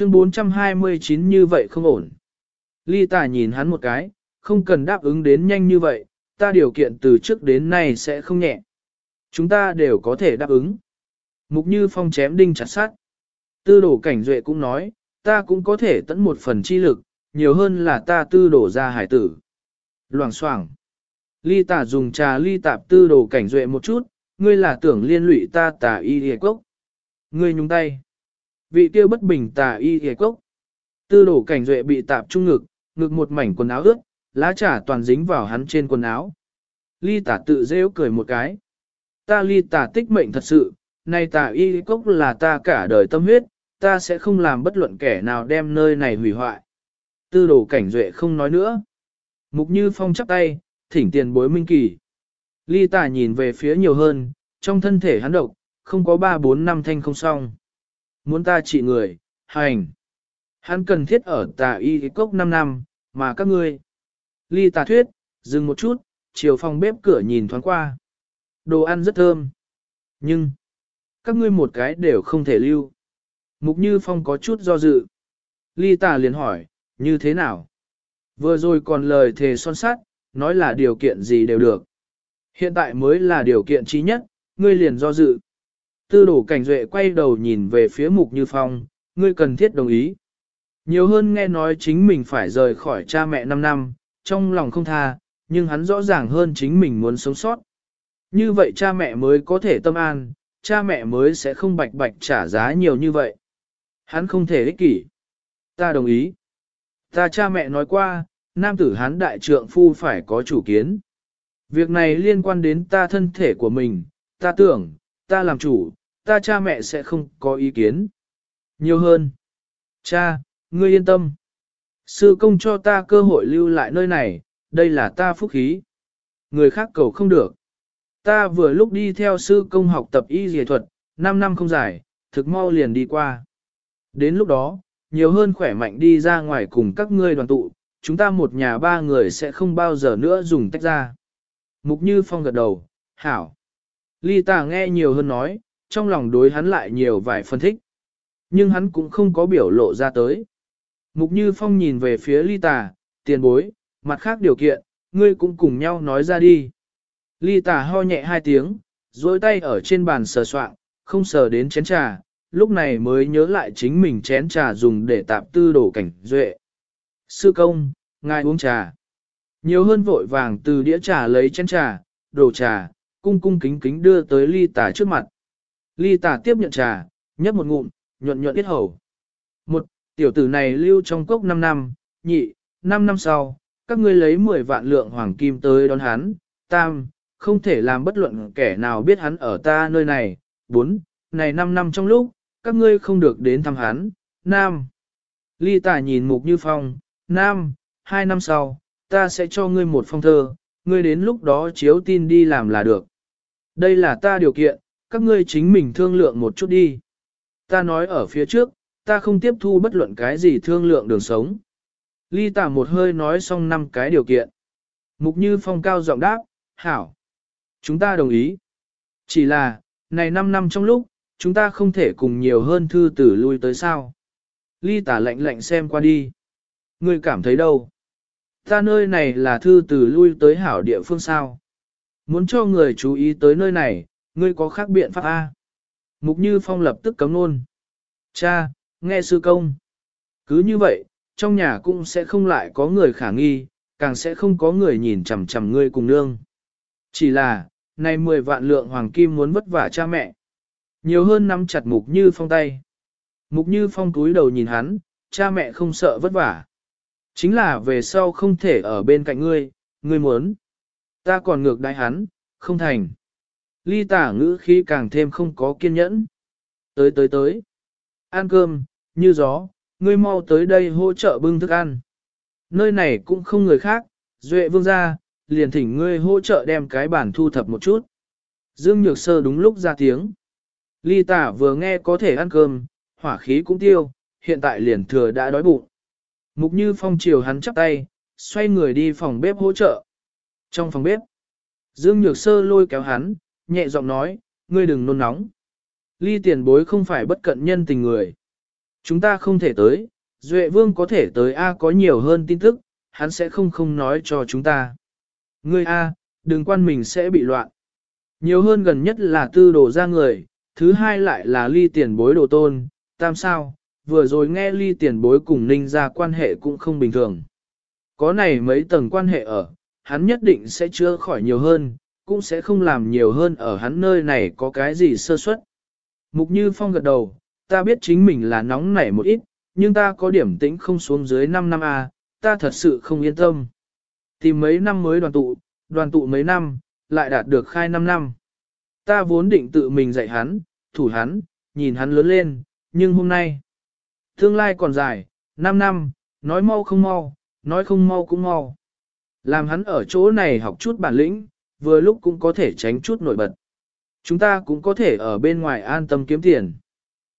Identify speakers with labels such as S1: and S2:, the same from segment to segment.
S1: Chương 429 như vậy không ổn. Ly tả nhìn hắn một cái, không cần đáp ứng đến nhanh như vậy, ta điều kiện từ trước đến nay sẽ không nhẹ. Chúng ta đều có thể đáp ứng. Mục Như Phong chém đinh chặt sát. Tư đổ cảnh duệ cũng nói, ta cũng có thể tận một phần chi lực, nhiều hơn là ta tư đổ ra hải tử. Loảng xoảng. Ly tả dùng trà ly tạp tư đồ cảnh duệ một chút, ngươi là tưởng liên lụy ta tả y hề cốc. Ngươi nhúng tay. Vị tiêu bất bình tà y hề cốc. Tư đổ cảnh duệ bị tạp trung ngực, ngực một mảnh quần áo ướt, lá trà toàn dính vào hắn trên quần áo. Ly tả tự rêu cười một cái. Ta ly tả tích mệnh thật sự, nay tà y cốc là ta cả đời tâm huyết, ta sẽ không làm bất luận kẻ nào đem nơi này hủy hoại. Tư đồ cảnh duệ không nói nữa. Mục như phong chắp tay, thỉnh tiền bối minh kỳ. Ly tả nhìn về phía nhiều hơn, trong thân thể hắn độc, không có 3-4 năm thanh không xong. Muốn ta trị người, hành. Hắn cần thiết ở tà y cốc 5 năm, mà các ngươi. Ly tà thuyết, dừng một chút, chiều phòng bếp cửa nhìn thoáng qua. Đồ ăn rất thơm. Nhưng, các ngươi một cái đều không thể lưu. Mục Như Phong có chút do dự. Ly tà liền hỏi, như thế nào? Vừa rồi còn lời thề son sát, nói là điều kiện gì đều được. Hiện tại mới là điều kiện chí nhất, ngươi liền do dự. Tư đổ cảnh duệ quay đầu nhìn về phía Mục Như Phong, ngươi cần thiết đồng ý. Nhiều hơn nghe nói chính mình phải rời khỏi cha mẹ 5 năm, trong lòng không tha, nhưng hắn rõ ràng hơn chính mình muốn sống sót. Như vậy cha mẹ mới có thể tâm an, cha mẹ mới sẽ không bạch bạch trả giá nhiều như vậy. Hắn không thể ích kỷ. Ta đồng ý. Ta cha mẹ nói qua, nam tử hắn đại trượng phu phải có chủ kiến. Việc này liên quan đến ta thân thể của mình, ta tưởng, ta làm chủ, ta cha mẹ sẽ không có ý kiến. Nhiều hơn. Cha, ngươi yên tâm. Sư công cho ta cơ hội lưu lại nơi này, đây là ta phúc khí. Người khác cầu không được. Ta vừa lúc đi theo sư công học tập y dề thuật, 5 năm không dài, thực mau liền đi qua. Đến lúc đó, nhiều hơn khỏe mạnh đi ra ngoài cùng các ngươi đoàn tụ, chúng ta một nhà ba người sẽ không bao giờ nữa dùng tách ra. Mục Như Phong gật đầu, hảo. Ly tà nghe nhiều hơn nói, trong lòng đối hắn lại nhiều vài phân thích. Nhưng hắn cũng không có biểu lộ ra tới. Mục Như Phong nhìn về phía ly tà, tiền bối, mặt khác điều kiện, ngươi cũng cùng nhau nói ra đi. Ly tà ho nhẹ hai tiếng, dối tay ở trên bàn sờ soạn, không sờ đến chén trà, lúc này mới nhớ lại chính mình chén trà dùng để tạp tư đổ cảnh duệ. Sư công, ngài uống trà. Nhiều hơn vội vàng từ đĩa trà lấy chén trà, đổ trà, cung cung kính kính đưa tới ly tà trước mặt. Ly Tả tiếp nhận trà, nhấp một ngụm, nhuận nhuận ít hầu. Một, tiểu tử này lưu trong cốc 5 năm, nhị, 5 năm sau, các ngươi lấy 10 vạn lượng hoàng kim tới đón hắn, tam, không thể làm bất luận kẻ nào biết hắn ở ta nơi này, bốn, này 5 năm trong lúc, các ngươi không được đến thăm hắn, nam. Ly tả nhìn mục như phong, nam, hai năm sau, ta sẽ cho ngươi một phong thơ, ngươi đến lúc đó chiếu tin đi làm là được. Đây là ta điều kiện, các ngươi chính mình thương lượng một chút đi. Ta nói ở phía trước, ta không tiếp thu bất luận cái gì thương lượng đường sống. Ly tả một hơi nói xong năm cái điều kiện. Mục như phong cao giọng đáp, hảo. Chúng ta đồng ý. Chỉ là, này 5 năm trong lúc, chúng ta không thể cùng nhiều hơn thư tử lui tới sao. Ly tả lạnh lạnh xem qua đi. Ngươi cảm thấy đâu? Ta nơi này là thư tử lui tới hảo địa phương sao? Muốn cho người chú ý tới nơi này, ngươi có khác biện pháp A. Mục Như Phong lập tức cấm luôn. Cha, nghe sư công. Cứ như vậy, trong nhà cũng sẽ không lại có người khả nghi, càng sẽ không có người nhìn chằm chằm ngươi cùng nương. Chỉ là, nay 10 vạn lượng hoàng kim muốn vất vả cha mẹ. Nhiều hơn nắm chặt Mục Như Phong tay. Mục Như Phong túi đầu nhìn hắn, cha mẹ không sợ vất vả. Chính là về sau không thể ở bên cạnh ngươi, ngươi muốn. Ta còn ngược đại hắn, không thành. Ly tả ngữ khí càng thêm không có kiên nhẫn. Tới tới tới. Ăn cơm, như gió, ngươi mau tới đây hỗ trợ bưng thức ăn. Nơi này cũng không người khác, duệ vương ra, liền thỉnh ngươi hỗ trợ đem cái bản thu thập một chút. Dương Nhược Sơ đúng lúc ra tiếng. Ly tả vừa nghe có thể ăn cơm, hỏa khí cũng tiêu, hiện tại liền thừa đã đói bụng. Mục như phong chiều hắn chắp tay, xoay người đi phòng bếp hỗ trợ. Trong phòng bếp, Dương Nhược Sơ lôi kéo hắn, nhẹ giọng nói, ngươi đừng nôn nóng. Ly tiền bối không phải bất cận nhân tình người. Chúng ta không thể tới, Duệ Vương có thể tới A có nhiều hơn tin tức, hắn sẽ không không nói cho chúng ta. Ngươi A, đừng quan mình sẽ bị loạn. Nhiều hơn gần nhất là tư đồ ra người, thứ hai lại là ly tiền bối đồ tôn, tam sao, vừa rồi nghe ly tiền bối cùng ninh ra quan hệ cũng không bình thường. Có này mấy tầng quan hệ ở, hắn nhất định sẽ chữa khỏi nhiều hơn, cũng sẽ không làm nhiều hơn ở hắn nơi này có cái gì sơ suất. Mục Như Phong gật đầu, ta biết chính mình là nóng nảy một ít, nhưng ta có điểm tĩnh không xuống dưới 5 năm A, à, ta thật sự không yên tâm. Tìm mấy năm mới đoàn tụ, đoàn tụ mấy năm, lại đạt được khai 5 năm. Ta vốn định tự mình dạy hắn, thủ hắn, nhìn hắn lớn lên, nhưng hôm nay, tương lai còn dài, 5 năm, nói mau không mau, nói không mau cũng mau. Làm hắn ở chỗ này học chút bản lĩnh, vừa lúc cũng có thể tránh chút nổi bật. Chúng ta cũng có thể ở bên ngoài an tâm kiếm tiền.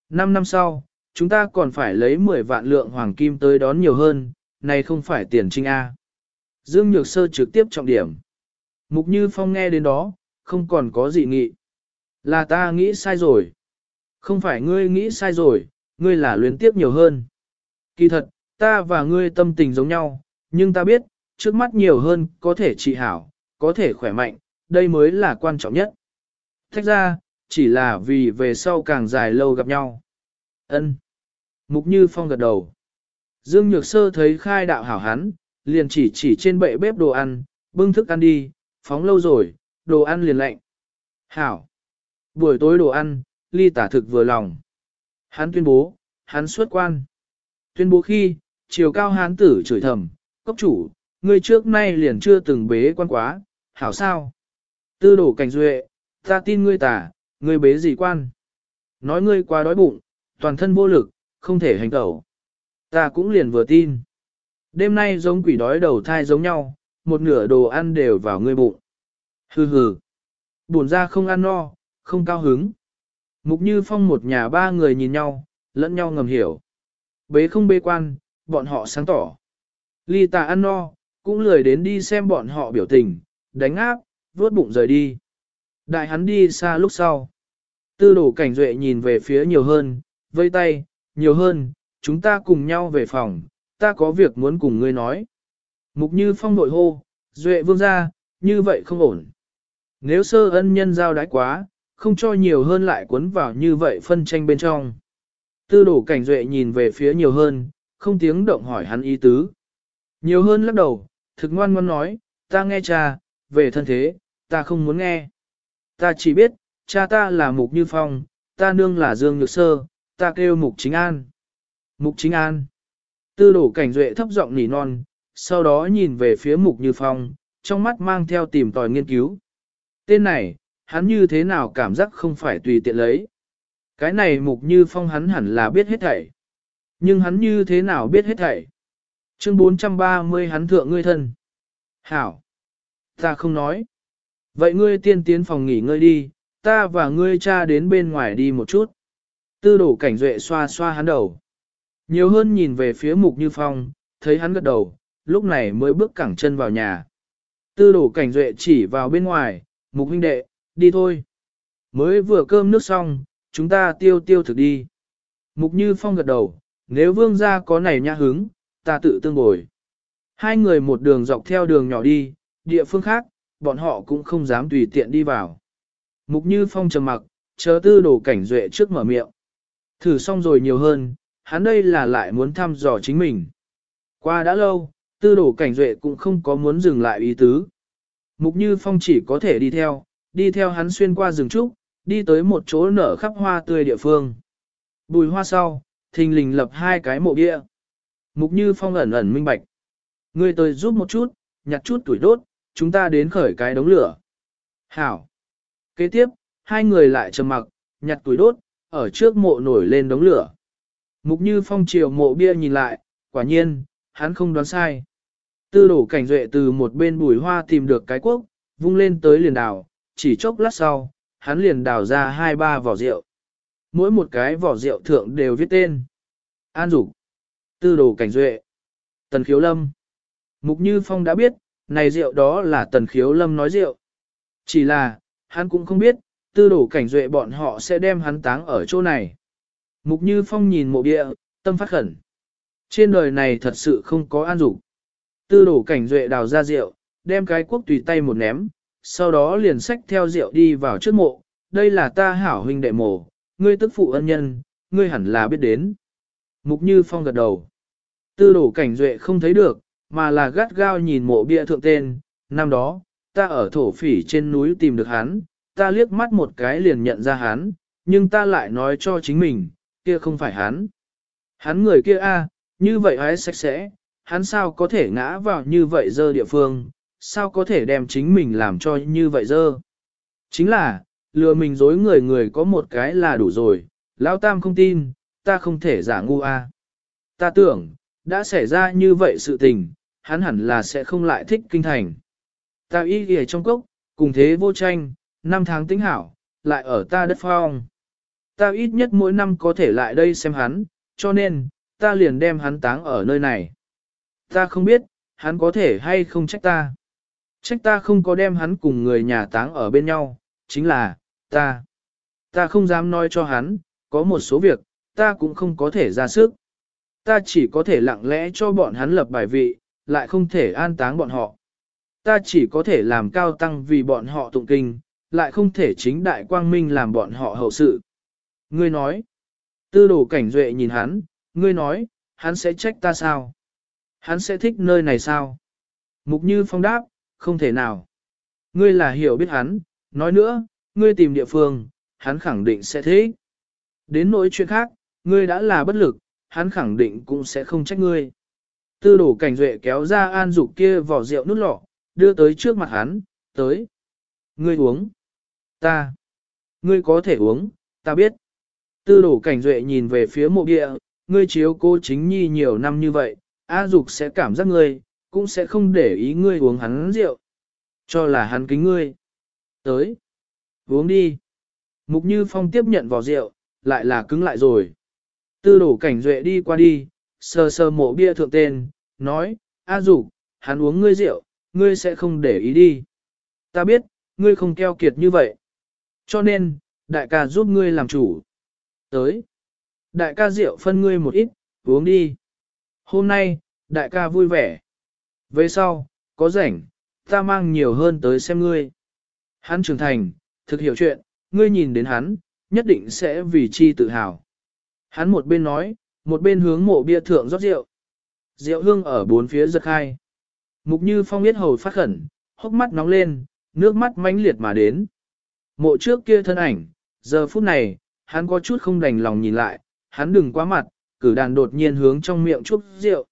S1: 5 năm sau, chúng ta còn phải lấy 10 vạn lượng hoàng kim tới đón nhiều hơn, này không phải tiền trinh A. Dương Nhược Sơ trực tiếp trọng điểm. Mục Như Phong nghe đến đó, không còn có gì nghị. Là ta nghĩ sai rồi. Không phải ngươi nghĩ sai rồi, ngươi là luyến tiếp nhiều hơn. Kỳ thật, ta và ngươi tâm tình giống nhau, nhưng ta biết, trước mắt nhiều hơn có thể trị hảo, có thể khỏe mạnh, đây mới là quan trọng nhất. Thách ra, chỉ là vì về sau càng dài lâu gặp nhau. Ân. Mục Như Phong gật đầu. Dương Nhược Sơ thấy khai đạo hảo hắn, liền chỉ chỉ trên bệ bếp đồ ăn, bưng thức ăn đi, phóng lâu rồi, đồ ăn liền lạnh. Hảo. Buổi tối đồ ăn, ly tả thực vừa lòng. Hắn tuyên bố, hắn xuất quan. Tuyên bố khi, chiều cao hán tử chửi thầm, cốc chủ, ngươi trước nay liền chưa từng bế quan quá, hảo sao? Tư đổ cảnh duệ, ta tin ngươi tả, ngươi bế gì quan? Nói ngươi quá đói bụng, toàn thân vô lực, không thể hành tẩu. Ta cũng liền vừa tin. Đêm nay giống quỷ đói đầu thai giống nhau, một nửa đồ ăn đều vào ngươi bụng. Hừ hừ. Buồn ra không ăn no, không cao hứng. Mục Như Phong một nhà ba người nhìn nhau, lẫn nhau ngầm hiểu. Bế không bế quan, bọn họ sáng tỏ. Ly tà ăn no, cũng lười đến đi xem bọn họ biểu tình, đánh áp, vuốt bụng rời đi. Đại hắn đi xa lúc sau. Tư đổ cảnh duệ nhìn về phía nhiều hơn, vây tay, nhiều hơn, chúng ta cùng nhau về phòng, ta có việc muốn cùng ngươi nói. Mục như phong nội hô, duệ vương ra, như vậy không ổn. Nếu sơ ân nhân giao đái quá, không cho nhiều hơn lại cuốn vào như vậy phân tranh bên trong. Tư đổ cảnh duệ nhìn về phía nhiều hơn, không tiếng động hỏi hắn ý tứ. Nhiều hơn lắc đầu, thực ngoan ngoan nói, ta nghe cha, về thân thế, ta không muốn nghe. Ta chỉ biết, cha ta là Mục Như Phong, ta nương là Dương Nhược Sơ, ta kêu Mục Chính An. Mục Chính An. Tư đổ cảnh duệ thấp giọng nỉ non, sau đó nhìn về phía Mục Như Phong, trong mắt mang theo tìm tòi nghiên cứu. Tên này, hắn như thế nào cảm giác không phải tùy tiện lấy. Cái này Mục Như Phong hắn hẳn là biết hết thảy. Nhưng hắn như thế nào biết hết thảy? Chương 430 hắn thượng ngươi thân. Hảo. Ta không nói. Vậy ngươi tiên tiến phòng nghỉ ngơi đi, ta và ngươi cha đến bên ngoài đi một chút. Tư đổ cảnh duệ xoa xoa hắn đầu. Nhiều hơn nhìn về phía mục như phong, thấy hắn gật đầu, lúc này mới bước cẳng chân vào nhà. Tư đổ cảnh duệ chỉ vào bên ngoài, mục huynh đệ, đi thôi. Mới vừa cơm nước xong, chúng ta tiêu tiêu thực đi. Mục như phong gật đầu, nếu vương gia có này nha hứng, ta tự tương bồi. Hai người một đường dọc theo đường nhỏ đi, địa phương khác, bọn họ cũng không dám tùy tiện đi vào. Mục Như Phong trầm mặc, chờ tư đồ cảnh duệ trước mở miệng. Thử xong rồi nhiều hơn, hắn đây là lại muốn thăm dò chính mình. Qua đã lâu, tư đồ cảnh duệ cũng không có muốn dừng lại ý tứ. Mục Như Phong chỉ có thể đi theo, đi theo hắn xuyên qua rừng trúc, đi tới một chỗ nở khắp hoa tươi địa phương. Bùi hoa sau, thình lình lập hai cái mộ địa. Mục Như Phong ẩn ẩn minh bạch. Ngươi tới giúp một chút, nhặt chút tuổi đốt, chúng ta đến khởi cái đống lửa. Hảo. Kế tiếp, hai người lại trầm mặc, nhặt tuổi đốt, ở trước mộ nổi lên đống lửa. Mục Như Phong chiều mộ bia nhìn lại, quả nhiên, hắn không đoán sai. Tư đổ cảnh duệ từ một bên bùi hoa tìm được cái quốc, vung lên tới liền đào, chỉ chốc lát sau, hắn liền đào ra hai ba vỏ rượu. Mỗi một cái vỏ rượu thượng đều viết tên. An Dục Tư đồ cảnh duệ. Tần khiếu lâm. Mục Như Phong đã biết, này rượu đó là tần khiếu lâm nói rượu. Chỉ là, hắn cũng không biết, tư đổ cảnh duệ bọn họ sẽ đem hắn táng ở chỗ này. Mục Như Phong nhìn mộ địa, tâm phát khẩn. Trên đời này thật sự không có an dục. Tư đổ cảnh duệ đào ra rượu, đem cái quốc tùy tay một ném, sau đó liền xách theo rượu đi vào trước mộ. Đây là ta hảo huynh đệ mộ, ngươi tức phụ ân nhân, ngươi hẳn là biết đến. Mục Như Phong gật đầu. Tư đổ cảnh duệ không thấy được, mà là gắt gao nhìn mộ bia thượng tên. Năm đó, ta ở thổ phỉ trên núi tìm được hắn, ta liếc mắt một cái liền nhận ra hắn, nhưng ta lại nói cho chính mình, kia không phải hắn. Hắn người kia a, như vậy hái sạch sẽ, hắn sao có thể ngã vào như vậy dơ địa phương, sao có thể đem chính mình làm cho như vậy dơ. Chính là, lừa mình dối người người có một cái là đủ rồi, Lão Tam không tin, ta không thể giả ngu a. Ta tưởng, đã xảy ra như vậy sự tình, hắn hẳn là sẽ không lại thích kinh thành. Ta y ghề trong cốc, cùng thế vô tranh, năm tháng tính hảo, lại ở ta đất phong. Ta ít nhất mỗi năm có thể lại đây xem hắn, cho nên, ta liền đem hắn táng ở nơi này. Ta không biết, hắn có thể hay không trách ta. Trách ta không có đem hắn cùng người nhà táng ở bên nhau, chính là, ta. Ta không dám nói cho hắn, có một số việc, ta cũng không có thể ra sức. Ta chỉ có thể lặng lẽ cho bọn hắn lập bài vị, lại không thể an táng bọn họ. Ta chỉ có thể làm cao tăng vì bọn họ tụng kinh, lại không thể chính đại quang minh làm bọn họ hậu sự. Ngươi nói, tư đồ cảnh duệ nhìn hắn, ngươi nói, hắn sẽ trách ta sao? Hắn sẽ thích nơi này sao? Mục như phong đáp, không thể nào. Ngươi là hiểu biết hắn, nói nữa, ngươi tìm địa phương, hắn khẳng định sẽ thích. Đến nỗi chuyện khác, ngươi đã là bất lực, hắn khẳng định cũng sẽ không trách ngươi. Tư đổ cảnh duệ kéo ra an dục kia vỏ rượu nút lọ, đưa tới trước mặt hắn, tới. Ngươi uống. Ta. Ngươi có thể uống, ta biết. Tư đổ cảnh duệ nhìn về phía mộ địa, ngươi chiếu cô chính nhi nhiều năm như vậy, A Dục sẽ cảm giác ngươi, cũng sẽ không để ý ngươi uống hắn rượu. Cho là hắn kính ngươi. Tới. Uống đi. Mục Như Phong tiếp nhận vỏ rượu, lại là cứng lại rồi. Tư đổ cảnh duệ đi qua đi, sờ sờ mộ bia thượng tên, nói, A Dục, hắn uống ngươi rượu, ngươi sẽ không để ý đi. Ta biết, ngươi không keo kiệt như vậy. Cho nên, đại ca giúp ngươi làm chủ. Tới. Đại ca rượu phân ngươi một ít, uống đi. Hôm nay, đại ca vui vẻ. Về sau, có rảnh, ta mang nhiều hơn tới xem ngươi. Hắn trưởng thành, thực hiểu chuyện, ngươi nhìn đến hắn, nhất định sẽ vì chi tự hào. Hắn một bên nói, một bên hướng mộ bia thượng rót rượu. Rượu hương ở bốn phía giật khai. Mục như phong biết hầu phát khẩn, hốc mắt nóng lên, nước mắt mãnh liệt mà đến. Mộ trước kia thân ảnh, giờ phút này, hắn có chút không đành lòng nhìn lại, hắn đừng quá mặt, cử đàn đột nhiên hướng trong miệng chút rượu.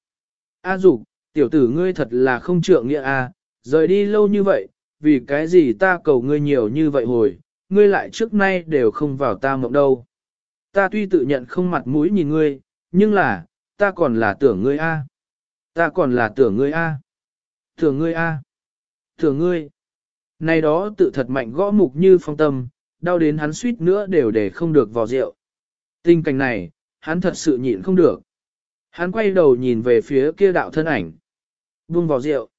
S1: A dục, tiểu tử ngươi thật là không trượng nghĩa a, rời đi lâu như vậy, vì cái gì ta cầu ngươi nhiều như vậy hồi, ngươi lại trước nay đều không vào ta mộng đâu. Ta tuy tự nhận không mặt mũi nhìn ngươi, nhưng là, ta còn là tưởng ngươi a. Ta còn là tưởng ngươi a. Tưởng ngươi a. Tưởng ngươi. Này đó tự thật mạnh gõ mục như phong tâm, đau đến hắn suýt nữa đều để không được vào rượu. Tình cảnh này, hắn thật sự nhịn không được. Hắn quay đầu nhìn về phía kia đạo thân ảnh. Buông vào rượu.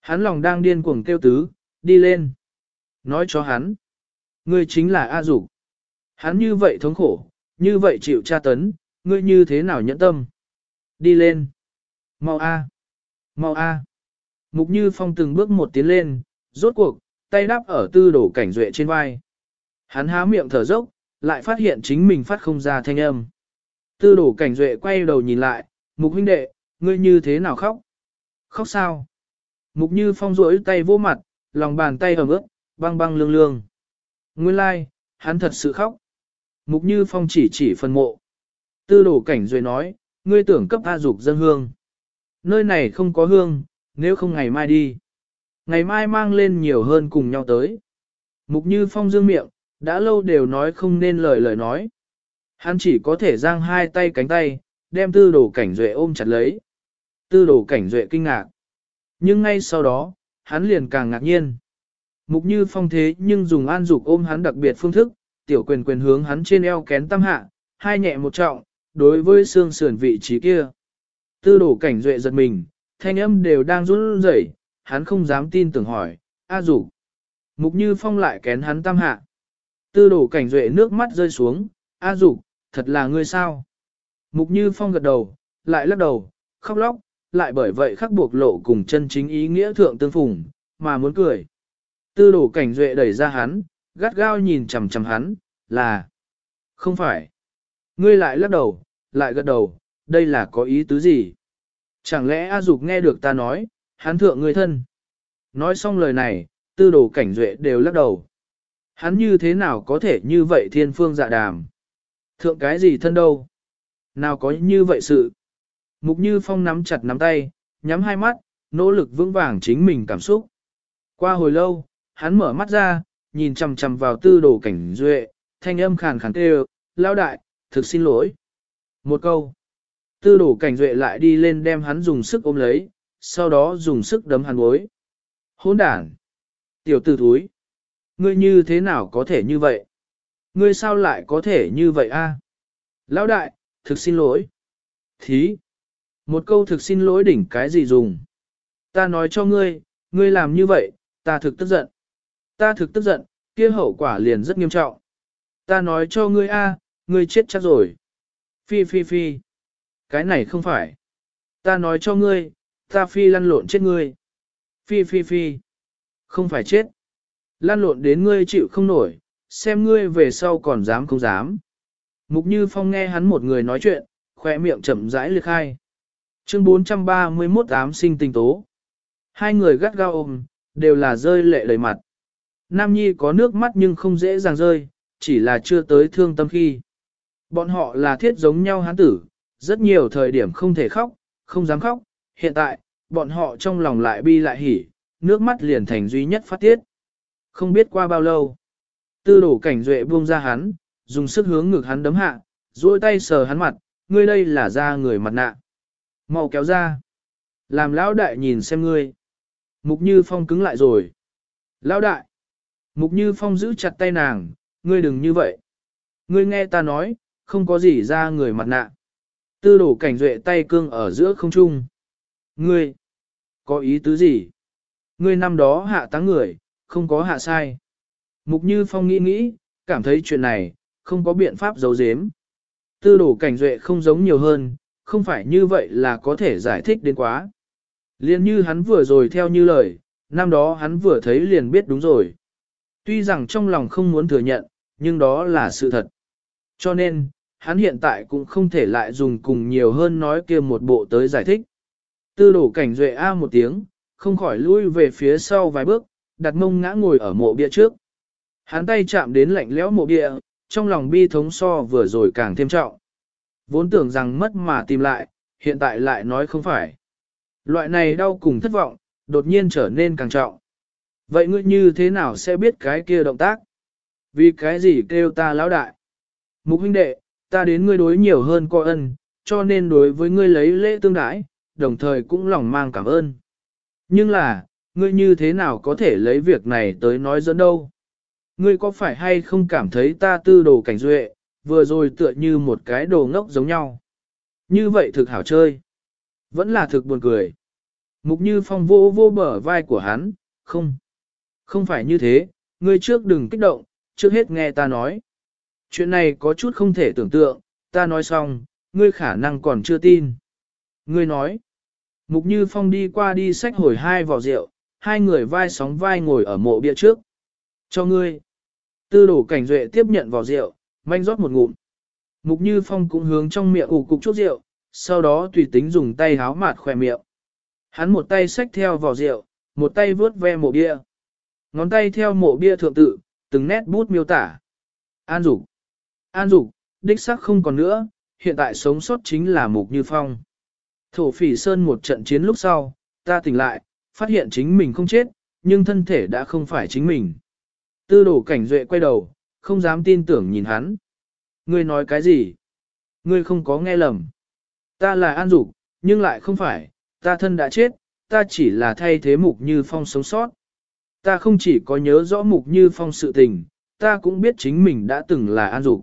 S1: Hắn lòng đang điên cuồng kêu tứ, đi lên. Nói cho hắn. Ngươi chính là A Dục. Hắn như vậy thống khổ, như vậy chịu tra tấn, ngươi như thế nào nhẫn tâm. Đi lên. Mau A. Mau A. Mục Như Phong từng bước một tiến lên, rốt cuộc, tay đáp ở tư đổ cảnh duệ trên vai. Hắn há miệng thở dốc, lại phát hiện chính mình phát không ra thanh âm. Tư đổ cảnh duệ quay đầu nhìn lại, mục huynh đệ, ngươi như thế nào khóc? Khóc sao? Mục như phong rỗi tay vô mặt, lòng bàn tay ẩm ướt, băng băng lương lương. Nguyên lai, like, hắn thật sự khóc. Mục như phong chỉ chỉ phần mộ. Tư đồ cảnh duệ nói, ngươi tưởng cấp A dục dân hương. Nơi này không có hương, nếu không ngày mai đi. Ngày mai mang lên nhiều hơn cùng nhau tới. Mục như phong dương miệng, đã lâu đều nói không nên lời lời nói. Hắn chỉ có thể giang hai tay cánh tay, đem tư đồ cảnh duệ ôm chặt lấy. Tư đồ cảnh duệ kinh ngạc. Nhưng ngay sau đó, hắn liền càng ngạc nhiên. Mục như phong thế nhưng dùng an dục ôm hắn đặc biệt phương thức, tiểu quyền quyền hướng hắn trên eo kén tăng hạ, hai nhẹ một trọng, đối với xương sườn vị trí kia. Tư đồ cảnh duệ giật mình, thanh âm đều đang run rẩy, hắn không dám tin tưởng hỏi, A dục. Mục như phong lại kén hắn tam hạ. Tư đồ cảnh duệ nước mắt rơi xuống, A dục, thật là ngươi sao? Mục Như Phong gật đầu, lại lắc đầu, khóc lóc, lại bởi vậy khắc buộc lộ cùng chân chính ý nghĩa thượng tương phùng, mà muốn cười. Tư đổ cảnh duệ đẩy ra hắn, gắt gao nhìn chằm chằm hắn, là Không phải. Ngươi lại lắc đầu, lại gật đầu, đây là có ý tứ gì? Chẳng lẽ A Dục nghe được ta nói, hắn thượng ngươi thân? Nói xong lời này, tư đồ cảnh duệ đều lắc đầu. Hắn như thế nào có thể như vậy thiên phương dạ đàm? Thượng cái gì thân đâu? Nào có như vậy sự? Mục Như Phong nắm chặt nắm tay, nhắm hai mắt, nỗ lực vững vàng chính mình cảm xúc. Qua hồi lâu, hắn mở mắt ra, nhìn chằm chằm vào tư đồ cảnh duệ, thanh âm khàn khàn kêu, lao đại, thực xin lỗi. Một câu. Tư đổ cảnh duệ lại đi lên đem hắn dùng sức ôm lấy, sau đó dùng sức đấm hắn bối. Hôn đản. Tiểu tử thúi. Ngươi như thế nào có thể như vậy? Ngươi sao lại có thể như vậy a? Lão đại, thực xin lỗi. Thí. Một câu thực xin lỗi đỉnh cái gì dùng? Ta nói cho ngươi, ngươi làm như vậy, ta thực tức giận. Ta thực tức giận, kia hậu quả liền rất nghiêm trọng. Ta nói cho ngươi a, ngươi chết chắc rồi. Phi phi phi. Cái này không phải. Ta nói cho ngươi, ta phi lăn lộn chết ngươi. Phi phi phi. Không phải chết. Lăn lộn đến ngươi chịu không nổi, xem ngươi về sau còn dám không dám. Mục Như Phong nghe hắn một người nói chuyện, khỏe miệng chậm rãi liệt khai. Chương 431 ám sinh tình tố. Hai người gắt gao ôm, đều là rơi lệ đầy mặt. Nam Nhi có nước mắt nhưng không dễ dàng rơi, chỉ là chưa tới thương tâm khi. Bọn họ là thiết giống nhau hán tử, rất nhiều thời điểm không thể khóc, không dám khóc, hiện tại, bọn họ trong lòng lại bi lại hỉ, nước mắt liền thành duy nhất phát tiết. Không biết qua bao lâu, tư đổ cảnh duệ buông ra hắn, dùng sức hướng ngực hắn đấm hạ, duỗi tay sờ hắn mặt, ngươi đây là da người mặt nạ. mau kéo ra. Làm lão đại nhìn xem ngươi. Mục Như Phong cứng lại rồi. Lão đại. Mục Như Phong giữ chặt tay nàng, ngươi đừng như vậy. Ngươi nghe ta nói, không có gì ra người mặt nạ. Tư đổ cảnh duệ tay cương ở giữa không trung. Ngươi, có ý tứ gì? Ngươi năm đó hạ táng người, không có hạ sai. Mục Như Phong nghĩ nghĩ, cảm thấy chuyện này, không có biện pháp giấu giếm. Tư đổ cảnh duệ không giống nhiều hơn, không phải như vậy là có thể giải thích đến quá. Liên như hắn vừa rồi theo như lời, năm đó hắn vừa thấy liền biết đúng rồi. Tuy rằng trong lòng không muốn thừa nhận, nhưng đó là sự thật. Cho nên, hắn hiện tại cũng không thể lại dùng cùng nhiều hơn nói kia một bộ tới giải thích. Tư đổ cảnh duệ A một tiếng, không khỏi lui về phía sau vài bước, đặt mông ngã ngồi ở mộ bia trước. Hắn tay chạm đến lạnh lẽo mộ bia, trong lòng bi thống so vừa rồi càng thêm trọng. Vốn tưởng rằng mất mà tìm lại, hiện tại lại nói không phải. Loại này đau cùng thất vọng, đột nhiên trở nên càng trọng. Vậy ngươi như thế nào sẽ biết cái kia động tác? Vì cái gì kêu ta lão đại? Mục huynh đệ, ta đến ngươi đối nhiều hơn coi ân, cho nên đối với ngươi lấy lễ tương đãi, đồng thời cũng lòng mang cảm ơn. Nhưng là, ngươi như thế nào có thể lấy việc này tới nói dẫn đâu? Ngươi có phải hay không cảm thấy ta tư đồ cảnh duệ, vừa rồi tựa như một cái đồ ngốc giống nhau? Như vậy thực hảo chơi. Vẫn là thực buồn cười. Mục như phong vô vô bờ vai của hắn, không. Không phải như thế, ngươi trước đừng kích động, trước hết nghe ta nói. Chuyện này có chút không thể tưởng tượng, ta nói xong, ngươi khả năng còn chưa tin. Ngươi nói, Mục Như Phong đi qua đi xách hồi hai vỏ rượu, hai người vai sóng vai ngồi ở mộ bia trước. Cho ngươi. Tư đổ cảnh duệ tiếp nhận vỏ rượu, manh rót một ngụm. Mục Như Phong cũng hướng trong miệng ủ cục chút rượu, sau đó tùy tính dùng tay háo mạt khỏe miệng. Hắn một tay xách theo vỏ rượu, một tay vướt ve mộ bia. Ngón tay theo mộ bia thượng tự, từng nét bút miêu tả. An dục An dục đích xác không còn nữa, hiện tại sống sót chính là Mục Như Phong. Thổ phỉ sơn một trận chiến lúc sau, ta tỉnh lại, phát hiện chính mình không chết, nhưng thân thể đã không phải chính mình. Tư đổ cảnh duệ quay đầu, không dám tin tưởng nhìn hắn. Ngươi nói cái gì? Ngươi không có nghe lầm. Ta là An Dục, nhưng lại không phải, ta thân đã chết, ta chỉ là thay thế Mục Như Phong sống sót. Ta không chỉ có nhớ rõ Mục Như Phong sự tình, ta cũng biết chính mình đã từng là An Dục.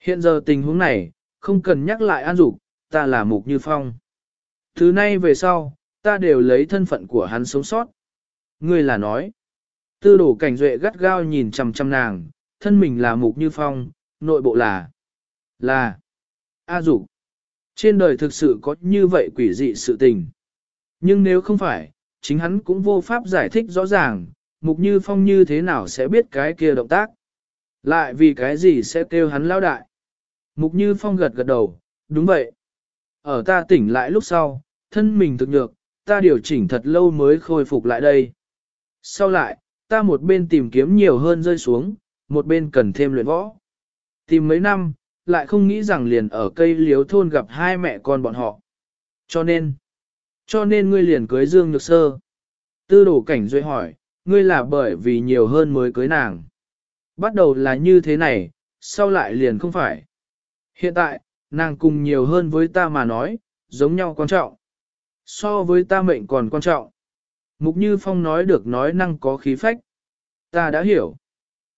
S1: Hiện giờ tình huống này, không cần nhắc lại An Dục, ta là Mục Như Phong. Thứ nay về sau, ta đều lấy thân phận của hắn sống sót. Ngươi là nói. Tư đổ cảnh duệ gắt gao nhìn chằm chằm nàng, thân mình là Mục Như Phong, nội bộ là. Là. A Dục. Trên đời thực sự có như vậy quỷ dị sự tình. Nhưng nếu không phải, chính hắn cũng vô pháp giải thích rõ ràng, Mục Như Phong như thế nào sẽ biết cái kia động tác. Lại vì cái gì sẽ kêu hắn lão đại. Mục Như Phong gật gật đầu, đúng vậy. Ở ta tỉnh lại lúc sau, thân mình thực nhược, ta điều chỉnh thật lâu mới khôi phục lại đây. Sau lại, ta một bên tìm kiếm nhiều hơn rơi xuống, một bên cần thêm luyện võ. Tìm mấy năm, lại không nghĩ rằng liền ở cây liếu thôn gặp hai mẹ con bọn họ. Cho nên, cho nên ngươi liền cưới Dương Nhược Sơ. Tư đổ cảnh duy hỏi, ngươi là bởi vì nhiều hơn mới cưới nàng. Bắt đầu là như thế này, sau lại liền không phải. Hiện tại, nàng cùng nhiều hơn với ta mà nói, giống nhau quan trọng. So với ta mệnh còn quan trọng. Mục Như Phong nói được nói năng có khí phách. Ta đã hiểu.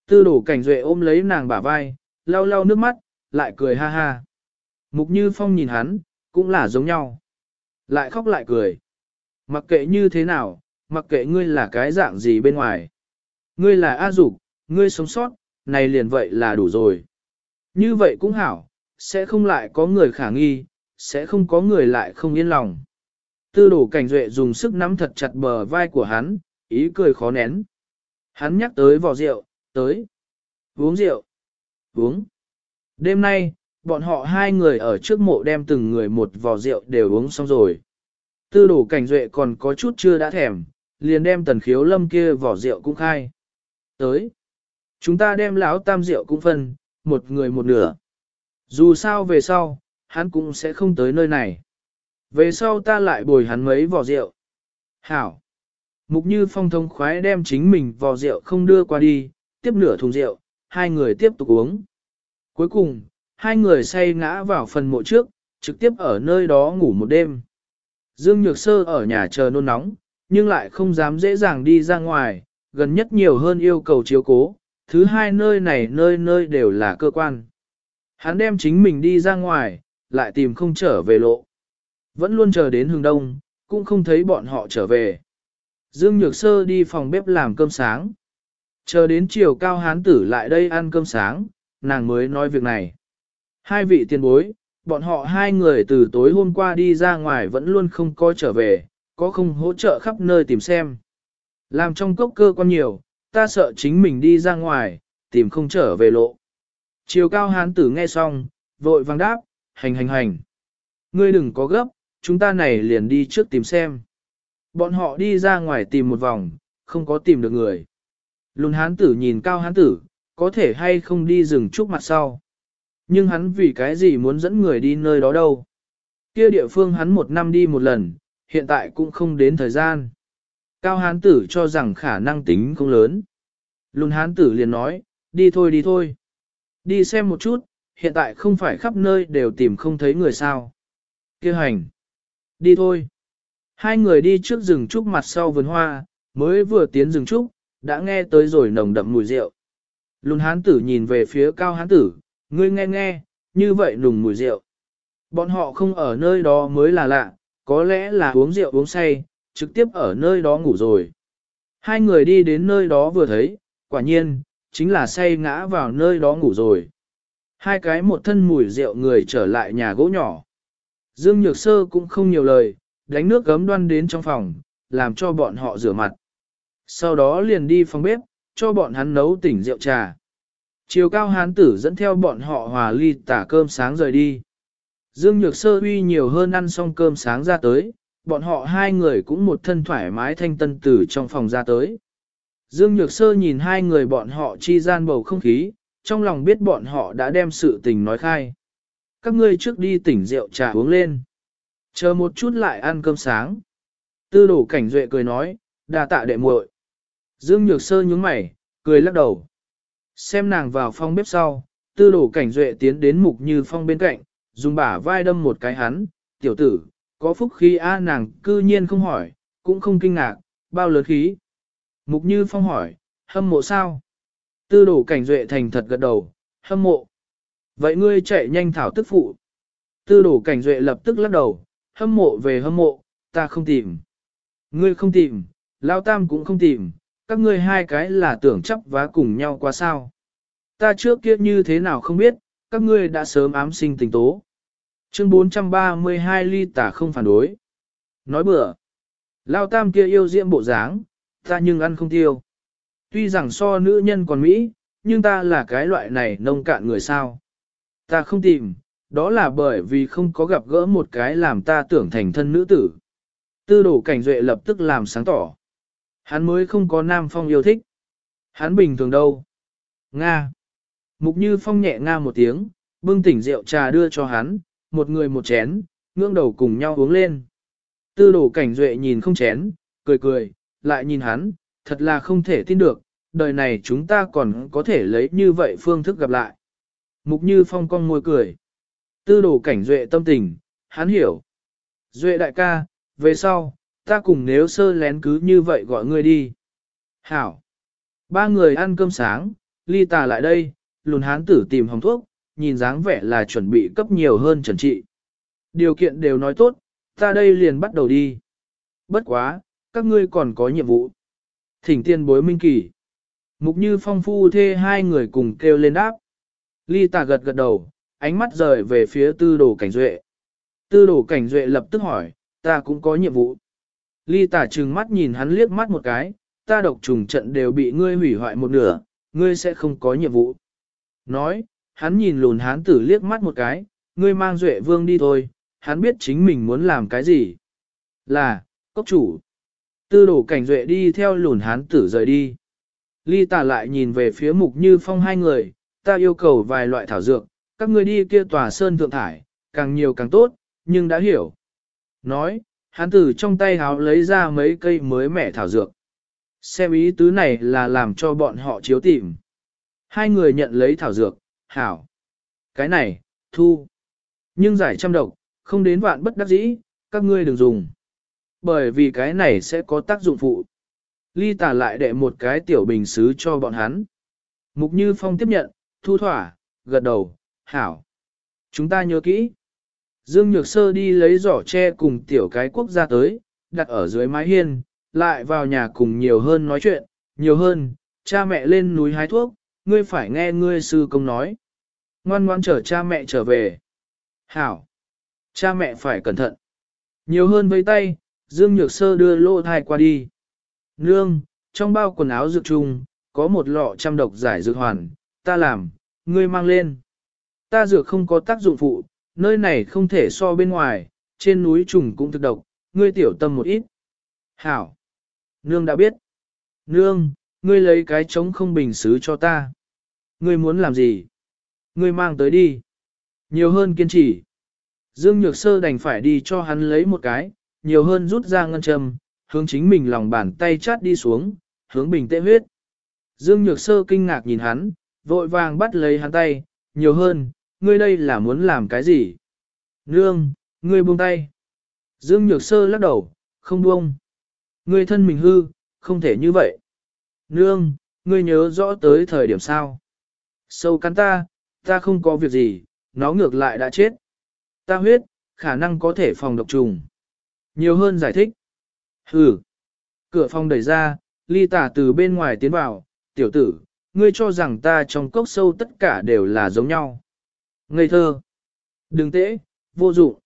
S1: Tư đổ cảnh duệ ôm lấy nàng bả vai, lau lau nước mắt, lại cười ha ha. Mục Như Phong nhìn hắn, cũng là giống nhau. Lại khóc lại cười. Mặc kệ như thế nào, mặc kệ ngươi là cái dạng gì bên ngoài. Ngươi là A Dục, ngươi sống sót, này liền vậy là đủ rồi. Như vậy cũng hảo, sẽ không lại có người khả nghi, sẽ không có người lại không yên lòng. Tư đổ cảnh duệ dùng sức nắm thật chặt bờ vai của hắn, ý cười khó nén. Hắn nhắc tới vò rượu, tới. Uống rượu. Uống. Đêm nay, bọn họ hai người ở trước mộ đem từng người một vò rượu đều uống xong rồi. Tư đổ cảnh duệ còn có chút chưa đã thèm, liền đem tần khiếu lâm kia vỏ rượu cũng khai. Tới. Chúng ta đem lão tam rượu cũng phân, một người một nửa. Dù sao về sau, hắn cũng sẽ không tới nơi này. Về sau ta lại bồi hắn mấy vỏ rượu. Hảo. Mục như phong thông khoái đem chính mình vò rượu không đưa qua đi, tiếp nửa thùng rượu, hai người tiếp tục uống. Cuối cùng, hai người say ngã vào phần mộ trước, trực tiếp ở nơi đó ngủ một đêm. Dương Nhược Sơ ở nhà chờ nôn nóng, nhưng lại không dám dễ dàng đi ra ngoài, gần nhất nhiều hơn yêu cầu chiếu cố, thứ hai nơi này nơi nơi đều là cơ quan. Hắn đem chính mình đi ra ngoài, lại tìm không trở về lộ. Vẫn luôn chờ đến hướng đông, cũng không thấy bọn họ trở về. Dương Nhược Sơ đi phòng bếp làm cơm sáng. Chờ đến chiều cao hán tử lại đây ăn cơm sáng, nàng mới nói việc này. Hai vị tiền bối, bọn họ hai người từ tối hôm qua đi ra ngoài vẫn luôn không có trở về, có không hỗ trợ khắp nơi tìm xem. Làm trong cốc cơ quan nhiều, ta sợ chính mình đi ra ngoài, tìm không trở về lộ. Chiều cao hán tử nghe xong, vội vàng đáp, hành hành hành. Ngươi đừng có gấp, chúng ta này liền đi trước tìm xem. Bọn họ đi ra ngoài tìm một vòng, không có tìm được người. Lùn hán tử nhìn cao hán tử, có thể hay không đi rừng trúc mặt sau. Nhưng hắn vì cái gì muốn dẫn người đi nơi đó đâu. Kia địa phương hắn một năm đi một lần, hiện tại cũng không đến thời gian. Cao hán tử cho rằng khả năng tính không lớn. Lùn hán tử liền nói, đi thôi đi thôi. Đi xem một chút, hiện tại không phải khắp nơi đều tìm không thấy người sao. Kêu hành. Đi thôi. Hai người đi trước rừng trúc mặt sau vườn hoa, mới vừa tiến rừng trúc, đã nghe tới rồi nồng đậm mùi rượu. Lùn hán tử nhìn về phía cao hán tử, ngươi nghe nghe, như vậy nùng mùi rượu. Bọn họ không ở nơi đó mới là lạ, có lẽ là uống rượu uống say, trực tiếp ở nơi đó ngủ rồi. Hai người đi đến nơi đó vừa thấy, quả nhiên, chính là say ngã vào nơi đó ngủ rồi. Hai cái một thân mùi rượu người trở lại nhà gỗ nhỏ. Dương Nhược Sơ cũng không nhiều lời, đánh nước gấm đoan đến trong phòng, làm cho bọn họ rửa mặt. Sau đó liền đi phòng bếp, cho bọn hắn nấu tỉnh rượu trà. Chiều cao hán tử dẫn theo bọn họ hòa ly tả cơm sáng rời đi. Dương Nhược Sơ uy nhiều hơn ăn xong cơm sáng ra tới, bọn họ hai người cũng một thân thoải mái thanh tân tử trong phòng ra tới. Dương Nhược Sơ nhìn hai người bọn họ chi gian bầu không khí, trong lòng biết bọn họ đã đem sự tình nói khai. Các ngươi trước đi tỉnh rượu trà uống lên. Chờ một chút lại ăn cơm sáng. Tư đổ cảnh duệ cười nói, đà tạ đệ muội. Dương Nhược Sơ nhướng mày, cười lắc đầu. Xem nàng vào phòng bếp sau, tư đổ cảnh duệ tiến đến mục như phong bên cạnh, dùng bả vai đâm một cái hắn, tiểu tử, có phúc khí a nàng cư nhiên không hỏi, cũng không kinh ngạc, bao lớn khí. Mục như phong hỏi, hâm mộ sao? Tư đổ cảnh duệ thành thật gật đầu, hâm mộ. Vậy ngươi chạy nhanh thảo tức phụ. Tư đổ cảnh duệ lập tức lắc đầu, hâm mộ về hâm mộ, ta không tìm. Ngươi không tìm, Lao Tam cũng không tìm, các ngươi hai cái là tưởng chấp vá cùng nhau qua sao. Ta trước kia như thế nào không biết, các ngươi đã sớm ám sinh tình tố. Chương 432 ly tả không phản đối. Nói bừa. Lao tam kia yêu diễm bộ dáng, ta nhưng ăn không tiêu. Tuy rằng so nữ nhân còn Mỹ, nhưng ta là cái loại này nông cạn người sao. Ta không tìm, đó là bởi vì không có gặp gỡ một cái làm ta tưởng thành thân nữ tử. Tư đổ cảnh duệ lập tức làm sáng tỏ. Hắn mới không có nam phong yêu thích. Hắn bình thường đâu. Nga. Mục như phong nhẹ nga một tiếng, bưng tỉnh rượu trà đưa cho hắn, một người một chén, ngưỡng đầu cùng nhau uống lên. Tư đổ cảnh duệ nhìn không chén, cười cười, lại nhìn hắn, thật là không thể tin được, đời này chúng ta còn có thể lấy như vậy phương thức gặp lại. Mục như phong cong môi cười. Tư đồ cảnh duệ tâm tình, hắn hiểu. Duệ đại ca, về sau, ta cùng nếu sơ lén cứ như vậy gọi ngươi đi. Hảo. Ba người ăn cơm sáng, ly tà lại đây, lùn hán tử tìm hồng thuốc, nhìn dáng vẻ là chuẩn bị cấp nhiều hơn trần trị. Điều kiện đều nói tốt, ta đây liền bắt đầu đi. Bất quá, các ngươi còn có nhiệm vụ. Thỉnh tiên bối minh kỳ. Mục như phong phu thê hai người cùng kêu lên đáp. Ly tà gật gật đầu, ánh mắt rời về phía tư đồ cảnh duệ. Tư đồ cảnh duệ lập tức hỏi, ta cũng có nhiệm vụ. Ly tả trừng mắt nhìn hắn liếc mắt một cái, ta độc trùng trận đều bị ngươi hủy hoại một nửa, ngươi sẽ không có nhiệm vụ. Nói, hắn nhìn lùn hán tử liếc mắt một cái, ngươi mang duệ vương đi thôi, hắn biết chính mình muốn làm cái gì. Là, cốc chủ. Tư đổ cảnh duệ đi theo lùn hán tử rời đi. Ly tả lại nhìn về phía mục như phong hai người, ta yêu cầu vài loại thảo dược, các ngươi đi kia tòa sơn thượng thải, càng nhiều càng tốt, nhưng đã hiểu. Nói, hán tử trong tay háo lấy ra mấy cây mới mẻ thảo dược. Xem ý tứ này là làm cho bọn họ chiếu tìm. Hai người nhận lấy thảo dược, hảo. Cái này, thu. Nhưng giải trăm độc, không đến vạn bất đắc dĩ, các ngươi đừng dùng. Bởi vì cái này sẽ có tác dụng phụ. Ly tả lại đệ một cái tiểu bình xứ cho bọn hắn. Mục Như Phong tiếp nhận, thu thỏa, gật đầu, hảo. Chúng ta nhớ kỹ. Dương Nhược Sơ đi lấy giỏ tre cùng tiểu cái quốc gia tới, đặt ở dưới mái hiên, lại vào nhà cùng nhiều hơn nói chuyện, nhiều hơn, cha mẹ lên núi hái thuốc, ngươi phải nghe ngươi sư công nói. Ngoan ngoan chở cha mẹ trở về. Hảo. Cha mẹ phải cẩn thận. Nhiều hơn với tay, Dương Nhược Sơ đưa lô thai qua đi. Nương, trong bao quần áo dược trùng, có một lọ trăm độc giải dược hoàn, ta làm, ngươi mang lên. Ta dược không có tác dụng phụ, nơi này không thể so bên ngoài, trên núi trùng cũng thực độc, ngươi tiểu tâm một ít. Hảo. Nương đã biết. Nương, ngươi lấy cái trống không bình xứ cho ta. Ngươi muốn làm gì? Ngươi mang tới đi. Nhiều hơn kiên trì. Dương Nhược Sơ đành phải đi cho hắn lấy một cái, nhiều hơn rút ra ngân châm, hướng chính mình lòng bàn tay chát đi xuống, hướng bình tệ huyết. Dương Nhược Sơ kinh ngạc nhìn hắn, vội vàng bắt lấy hắn tay, nhiều hơn, ngươi đây là muốn làm cái gì? Nương, ngươi buông tay. Dương Nhược Sơ lắc đầu, không buông. Ngươi thân mình hư, không thể như vậy. Nương, ngươi nhớ rõ tới thời điểm sao? Sâu cắn ta, ta không có việc gì, nó ngược lại đã chết. Ta huyết, khả năng có thể phòng độc trùng. Nhiều hơn giải thích. Hừ. Cửa phòng đẩy ra, ly tả từ bên ngoài tiến vào, tiểu tử, ngươi cho rằng ta trong cốc sâu tất cả đều là giống nhau. Ngây thơ. Đừng tễ, vô dụng.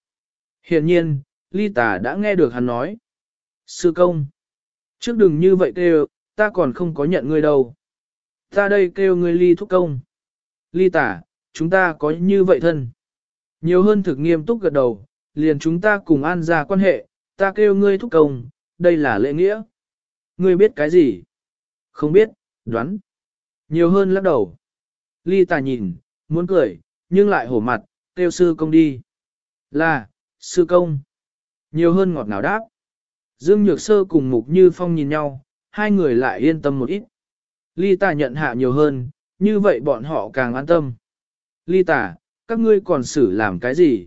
S1: Hiển nhiên, ly tả đã nghe được hắn nói. Sư công. Trước đừng như vậy kêu, ta còn không có nhận ngươi đâu. Ta đây kêu ngươi ly thúc công. Ly tả, chúng ta có như vậy thân. Nhiều hơn thực nghiêm túc gật đầu, liền chúng ta cùng an ra quan hệ, ta kêu ngươi thúc công, đây là lễ nghĩa. Ngươi biết cái gì? Không biết, đoán. Nhiều hơn lắc đầu. Ly tà nhìn, muốn cười, nhưng lại hổ mặt, kêu sư công đi. Là, sư công. Nhiều hơn ngọt ngào đáp. Dương Nhược Sơ cùng Mục Như Phong nhìn nhau, hai người lại yên tâm một ít. Ly tà nhận hạ nhiều hơn, như vậy bọn họ càng an tâm. Ly tà, các ngươi còn xử làm cái gì?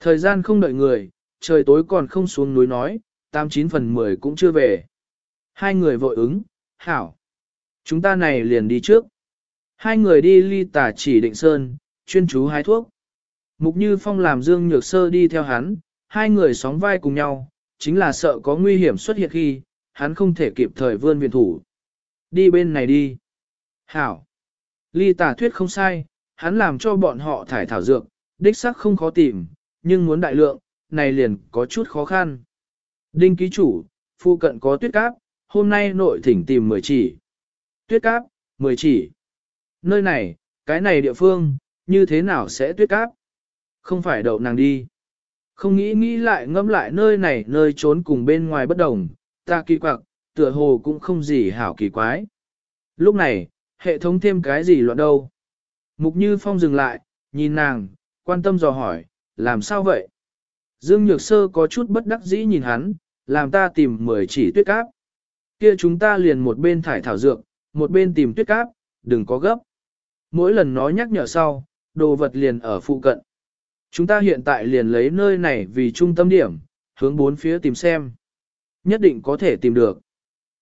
S1: Thời gian không đợi người, trời tối còn không xuống núi nói, 89 phần 10 cũng chưa về. Hai người vội ứng, hảo. Chúng ta này liền đi trước. Hai người đi ly tả chỉ định sơn, chuyên chú hái thuốc. Mục Như Phong làm Dương Nhược Sơ đi theo hắn, hai người sóng vai cùng nhau, chính là sợ có nguy hiểm xuất hiện khi, hắn không thể kịp thời vươn viện thủ. Đi bên này đi. Hảo. Ly tả thuyết không sai, hắn làm cho bọn họ thải thảo dược, đích xác không khó tìm, nhưng muốn đại lượng, này liền có chút khó khăn. Đinh ký chủ, phu cận có tuyết cáp, hôm nay nội thỉnh tìm 10 chỉ. Tuyết cáp, 10 chỉ. Nơi này, cái này địa phương, như thế nào sẽ tuyết cáp? Không phải đậu nàng đi. Không nghĩ nghĩ lại ngâm lại nơi này nơi trốn cùng bên ngoài bất đồng, ta kỳ quặc, tựa hồ cũng không gì hảo kỳ quái. Lúc này, hệ thống thêm cái gì loạn đâu. Mục Như Phong dừng lại, nhìn nàng, quan tâm dò hỏi, làm sao vậy? Dương Nhược Sơ có chút bất đắc dĩ nhìn hắn, làm ta tìm 10 chỉ tuyết cáp. Kia chúng ta liền một bên thải thảo dược, một bên tìm tuyết cáp, đừng có gấp. Mỗi lần nó nhắc nhở sau, đồ vật liền ở phụ cận. Chúng ta hiện tại liền lấy nơi này vì trung tâm điểm, hướng bốn phía tìm xem. Nhất định có thể tìm được.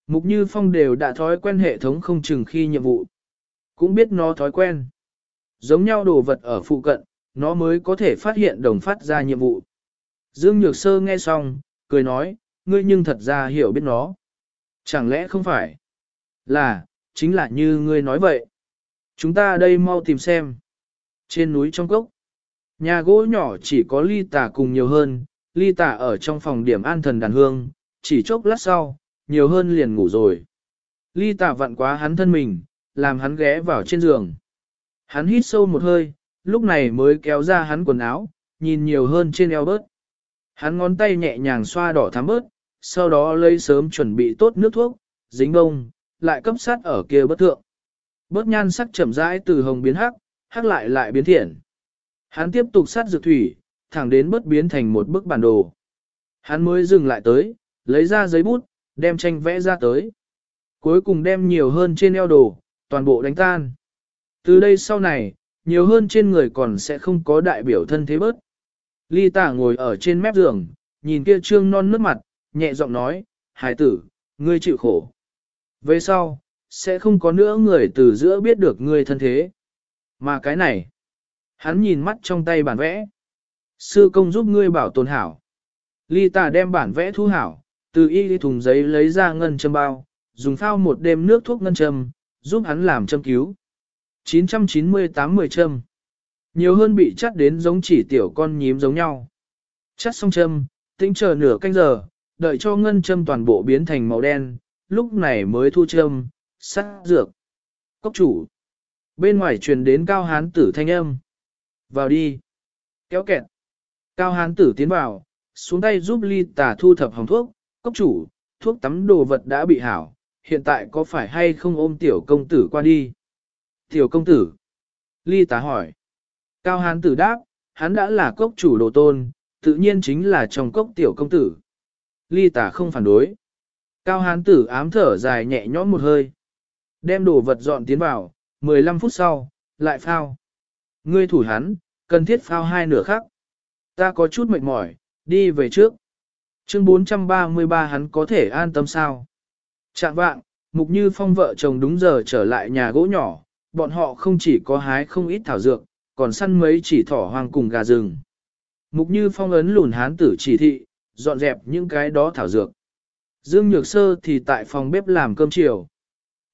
S1: Mục Như Phong đều đã thói quen hệ thống không chừng khi nhiệm vụ. Cũng biết nó thói quen. Giống nhau đồ vật ở phụ cận, nó mới có thể phát hiện đồng phát ra nhiệm vụ. Dương Nhược Sơ nghe xong, cười nói, ngươi nhưng thật ra hiểu biết nó. Chẳng lẽ không phải? Là, chính là như ngươi nói vậy. Chúng ta đây mau tìm xem. Trên núi trong cốc, nhà gỗ nhỏ chỉ có ly tà cùng nhiều hơn, ly tà ở trong phòng điểm an thần đàn hương, chỉ chốc lát sau, nhiều hơn liền ngủ rồi. Ly tà vặn quá hắn thân mình, làm hắn ghé vào trên giường. Hắn hít sâu một hơi, lúc này mới kéo ra hắn quần áo, nhìn nhiều hơn trên eo bớt. Hắn ngón tay nhẹ nhàng xoa đỏ thắm bớt, sau đó lấy sớm chuẩn bị tốt nước thuốc, dính bông, lại cấp sát ở kia bất thượng. Bớt nhan sắc chậm rãi từ hồng biến hắc, hắc lại lại biến thiện. Hắn tiếp tục sát dược thủy, thẳng đến bớt biến thành một bức bản đồ. Hắn mới dừng lại tới, lấy ra giấy bút, đem tranh vẽ ra tới. Cuối cùng đem nhiều hơn trên eo đồ, toàn bộ đánh tan. Từ đây sau này, nhiều hơn trên người còn sẽ không có đại biểu thân thế bớt. Ly tả ngồi ở trên mép giường, nhìn kia trương non nước mặt, nhẹ giọng nói, hải tử, ngươi chịu khổ. Về sau, sẽ không có nữa người từ giữa biết được ngươi thân thế. Mà cái này, hắn nhìn mắt trong tay bản vẽ. Sư công giúp ngươi bảo tồn hảo. Ly tả đem bản vẽ thu hảo, từ y thùng giấy lấy ra ngân châm bao, dùng phao một đêm nước thuốc ngân châm, giúp hắn làm châm cứu. 998 10 châm. Nhiều hơn bị chắt đến giống chỉ tiểu con nhím giống nhau. Chắt xong châm, tĩnh chờ nửa canh giờ, đợi cho ngân châm toàn bộ biến thành màu đen, lúc này mới thu châm, sát dược. Cốc chủ. Bên ngoài truyền đến cao hán tử thanh âm. Vào đi. Kéo kẹt. Cao hán tử tiến vào, xuống tay giúp ly tả thu thập hồng thuốc. Cốc chủ, thuốc tắm đồ vật đã bị hảo, hiện tại có phải hay không ôm tiểu công tử qua đi? Tiểu công tử. Ly tá hỏi. Cao hán tử đáp, hắn đã là cốc chủ đồ tôn, tự nhiên chính là trong cốc tiểu công tử. Ly tả không phản đối. Cao hán tử ám thở dài nhẹ nhõm một hơi. Đem đồ vật dọn tiến vào, 15 phút sau, lại phao. Ngươi thủ hắn, cần thiết phao hai nửa khác. Ta có chút mệt mỏi, đi về trước. Chương 433 hắn có thể an tâm sao? Trạng vạng, Mục Như Phong vợ chồng đúng giờ trở lại nhà gỗ nhỏ, bọn họ không chỉ có hái không ít thảo dược, còn săn mấy chỉ thỏ hoang cùng gà rừng. Mục Như Phong ấn lùn hán tử chỉ thị, dọn dẹp những cái đó thảo dược. Dương Nhược Sơ thì tại phòng bếp làm cơm chiều.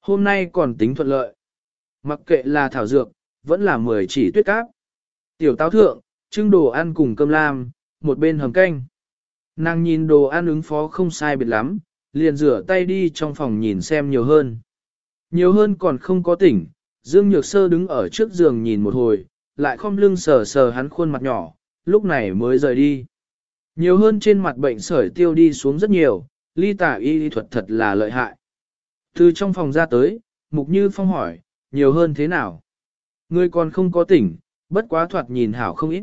S1: Hôm nay còn tính thuận lợi. Mặc kệ là thảo dược, vẫn là 10 chỉ tuyết cáp. Tiểu táo thượng, trưng đồ ăn cùng cơm lam, một bên hầm canh. Nàng nhìn đồ ăn ứng phó không sai biệt lắm, liền rửa tay đi trong phòng nhìn xem nhiều hơn. Nhiều hơn còn không có tỉnh, Dương Nhược Sơ đứng ở trước giường nhìn một hồi, lại không lưng sờ sờ hắn khuôn mặt nhỏ, lúc này mới rời đi. Nhiều hơn trên mặt bệnh sởi tiêu đi xuống rất nhiều, ly tả y thuật thật là lợi hại. Từ trong phòng ra tới, Mục Như Phong hỏi, nhiều hơn thế nào? Ngươi còn không có tỉnh, bất quá thoạt nhìn hảo không ít.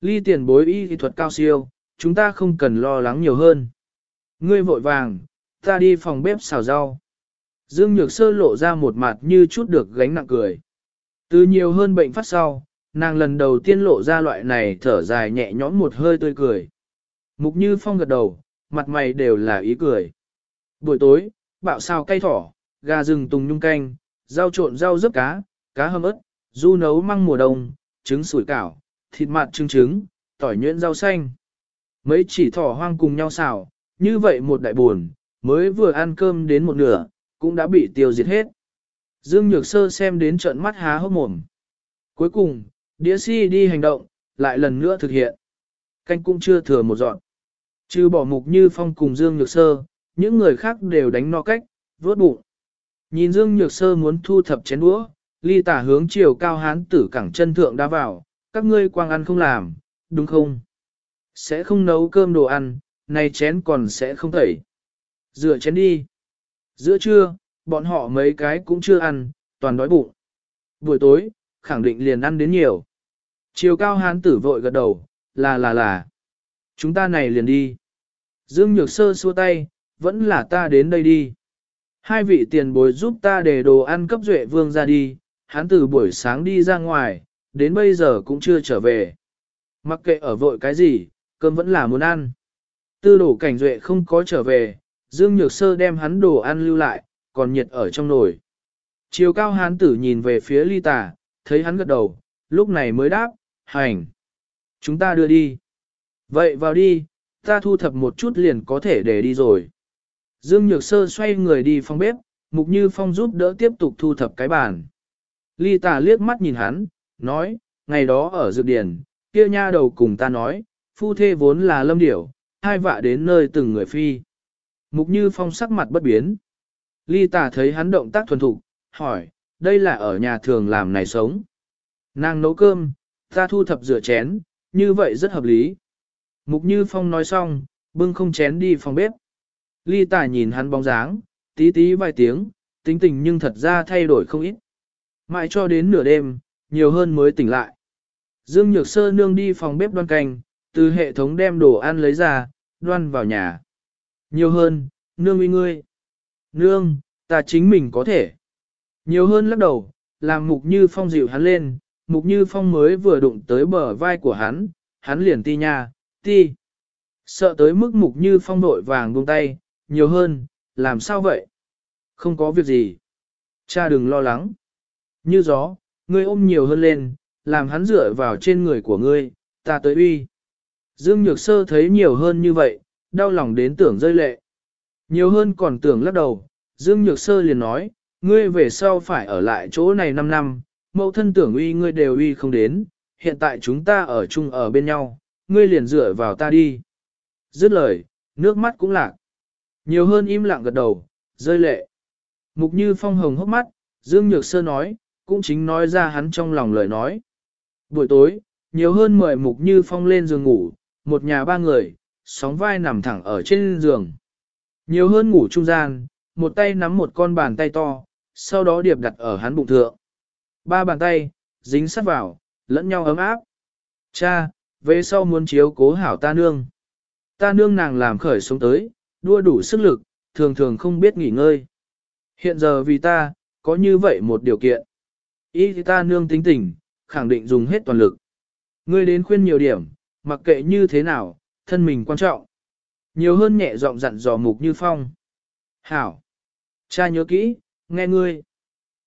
S1: Ly tiền bối y thuật cao siêu, chúng ta không cần lo lắng nhiều hơn. Ngươi vội vàng, ta đi phòng bếp xào rau. Dương Nhược Sơ lộ ra một mặt như chút được gánh nặng cười. Từ nhiều hơn bệnh phát sau, nàng lần đầu tiên lộ ra loại này thở dài nhẹ nhõm một hơi tươi cười. Mục Như Phong gật đầu, mặt mày đều là ý cười. Buổi tối, bạo sao cay thỏ, gà rừng tùng nhung canh, rau trộn rau rớp cá, cá hầm ớt, du nấu măng mùa đông, trứng sủi cảo, thịt mặn trứng trứng, tỏi nhuyễn rau xanh. Mấy chỉ thỏ hoang cùng nhau xào, như vậy một đại buồn, mới vừa ăn cơm đến một nửa, cũng đã bị tiêu diệt hết. Dương Nhược Sơ xem đến trận mắt há hốc mồm. Cuối cùng, đĩa si đi hành động, lại lần nữa thực hiện. Canh cũng chưa thừa một dọn. Trừ bỏ mục như phong cùng Dương Nhược Sơ, những người khác đều đánh no cách, vớt bụng. Nhìn Dương Nhược Sơ muốn thu thập chén đũa, ly tả hướng chiều cao hán tử cẳng chân thượng đã vào, các ngươi quang ăn không làm, đúng không? Sẽ không nấu cơm đồ ăn, này chén còn sẽ không tẩy. Rửa chén đi. Giữa trưa, bọn họ mấy cái cũng chưa ăn, toàn đói bụng. Buổi tối, khẳng định liền ăn đến nhiều. Chiều cao hán tử vội gật đầu, là là là. Chúng ta này liền đi. Dương Nhược Sơ xua tay, vẫn là ta đến đây đi. Hai vị tiền bối giúp ta để đồ ăn cấp duệ vương ra đi, hắn từ buổi sáng đi ra ngoài, đến bây giờ cũng chưa trở về. Mặc kệ ở vội cái gì, cơm vẫn là muốn ăn. Tư đổ cảnh duệ không có trở về, Dương Nhược Sơ đem hắn đồ ăn lưu lại, còn nhiệt ở trong nồi. Chiều cao hán tử nhìn về phía ly tà, thấy hắn gật đầu, lúc này mới đáp, hành. Chúng ta đưa đi. Vậy vào đi, ta thu thập một chút liền có thể để đi rồi. Dương Nhược Sơ xoay người đi phòng bếp, Mục Như Phong giúp đỡ tiếp tục thu thập cái bàn. Ly tà liếc mắt nhìn hắn, nói, ngày đó ở dược điển, kia nha đầu cùng ta nói, phu thê vốn là lâm điểu, hai vạ đến nơi từng người phi. Mục Như Phong sắc mặt bất biến. Ly Tả thấy hắn động tác thuần thục, hỏi, đây là ở nhà thường làm này sống. Nàng nấu cơm, ta thu thập rửa chén, như vậy rất hợp lý. Mục Như Phong nói xong, bưng không chén đi phòng bếp. Ly Tả nhìn hắn bóng dáng, tí tí vài tiếng, tính tình nhưng thật ra thay đổi không ít. Mãi cho đến nửa đêm, nhiều hơn mới tỉnh lại. Dương Nhược Sơ nương đi phòng bếp đoan canh, từ hệ thống đem đồ ăn lấy ra, đoan vào nhà. Nhiều hơn, nương uy ngươi. Nương, ta chính mình có thể. Nhiều hơn lắc đầu, làm mục như phong dịu hắn lên, mục như phong mới vừa đụng tới bờ vai của hắn, hắn liền ti nha, ti. Sợ tới mức mục như phong đội vàng buông tay, nhiều hơn, làm sao vậy? Không có việc gì. Cha đừng lo lắng. Như gió, ngươi ôm nhiều hơn lên, làm hắn dựa vào trên người của ngươi, ta tới uy. Dương Nhược Sơ thấy nhiều hơn như vậy, đau lòng đến tưởng rơi lệ. Nhiều hơn còn tưởng lắc đầu, Dương Nhược Sơ liền nói, ngươi về sau phải ở lại chỗ này 5 năm, mẫu thân tưởng uy ngươi đều uy không đến, hiện tại chúng ta ở chung ở bên nhau, ngươi liền dựa vào ta đi. Dứt lời, nước mắt cũng lạc. Nhiều hơn im lặng gật đầu, rơi lệ. Mục như phong hồng hốc mắt, Dương Nhược Sơ nói, cũng chính nói ra hắn trong lòng lời nói. Buổi tối, nhiều hơn mời Mục Như Phong lên giường ngủ, một nhà ba người, sóng vai nằm thẳng ở trên giường. Nhiều hơn ngủ trung gian, một tay nắm một con bàn tay to, sau đó điệp đặt ở hắn bụng thượng. Ba bàn tay, dính sát vào, lẫn nhau ấm áp. Cha, về sau muốn chiếu cố hảo ta nương. Ta nương nàng làm khởi sống tới, đua đủ sức lực, thường thường không biết nghỉ ngơi. Hiện giờ vì ta, có như vậy một điều kiện. Ý thì ta nương tính tình, khẳng định dùng hết toàn lực. Ngươi đến khuyên nhiều điểm, mặc kệ như thế nào, thân mình quan trọng. Nhiều hơn nhẹ giọng dặn dò mục như phong. Hảo. Cha nhớ kỹ, nghe ngươi.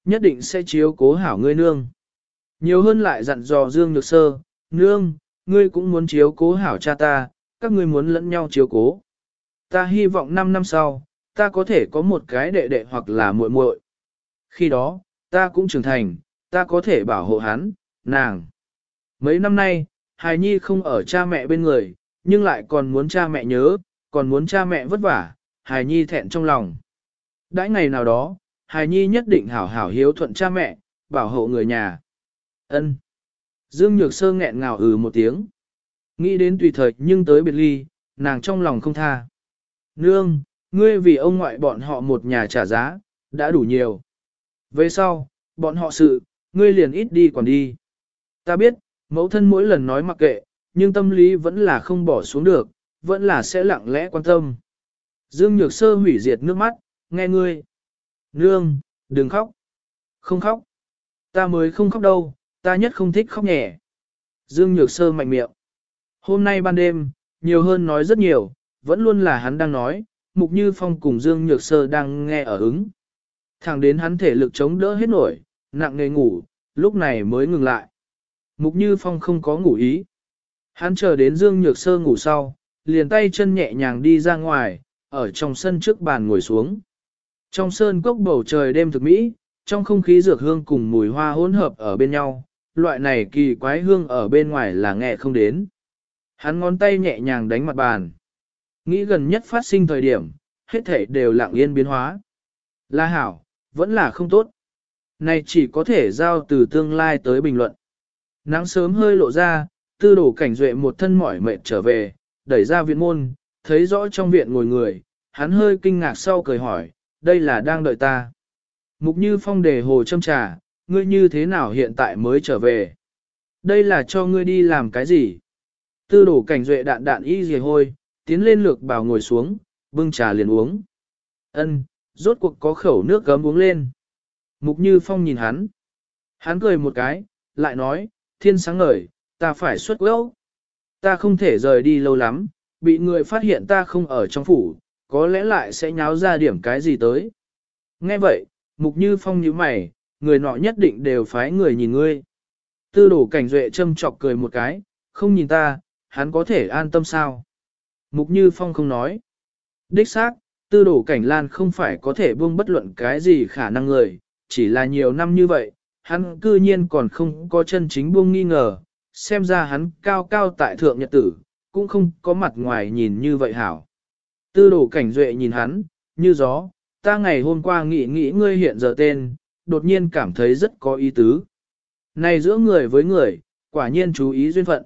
S1: Nhất định sẽ chiếu cố hảo ngươi nương. Nhiều hơn lại dặn dò Dương Nhược Sơ, nương, ngươi cũng muốn chiếu cố hảo cha ta, các ngươi muốn lẫn nhau chiếu cố. Ta hy vọng 5 năm sau, ta có thể có một cái đệ đệ hoặc là muội muội. Khi đó, ta cũng trưởng thành, ta có thể bảo hộ hắn, nàng. Mấy năm nay, hài nhi không ở cha mẹ bên người, nhưng lại còn muốn cha mẹ nhớ, còn muốn cha mẹ vất vả, hài nhi thẹn trong lòng. Đãi ngày nào đó, hài nhi nhất định hảo hảo hiếu thuận cha mẹ, bảo hộ người nhà. Ân. Dương Nhược Sơ nghẹn ngào ừ một tiếng. Nghĩ đến tùy thời nhưng tới biệt ly, nàng trong lòng không tha. Nương, ngươi vì ông ngoại bọn họ một nhà trả giá, đã đủ nhiều. Về sau, bọn họ sự, ngươi liền ít đi còn đi. Ta biết, mẫu thân mỗi lần nói mặc kệ, nhưng tâm lý vẫn là không bỏ xuống được, vẫn là sẽ lặng lẽ quan tâm. Dương Nhược Sơ hủy diệt nước mắt, nghe ngươi. Nương, đừng khóc. Không khóc. Ta mới không khóc đâu, ta nhất không thích khóc nhẹ. Dương Nhược Sơ mạnh miệng. Hôm nay ban đêm, nhiều hơn nói rất nhiều, vẫn luôn là hắn đang nói, Mục Như Phong cùng Dương Nhược Sơ đang nghe ở ứng. Thẳng đến hắn thể lực chống đỡ hết nổi, nặng nề ngủ, lúc này mới ngừng lại. Mục Như Phong không có ngủ ý. Hắn chờ đến Dương Nhược Sơ ngủ sau, liền tay chân nhẹ nhàng đi ra ngoài, ở trong sân trước bàn ngồi xuống. Trong sơn cốc bầu trời đêm thực mỹ, trong không khí dược hương cùng mùi hoa hỗn hợp ở bên nhau, loại này kỳ quái hương ở bên ngoài là nghe không đến. Hắn ngón tay nhẹ nhàng đánh mặt bàn. Nghĩ gần nhất phát sinh thời điểm, hết thể đều lặng yên biến hóa. Là hảo, vẫn là không tốt. Này chỉ có thể giao từ tương lai tới bình luận. Nắng sớm hơi lộ ra, tư đổ cảnh duệ một thân mỏi mệt trở về, đẩy ra viện môn, thấy rõ trong viện ngồi người, hắn hơi kinh ngạc sau cười hỏi, đây là đang đợi ta. Mục như phong đề hồ châm trà, ngươi như thế nào hiện tại mới trở về? Đây là cho ngươi đi làm cái gì? Tư đổ cảnh duệ đạn đạn y dì hôi, tiến lên lược bảo ngồi xuống, bưng trà liền uống. Ân, rốt cuộc có khẩu nước gấm uống lên. Mục Như Phong nhìn hắn. Hắn cười một cái, lại nói, thiên sáng ngời, ta phải xuất gốc. Ta không thể rời đi lâu lắm, bị người phát hiện ta không ở trong phủ, có lẽ lại sẽ nháo ra điểm cái gì tới. Nghe vậy, Mục Như Phong nhíu mày, người nọ nhất định đều phái người nhìn ngươi. Tư đổ cảnh duệ châm chọc cười một cái, không nhìn ta, hắn có thể an tâm sao? Mục Như Phong không nói. Đích xác, tư đổ cảnh lan không phải có thể buông bất luận cái gì khả năng người, chỉ là nhiều năm như vậy, hắn cư nhiên còn không có chân chính buông nghi ngờ, xem ra hắn cao cao tại thượng nhật tử, cũng không có mặt ngoài nhìn như vậy hảo. Tư đồ cảnh duệ nhìn hắn, như gió, ta ngày hôm qua nghĩ nghĩ ngươi hiện giờ tên, đột nhiên cảm thấy rất có ý tứ. Này giữa người với người, quả nhiên chú ý duyên phận.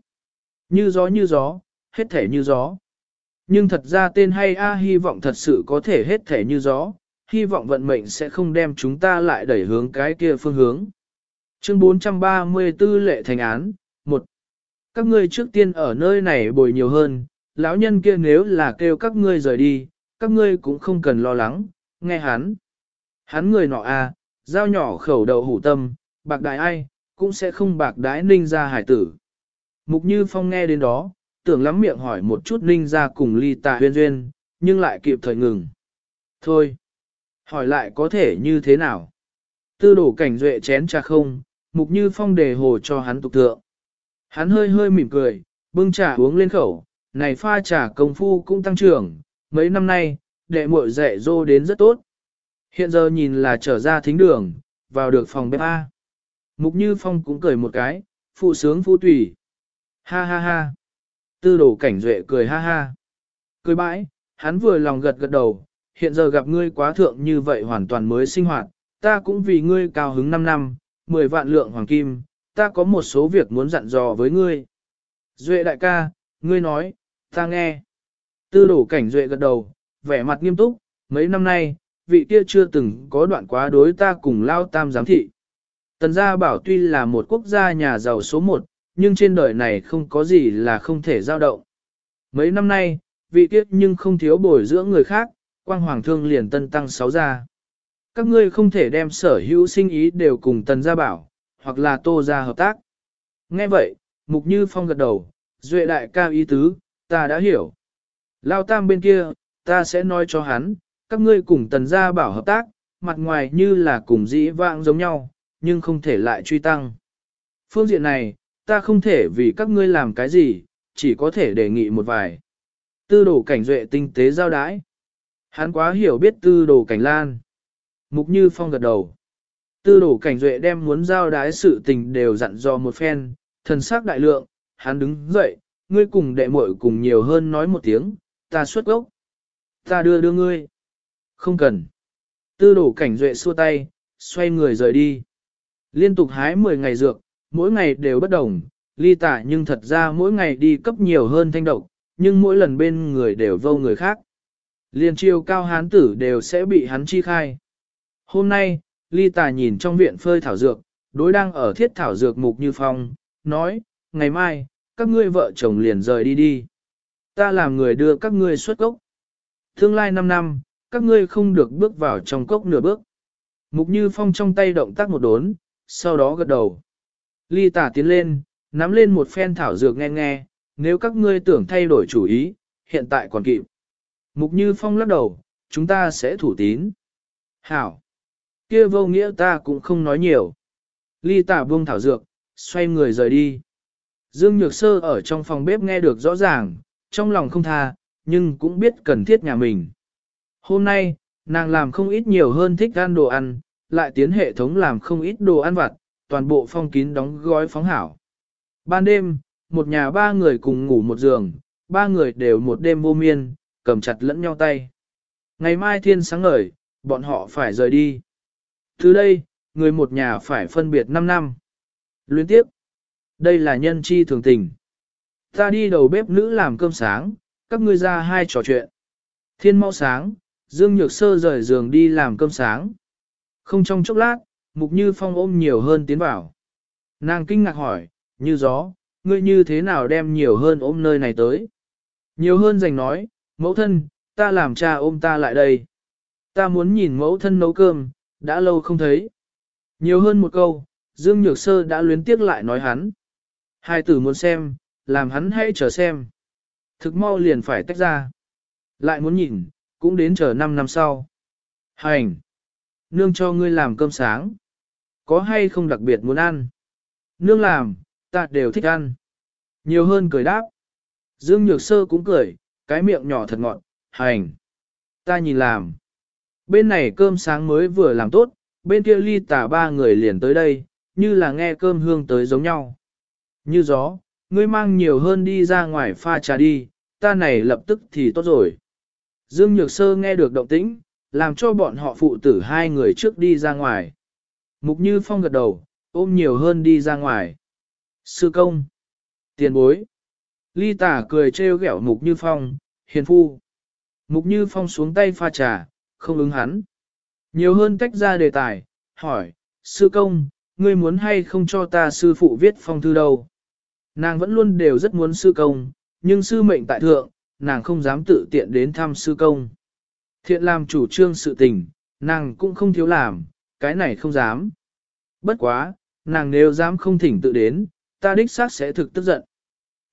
S1: Như gió như gió, hết thể như gió. Nhưng thật ra tên hay A hy vọng thật sự có thể hết thể như gió, hy vọng vận mệnh sẽ không đem chúng ta lại đẩy hướng cái kia phương hướng. Chương 434 lệ thành án, 1. Các ngươi trước tiên ở nơi này bồi nhiều hơn, lão nhân kia nếu là kêu các ngươi rời đi, các ngươi cũng không cần lo lắng, nghe hắn. Hắn người nọ a, dao nhỏ khẩu đầu hủ tâm, bạc đại ai, cũng sẽ không bạc đái ninh ra hải tử. Mục Như Phong nghe đến đó, tưởng lắm miệng hỏi một chút ninh ra cùng ly tạ huyên duyên, nhưng lại kịp thời ngừng. Thôi, hỏi lại có thể như thế nào? Tư đổ cảnh duệ chén trà không, Mục Như Phong đề hồ cho hắn tục thượng. Hắn hơi hơi mỉm cười, bưng trà uống lên khẩu, này pha trà công phu cũng tăng trưởng, mấy năm nay, đệ muội dạy dô đến rất tốt. Hiện giờ nhìn là trở ra thính đường, vào được phòng bếp A. Mục Như Phong cũng cười một cái, phụ sướng phụ tùy. Ha ha ha. Tư đồ cảnh duệ cười ha ha. Cười bãi, hắn vừa lòng gật gật đầu, hiện giờ gặp ngươi quá thượng như vậy hoàn toàn mới sinh hoạt, ta cũng vì ngươi cao hứng 5 năm, 10 vạn lượng hoàng kim, ta có một số việc muốn dặn dò với ngươi. Duệ đại ca, ngươi nói, ta nghe. Tư đổ cảnh duệ gật đầu, vẻ mặt nghiêm túc, mấy năm nay, vị kia chưa từng có đoạn quá đối ta cùng lao tam giám thị. Tần gia bảo tuy là một quốc gia nhà giàu số một, nhưng trên đời này không có gì là không thể giao động. Mấy năm nay, vị tiết nhưng không thiếu bồi dưỡng người khác, quang hoàng thương liền tân tăng sáu gia. Các ngươi không thể đem sở hữu sinh ý đều cùng tần gia bảo, hoặc là tô gia hợp tác. Nghe vậy, Mục Như Phong gật đầu, duệ đại ca ý tứ, ta đã hiểu. Lao tam bên kia, ta sẽ nói cho hắn, các ngươi cùng tần gia bảo hợp tác, mặt ngoài như là cùng dĩ vãng giống nhau, nhưng không thể lại truy tăng. Phương diện này, ta không thể vì các ngươi làm cái gì, chỉ có thể đề nghị một vài. Tư đồ cảnh duệ tinh tế giao đái. Hắn quá hiểu biết tư đồ cảnh lan. Mục như phong gật đầu. Tư đổ cảnh duệ đem muốn giao đái sự tình đều dặn dò một phen, thần sắc đại lượng, hắn đứng dậy, ngươi cùng đệ muội cùng nhiều hơn nói một tiếng, ta xuất gốc. Ta đưa đưa ngươi. Không cần. Tư đổ cảnh duệ xua tay, xoay người rời đi. Liên tục hái 10 ngày dược, mỗi ngày đều bất đồng, ly tả nhưng thật ra mỗi ngày đi cấp nhiều hơn thanh độc, nhưng mỗi lần bên người đều vô người khác. Liên chiêu cao hán tử đều sẽ bị hắn chi khai. Hôm nay, ly tà nhìn trong viện phơi thảo dược, đối đang ở thiết thảo dược mục như phong, nói, ngày mai, các ngươi vợ chồng liền rời đi đi. Ta làm người đưa các ngươi xuất cốc. Tương lai 5 năm, các ngươi không được bước vào trong cốc nửa bước. Mục như phong trong tay động tác một đốn, sau đó gật đầu. Ly tả tiến lên, nắm lên một phen thảo dược nghe nghe, nếu các ngươi tưởng thay đổi chủ ý, hiện tại còn kịp. Mục Như Phong lắc đầu, chúng ta sẽ thủ tín. Hảo! Kia vô nghĩa ta cũng không nói nhiều. Ly tả buông thảo dược, xoay người rời đi. Dương Nhược Sơ ở trong phòng bếp nghe được rõ ràng, trong lòng không tha, nhưng cũng biết cần thiết nhà mình. Hôm nay, nàng làm không ít nhiều hơn thích ăn đồ ăn, lại tiến hệ thống làm không ít đồ ăn vặt, toàn bộ phong kín đóng gói phóng hảo. Ban đêm, một nhà ba người cùng ngủ một giường, ba người đều một đêm vô miên, cầm chặt lẫn nhau tay. Ngày mai thiên sáng ngời, bọn họ phải rời đi. Từ đây, người một nhà phải phân biệt 5 năm. Luyến tiếp, đây là nhân chi thường tình. Ta đi đầu bếp nữ làm cơm sáng, các ngươi ra hai trò chuyện. Thiên mau sáng, Dương Nhược Sơ rời giường đi làm cơm sáng. Không trong chốc lát, Mục Như Phong ôm nhiều hơn tiến vào. Nàng kinh ngạc hỏi, như gió, ngươi như thế nào đem nhiều hơn ôm nơi này tới? Nhiều hơn dành nói, mẫu thân, ta làm cha ôm ta lại đây. Ta muốn nhìn mẫu thân nấu cơm, đã lâu không thấy. Nhiều hơn một câu, Dương Nhược Sơ đã luyến tiếc lại nói hắn. Hai tử muốn xem, làm hắn hãy chờ xem. Thực mau liền phải tách ra. Lại muốn nhìn, cũng đến chờ 5 năm sau. Hành! Nương cho ngươi làm cơm sáng. Có hay không đặc biệt muốn ăn? Nương làm, ta đều thích ăn. Nhiều hơn cười đáp. Dương Nhược Sơ cũng cười, cái miệng nhỏ thật ngọt, hành. Ta nhìn làm. Bên này cơm sáng mới vừa làm tốt, bên kia ly tả ba người liền tới đây, như là nghe cơm hương tới giống nhau. Như gió, ngươi mang nhiều hơn đi ra ngoài pha trà đi, ta này lập tức thì tốt rồi. Dương Nhược Sơ nghe được động tĩnh, làm cho bọn họ phụ tử hai người trước đi ra ngoài. Mục Như Phong gật đầu, ôm nhiều hơn đi ra ngoài. Sư công, tiền bối. Ly tả cười trêu ghẹo Mục Như Phong, hiền phu. Mục Như Phong xuống tay pha trà, không ứng hắn. Nhiều hơn tách ra đề tài, hỏi, sư công, ngươi muốn hay không cho ta sư phụ viết phong thư đâu? Nàng vẫn luôn đều rất muốn sư công, nhưng sư mệnh tại thượng, nàng không dám tự tiện đến thăm sư công. Thiện làm chủ trương sự tình, nàng cũng không thiếu làm, cái này không dám. Bất quá, nàng nếu dám không thỉnh tự đến, ta đích xác sẽ thực tức giận.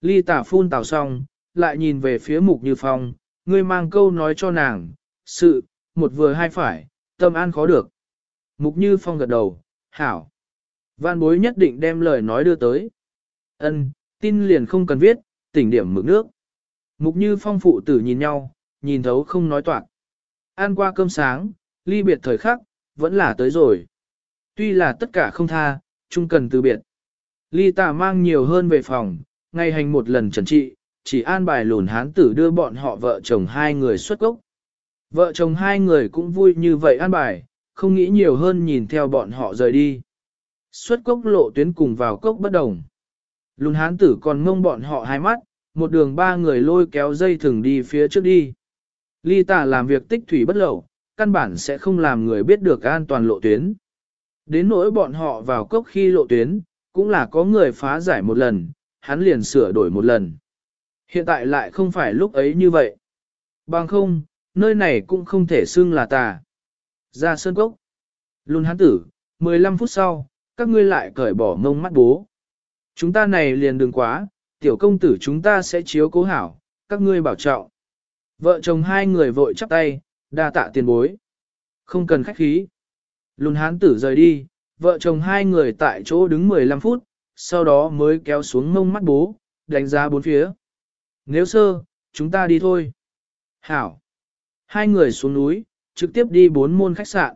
S1: Ly tả phun tào xong, lại nhìn về phía mục như phong, ngươi mang câu nói cho nàng, sự, một vừa hai phải, tâm an khó được. Mục như phong gật đầu, hảo. Văn bối nhất định đem lời nói đưa tới. Ân, tin liền không cần viết, tỉnh điểm mực nước. Mục như phong phụ tử nhìn nhau, nhìn thấu không nói toạc. Ăn qua cơm sáng, ly biệt thời khắc, vẫn là tới rồi. Tuy là tất cả không tha, chung cần từ biệt. Ly tà mang nhiều hơn về phòng, ngày hành một lần trần trị, chỉ an bài lùn hán tử đưa bọn họ vợ chồng hai người xuất gốc. Vợ chồng hai người cũng vui như vậy an bài, không nghĩ nhiều hơn nhìn theo bọn họ rời đi. Xuất cốc lộ tuyến cùng vào cốc bất đồng. Lùn hán tử còn ngông bọn họ hai mắt, một đường ba người lôi kéo dây thừng đi phía trước đi. Ly tả làm việc tích thủy bất lậu, căn bản sẽ không làm người biết được an toàn lộ tuyến. Đến nỗi bọn họ vào cốc khi lộ tuyến, cũng là có người phá giải một lần, hắn liền sửa đổi một lần. Hiện tại lại không phải lúc ấy như vậy. Bằng không, nơi này cũng không thể xưng là tà. Ra sơn cốc. Lùn hán tử, 15 phút sau, các ngươi lại cởi bỏ mông mắt bố. Chúng ta này liền đừng quá, tiểu công tử chúng ta sẽ chiếu cố hảo, các ngươi bảo trọng. Vợ chồng hai người vội chắp tay, đa tạ tiền bối. Không cần khách khí. Lùn hán tử rời đi, vợ chồng hai người tại chỗ đứng 15 phút, sau đó mới kéo xuống mông mắt bố, đánh giá bốn phía. Nếu sơ, chúng ta đi thôi. Hảo. Hai người xuống núi, trực tiếp đi bốn môn khách sạn.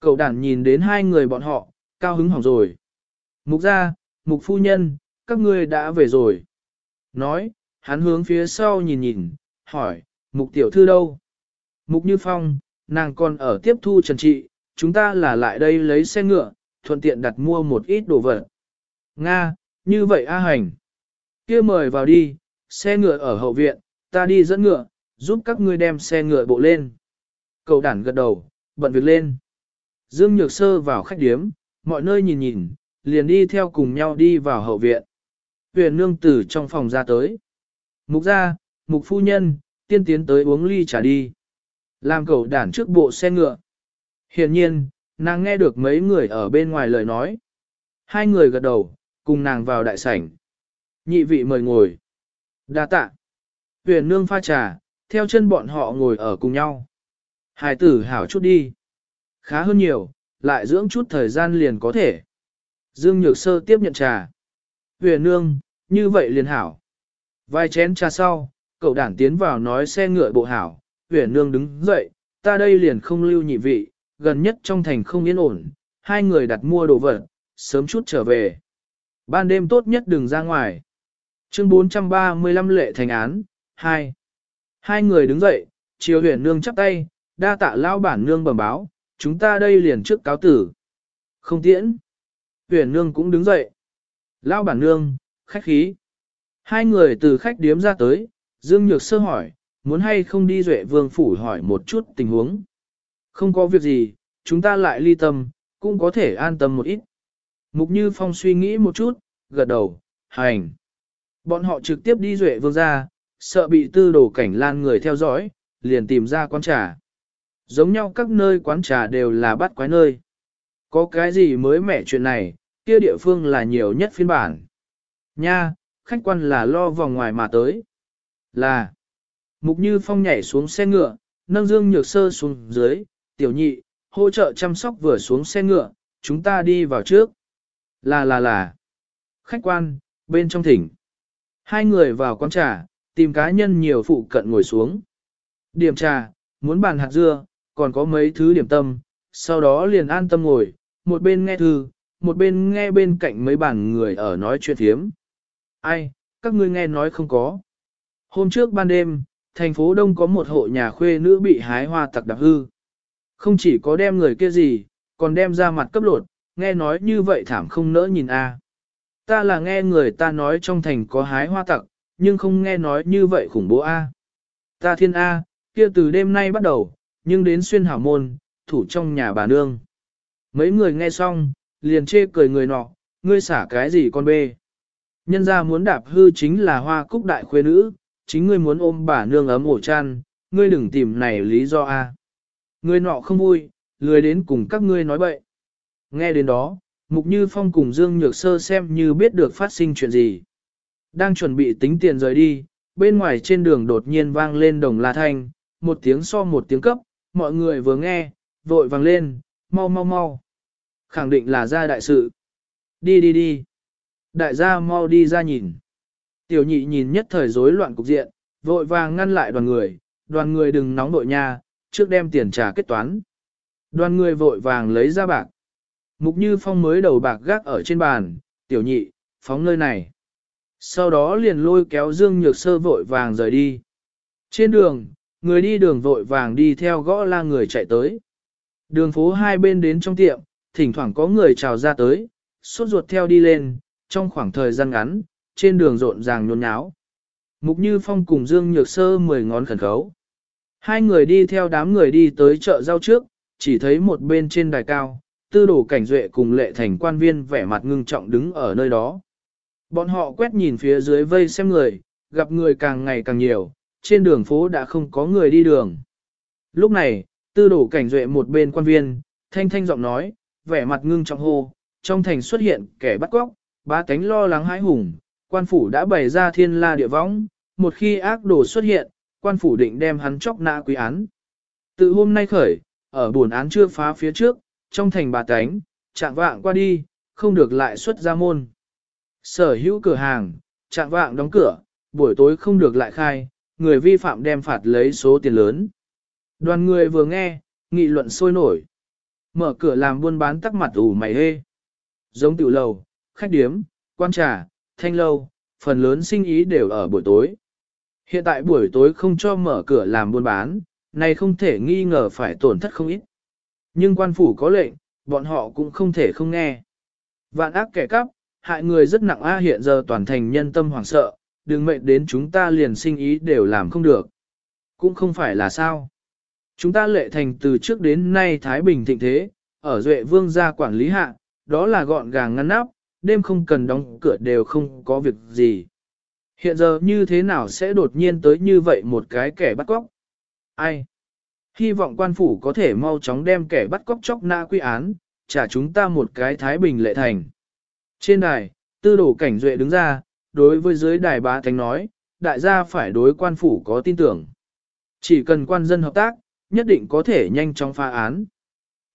S1: Cậu đàn nhìn đến hai người bọn họ, cao hứng hỏng rồi. Mục ra, mục phu nhân, các ngươi đã về rồi. Nói, hắn hướng phía sau nhìn nhìn, hỏi, mục tiểu thư đâu? Mục như phong, nàng còn ở tiếp thu trần trị, chúng ta là lại đây lấy xe ngựa, thuận tiện đặt mua một ít đồ vật. Nga, như vậy A hành. kia mời vào đi, xe ngựa ở hậu viện, ta đi dẫn ngựa, giúp các ngươi đem xe ngựa bộ lên. Cậu đản gật đầu, bận việc lên. Dương Nhược Sơ vào khách điếm, mọi nơi nhìn nhìn, liền đi theo cùng nhau đi vào hậu viện. Huyền nương tử trong phòng ra tới. Mục ra, mục phu nhân, tiên tiến tới uống ly trà đi. Làm cậu đản trước bộ xe ngựa. Hiển nhiên, nàng nghe được mấy người ở bên ngoài lời nói. Hai người gật đầu, cùng nàng vào đại sảnh. Nhị vị mời ngồi. Đa tạ. Huyền nương pha trà, theo chân bọn họ ngồi ở cùng nhau. Hải tử hảo chút đi. Khá hơn nhiều, lại dưỡng chút thời gian liền có thể. Dương Nhược Sơ tiếp nhận trà. Huyền nương, như vậy liền hảo. Vài chén trà sau, cậu đảng tiến vào nói xe ngựa bộ hảo. Huyền nương đứng dậy, ta đây liền không lưu nhị vị, gần nhất trong thành không yên ổn, hai người đặt mua đồ vật, sớm chút trở về. Ban đêm tốt nhất đừng ra ngoài. Chương 435 lệ thành án, 2. Hai người đứng dậy, chiều huyền nương chắp tay, đa tạ lao bản nương bẩm báo, chúng ta đây liền trước cáo tử. Không tiễn. Huyền nương cũng đứng dậy. Lao bản nương, khách khí. Hai người từ khách điếm ra tới, Dương Nhược sơ hỏi, muốn hay không đi duệ vương phủ hỏi một chút tình huống. Không có việc gì, chúng ta lại ly tâm, cũng có thể an tâm một ít. Mục Như Phong suy nghĩ một chút, gật đầu, hành. Bọn họ trực tiếp đi duệ vương ra, sợ bị tư đồ cảnh lan người theo dõi, liền tìm ra quán trà. Giống nhau các nơi quán trà đều là bắt quái nơi. Có cái gì mới mẻ chuyện này, kia địa phương là nhiều nhất phiên bản. Nha, khách quan là lo vòng ngoài mà tới. Là, Mục Như Phong nhảy xuống xe ngựa, nâng Dương Nhược Sơ xuống dưới, tiểu nhị, hỗ trợ chăm sóc vừa xuống xe ngựa, chúng ta đi vào trước. Là là là. Khách quan, bên trong thỉnh. Hai người vào quán trà, tìm cá nhân nhiều phụ cận ngồi xuống. Điểm trà, muốn bàn hạt dưa, còn có mấy thứ điểm tâm, sau đó liền an tâm ngồi, một bên nghe thư, một bên nghe bên cạnh mấy bàn người ở nói chuyện thiếm. Ai, các ngươi nghe nói không có. Hôm trước ban đêm, thành phố Đông có một hộ nhà khuê nữ bị hái hoa tặc đặc hư. Không chỉ có đem người kia gì, còn đem ra mặt cấp lột, nghe nói như vậy thảm không nỡ nhìn a. Ta là nghe người ta nói trong thành có hái hoa tặc, nhưng không nghe nói như vậy khủng bố a. Ta thiên a, kia từ đêm nay bắt đầu, nhưng đến xuyên hảo môn, thủ trong nhà bà nương. Mấy người nghe xong, liền chê cười người nọ, ngươi xả cái gì con bê. Nhân ra muốn đạp hư chính là hoa cúc đại khuê nữ, chính ngươi muốn ôm bà nương ấm ổ chăn, ngươi đừng tìm này lý do a. Ngươi nọ không vui, lười đến cùng các ngươi nói bậy. Nghe đến đó, Mục Như Phong cùng Dương Nhược Sơ xem như biết được phát sinh chuyện gì. Đang chuẩn bị tính tiền rời đi, bên ngoài trên đường đột nhiên vang lên đồng la thanh, một tiếng so một tiếng cấp, mọi người vừa nghe, vội vàng lên, mau mau mau. Khẳng định là ra đại sự. Đi đi đi. Đại gia mau đi ra nhìn. Tiểu nhị nhìn nhất thời rối loạn cục diện, vội vàng ngăn lại đoàn người, đoàn người đừng nóng nội nha, trước đem tiền trả kết toán. Đoàn người vội vàng lấy ra bạc. Mục Như Phong mới đầu bạc gác ở trên bàn, tiểu nhị, phóng nơi này. Sau đó liền lôi kéo Dương Nhược Sơ vội vàng rời đi. Trên đường, người đi đường vội vàng đi theo gõ la người chạy tới. Đường phố hai bên đến trong tiệm, thỉnh thoảng có người chào ra tới, suốt ruột theo đi lên, trong khoảng thời gian ngắn, trên đường rộn ràng nhốn nháo. Mục Như Phong cùng Dương Nhược Sơ mười ngón khẩn khấu. Hai người đi theo đám người đi tới chợ rau trước, chỉ thấy một bên trên đài cao, tư Đồ cảnh duệ cùng lệ thành quan viên vẻ mặt ngưng trọng đứng ở nơi đó. Bọn họ quét nhìn phía dưới vây xem người, gặp người càng ngày càng nhiều, trên đường phố đã không có người đi đường. Lúc này, tư đổ cảnh duệ một bên quan viên, thanh thanh giọng nói, vẻ mặt ngưng trọng hô, trong thành xuất hiện kẻ bắt cóc, ba cánh lo lắng hãi hùng, quan phủ đã bày ra thiên la địa võng, một khi ác đồ xuất hiện, quan phủ định đem hắn chóc nã quý án. Từ hôm nay khởi, ở buồn án chưa phá phía trước, trong thành bà cánh, chạm vạng qua đi, không được lại xuất ra môn. Sở hữu cửa hàng, chạm vạng đóng cửa, buổi tối không được lại khai, người vi phạm đem phạt lấy số tiền lớn. Đoàn người vừa nghe, nghị luận sôi nổi. Mở cửa làm buôn bán tắc mặt ủ mày hê. Giống tiểu lầu, khách điếm, quan trà, thanh lâu, phần lớn sinh ý đều ở buổi tối. Hiện tại buổi tối không cho mở cửa làm buôn bán, này không thể nghi ngờ phải tổn thất không ít. Nhưng quan phủ có lệnh, bọn họ cũng không thể không nghe. Vạn ác kẻ cắp, hại người rất nặng a hiện giờ toàn thành nhân tâm hoảng sợ, đừng mệnh đến chúng ta liền sinh ý đều làm không được. Cũng không phải là sao. Chúng ta lệ thành từ trước đến nay Thái Bình thịnh thế, ở Duệ Vương gia quản lý hạ, đó là gọn gàng ngăn nắp, đêm không cần đóng cửa đều không có việc gì. Hiện giờ như thế nào sẽ đột nhiên tới như vậy một cái kẻ bắt cóc? Ai? Hy vọng quan phủ có thể mau chóng đem kẻ bắt cóc chóc nã quy án, trả chúng ta một cái thái bình lệ thành. Trên đài, tư đổ cảnh duệ đứng ra, đối với dưới đài bá thánh nói, đại gia phải đối quan phủ có tin tưởng. Chỉ cần quan dân hợp tác, nhất định có thể nhanh chóng phá án.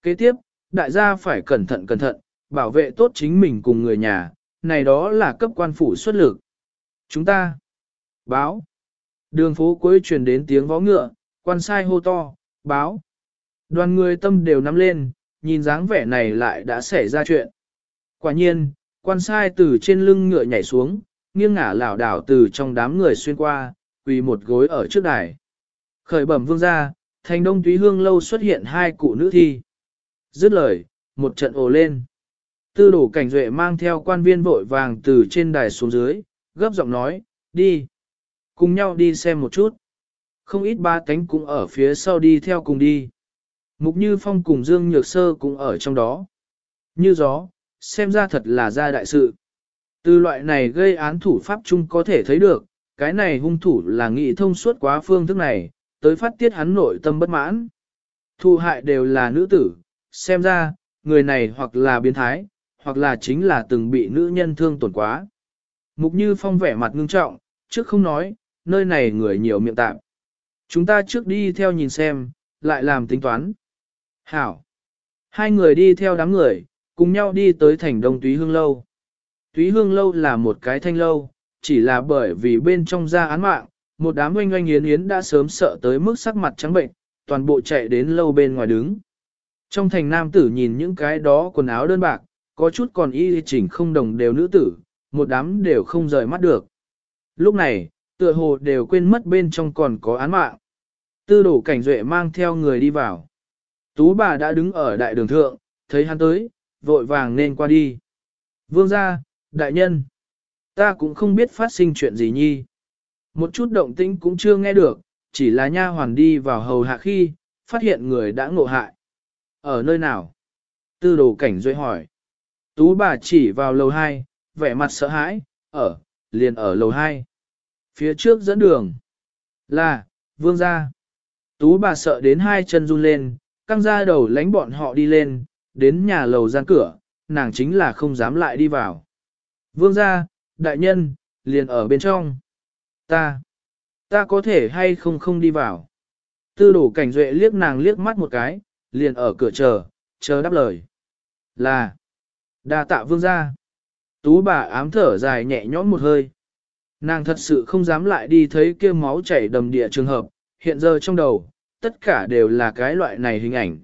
S1: Kế tiếp, đại gia phải cẩn thận cẩn thận, bảo vệ tốt chính mình cùng người nhà, này đó là cấp quan phủ xuất lực. Chúng ta, báo, đường phố cuối truyền đến tiếng vó ngựa, quan sai hô to, báo. Đoàn người tâm đều nắm lên, nhìn dáng vẻ này lại đã xảy ra chuyện. Quả nhiên, quan sai từ trên lưng ngựa nhảy xuống, nghiêng ngả lảo đảo từ trong đám người xuyên qua, quỳ một gối ở trước đài. Khởi bẩm vương gia, thành đông túy hương lâu xuất hiện hai cụ nữ thi. Dứt lời, một trận ồ lên. Tư đổ cảnh duệ mang theo quan viên vội vàng từ trên đài xuống dưới, gấp giọng nói, đi. Cùng nhau đi xem một chút. Không ít ba cánh cũng ở phía sau đi theo cùng đi. Mục Như Phong cùng Dương Nhược Sơ cũng ở trong đó. Như gió, xem ra thật là ra đại sự. Từ loại này gây án thủ pháp chung có thể thấy được, cái này hung thủ là nghị thông suốt quá phương thức này, tới phát tiết hắn nội tâm bất mãn. Thu hại đều là nữ tử, xem ra, người này hoặc là biến thái, hoặc là chính là từng bị nữ nhân thương tổn quá. Mục Như Phong vẻ mặt ngưng trọng, trước không nói, nơi này người nhiều miệng tạm. Chúng ta trước đi theo nhìn xem, lại làm tính toán. Hảo. Hai người đi theo đám người, cùng nhau đi tới thành đông túy hương lâu. Túy hương lâu là một cái thanh lâu, chỉ là bởi vì bên trong ra án mạng, một đám oanh oanh yến yến đã sớm sợ tới mức sắc mặt trắng bệnh, toàn bộ chạy đến lâu bên ngoài đứng. Trong thành nam tử nhìn những cái đó quần áo đơn bạc, có chút còn y chỉnh không đồng đều nữ tử, một đám đều không rời mắt được. Lúc này, tựa hồ đều quên mất bên trong còn có án mạng. Tư đổ cảnh duệ mang theo người đi vào. Tú bà đã đứng ở đại đường thượng, thấy hắn tới, vội vàng nên qua đi. Vương gia, đại nhân, ta cũng không biết phát sinh chuyện gì nhi. Một chút động tĩnh cũng chưa nghe được, chỉ là nha hoàn đi vào hầu hạ khi, phát hiện người đã ngộ hại. Ở nơi nào? Tư đồ cảnh duệ hỏi. Tú bà chỉ vào lầu 2, vẻ mặt sợ hãi, ở, liền ở lầu 2. Phía trước dẫn đường. Là, vương gia. Tú bà sợ đến hai chân run lên, căng ra đầu lánh bọn họ đi lên, đến nhà lầu gian cửa, nàng chính là không dám lại đi vào. Vương gia, đại nhân, liền ở bên trong. Ta, ta có thể hay không không đi vào. Tư đổ cảnh duệ liếc nàng liếc mắt một cái, liền ở cửa chờ, chờ đáp lời. Là, đa tạ vương gia. Tú bà ám thở dài nhẹ nhõm một hơi. Nàng thật sự không dám lại đi thấy kia máu chảy đầm địa trường hợp, hiện giờ trong đầu, tất cả đều là cái loại này hình ảnh.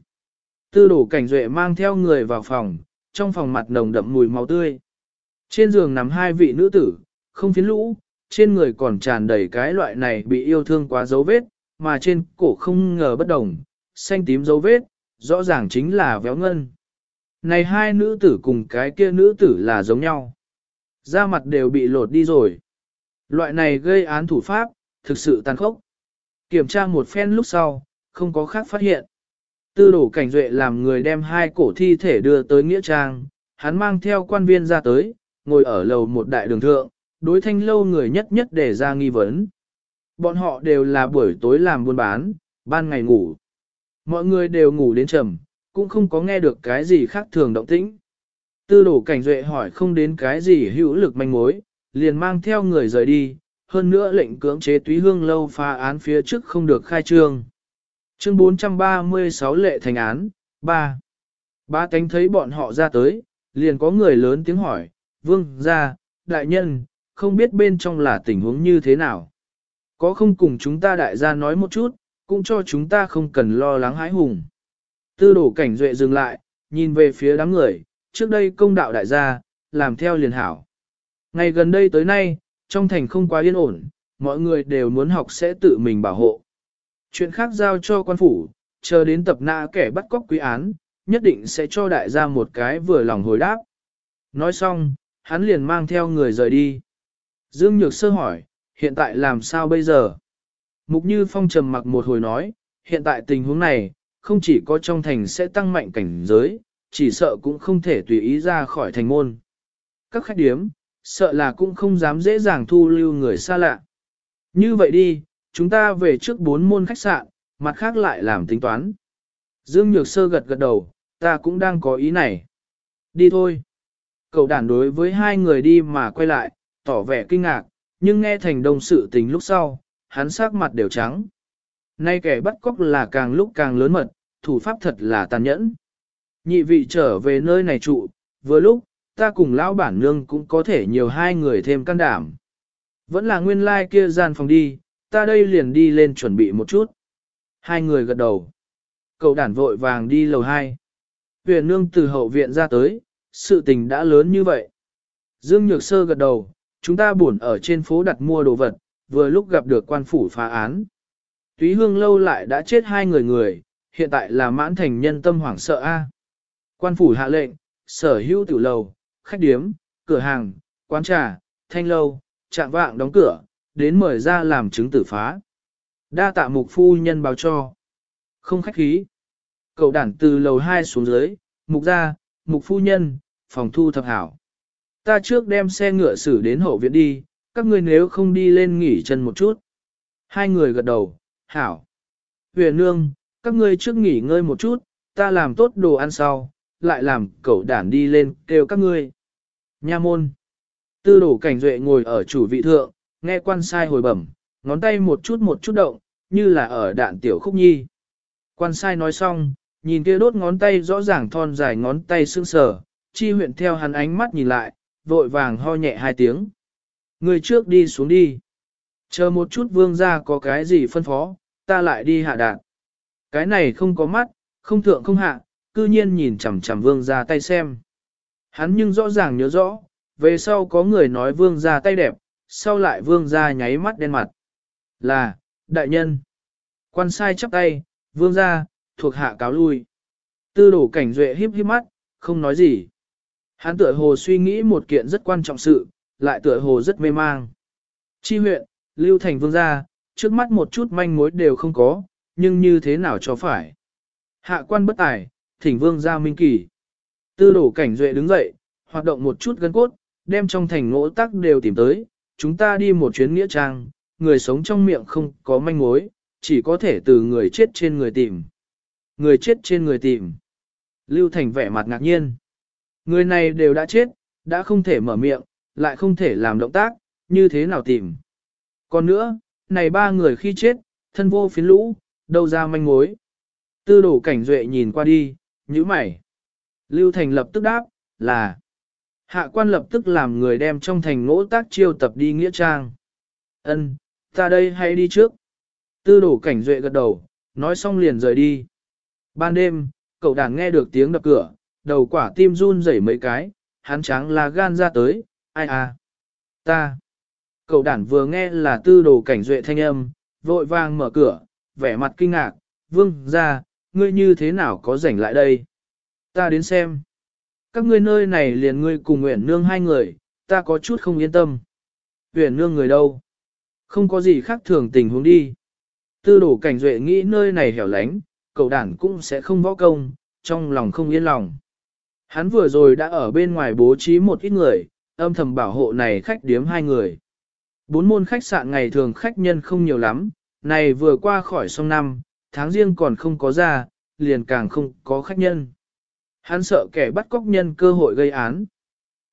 S1: Tư đổ cảnh duệ mang theo người vào phòng, trong phòng mặt nồng đậm mùi máu tươi. Trên giường nằm hai vị nữ tử, không phiến lũ, trên người còn tràn đầy cái loại này bị yêu thương quá dấu vết, mà trên cổ không ngờ bất đồng, xanh tím dấu vết, rõ ràng chính là véo ngân. Này hai nữ tử cùng cái kia nữ tử là giống nhau. Da mặt đều bị lột đi rồi. Loại này gây án thủ pháp, thực sự tàn khốc. Kiểm tra một phen lúc sau, không có khác phát hiện. Tư đổ cảnh duệ làm người đem hai cổ thi thể đưa tới Nghĩa Trang, hắn mang theo quan viên ra tới, ngồi ở lầu một đại đường thượng, đối thanh lâu người nhất nhất để ra nghi vấn. Bọn họ đều là buổi tối làm buôn bán, ban ngày ngủ. Mọi người đều ngủ đến trầm, cũng không có nghe được cái gì khác thường động tĩnh. Tư đổ cảnh duệ hỏi không đến cái gì hữu lực manh mối, liền mang theo người rời đi, hơn nữa lệnh cưỡng chế túy hương lâu phá án phía trước không được khai trương. Chương 436 lệ thành án, 3. Ba cánh thấy bọn họ ra tới, liền có người lớn tiếng hỏi, vương, ra, đại nhân, không biết bên trong là tình huống như thế nào. Có không cùng chúng ta đại gia nói một chút, cũng cho chúng ta không cần lo lắng hãi hùng. Tư đổ cảnh duệ dừng lại, nhìn về phía đám người, trước đây công đạo đại gia, làm theo liền hảo. Ngày gần đây tới nay, trong thành không quá yên ổn, mọi người đều muốn học sẽ tự mình bảo hộ. Chuyện khác giao cho quan phủ, chờ đến tập nạ kẻ bắt cóc quý án, nhất định sẽ cho đại gia một cái vừa lòng hồi đáp. Nói xong, hắn liền mang theo người rời đi. Dương Nhược Sơ hỏi, hiện tại làm sao bây giờ? Mục Như Phong trầm mặc một hồi nói, hiện tại tình huống này, không chỉ có trong thành sẽ tăng mạnh cảnh giới, chỉ sợ cũng không thể tùy ý ra khỏi thành môn. Các khách điếm, sợ là cũng không dám dễ dàng thu lưu người xa lạ. Như vậy đi, chúng ta về trước bốn môn khách sạn, mặt khác lại làm tính toán. Dương Nhược Sơ gật gật đầu, ta cũng đang có ý này. Đi thôi. Cậu đàn đối với hai người đi mà quay lại, tỏ vẻ kinh ngạc, nhưng nghe thành đông sự tình lúc sau, hắn sắc mặt đều trắng. Nay kẻ bắt cóc là càng lúc càng lớn mật, thủ pháp thật là tàn nhẫn. Nhị vị trở về nơi này trụ, vừa lúc, ta cùng lão bản nương cũng có thể nhiều hai người thêm can đảm. Vẫn là nguyên lai like kia gian phòng đi, ta đây liền đi lên chuẩn bị một chút. Hai người gật đầu. Cậu đản vội vàng đi lầu hai. Huyền nương từ hậu viện ra tới, sự tình đã lớn như vậy. Dương Nhược Sơ gật đầu, chúng ta buồn ở trên phố đặt mua đồ vật, vừa lúc gặp được quan phủ phá án. Túy hương lâu lại đã chết hai người người, hiện tại là mãn thành nhân tâm hoảng sợ a. Quan phủ hạ lệnh, sở hữu tiểu lầu, khách điếm, cửa hàng, quán trà, thanh lâu, trạng vạng đóng cửa, đến mời ra làm chứng tử phá. Đa tạ mục phu nhân báo cho. Không khách khí. Cậu đản từ lầu 2 xuống dưới, mục ra, mục phu nhân, phòng thu thập hảo. Ta trước đem xe ngựa xử đến hậu viện đi, các ngươi nếu không đi lên nghỉ chân một chút. Hai người gật đầu, hảo. Huyền nương, các ngươi trước nghỉ ngơi một chút, ta làm tốt đồ ăn sau, lại làm cậu đản đi lên kêu các ngươi. Nha môn. Tư đổ cảnh duệ ngồi ở chủ vị thượng, nghe quan sai hồi bẩm, ngón tay một chút một chút động, như là ở đạn tiểu khúc nhi. Quan sai nói xong, nhìn kia đốt ngón tay rõ ràng thon dài ngón tay sương sờ, chi huyện theo hắn ánh mắt nhìn lại, vội vàng ho nhẹ hai tiếng. Người trước đi xuống đi. Chờ một chút vương ra có cái gì phân phó, ta lại đi hạ đạn. Cái này không có mắt, không thượng không hạ, cư nhiên nhìn chằm chằm vương ra tay xem. Hắn nhưng rõ ràng nhớ rõ, về sau có người nói vương ra tay đẹp, sau lại vương ra nháy mắt đen mặt. Là, đại nhân. Quan sai chắp tay, vương ra, thuộc hạ cáo lui. Tư đổ cảnh duệ híp híp mắt, không nói gì. Hắn tựa hồ suy nghĩ một kiện rất quan trọng sự, lại tựa hồ rất mê mang. Chi huyện, lưu thành vương gia, trước mắt một chút manh mối đều không có, nhưng như thế nào cho phải. Hạ quan bất tài, thỉnh vương gia minh kỳ. Tư đổ cảnh duệ đứng dậy, hoạt động một chút gân cốt, đem trong thành ngỗ tắc đều tìm tới, chúng ta đi một chuyến nghĩa trang, người sống trong miệng không có manh mối, chỉ có thể từ người chết trên người tìm. Người chết trên người tìm. Lưu Thành vẻ mặt ngạc nhiên. Người này đều đã chết, đã không thể mở miệng, lại không thể làm động tác, như thế nào tìm. Còn nữa, này ba người khi chết, thân vô phiến lũ, đâu ra manh mối. Tư đổ cảnh duệ nhìn qua đi, nhíu mày. Lưu Thành lập tức đáp, là. Hạ quan lập tức làm người đem trong thành ngỗ tác chiêu tập đi nghĩa trang. Ân, ta đây hay đi trước. Tư đổ cảnh duệ gật đầu, nói xong liền rời đi. Ban đêm, cậu đàn nghe được tiếng đập cửa, đầu quả tim run rẩy mấy cái, hắn trắng là gan ra tới, ai à, ta. Cậu đàn vừa nghe là tư đồ cảnh duệ thanh âm, vội vàng mở cửa, vẻ mặt kinh ngạc, vương ra, ngươi như thế nào có rảnh lại đây? Ta đến xem. Các ngươi nơi này liền ngươi cùng Nguyễn Nương hai người, ta có chút không yên tâm. Nguyễn Nương người đâu? Không có gì khác thường tình huống đi. Tư đổ cảnh duệ nghĩ nơi này hẻo lánh, cậu đản cũng sẽ không võ công, trong lòng không yên lòng. Hắn vừa rồi đã ở bên ngoài bố trí một ít người, âm thầm bảo hộ này khách điếm hai người. Bốn môn khách sạn ngày thường khách nhân không nhiều lắm, này vừa qua khỏi sông năm, tháng riêng còn không có ra, liền càng không có khách nhân. Hắn sợ kẻ bắt cóc nhân cơ hội gây án.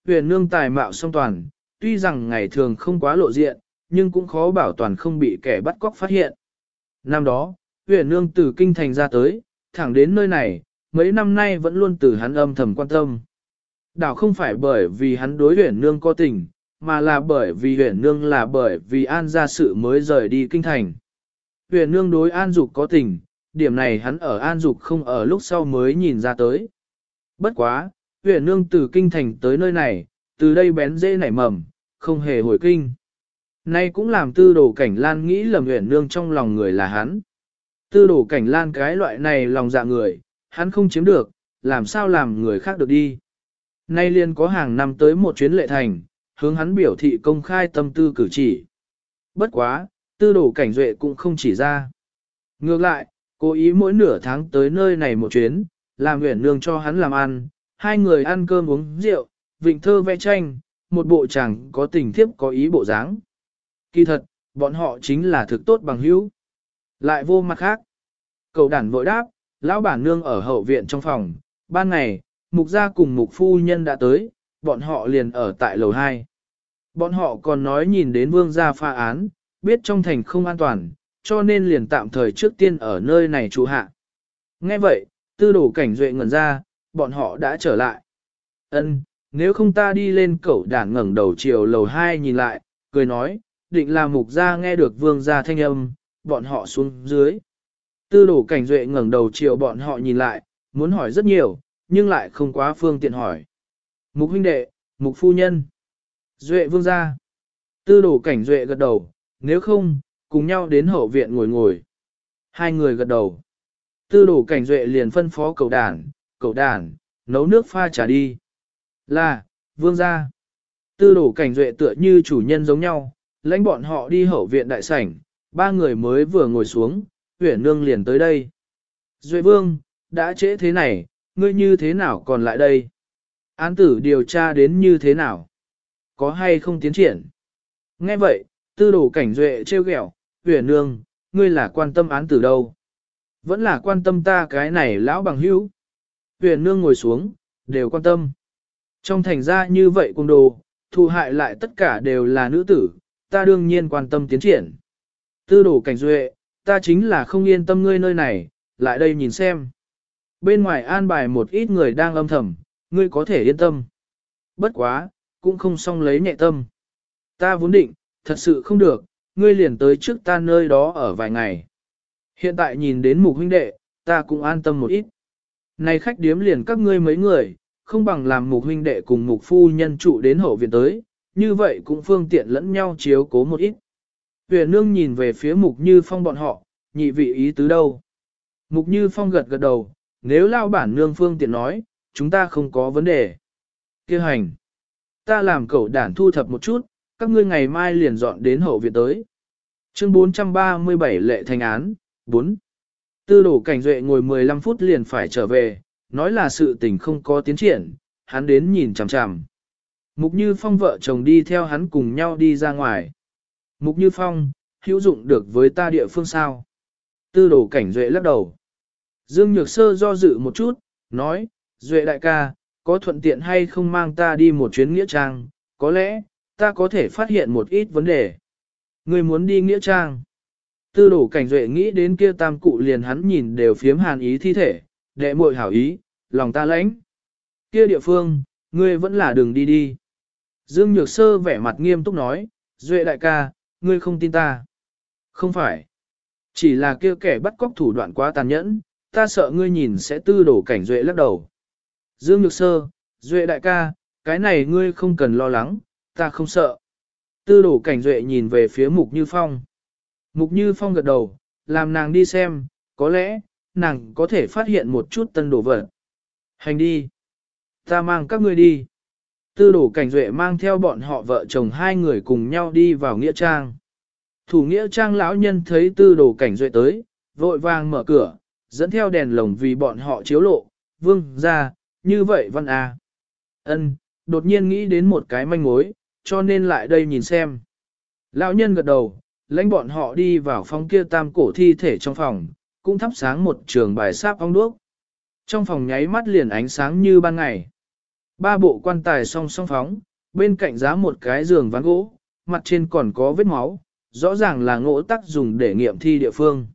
S1: Huyền nương tài mạo song toàn, tuy rằng ngày thường không quá lộ diện, nhưng cũng khó bảo toàn không bị kẻ bắt cóc phát hiện. Năm đó, huyền nương từ kinh thành ra tới, thẳng đến nơi này, mấy năm nay vẫn luôn từ hắn âm thầm quan tâm. Đảo không phải bởi vì hắn đối huyền nương có tình, mà là bởi vì huyền nương là bởi vì an ra sự mới rời đi kinh thành. Huyền nương đối an dục có tình, điểm này hắn ở an dục không ở lúc sau mới nhìn ra tới. Bất quá, huyện nương từ kinh thành tới nơi này, từ đây bén dễ nảy mầm, không hề hồi kinh. Nay cũng làm tư đồ cảnh lan nghĩ lầm huyện nương trong lòng người là hắn. Tư đồ cảnh lan cái loại này lòng dạ người, hắn không chiếm được, làm sao làm người khác được đi. Nay liền có hàng năm tới một chuyến lệ thành, hướng hắn biểu thị công khai tâm tư cử chỉ. Bất quá, tư đồ cảnh duệ cũng không chỉ ra. Ngược lại, cố ý mỗi nửa tháng tới nơi này một chuyến, làm nguyện nương cho hắn làm ăn, hai người ăn cơm uống rượu, vịnh thơ vẽ tranh, một bộ chẳng có tình thiếp có ý bộ dáng. Kỳ thật, bọn họ chính là thực tốt bằng hữu. Lại vô mặt khác. Cậu đản vội đáp, lão bản nương ở hậu viện trong phòng, ban ngày, mục gia cùng mục phu nhân đã tới, bọn họ liền ở tại lầu 2. Bọn họ còn nói nhìn đến vương gia pha án, biết trong thành không an toàn, cho nên liền tạm thời trước tiên ở nơi này trụ hạ. Nghe vậy, tư đồ cảnh duệ ngẩn ra, bọn họ đã trở lại. Ân, nếu không ta đi lên cẩu đản ngẩng đầu chiều lầu 2 nhìn lại, cười nói, định là mục gia nghe được vương gia thanh âm, bọn họ xuống dưới. Tư đồ cảnh duệ ngẩng đầu chiều bọn họ nhìn lại, muốn hỏi rất nhiều, nhưng lại không quá phương tiện hỏi. Mục huynh đệ, mục phu nhân. Duệ vương gia. Tư đồ cảnh duệ gật đầu, nếu không, cùng nhau đến hậu viện ngồi ngồi. Hai người gật đầu. Tư đồ cảnh duệ liền phân phó cầu đàn, cầu đàn, nấu nước pha trà đi. Là, vương gia. Tư đồ cảnh duệ tựa như chủ nhân giống nhau, lãnh bọn họ đi hậu viện đại sảnh, ba người mới vừa ngồi xuống, huyển nương liền tới đây. Duệ vương, đã trễ thế này, ngươi như thế nào còn lại đây? Án tử điều tra đến như thế nào? Có hay không tiến triển? Nghe vậy, tư đồ cảnh duệ trêu ghẹo, huyển nương, ngươi là quan tâm án tử đâu? Vẫn là quan tâm ta cái này lão bằng hữu. Huyền nương ngồi xuống, đều quan tâm. Trong thành ra như vậy cung đồ, thù hại lại tất cả đều là nữ tử, ta đương nhiên quan tâm tiến triển. Tư đồ cảnh duệ, ta chính là không yên tâm ngươi nơi này, lại đây nhìn xem. Bên ngoài an bài một ít người đang âm thầm, ngươi có thể yên tâm. Bất quá, cũng không xong lấy nhẹ tâm. Ta vốn định, thật sự không được, ngươi liền tới trước ta nơi đó ở vài ngày. Hiện tại nhìn đến mục huynh đệ, ta cũng an tâm một ít. Này khách điếm liền các ngươi mấy người, không bằng làm mục huynh đệ cùng mục phu nhân trụ đến hậu viện tới, như vậy cũng phương tiện lẫn nhau chiếu cố một ít. Huyền nương nhìn về phía mục như phong bọn họ, nhị vị ý tứ đâu. Mục như phong gật gật đầu, nếu lao bản nương phương tiện nói, chúng ta không có vấn đề. Kêu hành. Ta làm cậu đản thu thập một chút, các ngươi ngày mai liền dọn đến hậu viện tới. Chương 437 lệ thành án, 4. Tư đổ cảnh duệ ngồi 15 phút liền phải trở về, nói là sự tình không có tiến triển, hắn đến nhìn chằm chằm. Mục Như Phong vợ chồng đi theo hắn cùng nhau đi ra ngoài. Mục Như Phong, hữu dụng được với ta địa phương sao? Tư đổ cảnh duệ lắc đầu. Dương Nhược Sơ do dự một chút, nói, Duệ đại ca, có thuận tiện hay không mang ta đi một chuyến nghĩa trang, có lẽ, ta có thể phát hiện một ít vấn đề. Người muốn đi nghĩa trang. Tư đổ cảnh duệ nghĩ đến kia tam cụ liền hắn nhìn đều phiếm hàn ý thi thể, đệ muội hảo ý, lòng ta lãnh. Kia địa phương, ngươi vẫn là đường đi đi. Dương Nhược Sơ vẻ mặt nghiêm túc nói, Duệ đại ca, ngươi không tin ta. Không phải. Chỉ là kia kẻ bắt cóc thủ đoạn quá tàn nhẫn, ta sợ ngươi nhìn sẽ tư đổ cảnh Duệ lắc đầu. Dương Nhược Sơ, Duệ đại ca, cái này ngươi không cần lo lắng, ta không sợ. Tư đổ cảnh Duệ nhìn về phía Mục Như Phong. Mục Như Phong gật đầu, làm nàng đi xem, có lẽ, nàng có thể phát hiện một chút tân đồ vật. Hành đi. Ta mang các ngươi đi. Tư đổ cảnh duệ mang theo bọn họ vợ chồng hai người cùng nhau đi vào Nghĩa Trang. Thủ Nghĩa Trang lão nhân thấy tư đồ cảnh duệ tới, vội vàng mở cửa, dẫn theo đèn lồng vì bọn họ chiếu lộ, vương ra, như vậy văn à. ân đột nhiên nghĩ đến một cái manh mối, cho nên lại đây nhìn xem. Lão nhân gật đầu, lãnh bọn họ đi vào phòng kia tam cổ thi thể trong phòng, cũng thắp sáng một trường bài sáp ong đuốc. Trong phòng nháy mắt liền ánh sáng như ban ngày. Ba bộ quan tài song song phóng, bên cạnh giá một cái giường ván gỗ, mặt trên còn có vết máu, rõ ràng là ngỗ tắc dùng để nghiệm thi địa phương.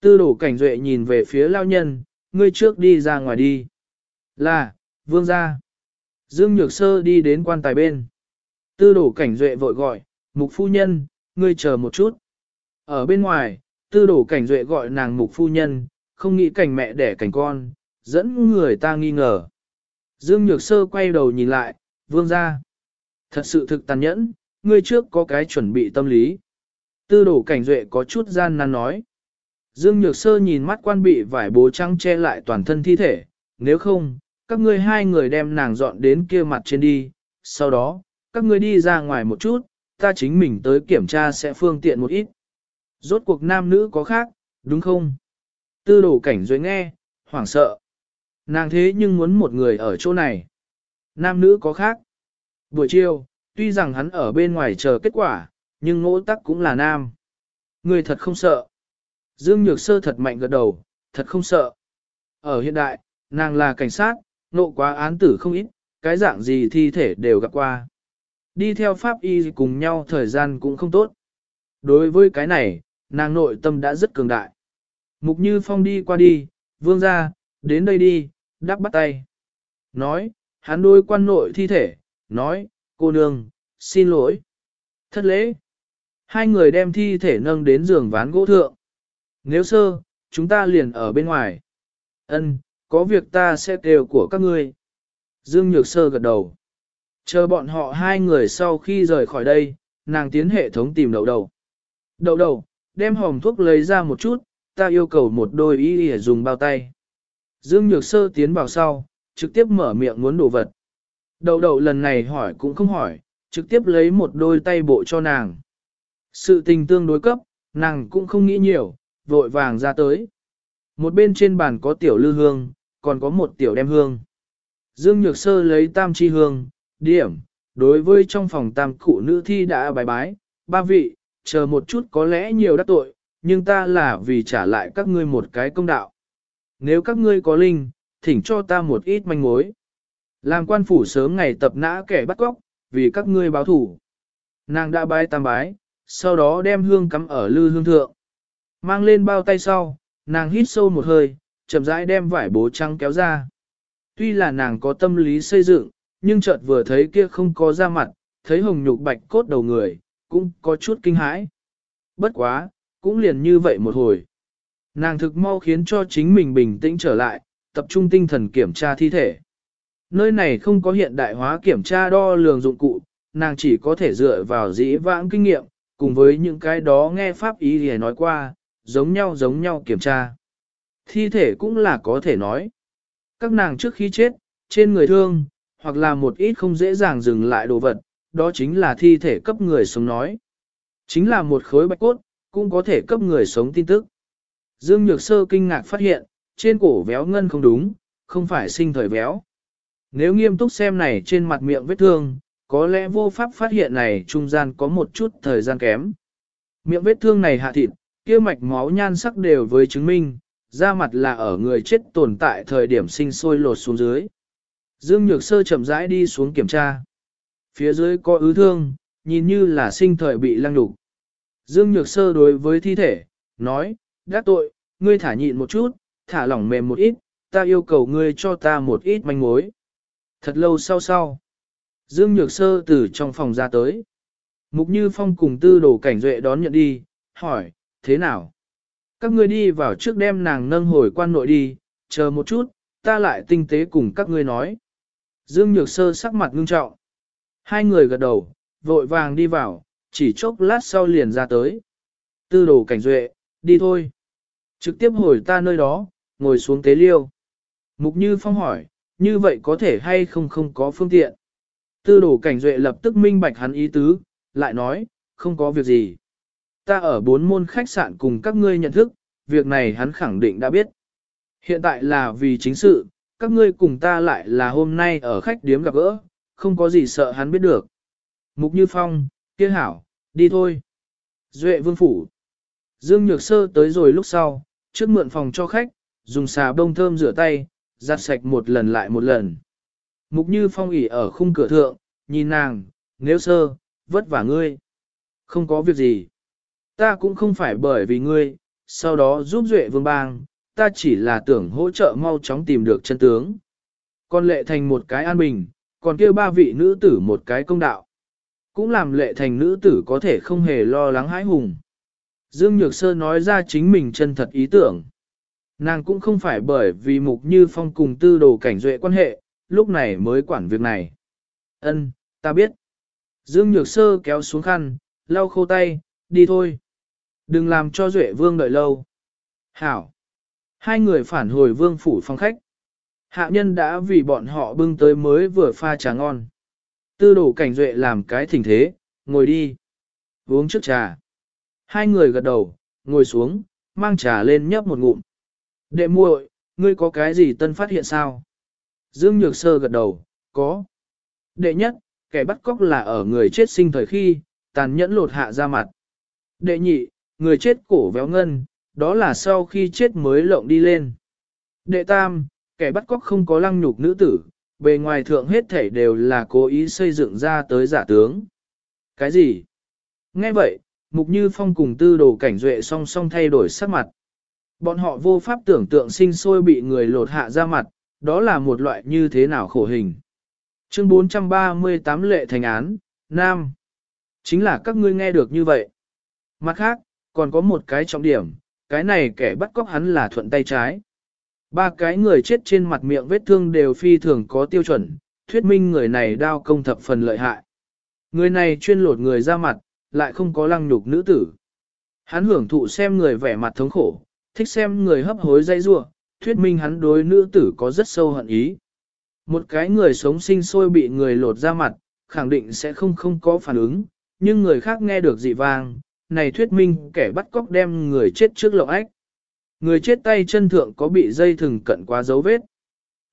S1: Tư đổ cảnh duệ nhìn về phía lao nhân, ngươi trước đi ra ngoài đi. Là, vương gia. Dương Nhược Sơ đi đến quan tài bên. Tư đổ cảnh duệ vội gọi, mục phu nhân, ngươi chờ một chút. Ở bên ngoài, tư đổ cảnh duệ gọi nàng mục phu nhân, không nghĩ cảnh mẹ đẻ cảnh con, dẫn người ta nghi ngờ. Dương Nhược Sơ quay đầu nhìn lại, vương ra. Thật sự thực tàn nhẫn, ngươi trước có cái chuẩn bị tâm lý. Tư đổ cảnh duệ có chút gian nan nói. Dương Nhược Sơ nhìn mắt quan bị vải bố trắng che lại toàn thân thi thể, nếu không, các ngươi hai người đem nàng dọn đến kia mặt trên đi, sau đó, các ngươi đi ra ngoài một chút, ta chính mình tới kiểm tra sẽ phương tiện một ít. Rốt cuộc nam nữ có khác, đúng không? Tư đồ cảnh duệ nghe, hoảng sợ. Nàng thế nhưng muốn một người ở chỗ này. Nam nữ có khác. Buổi chiều, tuy rằng hắn ở bên ngoài chờ kết quả, nhưng ngỗ tắc cũng là nam. Người thật không sợ. Dương Nhược Sơ thật mạnh gật đầu, thật không sợ. Ở hiện đại, nàng là cảnh sát, nộ quá án tử không ít, cái dạng gì thi thể đều gặp qua. Đi theo pháp y cùng nhau thời gian cũng không tốt. Đối với cái này, nàng nội tâm đã rất cường đại. Mục Như Phong đi qua đi, vương ra, đến đây đi, đắp bắt tay. Nói, hắn đôi quan nội thi thể, nói, cô nương, xin lỗi. Thất lễ. Hai người đem thi thể nâng đến giường ván gỗ thượng. Nếu sơ, chúng ta liền ở bên ngoài. Ân, có việc ta sẽ kêu của các ngươi. Dương Nhược Sơ gật đầu. Chờ bọn họ hai người sau khi rời khỏi đây, nàng tiến hệ thống tìm đậu đầu. Đậu đầu, đem hòm thuốc lấy ra một chút, ta yêu cầu một đôi y để dùng bao tay. Dương Nhược Sơ tiến vào sau, trực tiếp mở miệng muốn đồ vật. Đậu đậu lần này hỏi cũng không hỏi, trực tiếp lấy một đôi tay bộ cho nàng. Sự tình tương đối cấp, nàng cũng không nghĩ nhiều, vội vàng ra tới. Một bên trên bàn có tiểu lư hương, còn có một tiểu đem hương. Dương Nhược Sơ lấy tam chi hương, điểm, đối với trong phòng tam cụ nữ thi đã bài bái, ba vị, chờ một chút có lẽ nhiều đắc tội, nhưng ta là vì trả lại các ngươi một cái công đạo. Nếu các ngươi có linh, thỉnh cho ta một ít manh mối. Làm quan phủ sớm ngày tập nã kẻ bắt cóc, vì các ngươi báo thủ. Nàng đã bái tam bái, sau đó đem hương cắm ở lư hương thượng. Mang lên bao tay sau, nàng hít sâu một hơi, chậm rãi đem vải bố trắng kéo ra. Tuy là nàng có tâm lý xây dựng, nhưng chợt vừa thấy kia không có da mặt, thấy hồng nhục bạch cốt đầu người, cũng có chút kinh hãi. Bất quá, cũng liền như vậy một hồi. Nàng thực mau khiến cho chính mình bình tĩnh trở lại, tập trung tinh thần kiểm tra thi thể. Nơi này không có hiện đại hóa kiểm tra đo lường dụng cụ, nàng chỉ có thể dựa vào dĩ vãng kinh nghiệm, cùng với những cái đó nghe pháp ý thì nói qua, giống nhau giống nhau kiểm tra. Thi thể cũng là có thể nói. Các nàng trước khi chết, trên người thương, hoặc là một ít không dễ dàng dừng lại đồ vật, đó chính là thi thể cấp người sống nói. Chính là một khối bạch cốt, cũng có thể cấp người sống tin tức. Dương Nhược Sơ kinh ngạc phát hiện, trên cổ véo ngân không đúng, không phải sinh thời véo. Nếu nghiêm túc xem này trên mặt miệng vết thương, có lẽ vô pháp phát hiện này trung gian có một chút thời gian kém. Miệng vết thương này hạ thịt, kia mạch máu nhan sắc đều với chứng minh, da mặt là ở người chết tồn tại thời điểm sinh sôi lột xuống dưới. Dương Nhược Sơ chậm rãi đi xuống kiểm tra. Phía dưới có ứ thương, nhìn như là sinh thời bị lăng đục. Dương Nhược Sơ đối với thi thể, nói, đắc tội, ngươi thả nhịn một chút, thả lỏng mềm một ít, ta yêu cầu ngươi cho ta một ít manh mối. Thật lâu sau sau, Dương Nhược Sơ từ trong phòng ra tới. Mục Như Phong cùng tư đồ cảnh duệ đón nhận đi, hỏi, thế nào? Các ngươi đi vào trước đem nàng nâng hồi quan nội đi, chờ một chút, ta lại tinh tế cùng các ngươi nói. Dương Nhược Sơ sắc mặt ngưng trọng. Hai người gật đầu, vội vàng đi vào, chỉ chốc lát sau liền ra tới. Tư đồ cảnh duệ, đi thôi. Trực tiếp hồi ta nơi đó, ngồi xuống tế liêu. Mục Như Phong hỏi, như vậy có thể hay không không có phương tiện. Tư đồ cảnh duệ lập tức minh bạch hắn ý tứ, lại nói, không có việc gì. Ta ở bốn môn khách sạn cùng các ngươi nhận thức, việc này hắn khẳng định đã biết. Hiện tại là vì chính sự, các ngươi cùng ta lại là hôm nay ở khách điếm gặp gỡ, không có gì sợ hắn biết được. Mục Như Phong, kia hảo, đi thôi. Duệ vương phủ. Dương Nhược Sơ tới rồi lúc sau, trước mượn phòng cho khách, dùng xà bông thơm rửa tay, giặt sạch một lần lại một lần. Mục Như Phong ỉ ở khung cửa thượng, nhìn nàng, nếu sơ, vất vả ngươi. Không có việc gì. Ta cũng không phải bởi vì ngươi, sau đó giúp Duệ vương bang, ta chỉ là tưởng hỗ trợ mau chóng tìm được chân tướng. Còn lệ thành một cái an bình, còn kêu ba vị nữ tử một cái công đạo. Cũng làm lệ thành nữ tử có thể không hề lo lắng hãi hùng. Dương Nhược Sơ nói ra chính mình chân thật ý tưởng. Nàng cũng không phải bởi vì mục như phong cùng tư đồ cảnh duệ quan hệ, lúc này mới quản việc này. Ân, ta biết. Dương Nhược Sơ kéo xuống khăn, lau khô tay, đi thôi. Đừng làm cho duệ vương đợi lâu. Hảo. Hai người phản hồi vương phủ phong khách. Hạ nhân đã vì bọn họ bưng tới mới vừa pha trà ngon. Tư đổ cảnh duệ làm cái thỉnh thế, ngồi đi. Uống trước trà. Hai người gật đầu, ngồi xuống, mang trà lên nhấp một ngụm. Đệ muội, ngươi có cái gì tân phát hiện sao? Dương Nhược Sơ gật đầu, có. Đệ nhất, kẻ bắt cóc là ở người chết sinh thời khi, tàn nhẫn lột hạ ra mặt. Đệ nhị, người chết cổ véo ngân, đó là sau khi chết mới lộng đi lên. Đệ tam, kẻ bắt cóc không có lăng nhục nữ tử, bề ngoài thượng hết thể đều là cố ý xây dựng ra tới giả tướng. Cái gì? Nghe vậy, Mục Như Phong cùng tư đồ cảnh duệ song song thay đổi sắc mặt. Bọn họ vô pháp tưởng tượng sinh sôi bị người lột hạ ra mặt, đó là một loại như thế nào khổ hình. Chương 438 lệ thành án, Nam. Chính là các ngươi nghe được như vậy. Mặt khác, còn có một cái trọng điểm, cái này kẻ bắt cóc hắn là thuận tay trái. Ba cái người chết trên mặt miệng vết thương đều phi thường có tiêu chuẩn, thuyết minh người này đao công thập phần lợi hại. Người này chuyên lột người ra mặt, lại không có lăng nhục nữ tử. Hắn hưởng thụ xem người vẻ mặt thống khổ, thích xem người hấp hối dây rua, thuyết minh hắn đối nữ tử có rất sâu hận ý. Một cái người sống sinh sôi bị người lột ra mặt, khẳng định sẽ không không có phản ứng, nhưng người khác nghe được dị vang, này thuyết minh kẻ bắt cóc đem người chết trước lộng ách. Người chết tay chân thượng có bị dây thừng cận quá dấu vết.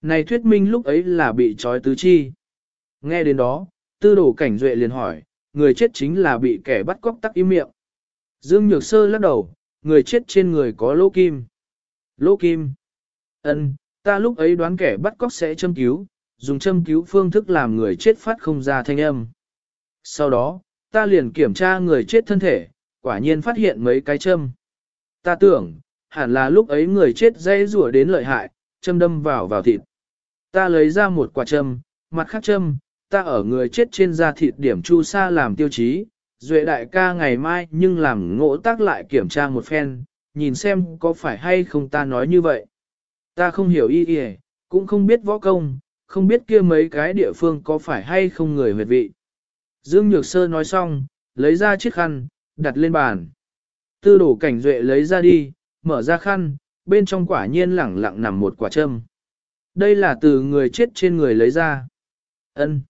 S1: Này thuyết minh lúc ấy là bị trói tứ chi. Nghe đến đó, tư đồ cảnh duệ liền hỏi, người chết chính là bị kẻ bắt cóc tắc im miệng. Dương Nhược Sơ lắc đầu, người chết trên người có lỗ kim. Lỗ kim. Ân, ta lúc ấy đoán kẻ bắt cóc sẽ châm cứu, dùng châm cứu phương thức làm người chết phát không ra thanh âm. Sau đó, ta liền kiểm tra người chết thân thể, quả nhiên phát hiện mấy cái châm. Ta tưởng, hẳn là lúc ấy người chết dây rủa đến lợi hại, châm đâm vào vào thịt. Ta lấy ra một quả châm, mặt khác châm, ta ở người chết trên da thịt điểm chu sa làm tiêu chí, duệ đại ca ngày mai nhưng làm ngộ tác lại kiểm tra một phen, nhìn xem có phải hay không ta nói như vậy. Ta không hiểu y y, cũng không biết võ công, không biết kia mấy cái địa phương có phải hay không người huyệt vị. Dương Nhược Sơ nói xong, lấy ra chiếc khăn, đặt lên bàn. Tư đổ cảnh duệ lấy ra đi, mở ra khăn, bên trong quả nhiên lẳng lặng nằm một quả châm. Đây là từ người chết trên người lấy ra. Ân.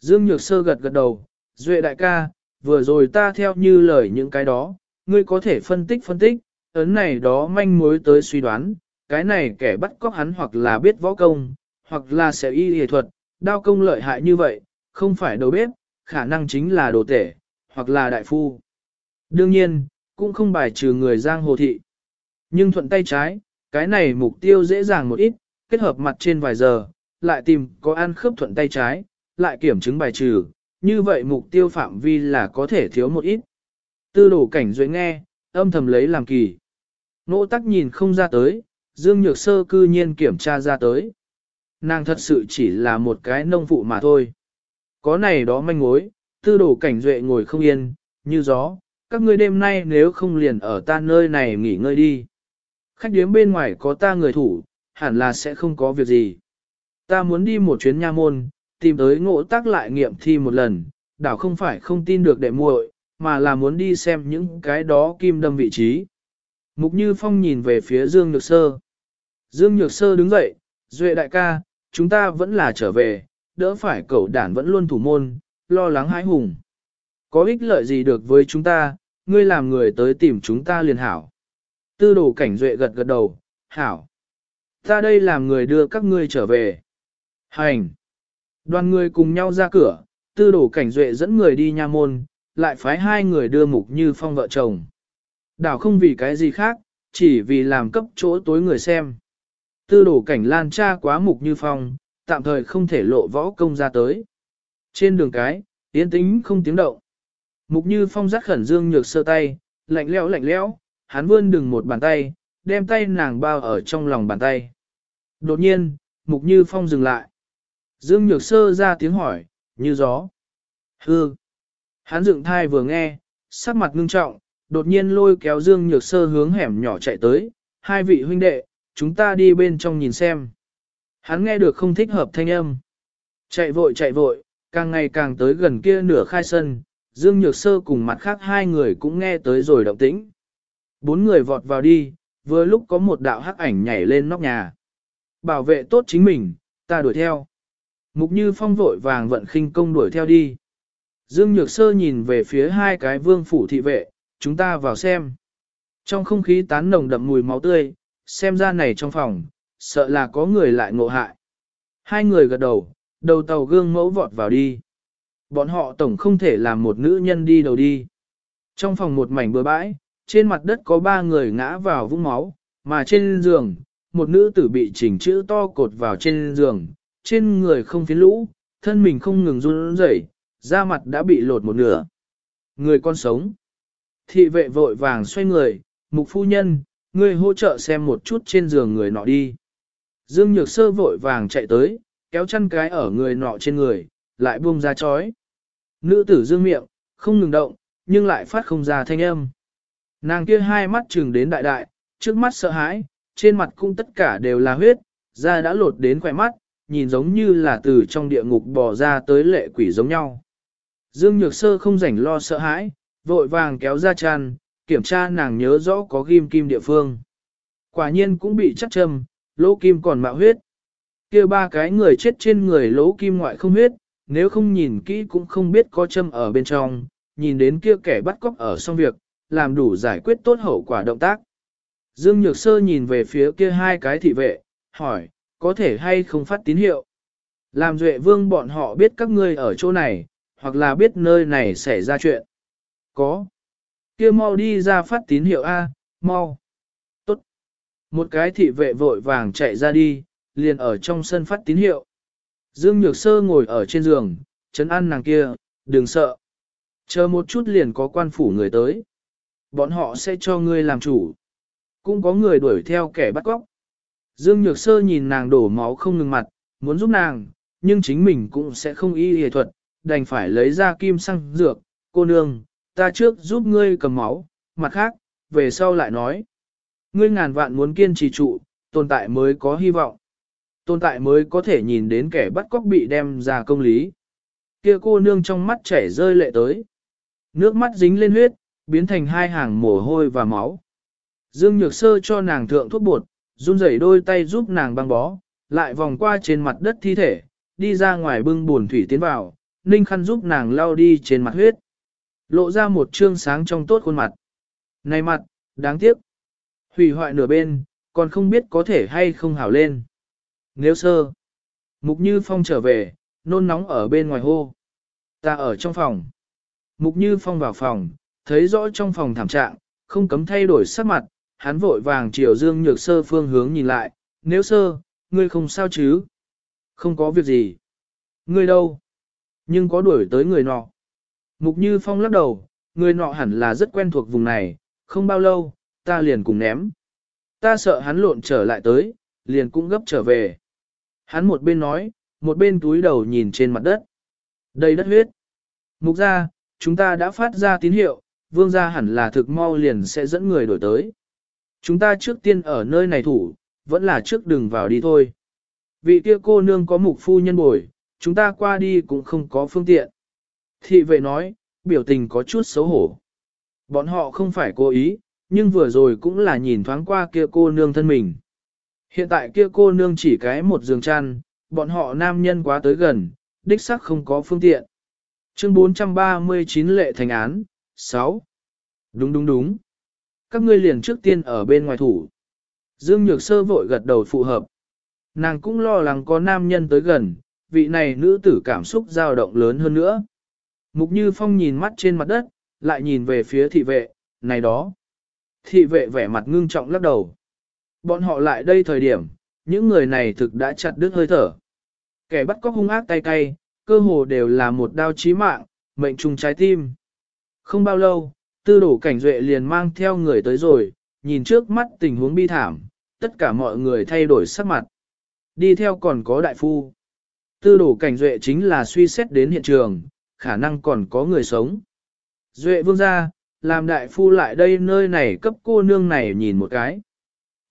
S1: Dương Nhược Sơ gật gật đầu, Duệ đại ca, vừa rồi ta theo như lời những cái đó, ngươi có thể phân tích phân tích, ấn này đó manh mối tới suy đoán, cái này kẻ bắt cóc hắn hoặc là biết võ công, hoặc là sẽ y y thuật, đao công lợi hại như vậy, không phải đầu bếp, khả năng chính là đồ tể, hoặc là đại phu. Đương nhiên, cũng không bài trừ người giang hồ thị. Nhưng thuận tay trái, cái này mục tiêu dễ dàng một ít, kết hợp mặt trên vài giờ, lại tìm có ăn khớp thuận tay trái, lại kiểm chứng bài trừ, như vậy mục tiêu phạm vi là có thể thiếu một ít. Tư đổ cảnh duệ nghe, âm thầm lấy làm kỳ. Nỗ tắc nhìn không ra tới, Dương Nhược Sơ cư nhiên kiểm tra ra tới. Nàng thật sự chỉ là một cái nông phụ mà thôi. Có này đó manh mối, tư đổ cảnh duệ ngồi không yên, như gió, các ngươi đêm nay nếu không liền ở ta nơi này nghỉ ngơi đi. Khách điếm bên ngoài có ta người thủ, hẳn là sẽ không có việc gì. Ta muốn đi một chuyến nha môn, tìm tới ngộ tác lại nghiệm thi một lần, đảo không phải không tin được đệ muội, mà là muốn đi xem những cái đó kim đâm vị trí. Mục Như Phong nhìn về phía Dương Nhược Sơ. Dương Nhược Sơ đứng dậy, Duệ đại ca, chúng ta vẫn là trở về, đỡ phải cậu đản vẫn luôn thủ môn, lo lắng hãi hùng. Có ích lợi gì được với chúng ta, ngươi làm người tới tìm chúng ta liền hảo. Tư đồ cảnh Duệ gật gật đầu, hảo. Ta đây làm người đưa các ngươi trở về. Hành. Đoàn người cùng nhau ra cửa, tư đồ cảnh duệ dẫn người đi nha môn, lại phái hai người đưa mục như phong vợ chồng. Đảo không vì cái gì khác, chỉ vì làm cấp chỗ tối người xem. Tư đồ cảnh lan tra quá mục như phong, tạm thời không thể lộ võ công ra tới. Trên đường cái, tiến tính không tiếng động. Mục như phong giắt khẩn dương nhược sơ tay, lạnh lẽo lạnh lẽo, hắn vươn đừng một bàn tay, đem tay nàng bao ở trong lòng bàn tay. Đột nhiên, mục như phong dừng lại. Dương Nhược Sơ ra tiếng hỏi, như gió. Hư. Hắn dựng thai vừa nghe, sắc mặt ngưng trọng, đột nhiên lôi kéo Dương Nhược Sơ hướng hẻm nhỏ chạy tới, hai vị huynh đệ, chúng ta đi bên trong nhìn xem. Hắn nghe được không thích hợp thanh âm. Chạy vội chạy vội, càng ngày càng tới gần kia nửa khai sân, Dương Nhược Sơ cùng mặt khác hai người cũng nghe tới rồi động tĩnh. Bốn người vọt vào đi, vừa lúc có một đạo hắc ảnh nhảy lên nóc nhà. Bảo vệ tốt chính mình, ta đuổi theo. Mục Như Phong vội vàng vận khinh công đuổi theo đi. Dương Nhược Sơ nhìn về phía hai cái vương phủ thị vệ, chúng ta vào xem. Trong không khí tán nồng đậm mùi máu tươi, xem ra này trong phòng, sợ là có người lại ngộ hại. Hai người gật đầu, đầu tàu gương mẫu vọt vào đi. Bọn họ tổng không thể làm một nữ nhân đi đầu đi. Trong phòng một mảnh bừa bãi, trên mặt đất có ba người ngã vào vũng máu, mà trên giường, một nữ tử bị chỉnh chữ to cột vào trên giường, trên người không phiến lũ, thân mình không ngừng run rẩy, da mặt đã bị lột một nửa. Người con sống. Thị vệ vội vàng xoay người, mục phu nhân, người hỗ trợ xem một chút trên giường người nọ đi. Dương Nhược Sơ vội vàng chạy tới, kéo chăn cái ở người nọ trên người, lại buông ra chói. Nữ tử dương miệng, không ngừng động, nhưng lại phát không ra thanh âm. Nàng kia hai mắt trừng đến đại đại, trước mắt sợ hãi, trên mặt cũng tất cả đều là huyết, da đã lột đến khỏe mắt, nhìn giống như là từ trong địa ngục bò ra tới lệ quỷ giống nhau. Dương Nhược Sơ không rảnh lo sợ hãi, vội vàng kéo ra chăn, kiểm tra nàng nhớ rõ có ghim kim địa phương. Quả nhiên cũng bị chắc châm, lỗ kim còn mạo huyết. kia ba cái người chết trên người lỗ kim ngoại không huyết, nếu không nhìn kỹ cũng không biết có châm ở bên trong, nhìn đến kia kẻ bắt cóc ở xong việc, làm đủ giải quyết tốt hậu quả động tác. Dương Nhược Sơ nhìn về phía kia hai cái thị vệ, hỏi, có thể hay không phát tín hiệu? Làm duệ vương bọn họ biết các ngươi ở chỗ này, hoặc là biết nơi này xảy ra chuyện. Có. kia mau đi ra phát tín hiệu A, mau. Tốt. Một cái thị vệ vội vàng chạy ra đi, liền ở trong sân phát tín hiệu. Dương Nhược Sơ ngồi ở trên giường, chấn an nàng kia, đừng sợ. Chờ một chút liền có quan phủ người tới. Bọn họ sẽ cho ngươi làm chủ. Cũng có người đuổi theo kẻ bắt cóc. Dương Nhược Sơ nhìn nàng đổ máu không ngừng mặt, muốn giúp nàng, nhưng chính mình cũng sẽ không y hề thuật, đành phải lấy ra kim xăng dược. Cô nương, ta trước giúp ngươi cầm máu, mặt khác, về sau lại nói. Ngươi ngàn vạn muốn kiên trì trụ, tồn tại mới có hy vọng. Tồn tại mới có thể nhìn đến kẻ bắt cóc bị đem ra công lý. Kia cô nương trong mắt chảy rơi lệ tới. Nước mắt dính lên huyết, biến thành hai hàng mồ hôi và máu. Dương Nhược Sơ cho nàng thượng thuốc bột, run rẩy đôi tay giúp nàng băng bó, lại vòng qua trên mặt đất thi thể, đi ra ngoài bưng buồn thủy tiến vào, ninh khăn giúp nàng lau đi trên mặt huyết. Lộ ra một trương sáng trong tốt khuôn mặt. Này mặt, đáng tiếc. Hủy hoại nửa bên, còn không biết có thể hay không hảo lên. Nếu sơ, Mục Như Phong trở về, nôn nóng ở bên ngoài hô. Ta ở trong phòng. Mục Như Phong vào phòng, thấy rõ trong phòng thảm trạng, không cấm thay đổi sắc mặt, hắn vội vàng chiều Dương Nhược Sơ phương hướng nhìn lại, nếu sơ, ngươi không sao chứ? Không có việc gì. Ngươi đâu? Nhưng có đuổi tới người nọ. Mục Như Phong lắc đầu, người nọ hẳn là rất quen thuộc vùng này, không bao lâu, ta liền cùng ném. Ta sợ hắn lộn trở lại tới, liền cũng gấp trở về. Hắn một bên nói, một bên túi đầu nhìn trên mặt đất. Đây đất huyết. Mục ra, chúng ta đã phát ra tín hiệu, vương gia hẳn là thực mau liền sẽ dẫn người đổi tới. Chúng ta trước tiên ở nơi này thủ, vẫn là trước đừng vào đi thôi. Vị kia cô nương có mục phu nhân bồi, chúng ta qua đi cũng không có phương tiện. Thị vệ nói, biểu tình có chút xấu hổ. Bọn họ không phải cố ý, nhưng vừa rồi cũng là nhìn thoáng qua kia cô nương thân mình. Hiện tại kia cô nương chỉ cái một giường chăn, bọn họ nam nhân quá tới gần, đích xác không có phương tiện. Chương 439 lệ thành án, 6. Đúng đúng đúng. Các ngươi liền trước tiên ở bên ngoài thủ. Dương Nhược Sơ vội gật đầu phụ hợp. Nàng cũng lo lắng có nam nhân tới gần, vị này nữ tử cảm xúc dao động lớn hơn nữa. Mục Như Phong nhìn mắt trên mặt đất, lại nhìn về phía thị vệ, này đó. Thị vệ vẻ mặt ngưng trọng lắc đầu. Bọn họ lại đây thời điểm, những người này thực đã chặt đứt hơi thở. Kẻ bắt cóc hung ác tay cay, cơ hồ đều là một đao chí mạng, mệnh trùng trái tim. Không bao lâu, tư đổ cảnh duệ liền mang theo người tới rồi, nhìn trước mắt tình huống bi thảm, tất cả mọi người thay đổi sắc mặt. Đi theo còn có đại phu. Tư đổ cảnh duệ chính là suy xét đến hiện trường, khả năng còn có người sống. Duệ vương ra, làm đại phu lại đây nơi này cấp cô nương này nhìn một cái.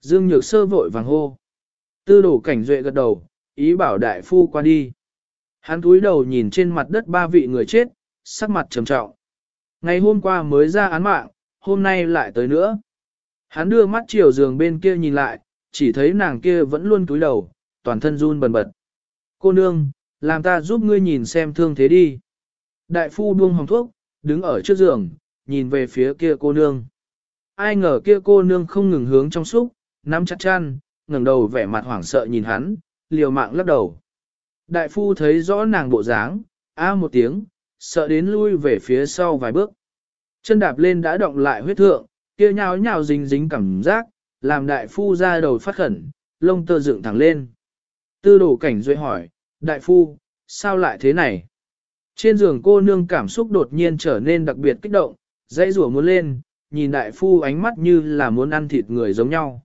S1: Dương Nhược Sơ vội vàng hô. Tư đổ cảnh duệ gật đầu, ý bảo đại phu qua đi. Hắn túi đầu nhìn trên mặt đất ba vị người chết, sắc mặt trầm trọng. Ngày hôm qua mới ra án mạng, hôm nay lại tới nữa. Hắn đưa mắt chiều giường bên kia nhìn lại, chỉ thấy nàng kia vẫn luôn túi đầu, toàn thân run bần bật. Cô nương, làm ta giúp ngươi nhìn xem thương thế đi. Đại phu buông hồng thuốc, đứng ở trước giường, nhìn về phía kia cô nương. Ai ngờ kia cô nương không ngừng hướng trong xúc, nắm chặt chăn, ngẩng đầu vẻ mặt hoảng sợ nhìn hắn, liều mạng lắc đầu. Đại phu thấy rõ nàng bộ dáng, a một tiếng, sợ đến lui về phía sau vài bước. Chân đạp lên đã động lại huyết thượng, kia nhào nhào dính dính cảm giác, làm đại phu ra đầu phát khẩn, lông tơ dựng thẳng lên. Tư đổ cảnh duệ hỏi, đại phu, sao lại thế này? Trên giường cô nương cảm xúc đột nhiên trở nên đặc biệt kích động, dãy rủa muốn lên, nhìn đại phu ánh mắt như là muốn ăn thịt người giống nhau.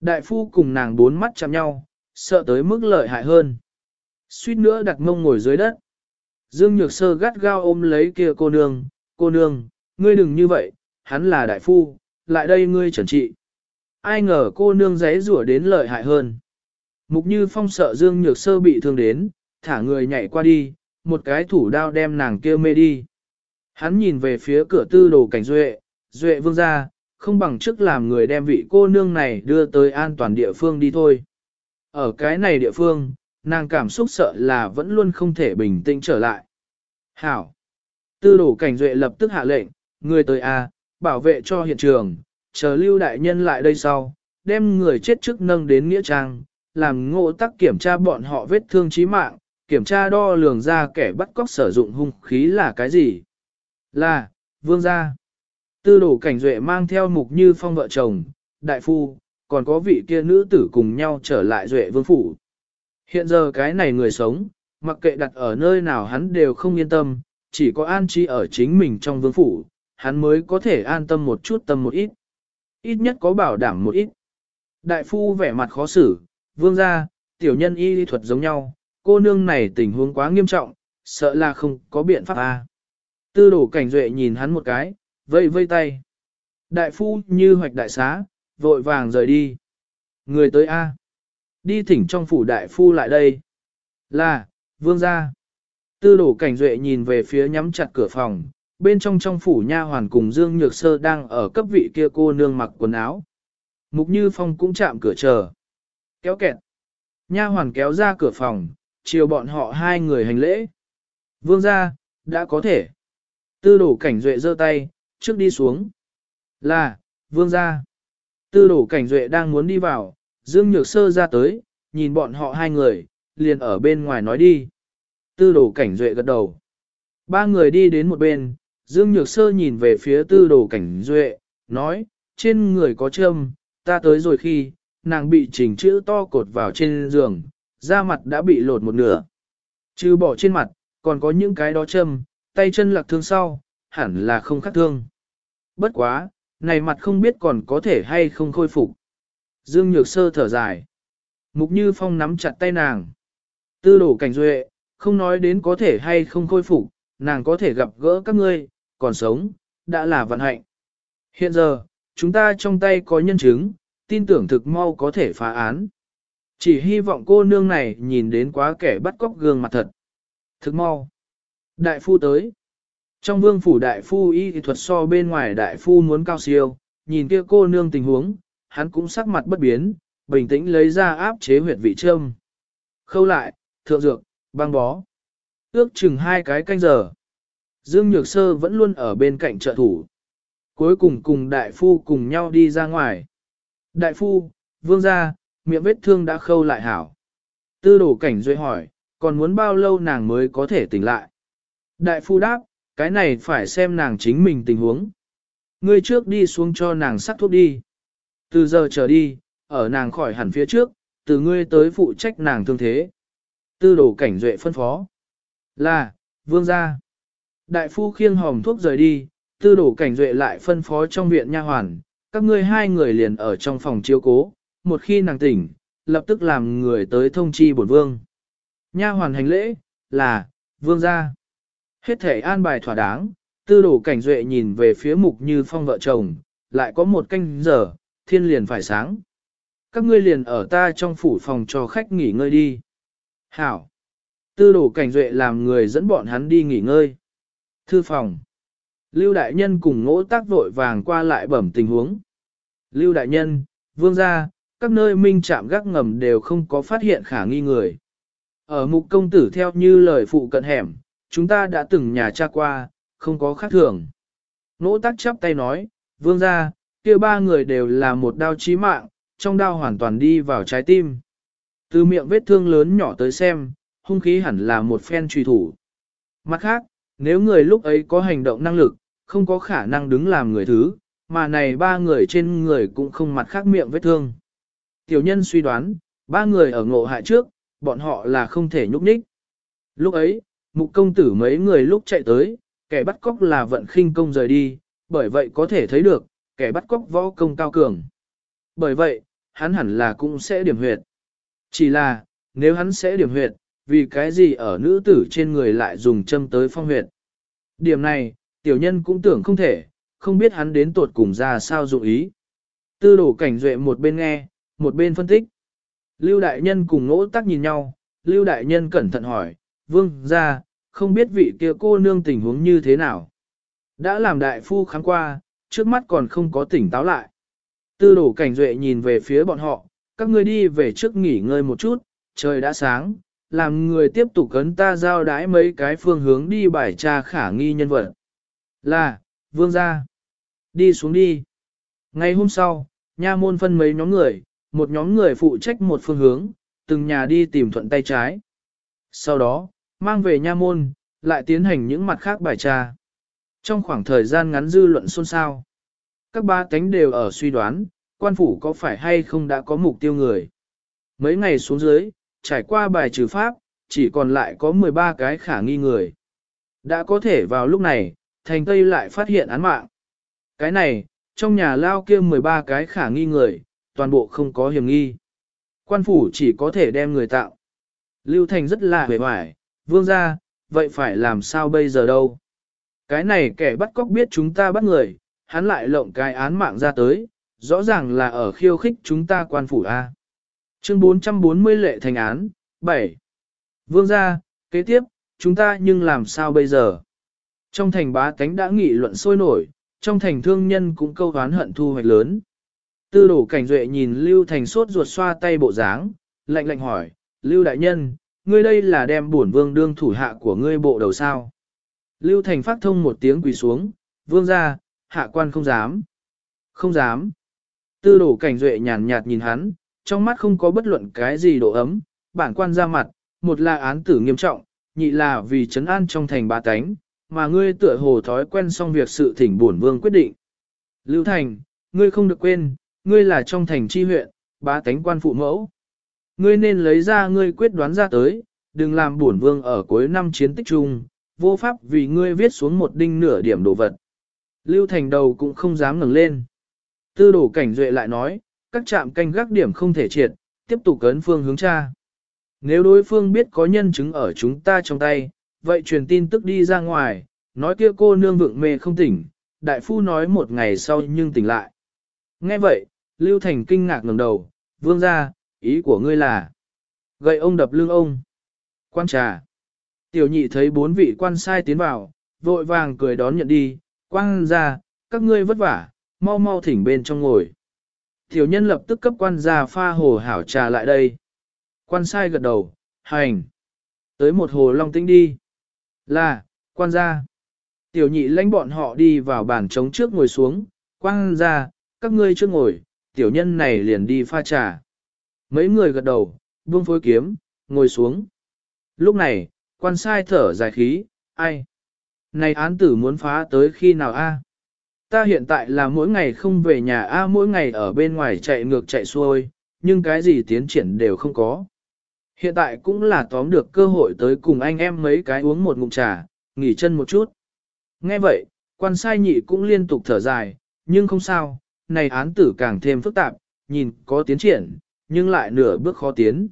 S1: Đại phu cùng nàng bốn mắt chạm nhau, sợ tới mức lợi hại hơn. Suýt nữa đặt mông ngồi dưới đất. Dương Nhược Sơ gắt gao ôm lấy kia cô nương, cô nương, ngươi đừng như vậy, hắn là đại phu, lại đây ngươi trần trị. Ai ngờ cô nương giấy rủa đến lợi hại hơn. Mục Như Phong sợ Dương Nhược Sơ bị thương đến, thả người nhảy qua đi, một cái thủ đao đem nàng kia mê đi. Hắn nhìn về phía cửa tư đồ cảnh duệ, duệ vương ra, không bằng trước làm người đem vị cô nương này đưa tới an toàn địa phương đi thôi. Ở cái này địa phương, nàng cảm xúc sợ là vẫn luôn không thể bình tĩnh trở lại. Hảo! Tư đổ cảnh duệ lập tức hạ lệnh, người tới A, bảo vệ cho hiện trường, chờ lưu đại nhân lại đây sau, đem người chết trước nâng đến Nghĩa Trang, làm ngộ tắc kiểm tra bọn họ vết thương chí mạng, kiểm tra đo lường ra kẻ bắt cóc sử dụng hung khí là cái gì. Là, vương gia. Tư đồ cảnh duệ mang theo mục như phong vợ chồng, đại phu, còn có vị kia nữ tử cùng nhau trở lại duệ vương phủ. Hiện giờ cái này người sống, mặc kệ đặt ở nơi nào hắn đều không yên tâm, chỉ có an trí ở chính mình trong vương phủ, hắn mới có thể an tâm một chút tâm một ít. Ít nhất có bảo đảm một ít. Đại phu vẻ mặt khó xử, vương gia, tiểu nhân y lý thuật giống nhau, cô nương này tình huống quá nghiêm trọng, sợ là không có biện pháp a. Tư đổ cảnh duệ nhìn hắn một cái, vây vây tay. Đại phu như hoạch đại xá, vội vàng rời đi. Người tới A. Đi thỉnh trong phủ đại phu lại đây. Là, vương gia. Tư đổ cảnh duệ nhìn về phía nhắm chặt cửa phòng, bên trong trong phủ nha hoàn cùng Dương Nhược Sơ đang ở cấp vị kia cô nương mặc quần áo. Mục Như Phong cũng chạm cửa chờ. Kéo kẹt. Nha hoàn kéo ra cửa phòng, chiều bọn họ hai người hành lễ. Vương gia, đã có thể. Tư đổ cảnh duệ giơ tay, trước đi xuống. Là, vương gia. Tư đổ cảnh duệ đang muốn đi vào, Dương Nhược Sơ ra tới, nhìn bọn họ hai người, liền ở bên ngoài nói đi. Tư đổ cảnh duệ gật đầu. Ba người đi đến một bên, Dương Nhược Sơ nhìn về phía tư đồ cảnh duệ, nói, trên người có châm, ta tới rồi khi, nàng bị chỉnh chữ to cột vào trên giường, da mặt đã bị lột một nửa. Chứ bỏ trên mặt, còn có những cái đó châm, tay chân lạc thương sau, hẳn là không khắc thương. Bất quá, này mặt không biết còn có thể hay không khôi phục. Dương Nhược Sơ thở dài. Mục Như Phong nắm chặt tay nàng. Tư đổ cảnh duệ, không nói đến có thể hay không khôi phục, nàng có thể gặp gỡ các ngươi, còn sống, đã là vận hạnh. Hiện giờ, chúng ta trong tay có nhân chứng, tin tưởng thực mau có thể phá án. Chỉ hy vọng cô nương này nhìn đến quá kẻ bắt cóc gương mặt thật. Thực mau. Đại phu tới. Trong vương phủ đại phu y thuật so bên ngoài đại phu muốn cao siêu, nhìn kia cô nương tình huống, hắn cũng sắc mặt bất biến, bình tĩnh lấy ra áp chế huyệt vị trâm. Khâu lại, thượng dược, băng bó. Ước chừng hai cái canh giờ. Dương Nhược Sơ vẫn luôn ở bên cạnh trợ thủ. Cuối cùng cùng đại phu cùng nhau đi ra ngoài. Đại phu, vương gia, miệng vết thương đã khâu lại hảo. Tư đổ cảnh duy hỏi, còn muốn bao lâu nàng mới có thể tỉnh lại. Đại phu đáp, cái này phải xem nàng chính mình tình huống. Ngươi trước đi xuống cho nàng sắc thuốc đi. Từ giờ trở đi, ở nàng khỏi hẳn phía trước, từ ngươi tới phụ trách nàng thương thế. Tư đồ cảnh duệ phân phó. Là, vương gia. Đại phu khiêng hòm thuốc rời đi, tư đồ cảnh duệ lại phân phó trong viện nha hoàn, các ngươi hai người liền ở trong phòng chiếu cố, một khi nàng tỉnh, lập tức làm người tới thông chi bổn vương. Nha hoàn hành lễ, là, vương gia. Hết thể an bài thỏa đáng, tư đổ cảnh duệ nhìn về phía mục như phong vợ chồng, lại có một canh giờ, thiên liền phải sáng. Các ngươi liền ở ta trong phủ phòng cho khách nghỉ ngơi đi. Hảo. Tư đổ cảnh duệ làm người dẫn bọn hắn đi nghỉ ngơi. Thư phòng. Lưu đại nhân cùng ngỗ tác vội vàng qua lại bẩm tình huống. Lưu đại nhân, vương gia, các nơi minh chạm gác ngầm đều không có phát hiện khả nghi người. Ở mục công tử theo như lời phụ cận hẻm, chúng ta đã từng nhà tra qua, không có khác thường. Nỗ tắc chắp tay nói, vương gia, kia ba người đều là một đao chí mạng, trong đao hoàn toàn đi vào trái tim. Từ miệng vết thương lớn nhỏ tới xem, hung khí hẳn là một phen truy thủ. Mặt khác, nếu người lúc ấy có hành động năng lực, không có khả năng đứng làm người thứ, mà này ba người trên người cũng không mặt khác miệng vết thương. Tiểu nhân suy đoán, ba người ở ngộ hại trước, bọn họ là không thể nhúc nhích. Lúc ấy, mục công tử mấy người lúc chạy tới, kẻ bắt cóc là vận khinh công rời đi, bởi vậy có thể thấy được, kẻ bắt cóc võ công cao cường. Bởi vậy, hắn hẳn là cũng sẽ điểm huyệt. Chỉ là, nếu hắn sẽ điểm huyệt, vì cái gì ở nữ tử trên người lại dùng châm tới phong huyệt. Điểm này, tiểu nhân cũng tưởng không thể, không biết hắn đến tột cùng ra sao dụng ý. Tư đổ cảnh duệ một bên nghe, một bên phân tích. Lưu đại nhân cùng ngỗ tắc nhìn nhau, Lưu đại nhân cẩn thận hỏi, vương ra, không biết vị kia cô nương tình huống như thế nào. Đã làm đại phu kháng qua, trước mắt còn không có tỉnh táo lại. Tư đổ cảnh duệ nhìn về phía bọn họ, các ngươi đi về trước nghỉ ngơi một chút, trời đã sáng, làm người tiếp tục cấn ta giao đái mấy cái phương hướng đi bài tra khả nghi nhân vật. Là, vương gia, đi xuống đi. Ngày hôm sau, nha môn phân mấy nhóm người, một nhóm người phụ trách một phương hướng, từng nhà đi tìm thuận tay trái. Sau đó, mang về nha môn, lại tiến hành những mặt khác bài tra. Trong khoảng thời gian ngắn dư luận xôn xao, các ba tánh đều ở suy đoán, quan phủ có phải hay không đã có mục tiêu người. Mấy ngày xuống dưới, trải qua bài trừ pháp, chỉ còn lại có 13 cái khả nghi người. Đã có thể vào lúc này, thành Tây lại phát hiện án mạng. Cái này, trong nhà lao kia 13 cái khả nghi người, toàn bộ không có hiểm nghi. Quan phủ chỉ có thể đem người tạo. Lưu Thành rất là hề hoài, vương ra, vậy phải làm sao bây giờ đâu? Cái này kẻ bắt cóc biết chúng ta bắt người, hắn lại lộng cái án mạng ra tới, rõ ràng là ở khiêu khích chúng ta quan phủ A. Chương 440 lệ thành án, 7. Vương ra, kế tiếp, chúng ta nhưng làm sao bây giờ? Trong thành bá tánh đã nghị luận sôi nổi, trong thành thương nhân cũng câu hán hận thu hoạch lớn. Tư đổ cảnh duệ nhìn Lưu Thành sốt ruột xoa tay bộ dáng, lạnh lạnh hỏi, Lưu Đại Nhân, ngươi đây là đem bổn vương đương thủ hạ của ngươi bộ đầu sao? Lưu Thành phát thông một tiếng quỳ xuống, vương ra, hạ quan không dám. Không dám. Tư đổ cảnh duệ nhàn nhạt nhìn hắn, trong mắt không có bất luận cái gì độ ấm, bản quan ra mặt, một là án tử nghiêm trọng, nhị là vì trấn an trong thành ba tánh, mà ngươi tựa hồ thói quen xong việc sự thỉnh bổn vương quyết định. Lưu Thành, ngươi không được quên, ngươi là trong thành chi huyện, ba tánh quan phụ mẫu. Ngươi nên lấy ra ngươi quyết đoán ra tới, đừng làm bổn vương ở cuối năm chiến tích chung, vô pháp vì ngươi viết xuống một đinh nửa điểm đồ vật. Lưu Thành đầu cũng không dám ngẩng lên. Tư đổ cảnh duệ lại nói, các trạm canh gác điểm không thể triệt, tiếp tục cấn phương hướng tra. Nếu đối phương biết có nhân chứng ở chúng ta trong tay, vậy truyền tin tức đi ra ngoài, nói kia cô nương vượng mê không tỉnh, đại phu nói một ngày sau nhưng tỉnh lại. Nghe vậy, Lưu Thành kinh ngạc ngẩng đầu, vương ra, ý của ngươi là gậy ông đập lưng ông. Quan trà. Tiểu nhị thấy bốn vị quan sai tiến vào, vội vàng cười đón nhận đi, quan ra, các ngươi vất vả, mau mau thỉnh bên trong ngồi. Tiểu nhân lập tức cấp quan gia pha hồ hảo trà lại đây. Quan sai gật đầu, hành. Tới một hồ long tĩnh đi. Là, quan gia. Tiểu nhị lãnh bọn họ đi vào bàn trống trước ngồi xuống, quan gia, các ngươi trước ngồi, tiểu nhân này liền đi pha trà. Mấy người gật đầu, buông phối kiếm, ngồi xuống. Lúc này, quan sai thở dài khí, ai? Này án tử muốn phá tới khi nào a? Ta hiện tại là mỗi ngày không về nhà a mỗi ngày ở bên ngoài chạy ngược chạy xuôi, nhưng cái gì tiến triển đều không có. Hiện tại cũng là tóm được cơ hội tới cùng anh em mấy cái uống một ngụm trà, nghỉ chân một chút. Nghe vậy, quan sai nhị cũng liên tục thở dài, nhưng không sao, này án tử càng thêm phức tạp, nhìn có tiến triển, nhưng lại nửa bước khó tiến.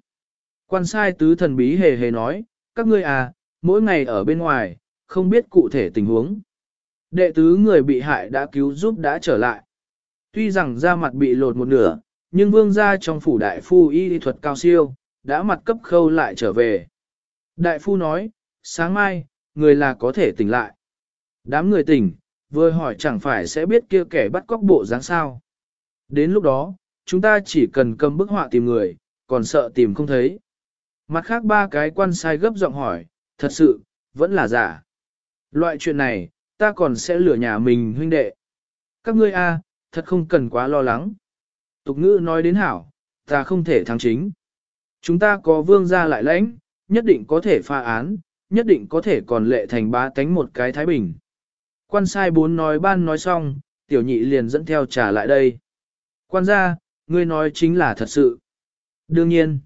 S1: Quan sai tứ thần bí hề hề nói, các ngươi à, mỗi ngày ở bên ngoài, không biết cụ thể tình huống. Đệ tứ người bị hại đã cứu giúp đã trở lại. Tuy rằng da mặt bị lột một nửa, nhưng vương gia trong phủ đại phu y thuật cao siêu, đã mặt cấp khâu lại trở về. Đại phu nói, sáng mai, người là có thể tỉnh lại. Đám người tỉnh, vừa hỏi chẳng phải sẽ biết kia kẻ bắt cóc bộ dáng sao. Đến lúc đó, chúng ta chỉ cần cầm bức họa tìm người, còn sợ tìm không thấy. Mặt khác ba cái quan sai gấp giọng hỏi, thật sự, vẫn là giả. Loại chuyện này, ta còn sẽ lừa nhà mình huynh đệ. Các ngươi a, thật không cần quá lo lắng. Tục ngữ nói đến hảo, ta không thể thắng chính. Chúng ta có vương gia lại lãnh, nhất định có thể pha án, nhất định có thể còn lệ thành bá tánh một cái thái bình. Quan sai bốn nói ban nói xong, tiểu nhị liền dẫn theo trả lại đây. Quan gia, ngươi nói chính là thật sự. Đương nhiên,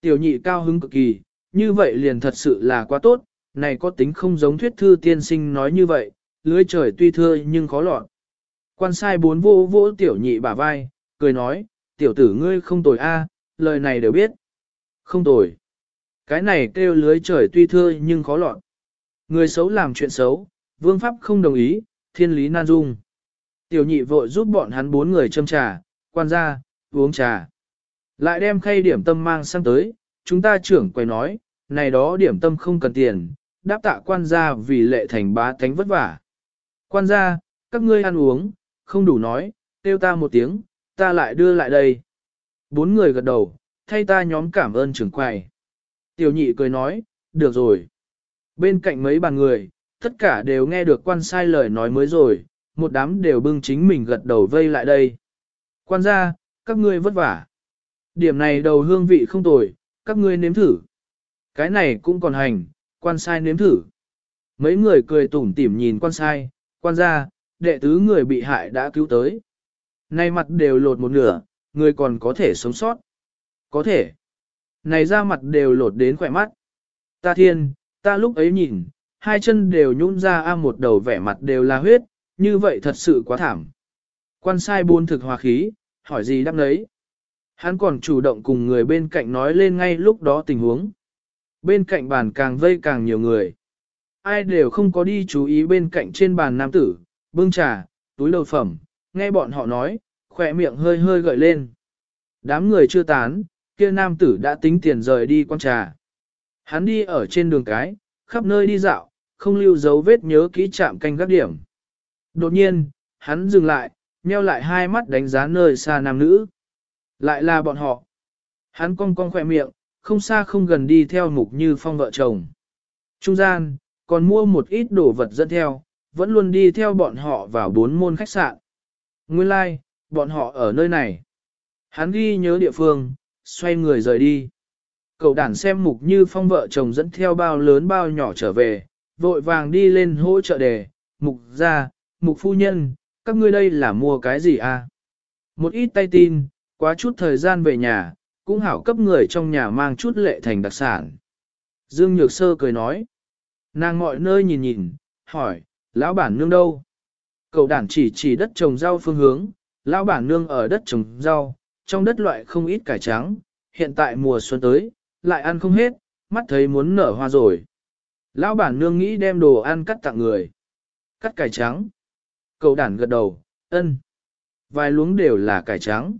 S1: tiểu nhị cao hứng cực kỳ, như vậy liền thật sự là quá tốt, này có tính không giống thuyết thư tiên sinh nói như vậy, lưới trời tuy thưa nhưng khó lọt. Quan sai bốn vô vỗ tiểu nhị bả vai, cười nói, tiểu tử ngươi không tồi a, lời này đều biết. Không tồi. Cái này kêu lưới trời tuy thưa nhưng khó lọt. Người xấu làm chuyện xấu, vương pháp không đồng ý, thiên lý nan dung. Tiểu nhị vội giúp bọn hắn bốn người châm trà, quan gia, uống trà. Lại đem khay điểm tâm mang sang tới, chúng ta trưởng quay nói, này đó điểm tâm không cần tiền, đáp tạ quan gia vì lệ thành bá thánh vất vả. Quan gia, các ngươi ăn uống, không đủ nói, kêu ta một tiếng, ta lại đưa lại đây. Bốn người gật đầu, thay ta nhóm cảm ơn trưởng quầy. Tiểu nhị cười nói, được rồi. Bên cạnh mấy bàn người, tất cả đều nghe được quan sai lời nói mới rồi, một đám đều bưng chính mình gật đầu vây lại đây. Quan gia, các ngươi vất vả. Điểm này đầu hương vị không tồi, các ngươi nếm thử. Cái này cũng còn hành, quan sai nếm thử. Mấy người cười tủm tỉm nhìn quan sai, quan gia, đệ tứ người bị hại đã cứu tới. Nay mặt đều lột một nửa, người còn có thể sống sót. Có thể. Này ra mặt đều lột đến khỏe mắt. Ta thiên, ta lúc ấy nhìn, hai chân đều nhún ra a một đầu vẻ mặt đều là huyết, như vậy thật sự quá thảm. Quan sai buôn thực hòa khí, hỏi gì đáp đấy. Hắn còn chủ động cùng người bên cạnh nói lên ngay lúc đó tình huống. Bên cạnh bàn càng vây càng nhiều người. Ai đều không có đi chú ý bên cạnh trên bàn nam tử, bưng trà, túi lầu phẩm, nghe bọn họ nói, khỏe miệng hơi hơi gợi lên. Đám người chưa tán, kia nam tử đã tính tiền rời đi quan trà. Hắn đi ở trên đường cái, khắp nơi đi dạo, không lưu dấu vết nhớ kỹ chạm canh gác điểm. Đột nhiên, hắn dừng lại, nheo lại hai mắt đánh giá nơi xa nam nữ. Lại là bọn họ. Hắn cong cong khỏe miệng, không xa không gần đi theo mục như phong vợ chồng. Trung gian, còn mua một ít đồ vật dẫn theo, vẫn luôn đi theo bọn họ vào bốn môn khách sạn. Nguyên lai, like, bọn họ ở nơi này. Hắn ghi nhớ địa phương, xoay người rời đi. Cậu đàn xem mục như phong vợ chồng dẫn theo bao lớn bao nhỏ trở về, vội vàng đi lên hỗ trợ đề, mục ra, mục phu nhân, các ngươi đây là mua cái gì à? Một ít tay tin, quá chút thời gian về nhà, cũng hảo cấp người trong nhà mang chút lệ thành đặc sản. Dương Nhược Sơ cười nói, nàng mọi nơi nhìn nhìn, hỏi, lão bản nương đâu? Cậu đàn chỉ chỉ đất trồng rau phương hướng, lão bản nương ở đất trồng rau, trong đất loại không ít cải trắng, hiện tại mùa xuân tới, lại ăn không hết, mắt thấy muốn nở hoa rồi. Lão bản nương nghĩ đem đồ ăn cắt tặng người. Cắt cải trắng. Cậu đản gật đầu, ân. Vài luống đều là cải trắng.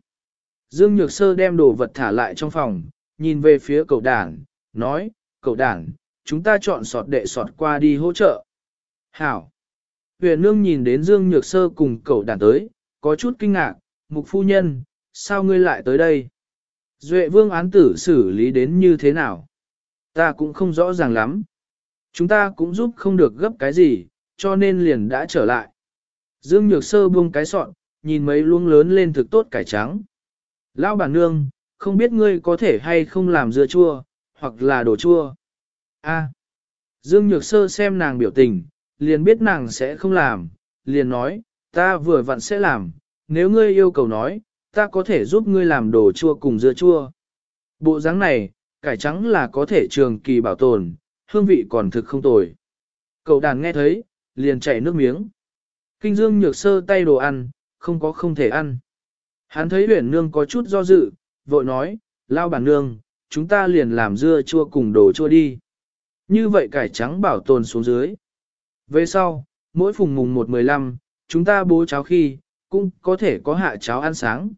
S1: Dương Nhược Sơ đem đồ vật thả lại trong phòng, nhìn về phía cậu đản, nói, cậu đản, chúng ta chọn sọt đệ sọt qua đi hỗ trợ. Hảo. Huyền nương nhìn đến Dương Nhược Sơ cùng cậu đản tới, có chút kinh ngạc, mục phu nhân, sao ngươi lại tới đây? Duệ vương án tử xử lý đến như thế nào? Ta cũng không rõ ràng lắm. Chúng ta cũng giúp không được gấp cái gì, cho nên liền đã trở lại. Dương Nhược Sơ buông cái sọn, nhìn mấy luống lớn lên thực tốt cải trắng. Lão bản nương, không biết ngươi có thể hay không làm dưa chua, hoặc là đồ chua. A. Dương Nhược Sơ xem nàng biểu tình, liền biết nàng sẽ không làm, liền nói, ta vừa vặn sẽ làm, nếu ngươi yêu cầu nói, ta có thể giúp ngươi làm đồ chua cùng dưa chua. Bộ dáng này, cải trắng là có thể trường kỳ bảo tồn, hương vị còn thực không tồi. Cậu đàn nghe thấy, liền chảy nước miếng. Kinh dương nhược sơ tay đồ ăn, không có không thể ăn. Hắn thấy huyển nương có chút do dự, vội nói, lao bản nương, chúng ta liền làm dưa chua cùng đồ chua đi. Như vậy cải trắng bảo tồn xuống dưới. Về sau, mỗi phùng mùng 1-15, chúng ta bố cháo khi, cũng có thể có hạ cháo ăn sáng.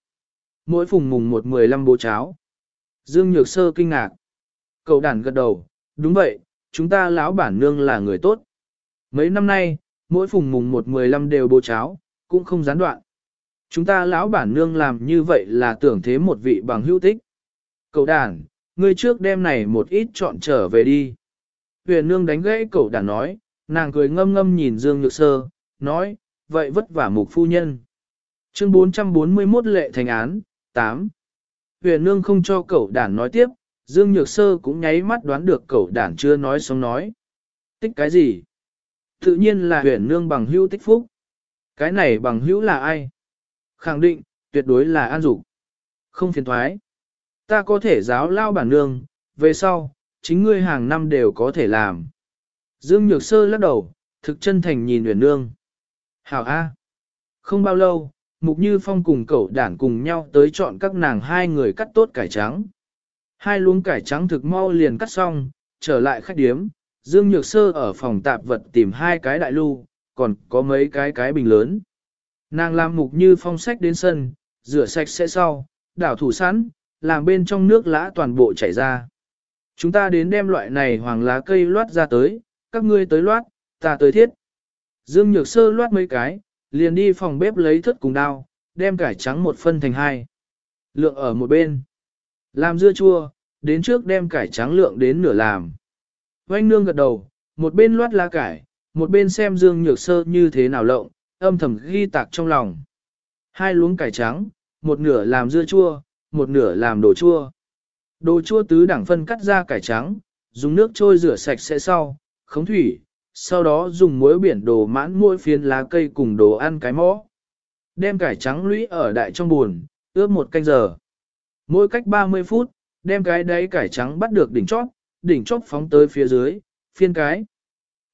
S1: Mỗi phùng mùng 1-15 bố cháo. Dương Nhược Sơ kinh ngạc. Cậu đàn gật đầu, đúng vậy, chúng ta lão bản nương là người tốt. Mấy năm nay, mỗi phùng mùng 1-15 đều bố cháo, cũng không gián đoạn. Chúng ta lão bản nương làm như vậy là tưởng thế một vị bằng hữu tích. Cậu đàn, ngươi trước đêm này một ít chọn trở về đi. Huyền nương đánh gãy cậu đàn nói, nàng cười ngâm ngâm nhìn Dương Nhược Sơ, nói, vậy vất vả mục phu nhân. Chương 441 lệ thành án, 8. Huyền nương không cho cậu đàn nói tiếp, Dương Nhược Sơ cũng nháy mắt đoán được cậu đàn chưa nói xong nói. Tích cái gì? Tự nhiên là huyền nương bằng hữu tích phúc. Cái này bằng hữu là ai? Khẳng định, tuyệt đối là an dục Không phiền thoái. Ta có thể giáo lao bản nương, về sau, chính ngươi hàng năm đều có thể làm. Dương Nhược Sơ lắc đầu, thực chân thành nhìn huyền nương. Hảo A. Không bao lâu, Mục Như Phong cùng cậu đản cùng nhau tới chọn các nàng hai người cắt tốt cải trắng. Hai luống cải trắng thực mau liền cắt xong, trở lại khách điếm, Dương Nhược Sơ ở phòng tạp vật tìm hai cái đại lưu, còn có mấy cái cái bình lớn. Nàng làm Mục Như Phong sách đến sân, rửa sạch sẽ sau, đảo thủ sẵn, làm bên trong nước lã toàn bộ chảy ra. Chúng ta đến đem loại này hoàng lá cây loát ra tới, các ngươi tới loát, ta tới thiết. Dương Nhược Sơ loát mấy cái, liền đi phòng bếp lấy thất cùng đao, đem cải trắng một phân thành hai. Lượng ở một bên. Làm dưa chua, đến trước đem cải trắng lượng đến nửa làm. Oanh nương gật đầu, một bên loát lá cải, một bên xem Dương Nhược Sơ như thế nào lộng, âm thầm ghi tạc trong lòng. Hai luống cải trắng, một nửa làm dưa chua, một nửa làm đồ chua. Đồ chua tứ đẳng phân cắt ra cải trắng, dùng nước trôi rửa sạch sẽ sau, khống thủy, sau đó dùng muối biển đồ mãn mỗi phiến lá cây cùng đồ ăn cái mõ. Đem cải trắng lũy ở đại trong buồn, ướp một canh giờ. Mỗi cách 30 phút, đem cái đáy cải trắng bắt được đỉnh chót, đỉnh chót phóng tới phía dưới, phiên cái.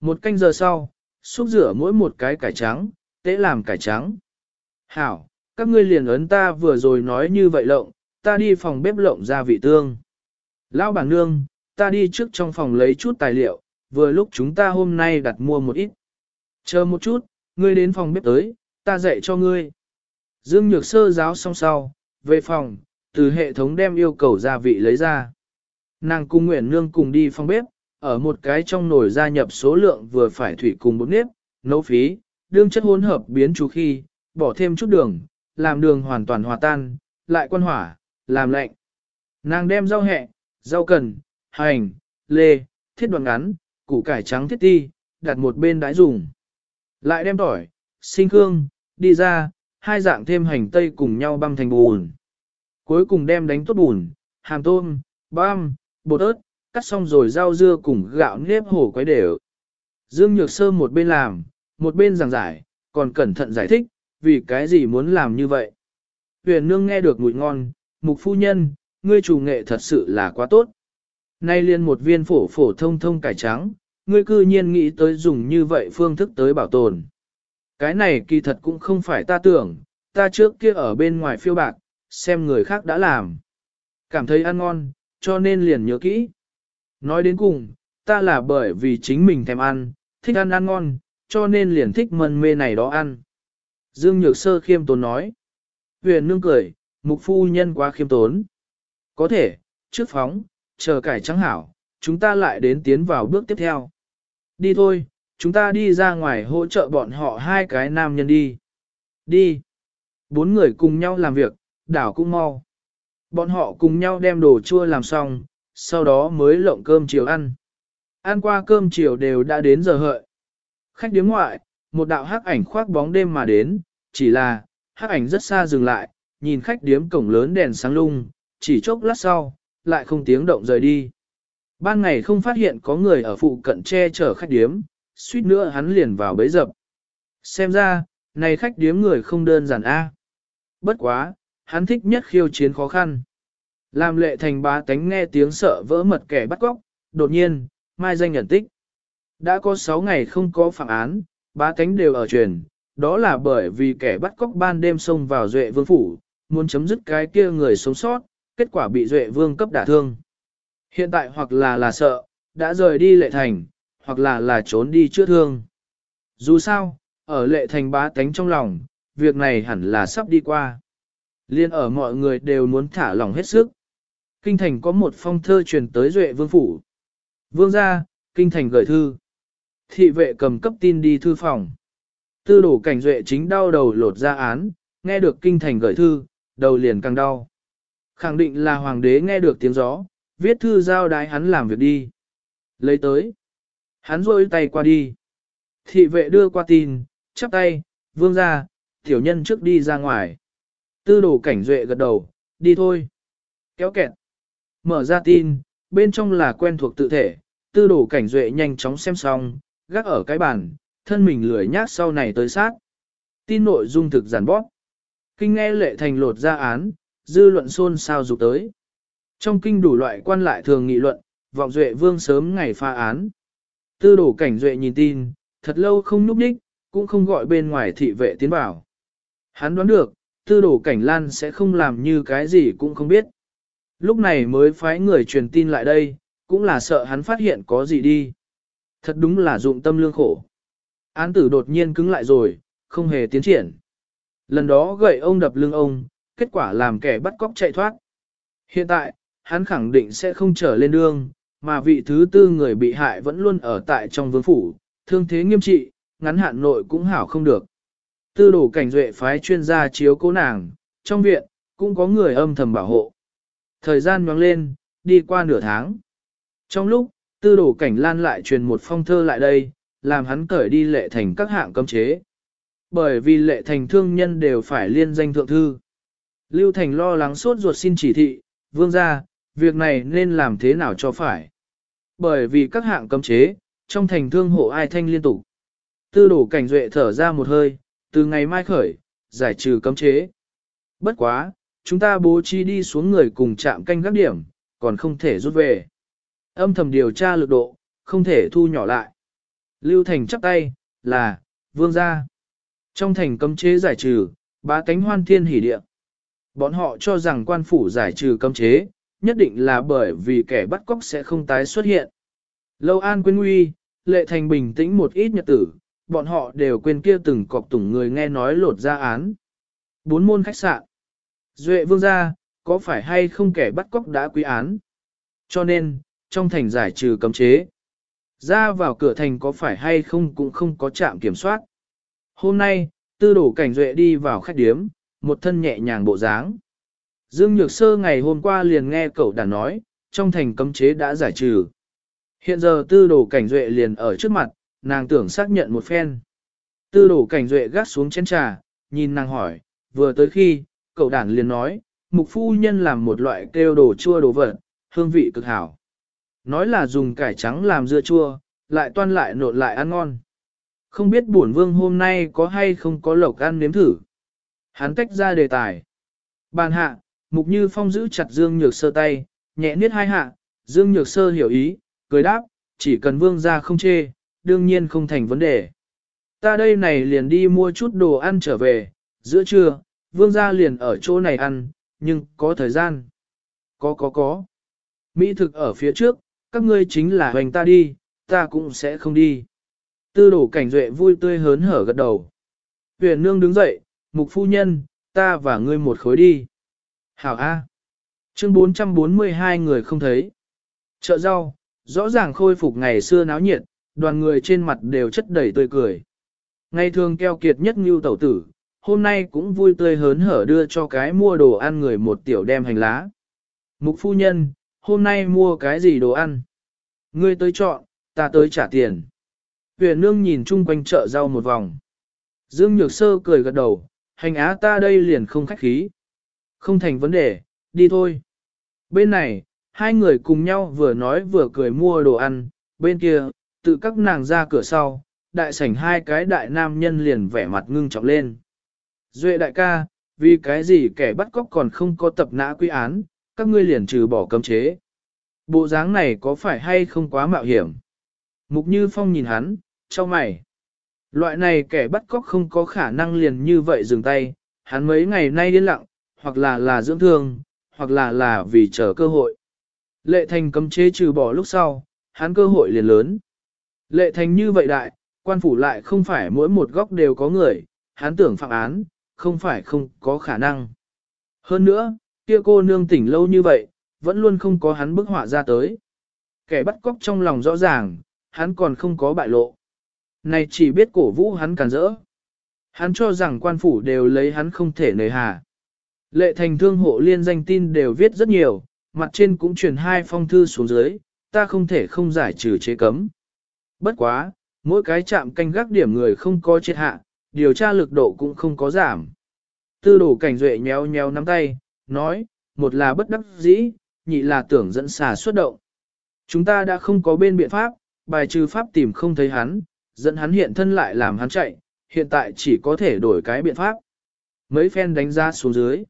S1: Một canh giờ sau, xúc rửa mỗi một cái cải trắng, tế làm cải trắng. Hảo, các ngươi liền ấn ta vừa rồi nói như vậy lộng, ta đi phòng bếp lộng ra vị tương. Lão bảng nương, ta đi trước trong phòng lấy chút tài liệu, vừa lúc chúng ta hôm nay đặt mua một ít. Chờ một chút, ngươi đến phòng bếp tới, ta dạy cho ngươi. Dương Nhược Sơ giáo xong sau, về phòng, từ hệ thống đem yêu cầu gia vị lấy ra. Nàng cung nguyện nương cùng đi phòng bếp, ở một cái trong nồi gia nhập số lượng vừa phải thủy cùng bột nếp, nấu phí, đương chất hỗn hợp biến chú khi, bỏ thêm chút đường, làm đường hoàn toàn hòa tan, lại quan hỏa, làm lạnh. Nàng đem rau hẹ, rau cần, hành, lê, thiết đoạn ngắn, củ cải trắng thiết ti, đặt một bên đãi dùng. Lại đem tỏi, sinh hương, đi ra, hai dạng thêm hành tây cùng nhau băm thành bùn. Cuối cùng đem đánh tốt bùn, hàm tôm, băm, bột ớt, cắt xong rồi rau dưa cùng gạo nếp hổ quấy đều. Dương Nhược Sơ một bên làm, một bên giảng giải, còn cẩn thận giải thích, vì cái gì muốn làm như vậy. Huyền nương nghe được mùi ngon, mục phu nhân, ngươi chủ nghệ thật sự là quá tốt. Nay liền một viên phổ phổ thông thông cải trắng, ngươi cư nhiên nghĩ tới dùng như vậy phương thức tới bảo tồn. Cái này kỳ thật cũng không phải ta tưởng, ta trước kia ở bên ngoài phiêu bạc, xem người khác đã làm. Cảm thấy ăn ngon, cho nên liền nhớ kỹ. Nói đến cùng, ta là bởi vì chính mình thèm ăn, thích ăn ăn ngon, cho nên liền thích mân mê này đó ăn. Dương Nhược Sơ khiêm tốn nói. Huyền nương cười, mục phu nhân quá khiêm tốn. Có thể, trước phóng, chờ cải trắng hảo, chúng ta lại đến tiến vào bước tiếp theo. Đi thôi, chúng ta đi ra ngoài hỗ trợ bọn họ hai cái nam nhân đi. Đi. Bốn người cùng nhau làm việc, đảo cũng mau. Bọn họ cùng nhau đem đồ chua làm xong, sau đó mới lộng cơm chiều ăn. Ăn qua cơm chiều đều đã đến giờ hợi. Khách điếm ngoại, một đạo hắc ảnh khoác bóng đêm mà đến, chỉ là, hắc ảnh rất xa dừng lại, nhìn khách điếm cổng lớn đèn sáng lung, chỉ chốc lát sau, lại không tiếng động rời đi. Ban ngày không phát hiện có người ở phụ cận che chở khách điếm, suýt nữa hắn liền vào bấy dập. Xem ra, này khách điếm người không đơn giản a. Bất quá, hắn thích nhất khiêu chiến khó khăn. Làm lệ thành bá tánh nghe tiếng sợ vỡ mật kẻ bắt cóc, đột nhiên, mai danh nhận tích. Đã có 6 ngày không có phạm án, bá tánh đều ở truyền, đó là bởi vì kẻ bắt cóc ban đêm xông vào duệ vương phủ, muốn chấm dứt cái kia người sống sót, kết quả bị duệ vương cấp đả thương. Hiện tại hoặc là là sợ, đã rời đi lệ thành, hoặc là là trốn đi chữa thương. Dù sao, ở lệ thành bá tánh trong lòng, việc này hẳn là sắp đi qua. Liên ở mọi người đều muốn thả lòng hết sức. Kinh thành có một phong thơ truyền tới Duệ Vương Phủ. Vương ra, Kinh thành gửi thư. Thị vệ cầm cấp tin đi thư phòng. Tư đổ cảnh Duệ chính đau đầu lột ra án, nghe được Kinh thành gửi thư, đầu liền càng đau. Khẳng định là hoàng đế nghe được tiếng gió, viết thư giao đái hắn làm việc đi. Lấy tới. Hắn rôi tay qua đi. Thị vệ đưa qua tin, chắp tay, vương ra, tiểu nhân trước đi ra ngoài. Tư đồ cảnh duệ gật đầu, đi thôi. Kéo kẹt. Mở ra tin, bên trong là quen thuộc tự thể, tư đồ cảnh duệ nhanh chóng xem xong, gác ở cái bàn, thân mình lười nhác sau này tới sát. Tin nội dung thực giản bóp. Kinh nghe lệ thành lột ra án, dư luận xôn xao dục tới. Trong kinh đủ loại quan lại thường nghị luận, vọng duệ vương sớm ngày pha án. Tư đổ cảnh duệ nhìn tin, thật lâu không núp đích, cũng không gọi bên ngoài thị vệ tiến vào. Hắn đoán được, tư đồ cảnh lan sẽ không làm như cái gì cũng không biết. Lúc này mới phái người truyền tin lại đây, cũng là sợ hắn phát hiện có gì đi. Thật đúng là dụng tâm lương khổ. Án tử đột nhiên cứng lại rồi, không hề tiến triển. Lần đó gậy ông đập lưng ông, kết quả làm kẻ bắt cóc chạy thoát. Hiện tại, hắn khẳng định sẽ không trở lên đường, mà vị thứ tư người bị hại vẫn luôn ở tại trong vương phủ, thương thế nghiêm trị, ngắn hạn nội cũng hảo không được. Tư đồ cảnh duệ phái chuyên gia chiếu cố nàng, trong viện, cũng có người âm thầm bảo hộ. Thời gian nhoáng lên, đi qua nửa tháng. Trong lúc, tư đồ cảnh lan lại truyền một phong thơ lại đây, làm hắn cởi đi lệ thành các hạng cấm chế. Bởi vì lệ thành thương nhân đều phải liên danh thượng thư. Lưu Thành lo lắng suốt ruột xin chỉ thị, vương ra, việc này nên làm thế nào cho phải. Bởi vì các hạng cấm chế, trong thành thương hộ ai thanh liên tục. Tư đổ cảnh duệ thở ra một hơi, từ ngày mai khởi, giải trừ cấm chế. Bất quá, chúng ta bố trí đi xuống người cùng chạm canh các điểm, còn không thể rút về. Âm thầm điều tra lực độ, không thể thu nhỏ lại. Lưu Thành chắp tay, là, vương gia. Trong thành cấm chế giải trừ, bá tánh hoan thiên hỉ địa. Bọn họ cho rằng quan phủ giải trừ cấm chế, nhất định là bởi vì kẻ bắt cóc sẽ không tái xuất hiện. Lâu an quyên nguy, lệ thành bình tĩnh một ít nhật tử, bọn họ đều quên kia từng cọc tủng người nghe nói lột ra án. Bốn môn khách sạn. Duệ vương gia, có phải hay không kẻ bắt cóc đã quý án? Cho nên, trong thành giải trừ cấm chế. Ra vào cửa thành có phải hay không cũng không có trạm kiểm soát. Hôm nay, tư đổ cảnh duệ đi vào khách điếm, một thân nhẹ nhàng bộ dáng. Dương Nhược Sơ ngày hôm qua liền nghe cậu đã nói, trong thành cấm chế đã giải trừ. Hiện giờ tư đồ cảnh duệ liền ở trước mặt, nàng tưởng xác nhận một phen. Tư đổ cảnh duệ gác xuống chén trà, nhìn nàng hỏi, vừa tới khi, cậu đản liền nói, mục phu nhân làm một loại kêu đồ chua đồ vật, hương vị cực hảo. Nói là dùng cải trắng làm dưa chua, lại toan lại nộn lại ăn ngon. Không biết bổn vương hôm nay có hay không có lộc ăn nếm thử. Hắn tách ra đề tài. Bàn hạ, mục như phong giữ chặt Dương Nhược Sơ tay, nhẹ niết hai hạ, Dương Nhược Sơ hiểu ý, cười đáp, chỉ cần vương ra không chê, đương nhiên không thành vấn đề. Ta đây này liền đi mua chút đồ ăn trở về, giữa trưa, vương gia liền ở chỗ này ăn, nhưng có thời gian. Có có có. Mỹ thực ở phía trước, các ngươi chính là hoành ta đi, ta cũng sẽ không đi. Tư đổ cảnh duệ vui tươi hớn hở gật đầu. Huyền nương đứng dậy, mục phu nhân, ta và ngươi một khối đi. Hảo A. Chương 442 người không thấy. Chợ rau, rõ ràng khôi phục ngày xưa náo nhiệt, đoàn người trên mặt đều chất đầy tươi cười. Ngày thường keo kiệt nhất như tẩu tử, hôm nay cũng vui tươi hớn hở đưa cho cái mua đồ ăn người một tiểu đem hành lá. Mục phu nhân, hôm nay mua cái gì đồ ăn? Ngươi tới chọn, ta tới trả tiền. Huyền nương nhìn chung quanh chợ rau một vòng. Dương Nhược Sơ cười gật đầu, hành á ta đây liền không khách khí. Không thành vấn đề, đi thôi. Bên này, hai người cùng nhau vừa nói vừa cười mua đồ ăn, bên kia, tự các nàng ra cửa sau, đại sảnh hai cái đại nam nhân liền vẻ mặt ngưng trọng lên. Duệ đại ca, vì cái gì kẻ bắt cóc còn không có tập nã quy án, các ngươi liền trừ bỏ cấm chế. Bộ dáng này có phải hay không quá mạo hiểm? Mục Như Phong nhìn hắn, cho mày. Loại này kẻ bắt cóc không có khả năng liền như vậy dừng tay, hắn mấy ngày nay điên lặng, hoặc là là dưỡng thương, hoặc là là vì chờ cơ hội. Lệ thành cấm chế trừ bỏ lúc sau, hắn cơ hội liền lớn. Lệ thành như vậy đại, quan phủ lại không phải mỗi một góc đều có người, hắn tưởng phạm án, không phải không có khả năng. Hơn nữa, kia cô nương tỉnh lâu như vậy, vẫn luôn không có hắn bức họa ra tới. Kẻ bắt cóc trong lòng rõ ràng, hắn còn không có bại lộ. Này chỉ biết cổ vũ hắn cản rỡ. Hắn cho rằng quan phủ đều lấy hắn không thể nề hà. Lệ thành thương hộ liên danh tin đều viết rất nhiều, mặt trên cũng truyền hai phong thư xuống dưới, ta không thể không giải trừ chế cấm. Bất quá, mỗi cái chạm canh gác điểm người không có chết hạ, điều tra lực độ cũng không có giảm. Tư đồ cảnh duệ nhéo nhéo nắm tay, nói, một là bất đắc dĩ, nhị là tưởng dẫn xà xuất động. Chúng ta đã không có bên biện pháp, bài trừ pháp tìm không thấy hắn, dẫn hắn hiện thân lại làm hắn chạy, hiện tại chỉ có thể đổi cái biện pháp. Mấy phen đánh ra xuống dưới.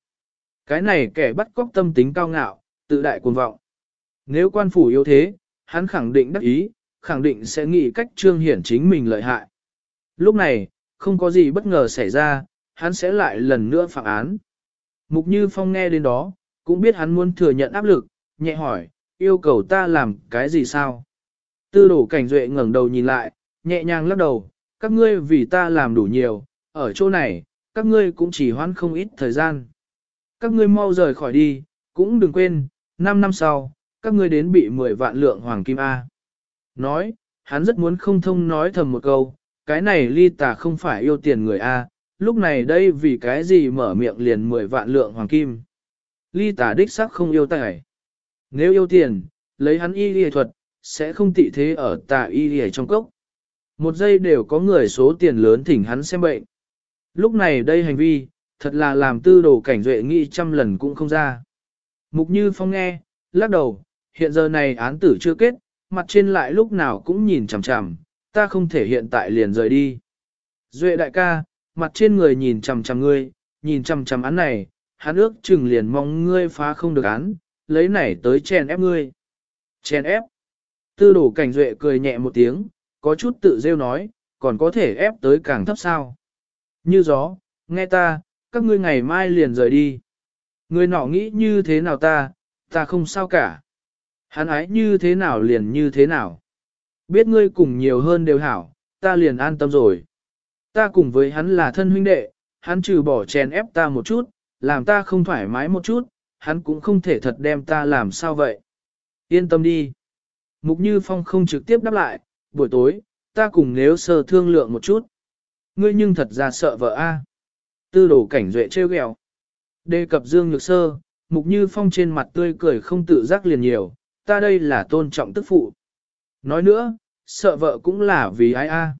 S1: Cái này kẻ bắt cóc tâm tính cao ngạo, tự đại cuồng vọng. Nếu quan phủ yếu thế, hắn khẳng định đắc ý, khẳng định sẽ nghĩ cách trương hiển chính mình lợi hại. Lúc này, không có gì bất ngờ xảy ra, hắn sẽ lại lần nữa phạm án. Mục Như Phong nghe đến đó, cũng biết hắn muốn thừa nhận áp lực, nhẹ hỏi, yêu cầu ta làm cái gì sao? Tư đổ cảnh duệ ngẩng đầu nhìn lại, nhẹ nhàng lắc đầu, các ngươi vì ta làm đủ nhiều, ở chỗ này, các ngươi cũng chỉ hoãn không ít thời gian. Các ngươi mau rời khỏi đi, cũng đừng quên, 5 năm sau, các ngươi đến bị 10 vạn lượng hoàng kim A. Nói, hắn rất muốn không thông nói thầm một câu, cái này ly tà không phải yêu tiền người A, lúc này đây vì cái gì mở miệng liền 10 vạn lượng hoàng kim. Ly tà đích sắc không yêu tài. Nếu yêu tiền, lấy hắn y y thuật, sẽ không tị thế ở tà y y trong cốc. Một giây đều có người số tiền lớn thỉnh hắn xem bệnh. Lúc này đây hành vi, thật là làm tư đồ cảnh duệ nghĩ trăm lần cũng không ra. Mục Như Phong nghe, lắc đầu, hiện giờ này án tử chưa kết, mặt trên lại lúc nào cũng nhìn chằm chằm, ta không thể hiện tại liền rời đi. Duệ đại ca, mặt trên người nhìn chằm chằm ngươi, nhìn chằm chằm án này, hắn ước chừng liền mong ngươi phá không được án, lấy này tới chèn ép ngươi. Chèn ép. Tư đổ cảnh duệ cười nhẹ một tiếng, có chút tự rêu nói, còn có thể ép tới càng thấp sao. Như gió, nghe ta, các ngươi ngày mai liền rời đi. Người nọ nghĩ như thế nào ta, ta không sao cả. Hắn ái như thế nào liền như thế nào. Biết ngươi cùng nhiều hơn đều hảo, ta liền an tâm rồi. Ta cùng với hắn là thân huynh đệ, hắn trừ bỏ chèn ép ta một chút, làm ta không thoải mái một chút, hắn cũng không thể thật đem ta làm sao vậy. Yên tâm đi. Mục Như Phong không trực tiếp đáp lại, buổi tối, ta cùng nếu sơ thương lượng một chút. Ngươi nhưng thật ra sợ vợ a. Tư đồ cảnh duệ trêu ghẹo. Đề cập Dương Nhược Sơ, Mục Như Phong trên mặt tươi cười không tự giác liền nhiều, ta đây là tôn trọng tức phụ. Nói nữa, sợ vợ cũng là vì ai a. À.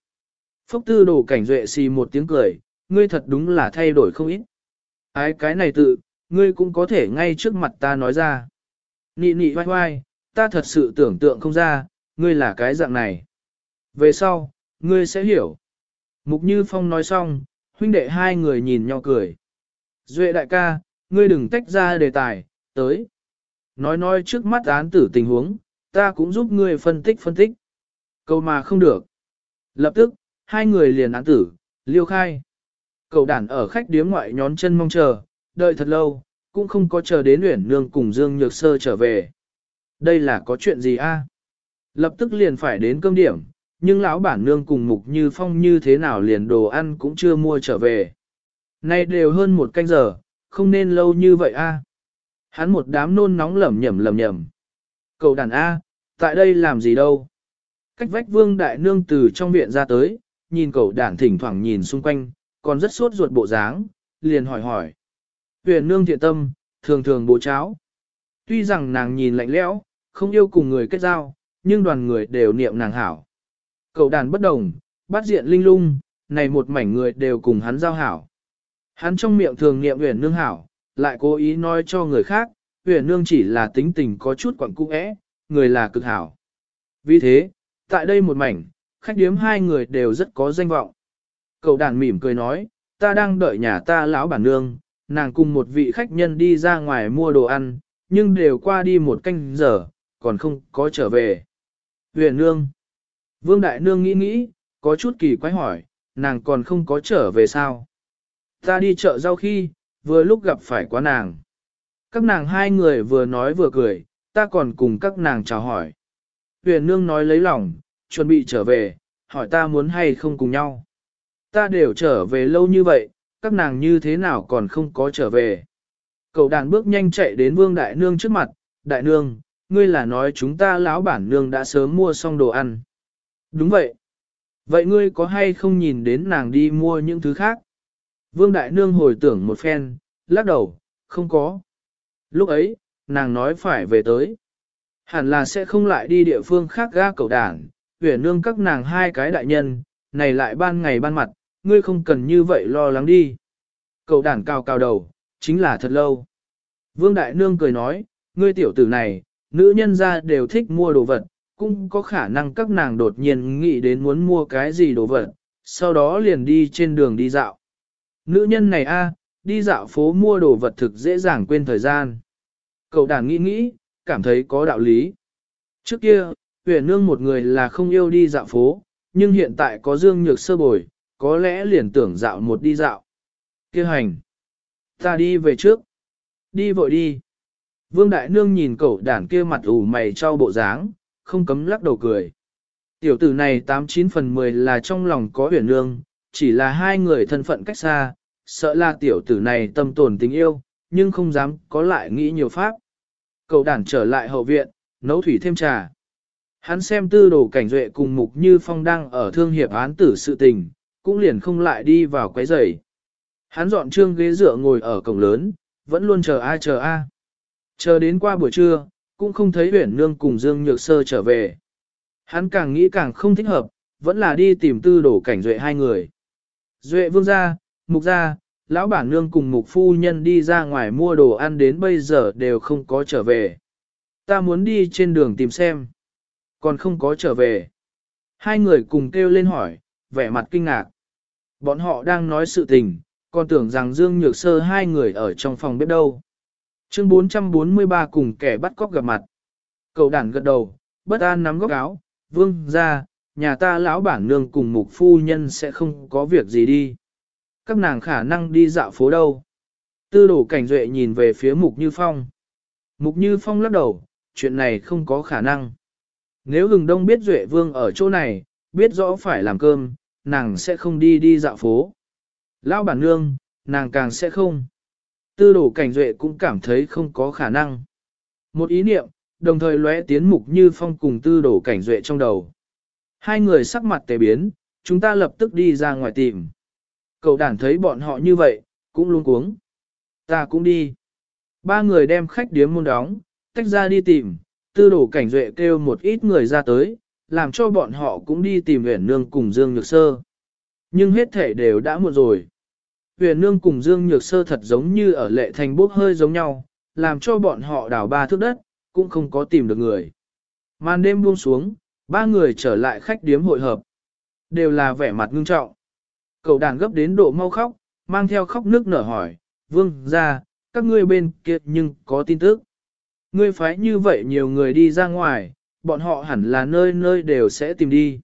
S1: Phúc tư đồ cảnh duệ xì một tiếng cười, ngươi thật đúng là thay đổi không ít. Ái cái này tự, ngươi cũng có thể ngay trước mặt ta nói ra. Nị nị hoai hoai, ta thật sự tưởng tượng không ra, ngươi là cái dạng này. Về sau, ngươi sẽ hiểu. Mục Như Phong nói xong, huynh đệ hai người nhìn nhau cười. Duệ đại ca, ngươi đừng tách ra đề tài, tới. Nói nói trước mắt án tử tình huống, ta cũng giúp ngươi phân tích phân tích. Câu mà không được. Lập tức, hai người liền án tử, liêu khai. Cậu đàn ở khách điếm ngoại nhón chân mong chờ, đợi thật lâu, cũng không có chờ đến Uyển Nương cùng Dương Nhược Sơ trở về. Đây là có chuyện gì a? Lập tức liền phải đến cơm điểm, nhưng lão bản nương cùng Mục Như Phong như thế nào liền đồ ăn cũng chưa mua trở về. Nay đều hơn một canh giờ, không nên lâu như vậy a. Hắn một đám nôn nóng lẩm nhẩm lẩm nhẩm. Cậu đàn A, tại đây làm gì đâu? Cách vách vương đại nương từ trong viện ra tới, nhìn cậu đàn thỉnh thoảng nhìn xung quanh, còn rất sốt ruột bộ dáng, liền hỏi hỏi. Huyền nương thiện tâm, thường thường bố cháo. Tuy rằng nàng nhìn lạnh lẽo, không yêu cùng người kết giao, nhưng đoàn người đều niệm nàng hảo. Cậu đàn bất đồng, bắt diện linh lung, này một mảnh người đều cùng hắn giao hảo. Hắn trong miệng thường niệm huyền nương hảo, lại cố ý nói cho người khác, huyền nương chỉ là tính tình có chút quặng cung ẽ, người là cực hảo. Vì thế, tại đây một mảnh, khách điếm hai người đều rất có danh vọng. Cậu đàn mỉm cười nói, ta đang đợi nhà ta lão bản nương, nàng cùng một vị khách nhân đi ra ngoài mua đồ ăn, nhưng đều qua đi một canh giờ, còn không có trở về. Huyền nương. Vương Đại Nương nghĩ nghĩ, có chút kỳ quái hỏi, nàng còn không có trở về sao? Ta đi chợ rau khi, vừa lúc gặp phải quá nàng. Các nàng hai người vừa nói vừa cười, ta còn cùng các nàng chào hỏi. Huyền Nương nói lấy lòng, chuẩn bị trở về, hỏi ta muốn hay không cùng nhau. Ta đều trở về lâu như vậy, các nàng như thế nào còn không có trở về. Cậu đàn bước nhanh chạy đến Vương Đại Nương trước mặt, Đại Nương, ngươi là nói chúng ta lão bản nương đã sớm mua xong đồ ăn. Đúng vậy. Vậy ngươi có hay không nhìn đến nàng đi mua những thứ khác? Vương Đại Nương hồi tưởng một phen, lắc đầu, không có. Lúc ấy, nàng nói phải về tới. Hẳn là sẽ không lại đi địa phương khác ga cầu đảng, huyền nương các nàng hai cái đại nhân, này lại ban ngày ban mặt, ngươi không cần như vậy lo lắng đi. Cầu đảng cao cao đầu, chính là thật lâu. Vương Đại Nương cười nói, ngươi tiểu tử này, nữ nhân ra đều thích mua đồ vật, cũng có khả năng các nàng đột nhiên nghĩ đến muốn mua cái gì đồ vật, sau đó liền đi trên đường đi dạo. Nữ nhân này a, đi dạo phố mua đồ vật thực dễ dàng quên thời gian. Cậu đàn nghĩ nghĩ, cảm thấy có đạo lý. Trước kia, huyền nương một người là không yêu đi dạo phố, nhưng hiện tại có dương nhược sơ bồi, có lẽ liền tưởng dạo một đi dạo. Kêu hành. Ta đi về trước. Đi vội đi. Vương Đại Nương nhìn cậu đàn kia mặt ủ mày cho bộ dáng, không cấm lắc đầu cười. Tiểu tử này 89 phần 10 là trong lòng có huyền nương, chỉ là hai người thân phận cách xa, sợ là tiểu tử này tâm tồn tình yêu, nhưng không dám có lại nghĩ nhiều pháp. Cậu đàn trở lại hậu viện, nấu thủy thêm trà. Hắn xem tư đồ cảnh duệ cùng mục như phong đang ở thương hiệp án tử sự tình, cũng liền không lại đi vào quấy rầy. Hắn dọn trương ghế dựa ngồi ở cổng lớn, vẫn luôn chờ ai chờ a. Chờ đến qua buổi trưa, cũng không thấy huyển nương cùng Dương Nhược Sơ trở về. Hắn càng nghĩ càng không thích hợp, vẫn là đi tìm tư Đồ cảnh duệ hai người. Duệ vương gia, mục gia, lão bản nương cùng mục phu nhân đi ra ngoài mua đồ ăn đến bây giờ đều không có trở về. Ta muốn đi trên đường tìm xem. Còn không có trở về. Hai người cùng kêu lên hỏi, vẻ mặt kinh ngạc. Bọn họ đang nói sự tình, còn tưởng rằng Dương Nhược Sơ hai người ở trong phòng bếp đâu. Chương 443 cùng kẻ bắt cóc gặp mặt. Cậu đàn gật đầu, bất an nắm góc áo, vương ra, nhà ta lão bản nương cùng mục phu nhân sẽ không có việc gì đi. Các nàng khả năng đi dạo phố đâu. Tư đổ cảnh duệ nhìn về phía mục như phong. Mục như phong lắc đầu, chuyện này không có khả năng. Nếu hừng đông biết duệ vương ở chỗ này, biết rõ phải làm cơm, nàng sẽ không đi đi dạo phố. Lão bản nương, nàng càng sẽ không. Tư đổ cảnh duệ cũng cảm thấy không có khả năng. Một ý niệm, đồng thời lóe tiến mục như phong cùng tư đổ cảnh duệ trong đầu. Hai người sắc mặt tề biến, chúng ta lập tức đi ra ngoài tìm. Cậu đàn thấy bọn họ như vậy, cũng luôn cuống. Ta cũng đi. Ba người đem khách điếm môn đóng, tách ra đi tìm, tư đổ cảnh duệ kêu một ít người ra tới, làm cho bọn họ cũng đi tìm huyền nương cùng Dương Nhược Sơ. Nhưng hết thể đều đã muộn rồi. Huyền nương cùng Dương Nhược Sơ thật giống như ở lệ thành bốc hơi giống nhau, làm cho bọn họ đào ba thước đất, cũng không có tìm được người. Màn đêm buông xuống, ba người trở lại khách điếm hội hợp. Đều là vẻ mặt ngưng trọng. Cậu đàn gấp đến độ mau khóc, mang theo khóc nước nở hỏi, vương ra, các ngươi bên kia nhưng có tin tức. Ngươi phái như vậy nhiều người đi ra ngoài, bọn họ hẳn là nơi nơi đều sẽ tìm đi.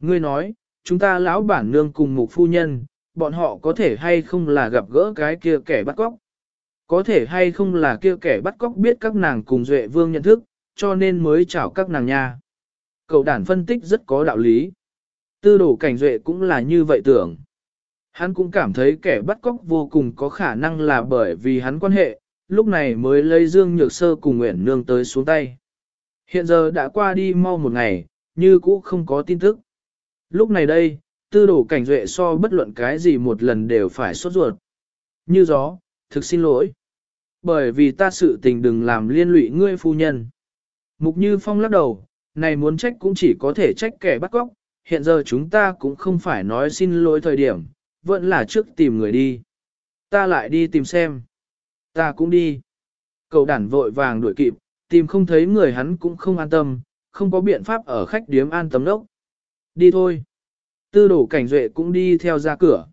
S1: Ngươi nói, chúng ta lão bản nương cùng mục phu nhân, bọn họ có thể hay không là gặp gỡ cái kia kẻ bắt cóc. Có thể hay không là kia kẻ bắt cóc biết các nàng cùng Duệ Vương nhận thức, cho nên mới chào các nàng nha. Cậu đàn phân tích rất có đạo lý. Tư đồ cảnh Duệ cũng là như vậy tưởng. Hắn cũng cảm thấy kẻ bắt cóc vô cùng có khả năng là bởi vì hắn quan hệ, lúc này mới lấy Dương Nhược Sơ cùng Nguyễn Nương tới xuống tay. Hiện giờ đã qua đi mau một ngày, như cũ không có tin tức. Lúc này đây, tư đồ cảnh duệ so bất luận cái gì một lần đều phải sốt ruột. Như gió, thực xin lỗi. Bởi vì ta sự tình đừng làm liên lụy ngươi phu nhân. Mục Như Phong lắc đầu, này muốn trách cũng chỉ có thể trách kẻ bắt cóc, hiện giờ chúng ta cũng không phải nói xin lỗi thời điểm, vẫn là trước tìm người đi. Ta lại đi tìm xem. Ta cũng đi. Cậu đản vội vàng đuổi kịp, tìm không thấy người hắn cũng không an tâm, không có biện pháp ở khách điếm an tâm đốc. Đi thôi. Tư đổ cảnh duệ cũng đi theo ra cửa.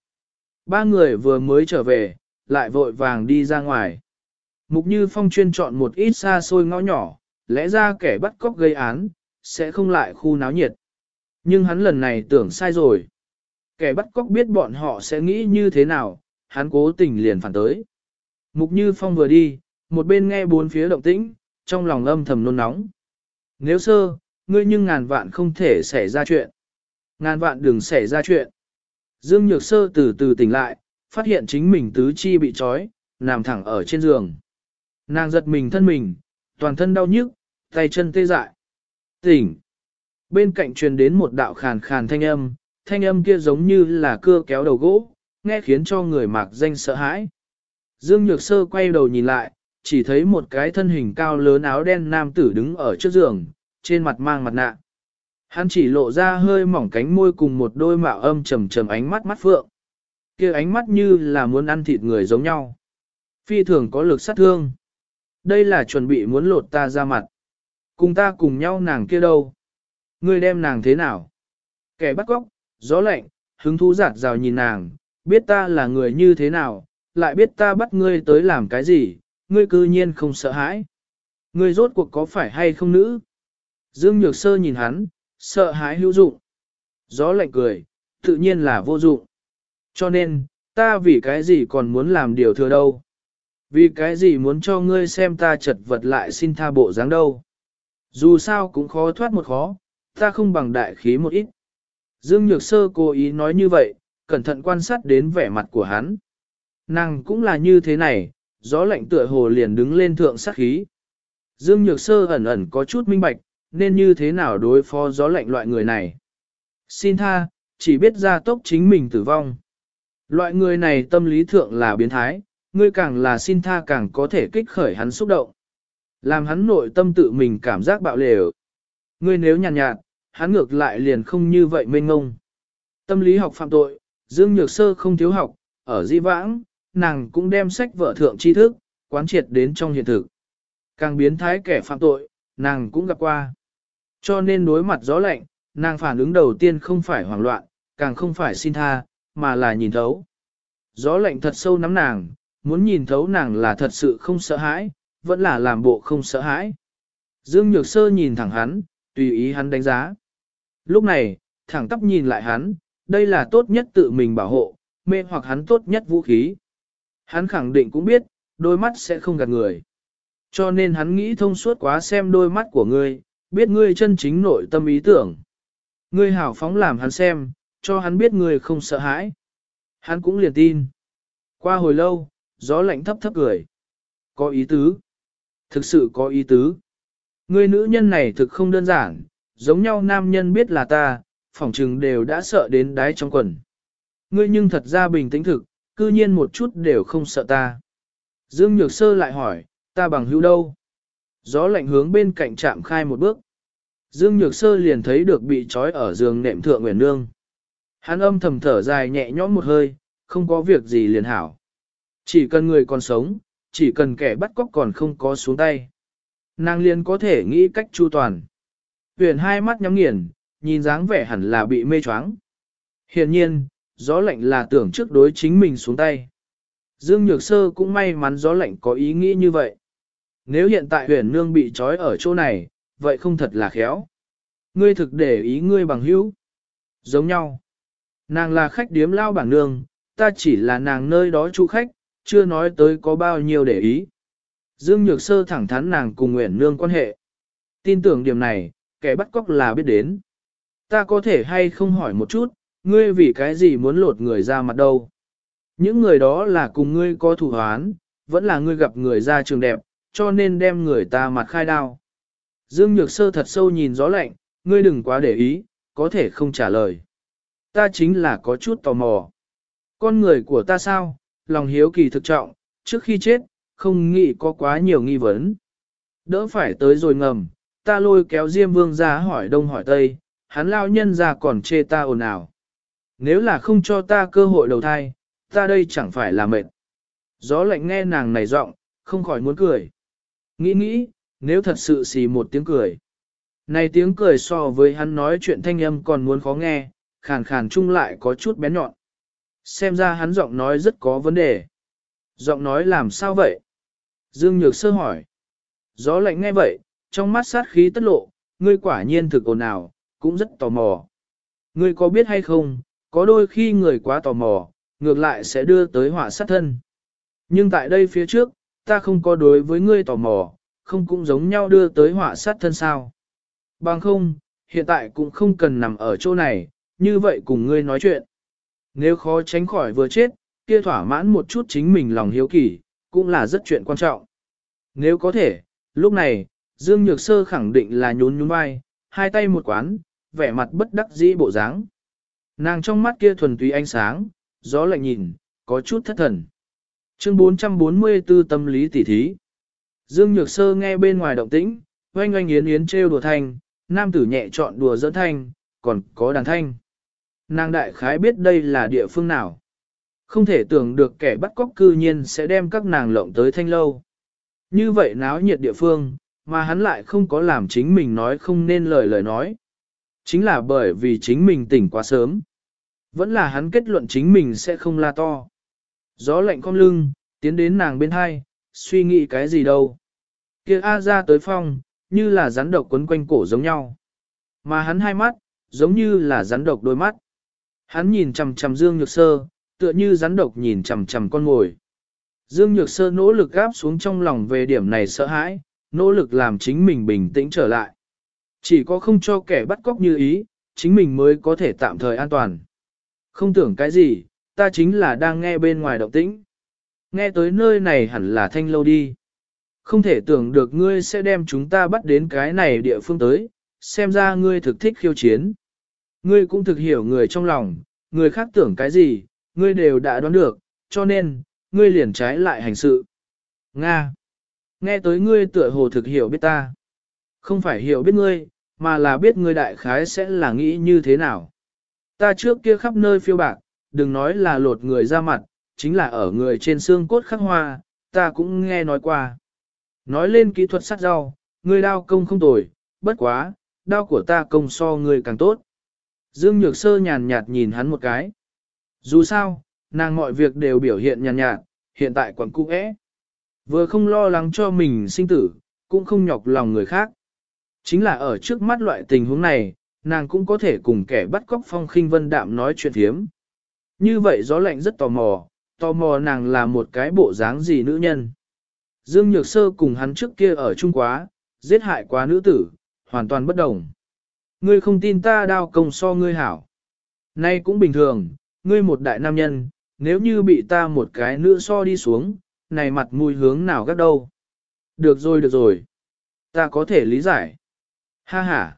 S1: Ba người vừa mới trở về, lại vội vàng đi ra ngoài. Mục Như Phong chuyên chọn một ít xa xôi ngõ nhỏ, lẽ ra kẻ bắt cóc gây án, sẽ không lại khu náo nhiệt. Nhưng hắn lần này tưởng sai rồi. Kẻ bắt cóc biết bọn họ sẽ nghĩ như thế nào, hắn cố tình liền phản tới. Mục Như Phong vừa đi, một bên nghe bốn phía động tĩnh, trong lòng âm thầm nôn nóng. Nếu sơ, ngươi nhưng ngàn vạn không thể xảy ra chuyện. Ngàn vạn đừng xảy ra chuyện. Dương Nhược Sơ từ từ tỉnh lại, phát hiện chính mình tứ chi bị trói, nằm thẳng ở trên giường. Nàng giật mình thân mình, toàn thân đau nhức, tay chân tê dại. Tỉnh. Bên cạnh truyền đến một đạo khàn khàn thanh âm, thanh âm kia giống như là cưa kéo đầu gỗ, nghe khiến cho người mạc danh sợ hãi. Dương Nhược Sơ quay đầu nhìn lại, chỉ thấy một cái thân hình cao lớn áo đen nam tử đứng ở trước giường, trên mặt mang mặt nạ. Hắn chỉ lộ ra hơi mỏng cánh môi cùng một đôi mạo âm trầm trầm ánh mắt mắt phượng. kia ánh mắt như là muốn ăn thịt người giống nhau. Phi thường có lực sát thương. Đây là chuẩn bị muốn lột ta ra mặt. Cùng ta cùng nhau nàng kia đâu. Ngươi đem nàng thế nào? Kẻ bắt góc, gió lạnh, hứng thú giạt rào nhìn nàng, biết ta là người như thế nào, lại biết ta bắt ngươi tới làm cái gì, ngươi cư nhiên không sợ hãi. Ngươi rốt cuộc có phải hay không nữ? Dương Nhược Sơ nhìn hắn, sợ hãi hữu dụng. Gió lạnh cười, tự nhiên là vô dụng. Cho nên, ta vì cái gì còn muốn làm điều thừa đâu? Vì cái gì muốn cho ngươi xem ta chật vật lại xin tha bộ dáng đâu? Dù sao cũng khó thoát một khó, ta không bằng đại khí một ít. Dương Nhược Sơ cố ý nói như vậy, cẩn thận quan sát đến vẻ mặt của hắn. Nàng cũng là như thế này, gió lạnh tựa hồ liền đứng lên thượng sát khí. Dương Nhược Sơ ẩn ẩn có chút minh bạch, nên như thế nào đối phó gió lạnh loại người này. Xin tha, chỉ biết ra tốc chính mình tử vong. Loại người này tâm lý thượng là biến thái, ngươi càng là xin tha càng có thể kích khởi hắn xúc động. Làm hắn nội tâm tự mình cảm giác bạo lều. Ngươi nếu nhàn nhạt, nhạt, hắn ngược lại liền không như vậy mênh ngông. Tâm lý học phạm tội, Dương Nhược Sơ không thiếu học, ở di vãng, nàng cũng đem sách vở thượng tri thức, quán triệt đến trong hiện thực. Càng biến thái kẻ phạm tội, nàng cũng gặp qua. Cho nên đối mặt gió lạnh, nàng phản ứng đầu tiên không phải hoảng loạn, càng không phải xin tha, mà là nhìn thấu. Gió lạnh thật sâu nắm nàng, muốn nhìn thấu nàng là thật sự không sợ hãi, vẫn là làm bộ không sợ hãi. Dương Nhược Sơ nhìn thẳng hắn, tùy ý hắn đánh giá. Lúc này, thẳng tắp nhìn lại hắn, đây là tốt nhất tự mình bảo hộ, mê hoặc hắn tốt nhất vũ khí. Hắn khẳng định cũng biết, đôi mắt sẽ không gạt người. Cho nên hắn nghĩ thông suốt quá xem đôi mắt của ngươi, biết ngươi chân chính nội tâm ý tưởng. Ngươi hảo phóng làm hắn xem, cho hắn biết ngươi không sợ hãi. Hắn cũng liền tin. Qua hồi lâu, gió lạnh thấp thấp cười. Có ý tứ. Thực sự có ý tứ. Ngươi nữ nhân này thực không đơn giản, giống nhau nam nhân biết là ta, phỏng trừng đều đã sợ đến đáy trong quần. Ngươi nhưng thật ra bình tĩnh thực, cư nhiên một chút đều không sợ ta. Dương Nhược Sơ lại hỏi, ta bằng hữu đâu? Gió lạnh hướng bên cạnh chạm khai một bước. Dương Nhược Sơ liền thấy được bị trói ở giường nệm thượng Nguyễn Nương. Hắn âm thầm thở dài nhẹ nhõm một hơi, không có việc gì liền hảo. Chỉ cần người còn sống, chỉ cần kẻ bắt cóc còn không có xuống tay. Nàng liền có thể nghĩ cách chu toàn. Huyền hai mắt nhắm nghiền, nhìn dáng vẻ hẳn là bị mê choáng. Hiện nhiên, gió lạnh là tưởng trước đối chính mình xuống tay. Dương Nhược Sơ cũng may mắn gió lạnh có ý nghĩ như vậy. Nếu hiện tại huyền nương bị trói ở chỗ này, vậy không thật là khéo. Ngươi thực để ý ngươi bằng hữu. Giống nhau. Nàng là khách điếm lao bảng nương, ta chỉ là nàng nơi đó chủ khách, chưa nói tới có bao nhiêu để ý. Dương Nhược Sơ thẳng thắn nàng cùng Nguyễn Nương quan hệ. Tin tưởng điểm này, kẻ bắt cóc là biết đến. Ta có thể hay không hỏi một chút, ngươi vì cái gì muốn lột người ra mặt đâu? Những người đó là cùng ngươi có thủ hoán, vẫn là ngươi gặp người ra trường đẹp, cho nên đem người ta mặt khai đao. Dương Nhược Sơ thật sâu nhìn gió lạnh, ngươi đừng quá để ý, có thể không trả lời. Ta chính là có chút tò mò. Con người của ta sao, lòng hiếu kỳ thực trọng, trước khi chết, không nghĩ có quá nhiều nghi vấn. Đỡ phải tới rồi ngầm, ta lôi kéo Diêm Vương ra hỏi đông hỏi tây, hắn lao nhân ra còn chê ta ồn ào. Nếu là không cho ta cơ hội đầu thai, ta đây chẳng phải là mệt. Gió lạnh nghe nàng này giọng, không khỏi muốn cười. Nghĩ nghĩ, nếu thật sự xì một tiếng cười. Này tiếng cười so với hắn nói chuyện thanh âm còn muốn khó nghe, khàn khàn chung lại có chút bén nhọn. Xem ra hắn giọng nói rất có vấn đề. Giọng nói làm sao vậy? Dương Nhược Sơ hỏi. Gió lạnh nghe vậy, trong mắt sát khí tất lộ, ngươi quả nhiên thực ồn ào, cũng rất tò mò. Ngươi có biết hay không, có đôi khi người quá tò mò, ngược lại sẽ đưa tới họa sát thân. Nhưng tại đây phía trước, ta không có đối với ngươi tò mò, không cũng giống nhau đưa tới họa sát thân sao. Bằng không, hiện tại cũng không cần nằm ở chỗ này, như vậy cùng ngươi nói chuyện. Nếu khó tránh khỏi vừa chết, kia thỏa mãn một chút chính mình lòng hiếu kỳ, cũng là rất chuyện quan trọng. Nếu có thể, lúc này, Dương Nhược Sơ khẳng định là nhún nhún vai, hai tay một quán, vẻ mặt bất đắc dĩ bộ dáng. Nàng trong mắt kia thuần túy ánh sáng, gió lạnh nhìn, có chút thất thần. Chương 444 tâm lý tỉ thí. Dương Nhược Sơ nghe bên ngoài động tĩnh, oanh oanh yến yến trêu đùa thanh, nam tử nhẹ chọn đùa dẫn thanh, còn có đàn thanh. Nàng đại khái biết đây là địa phương nào. Không thể tưởng được kẻ bắt cóc cư nhiên sẽ đem các nàng lộng tới thanh lâu. Như vậy náo nhiệt địa phương, mà hắn lại không có làm chính mình nói không nên lời lời nói. Chính là bởi vì chính mình tỉnh quá sớm. Vẫn là hắn kết luận chính mình sẽ không la to. Gió lạnh cong lưng, tiến đến nàng bên hai, suy nghĩ cái gì đâu. Kia A ra tới phong, như là rắn độc quấn quanh cổ giống nhau. Mà hắn hai mắt, giống như là rắn độc đôi mắt. Hắn nhìn chằm chằm Dương Nhược Sơ, tựa như rắn độc nhìn chằm chằm con ngồi. Dương Nhược Sơ nỗ lực gáp xuống trong lòng về điểm này sợ hãi, nỗ lực làm chính mình bình tĩnh trở lại. Chỉ có không cho kẻ bắt cóc như ý, chính mình mới có thể tạm thời an toàn. Không tưởng cái gì, ta chính là đang nghe bên ngoài động tĩnh. Nghe tới nơi này hẳn là thanh lâu đi. Không thể tưởng được ngươi sẽ đem chúng ta bắt đến cái này địa phương tới, xem ra ngươi thực thích khiêu chiến. Ngươi cũng thực hiểu người trong lòng, người khác tưởng cái gì, ngươi đều đã đoán được, cho nên, ngươi liền trái lại hành sự. Nga. Nghe tới ngươi tựa hồ thực hiểu biết ta. Không phải hiểu biết ngươi, mà là biết ngươi đại khái sẽ là nghĩ như thế nào. Ta trước kia khắp nơi phiêu bạc, đừng nói là lột người ra mặt, chính là ở người trên xương cốt khắc hoa, ta cũng nghe nói qua. Nói lên kỹ thuật sát rau, ngươi đao công không tồi, bất quá, đao của ta công so ngươi càng tốt. Dương Nhược Sơ nhàn nhạt nhìn hắn một cái. Dù sao, nàng mọi việc đều biểu hiện nhàn nhạt, hiện tại quẩn cung ế. Vừa không lo lắng cho mình sinh tử, cũng không nhọc lòng người khác. Chính là ở trước mắt loại tình huống này, nàng cũng có thể cùng kẻ bắt cóc phong khinh vân đạm nói chuyện thiếm. Như vậy gió lạnh rất tò mò, tò mò nàng là một cái bộ dáng gì nữ nhân. Dương Nhược Sơ cùng hắn trước kia ở Trung Quá, giết hại quá nữ tử, hoàn toàn bất đồng. Ngươi không tin ta đao công so ngươi hảo. Nay cũng bình thường, ngươi một đại nam nhân, nếu như bị ta một cái nữ so đi xuống, này mặt mũi hướng nào gắt đâu. Được rồi được rồi. Ta có thể lý giải. Ha ha.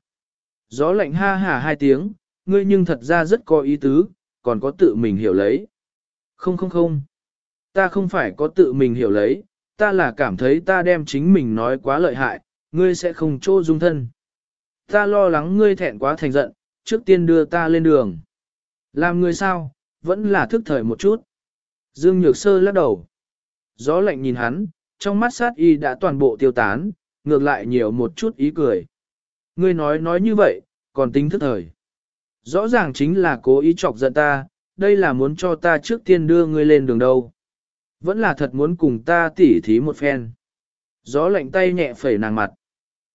S1: Gió lạnh ha ha hai tiếng, ngươi nhưng thật ra rất có ý tứ, còn có tự mình hiểu lấy. Không không không. Ta không phải có tự mình hiểu lấy, ta là cảm thấy ta đem chính mình nói quá lợi hại, ngươi sẽ không trô dung thân. Ta lo lắng ngươi thẹn quá thành giận, trước tiên đưa ta lên đường. Làm ngươi sao, vẫn là thức thời một chút. Dương Nhược Sơ lắc đầu. Gió lạnh nhìn hắn, trong mắt sát y đã toàn bộ tiêu tán, ngược lại nhiều một chút ý cười. Ngươi nói nói như vậy, còn tính thức thời. Rõ ràng chính là cố ý chọc giận ta, đây là muốn cho ta trước tiên đưa ngươi lên đường đâu. Vẫn là thật muốn cùng ta tỉ thí một phen. Gió lạnh tay nhẹ phẩy nàng mặt.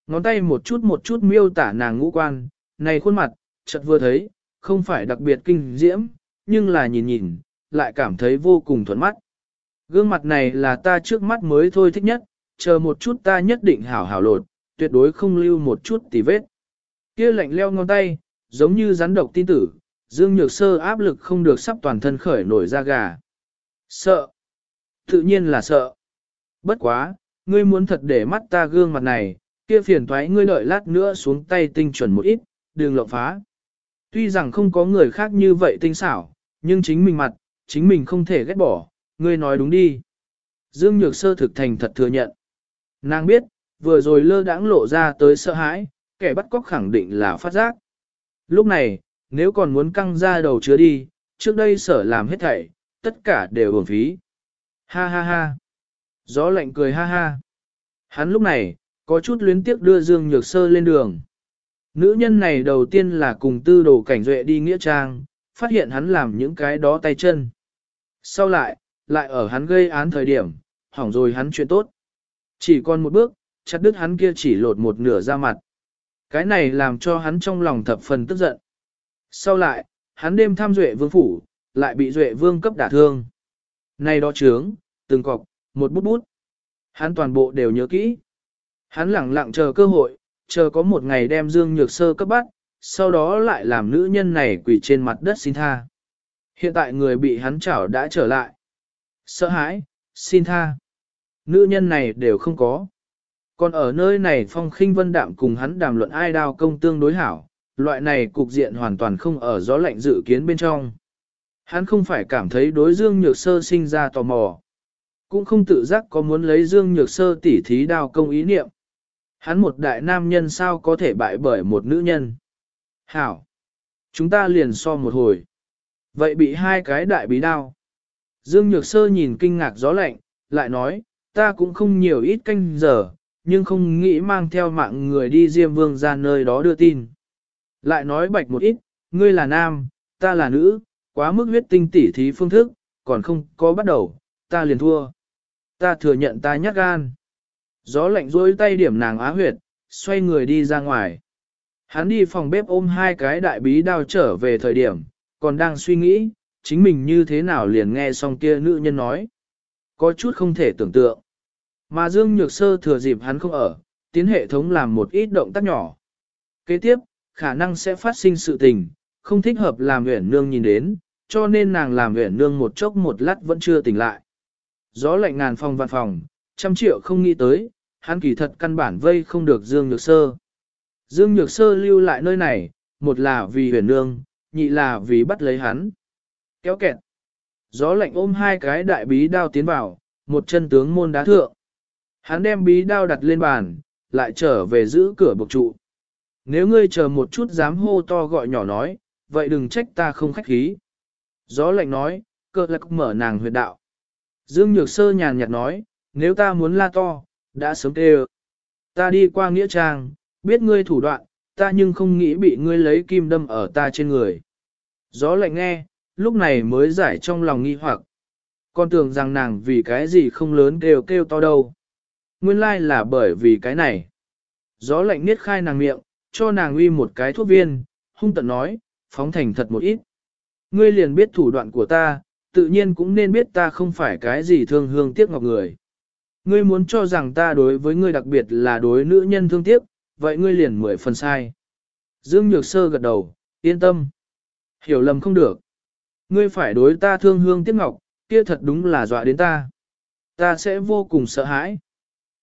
S1: Ngón tay một chút một chút miêu tả nàng ngũ quan, này khuôn mặt, chợt vừa thấy, không phải đặc biệt kinh diễm, nhưng là nhìn nhìn, lại cảm thấy vô cùng thuận mắt. Gương mặt này là ta trước mắt mới thôi thích nhất, chờ một chút ta nhất định hảo hảo lột, tuyệt đối không lưu một chút tì vết. Kia lạnh leo ngón tay, giống như rắn độc tin tử, Dương Nhược Sơ áp lực không được sắp toàn thân khởi nổi ra gà. Sợ. Tự nhiên là sợ. Bất quá, ngươi muốn thật để mắt ta gương mặt này, kia phiền thoái ngươi đợi lát nữa xuống tay tinh chuẩn một ít, đừng lộng phá. Tuy rằng không có người khác như vậy tinh xảo, nhưng chính mình mặt, chính mình không thể ghét bỏ, ngươi nói đúng đi. Dương Nhược Sơ thực thành thật thừa nhận. Nàng biết, vừa rồi lơ đãng lộ ra tới sợ hãi, kẻ bắt cóc khẳng định là phát giác. Lúc này, nếu còn muốn căng ra đầu chứa đi, trước đây sở làm hết thảy, tất cả đều uổng phí. Ha ha ha. Gió lạnh cười ha ha. Hắn lúc này, có chút luyến tiếc đưa Dương Nhược Sơ lên đường. Nữ nhân này đầu tiên là cùng tư đồ cảnh duệ đi nghĩa trang, phát hiện hắn làm những cái đó tay chân. Sau lại, lại ở hắn gây án thời điểm, hỏng rồi hắn chuyện tốt. Chỉ còn một bước, chặt đứt hắn kia chỉ lột một nửa ra mặt. Cái này làm cho hắn trong lòng thập phần tức giận. Sau lại, hắn đêm tham duệ vương phủ, lại bị duệ vương cấp đả thương. Này đó trướng, từng cọc, một bút bút. Hắn toàn bộ đều nhớ kỹ. Hắn lẳng lặng chờ cơ hội, chờ có một ngày đem Dương Nhược Sơ cấp bắt, sau đó lại làm nữ nhân này quỳ trên mặt đất xin tha. Hiện tại người bị hắn chảo đã trở lại. Sợ hãi, xin tha. Nữ nhân này đều không có. Còn ở nơi này phong khinh vân đạm cùng hắn đàm luận ai đao công tương đối hảo, loại này cục diện hoàn toàn không ở gió lạnh dự kiến bên trong. Hắn không phải cảm thấy đối Dương Nhược Sơ sinh ra tò mò. Cũng không tự giác có muốn lấy Dương Nhược Sơ tỉ thí đao công ý niệm. Hắn một đại nam nhân sao có thể bại bởi một nữ nhân. Hảo! Chúng ta liền so một hồi. Vậy bị hai cái đại bí đao. Dương Nhược Sơ nhìn kinh ngạc gió lạnh, lại nói, ta cũng không nhiều ít canh giờ, nhưng không nghĩ mang theo mạng người đi Diêm Vương ra nơi đó đưa tin. Lại nói bạch một ít, ngươi là nam, ta là nữ, quá mức huyết tinh tỉ thí phương thức, còn không có bắt đầu, ta liền thua. Ta thừa nhận ta nhát gan. Gió lạnh rối tay điểm nàng á huyệt, xoay người đi ra ngoài. Hắn đi phòng bếp ôm hai cái đại bí đao trở về thời điểm, còn đang suy nghĩ, chính mình như thế nào liền nghe xong kia nữ nhân nói. Có chút không thể tưởng tượng. Mà Dương Nhược Sơ thừa dịp hắn không ở, tiến hệ thống làm một ít động tác nhỏ. Kế tiếp, khả năng sẽ phát sinh sự tình, không thích hợp làm uyển nương nhìn đến, cho nên nàng làm uyển nương một chốc một lát vẫn chưa tỉnh lại. Gió lạnh ngàn phòng văn phòng, trăm triệu không nghĩ tới, hắn kỳ thật căn bản vây không được Dương Nhược Sơ. Dương Nhược Sơ lưu lại nơi này, một là vì huyền nương, nhị là vì bắt lấy hắn. Kéo kẹt. Gió lạnh ôm hai cái đại bí đao tiến vào, một chân tướng môn đá thượng. Hắn đem bí đao đặt lên bàn, lại trở về giữ cửa buộc trụ. Nếu ngươi chờ một chút dám hô to gọi nhỏ nói, vậy đừng trách ta không khách khí. Gió lạnh nói, cơ lạc mở nàng huyệt đạo. Dương Nhược Sơ nhàn nhạt nói, nếu ta muốn la to, đã sớm tê Ta đi qua nghĩa trang, biết ngươi thủ đoạn, ta nhưng không nghĩ bị ngươi lấy kim đâm ở ta trên người. Gió lạnh nghe, lúc này mới giải trong lòng nghi hoặc. Con tưởng rằng nàng vì cái gì không lớn kêu kêu to đâu. Nguyên lai là bởi vì cái này. Gió lạnh niết khai nàng miệng, cho nàng uy một cái thuốc viên, hung tận nói, phóng thành thật một ít. Ngươi liền biết thủ đoạn của ta, tự nhiên cũng nên biết ta không phải cái gì thương hương tiếc ngọc người. Ngươi muốn cho rằng ta đối với ngươi đặc biệt là đối nữ nhân thương tiếc, vậy ngươi liền mười phần sai. Dương Nhược Sơ gật đầu, yên tâm. Hiểu lầm không được. Ngươi phải đối ta thương hương tiếc ngọc, kia thật đúng là dọa đến ta. Ta sẽ vô cùng sợ hãi.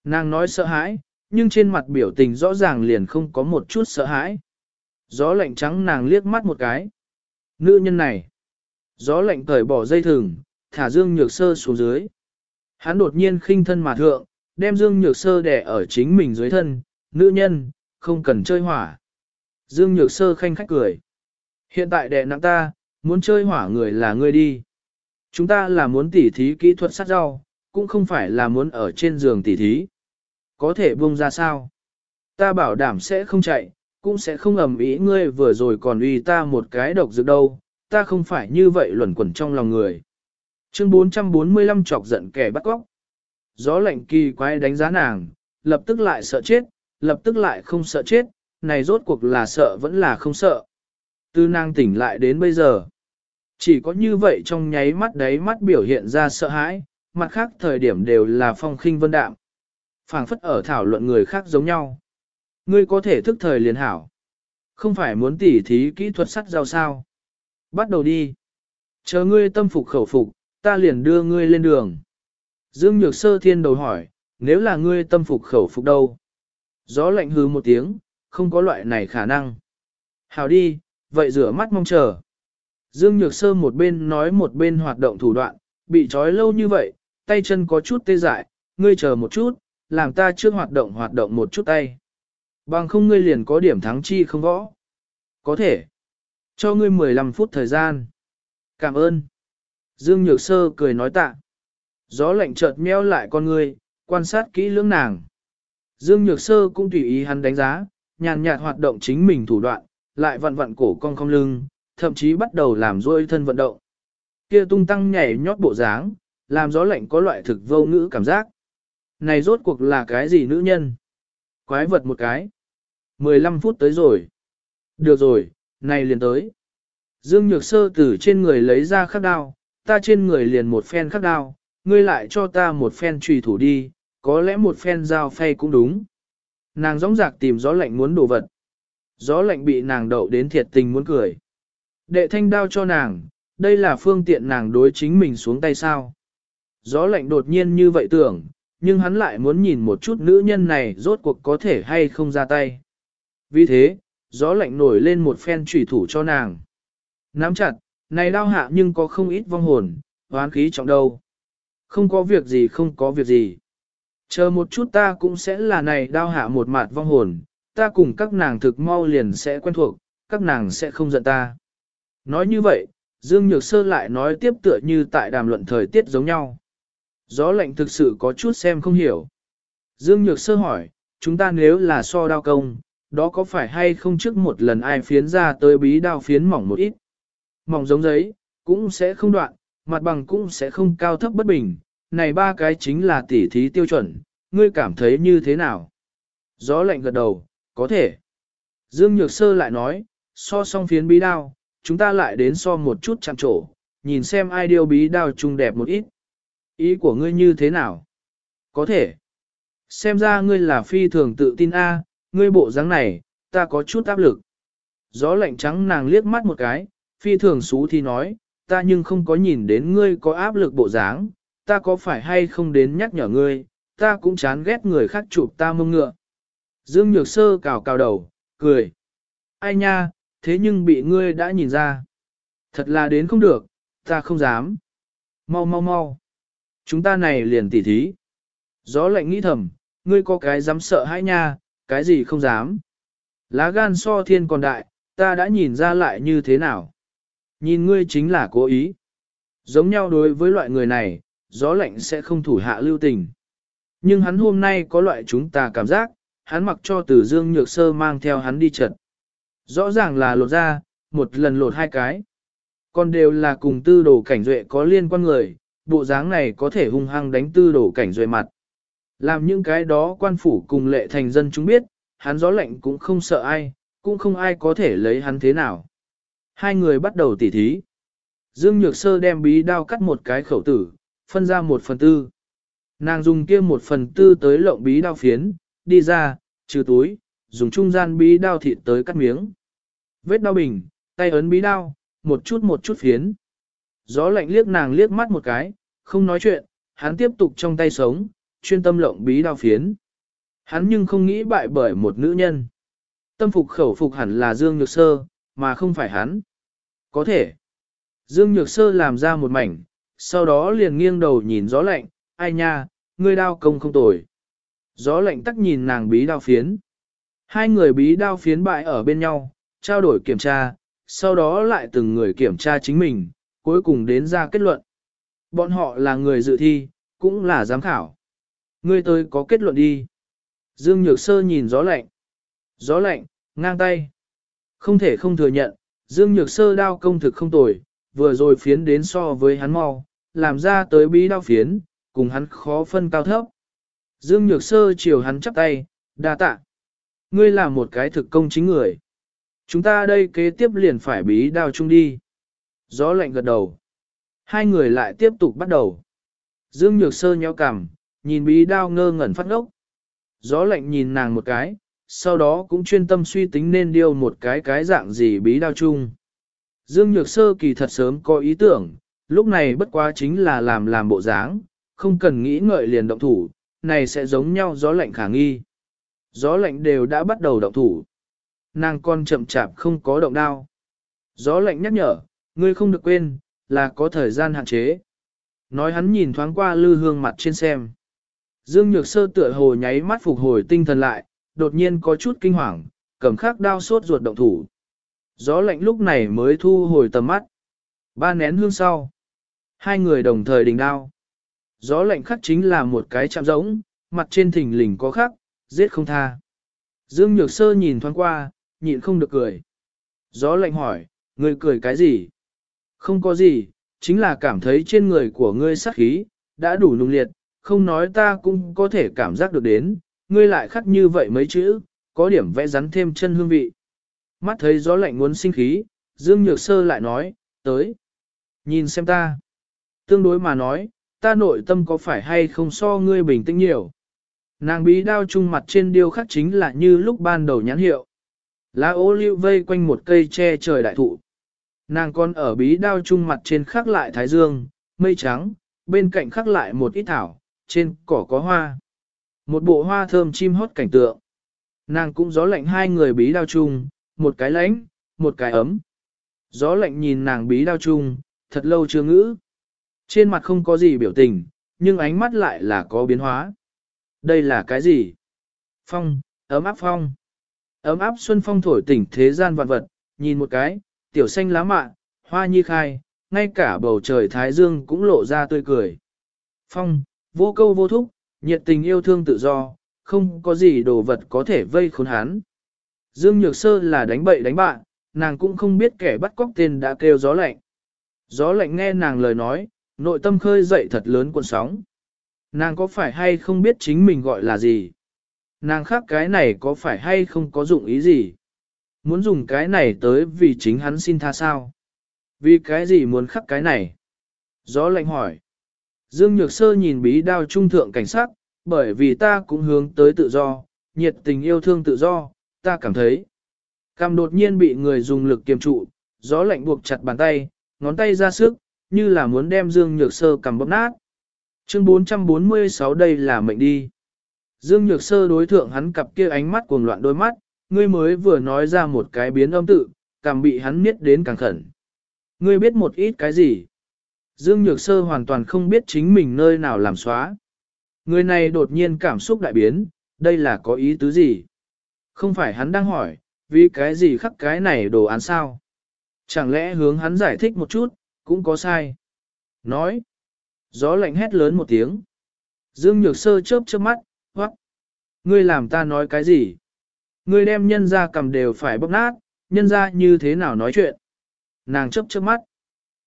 S1: Nàng nói sợ hãi, nhưng trên mặt biểu tình rõ ràng liền không có một chút sợ hãi. Gió lạnh trắng nàng liếc mắt một cái. Nữ nhân này. Gió lạnh cởi bỏ dây thừng, thả Dương Nhược Sơ xuống dưới. Hắn đột nhiên khinh thân mà thượng, đem Dương Nhược Sơ đẻ ở chính mình dưới thân. Nữ nhân, không cần chơi hỏa. Dương Nhược Sơ khanh khách cười. Hiện tại đẻ nặng ta, muốn chơi hỏa người là ngươi đi. Chúng ta là muốn tỉ thí kỹ thuật sát rau, cũng không phải là muốn ở trên giường tỉ thí. Có thể buông ra sao? Ta bảo đảm sẽ không chạy, cũng sẽ không ầm ý ngươi vừa rồi còn uy ta một cái độc dược đâu, ta không phải như vậy luẩn quẩn trong lòng người. Chương 445 chọc giận kẻ bắt góc. Gió lạnh kỳ quái đánh giá nàng, lập tức lại sợ chết, lập tức lại không sợ chết, này rốt cuộc là sợ vẫn là không sợ. Từ nàng tỉnh lại đến bây giờ. Chỉ có như vậy trong nháy mắt đấy mắt biểu hiện ra sợ hãi, mặt khác thời điểm đều là phong khinh vân đạm phảng phất ở thảo luận người khác giống nhau. Ngươi có thể thức thời liền hảo. Không phải muốn tỉ thí kỹ thuật sắt giao sao. Bắt đầu đi. Chờ ngươi tâm phục khẩu phục, ta liền đưa ngươi lên đường. Dương Nhược Sơ Thiên đầu hỏi, nếu là ngươi tâm phục khẩu phục đâu? Gió lạnh hừ một tiếng, không có loại này khả năng. Hảo đi, vậy rửa mắt mong chờ. Dương Nhược Sơ một bên nói một bên hoạt động thủ đoạn, bị trói lâu như vậy, tay chân có chút tê dại, ngươi chờ một chút, làm ta trước hoạt động hoạt động một chút tay. Bằng không ngươi liền có điểm thắng chi không võ. Có thể. Cho ngươi 15 phút thời gian. Cảm ơn. Dương Nhược Sơ cười nói tạ. Gió lạnh chợt meo lại con người, quan sát kỹ lưỡng nàng. Dương Nhược Sơ cũng tùy ý hắn đánh giá, nhàn nhạt hoạt động chính mình thủ đoạn, lại vặn vặn cổ cong cong lưng, thậm chí bắt đầu làm rôi thân vận động. Kia tung tăng nhảy nhót bộ dáng, làm gió lạnh có loại thực vô ngữ cảm giác. Này rốt cuộc là cái gì nữ nhân? Quái vật một cái. 15 phút tới rồi. Được rồi, này liền tới. Dương Nhược Sơ từ trên người lấy ra khắc đao, ta trên người liền một phen khắc đao, ngươi lại cho ta một phen trùy thủ đi, có lẽ một phen dao phay cũng đúng. Nàng rõng rạc tìm gió lạnh muốn đồ vật. Gió lạnh bị nàng đậu đến thiệt tình muốn cười. Đệ thanh đao cho nàng, đây là phương tiện nàng đối chính mình xuống tay sao. Gió lạnh đột nhiên như vậy tưởng, nhưng hắn lại muốn nhìn một chút nữ nhân này rốt cuộc có thể hay không ra tay. Vì thế, gió lạnh nổi lên một phen trùy thủ cho nàng. Nắm chặt, này đau hạ nhưng có không ít vong hồn, hoán khí trọng đâu. Không có việc gì không có việc gì. Chờ một chút ta cũng sẽ là này đau hạ một mặt vong hồn, ta cùng các nàng thực mau liền sẽ quen thuộc, các nàng sẽ không giận ta. Nói như vậy, Dương Nhược Sơ lại nói tiếp tựa như tại đàm luận thời tiết giống nhau. Gió lạnh thực sự có chút xem không hiểu. Dương Nhược Sơ hỏi, chúng ta nếu là so đao công, đó có phải hay không trước một lần ai phiến ra tới bí đao phiến mỏng một ít? Mỏng giống giấy, cũng sẽ không đoạn, mặt bằng cũng sẽ không cao thấp bất bình, này ba cái chính là tỉ thí tiêu chuẩn, ngươi cảm thấy như thế nào? Gió lạnh gật đầu, có thể. Dương Nhược Sơ lại nói, so song phiến bí đao, chúng ta lại đến so một chút chạm trổ, nhìn xem ai điêu bí đao chung đẹp một ít. Ý của ngươi như thế nào? Có thể. Xem ra ngươi là phi thường tự tin a, ngươi bộ dáng này, ta có chút áp lực. Gió lạnh trắng nàng liếc mắt một cái, phi thường xú thì nói, ta nhưng không có nhìn đến ngươi có áp lực bộ dáng, ta có phải hay không đến nhắc nhở ngươi, ta cũng chán ghét người khác chụp ta mông ngựa. Dương Nhược Sơ cào cào đầu, cười. Ai nha, thế nhưng bị ngươi đã nhìn ra. Thật là đến không được, ta không dám. Mau mau mau. Chúng ta này liền tỉ thí. Gió lạnh nghĩ thầm, ngươi có cái dám sợ hãi nha, cái gì không dám. Lá gan so thiên còn đại, ta đã nhìn ra lại như thế nào. Nhìn ngươi chính là cố ý. Giống nhau đối với loại người này, gió lạnh sẽ không thủ hạ lưu tình. Nhưng hắn hôm nay có loại chúng ta cảm giác, hắn mặc cho tử dương nhược sơ mang theo hắn đi trận. Rõ ràng là lột ra, một lần lột hai cái. Còn đều là cùng tư đồ cảnh duệ có liên quan người, bộ dáng này có thể hung hăng đánh tư đồ cảnh duệ mặt. Làm những cái đó quan phủ cùng lệ thành dân chúng biết, hắn gió lạnh cũng không sợ ai, cũng không ai có thể lấy hắn thế nào. Hai người bắt đầu tỉ thí. Dương Nhược Sơ đem bí đao cắt một cái khẩu tử, phân ra một phần tư. Nàng dùng kia một phần tư tới lộng bí đao phiến, đi ra, trừ túi, dùng trung gian bí đao thịt tới cắt miếng. Vết đao bình, tay ấn bí đao, một chút một chút phiến. Gió lạnh liếc nàng liếc mắt một cái, không nói chuyện, hắn tiếp tục trong tay sống, chuyên tâm lộng bí đao phiến. Hắn nhưng không nghĩ bại bởi một nữ nhân. Tâm phục khẩu phục hẳn là Dương Nhược Sơ, mà không phải hắn. Có thể. Dương Nhược Sơ làm ra một mảnh, sau đó liền nghiêng đầu nhìn gió lạnh, ai nha, ngươi đao công không tồi. Gió lạnh tắc nhìn nàng bí đao phiến. Hai người bí đao phiến bại ở bên nhau, trao đổi kiểm tra, sau đó lại từng người kiểm tra chính mình, cuối cùng đến ra kết luận. Bọn họ là người dự thi, cũng là giám khảo. Ngươi tới có kết luận đi. Dương Nhược Sơ nhìn gió lạnh. Gió lạnh, ngang tay. Không thể không thừa nhận, Dương Nhược Sơ đao công thực không tồi, vừa rồi phiến đến so với hắn mau, làm ra tới bí đao phiến, cùng hắn khó phân cao thấp. Dương Nhược Sơ chiều hắn chắp tay, đa tạ. Ngươi là một cái thực công chính người. Chúng ta đây kế tiếp liền phải bí đao chung đi. Gió lạnh gật đầu. Hai người lại tiếp tục bắt đầu. Dương Nhược Sơ nhéo cằm, nhìn bí đao ngơ ngẩn phát ngốc. Gió lạnh nhìn nàng một cái, sau đó cũng chuyên tâm suy tính nên điêu một cái cái dạng gì bí đao chung. Dương Nhược Sơ kỳ thật sớm có ý tưởng, lúc này bất quá chính là làm làm bộ dáng, không cần nghĩ ngợi liền động thủ, này sẽ giống nhau gió lạnh khả nghi. Gió lạnh đều đã bắt đầu động thủ. Nàng con chậm chạp không có động đao. Gió lạnh nhắc nhở, ngươi không được quên, là có thời gian hạn chế. Nói hắn nhìn thoáng qua lư hương mặt trên xem. Dương Nhược Sơ tựa hồ nháy mắt phục hồi tinh thần lại, đột nhiên có chút kinh hoàng, cầm khắc đao sốt ruột động thủ. Gió lạnh lúc này mới thu hồi tầm mắt. Ba nén hương sau. Hai người đồng thời đình đao. Gió lạnh khắc chính là một cái chạm rỗng, mặt trên thỉnh lình có khắc, giết không tha. Dương Nhược Sơ nhìn thoáng qua, nhịn không được cười. Gió lạnh hỏi, ngươi cười cái gì? Không có gì, chính là cảm thấy trên người của ngươi sắc khí, đã đủ nung liệt, không nói ta cũng có thể cảm giác được đến, ngươi lại khắc như vậy mấy chữ, có điểm vẽ rắn thêm chân hương vị. Mắt thấy gió lạnh muốn sinh khí, Dương Nhược Sơ lại nói, tới. Nhìn xem ta. Tương đối mà nói, ta nội tâm có phải hay không so ngươi bình tĩnh nhiều. Nàng bí đao chung mặt trên điêu khắc chính là như lúc ban đầu nhãn hiệu. Lá ô liu vây quanh một cây che trời đại thụ. Nàng còn ở bí đao chung mặt trên khắc lại thái dương, mây trắng, bên cạnh khắc lại một ít thảo, trên cỏ có hoa. Một bộ hoa thơm chim hót cảnh tượng. Nàng cũng gió lạnh hai người bí đao chung, một cái lánh, một cái ấm. Gió lạnh nhìn nàng bí đao chung, thật lâu chưa ngữ. Trên mặt không có gì biểu tình, nhưng ánh mắt lại là có biến hóa. Đây là cái gì? Phong, ấm áp phong. Ấm áp xuân phong thổi tỉnh thế gian vạn vật, nhìn một cái, tiểu xanh lá mạ, hoa nhi khai, ngay cả bầu trời thái dương cũng lộ ra tươi cười. Phong, vô câu vô thúc, nhiệt tình yêu thương tự do, không có gì đồ vật có thể vây khốn hắn. Dương Nhược Sơ là đánh bậy đánh bạn, nàng cũng không biết kẻ bắt cóc tên đã kêu gió lạnh. Gió lạnh nghe nàng lời nói, nội tâm khơi dậy thật lớn cuộn sóng. Nàng có phải hay không biết chính mình gọi là gì? Nàng khác cái này có phải hay không có dụng ý gì? Muốn dùng cái này tới vì chính hắn xin tha sao? Vì cái gì muốn khắc cái này? Gió lạnh hỏi. Dương Nhược Sơ nhìn bí đao trung thượng cảnh sát, bởi vì ta cũng hướng tới tự do, nhiệt tình yêu thương tự do, ta cảm thấy. Cằm đột nhiên bị người dùng lực kiềm trụ, gió lạnh buộc chặt bàn tay, ngón tay ra sức, như là muốn đem Dương Nhược Sơ cầm bóp nát. Chương 446 đây là mệnh đi. Dương Nhược Sơ đối thượng hắn cặp kia ánh mắt cuồng loạn đôi mắt, ngươi mới vừa nói ra một cái biến âm tự, càng bị hắn miết đến càng khẩn. Ngươi biết một ít cái gì? Dương Nhược Sơ hoàn toàn không biết chính mình nơi nào làm xóa. Người này đột nhiên cảm xúc đại biến, đây là có ý tứ gì? Không phải hắn đang hỏi, vì cái gì khắc cái này đồ án sao? Chẳng lẽ hướng hắn giải thích một chút, cũng có sai. Nói. Gió lạnh hét lớn một tiếng. Dương Nhược Sơ chớp chớp mắt, hoắc. Ngươi làm ta nói cái gì? Ngươi đem nhân ra cầm đều phải bóp nát, nhân ra như thế nào nói chuyện? Nàng chớp chớp mắt.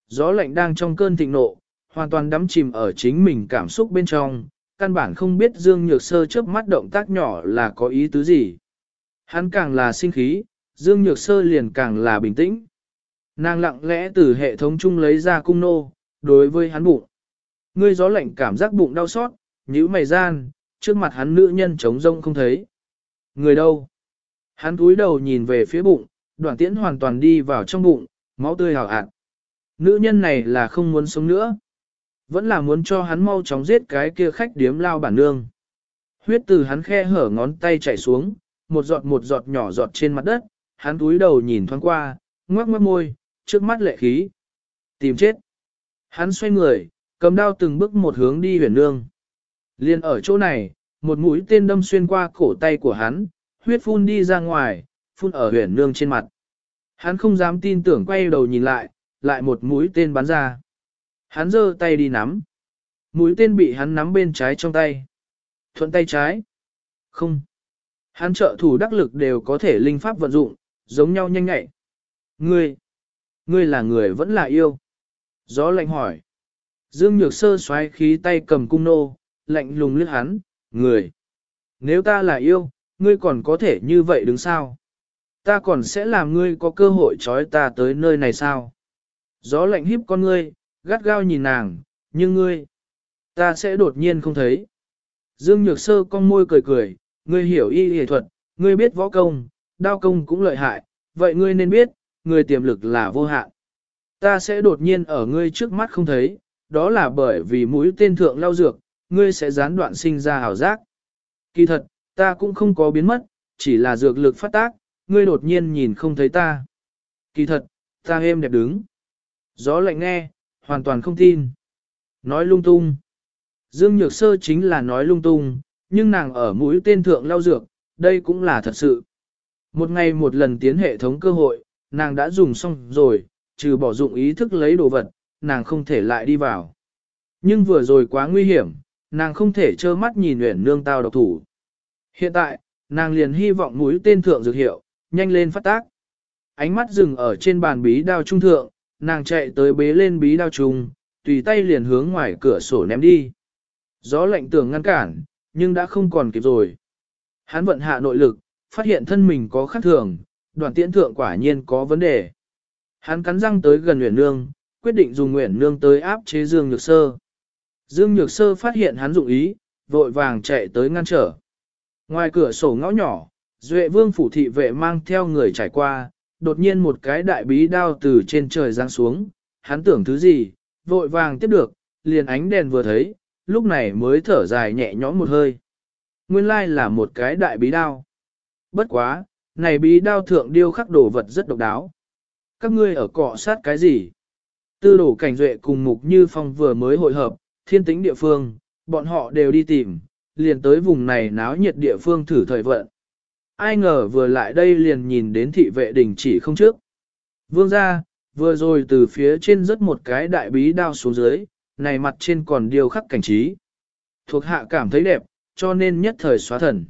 S1: Gió lạnh đang trong cơn thịnh nộ, hoàn toàn đắm chìm ở chính mình cảm xúc bên trong, căn bản không biết Dương Nhược Sơ chớp mắt động tác nhỏ là có ý tứ gì. Hắn càng là sinh khí, Dương Nhược Sơ liền càng là bình tĩnh. Nàng lặng lẽ từ hệ thống chung lấy ra cung nô, đối với hắn bụng. Ngươi gió lạnh cảm giác bụng đau xót, nhíu mày gian, trước mặt hắn nữ nhân trống rông không thấy. Người đâu? Hắn cúi đầu nhìn về phía bụng, đoạn tiễn hoàn toàn đi vào trong bụng, máu tươi hào hạt. Nữ nhân này là không muốn sống nữa. Vẫn là muốn cho hắn mau chóng giết cái kia khách điếm lao bản nương. Huyết từ hắn khe hở ngón tay chảy xuống, một giọt một giọt nhỏ giọt trên mặt đất, hắn cúi đầu nhìn thoáng qua, ngoác mất môi, trước mắt lệ khí. Tìm chết. Hắn xoay người, cầm đao từng bước một hướng đi huyền nương. Liên ở chỗ này, một mũi tên đâm xuyên qua cổ tay của hắn, huyết phun đi ra ngoài, phun ở huyền nương trên mặt. Hắn không dám tin tưởng quay đầu nhìn lại, lại một mũi tên bắn ra. Hắn giơ tay đi nắm. Mũi tên bị hắn nắm bên trái trong tay. Thuận tay trái. Không. Hắn trợ thủ đắc lực đều có thể linh pháp vận dụng, giống nhau nhanh nhạy. Ngươi. Ngươi là người vẫn là yêu. Gió lạnh hỏi. Dương Nhược Sơ xoáy khí tay cầm cung nô, lạnh lùng liếc hắn, người. Nếu ta là yêu, ngươi còn có thể như vậy đứng sao? Ta còn sẽ làm ngươi có cơ hội trói ta tới nơi này sao? Gió lạnh híp con ngươi, gắt gao nhìn nàng, nhưng ngươi, ta sẽ đột nhiên không thấy. Dương Nhược Sơ con môi cười cười, ngươi hiểu y y thuật, ngươi biết võ công, đao công cũng lợi hại, vậy ngươi nên biết, ngươi tiềm lực là vô hạn. Ta sẽ đột nhiên ở ngươi trước mắt không thấy, đó là bởi vì mũi tên thượng lao dược, ngươi sẽ gián đoạn sinh ra hảo giác. Kỳ thật, ta cũng không có biến mất, chỉ là dược lực phát tác, ngươi đột nhiên nhìn không thấy ta. Kỳ thật, ta êm đẹp đứng. Gió lạnh nghe, hoàn toàn không tin. Nói lung tung. Dương Nhược Sơ chính là nói lung tung, nhưng nàng ở mũi tên thượng lao dược, đây cũng là thật sự. Một ngày một lần tiến hệ thống cơ hội, nàng đã dùng xong rồi, trừ bỏ dụng ý thức lấy đồ vật, nàng không thể lại đi vào. Nhưng vừa rồi quá nguy hiểm, nàng không thể trơ mắt nhìn Uyển Nương tao độc thủ. Hiện tại, nàng liền hy vọng mũi tên thượng dược hiệu, nhanh lên phát tác. Ánh mắt dừng ở trên bàn bí đao trung thượng, nàng chạy tới bế lên bí đao trùng, tùy tay liền hướng ngoài cửa sổ ném đi. Gió lạnh tưởng ngăn cản, nhưng đã không còn kịp rồi. Hắn vận hạ nội lực, phát hiện thân mình có khác thường, đoàn tiễn thượng quả nhiên có vấn đề. Hắn cắn răng tới gần Nguyễn Nương, quyết định dùng Nguyễn Nương tới áp chế Dương Nhược Sơ. Dương Nhược Sơ phát hiện hắn dụng ý, vội vàng chạy tới ngăn trở. Ngoài cửa sổ ngõ nhỏ, Duệ Vương phủ thị vệ mang theo người trải qua, đột nhiên một cái đại bí đao từ trên trời giáng xuống, hắn tưởng thứ gì, vội vàng tiếp được, liền ánh đèn vừa thấy, lúc này mới thở dài nhẹ nhõm một hơi. Nguyên lai là một cái đại bí đao. Bất quá, này bí đao thượng điêu khắc đồ vật rất độc đáo. Các ngươi ở cọ sát cái gì? Tư đổ cảnh duệ cùng mục như phong vừa mới hội hợp, thiên tính địa phương, bọn họ đều đi tìm, liền tới vùng này náo nhiệt địa phương thử thời vận. Ai ngờ vừa lại đây liền nhìn đến thị vệ đình chỉ không trước. Vương ra, vừa rồi từ phía trên rớt một cái đại bí đao xuống dưới, này mặt trên còn điều khắc cảnh trí. Thuộc hạ cảm thấy đẹp, cho nên nhất thời xóa thần.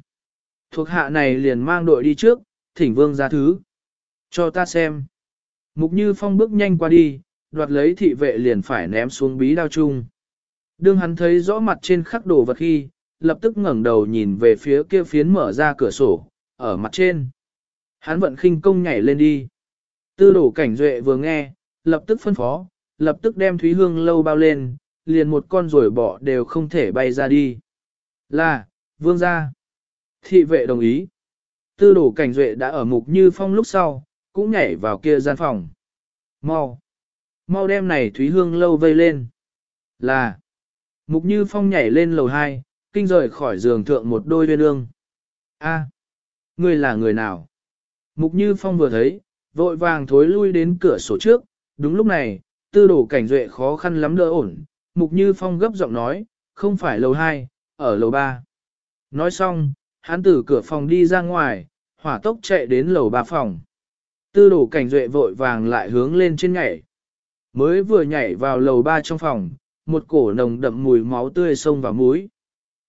S1: Thuộc hạ này liền mang đội đi trước, thỉnh vương ra thứ. Cho ta xem. Mục Như Phong bước nhanh qua đi, đoạt lấy thị vệ liền phải ném xuống bí đao chung. Đương hắn thấy rõ mặt trên khắc đồ vật khi, lập tức ngẩng đầu nhìn về phía kia phiến mở ra cửa sổ, ở mặt trên. Hắn vận khinh công nhảy lên đi. Tư đổ cảnh duệ vừa nghe, lập tức phân phó, lập tức đem Thúy Hương lâu bao lên, liền một con rồi bỏ đều không thể bay ra đi. Là, vương gia. Thị vệ đồng ý. Tư đổ cảnh duệ đã ở mục như phong lúc sau, cũng nhảy vào kia gian phòng. Mau! Mau đem này Thúy Hương lâu vây lên. Là! Mục Như Phong nhảy lên lầu 2, kinh rời khỏi giường thượng một đôi viên ương. A, ngươi là người nào? Mục Như Phong vừa thấy, vội vàng thối lui đến cửa sổ trước, đúng lúc này, tư đổ cảnh duệ khó khăn lắm đỡ ổn, Mục Như Phong gấp giọng nói, không phải lầu 2, ở lầu 3. Nói xong, hắn từ cửa phòng đi ra ngoài, hỏa tốc chạy đến lầu 3 phòng. Tư đổ cảnh duệ vội vàng lại hướng lên trên nhảy. Mới vừa nhảy vào lầu 3 trong phòng, một cổ nồng đậm mùi máu tươi sông vào mũi.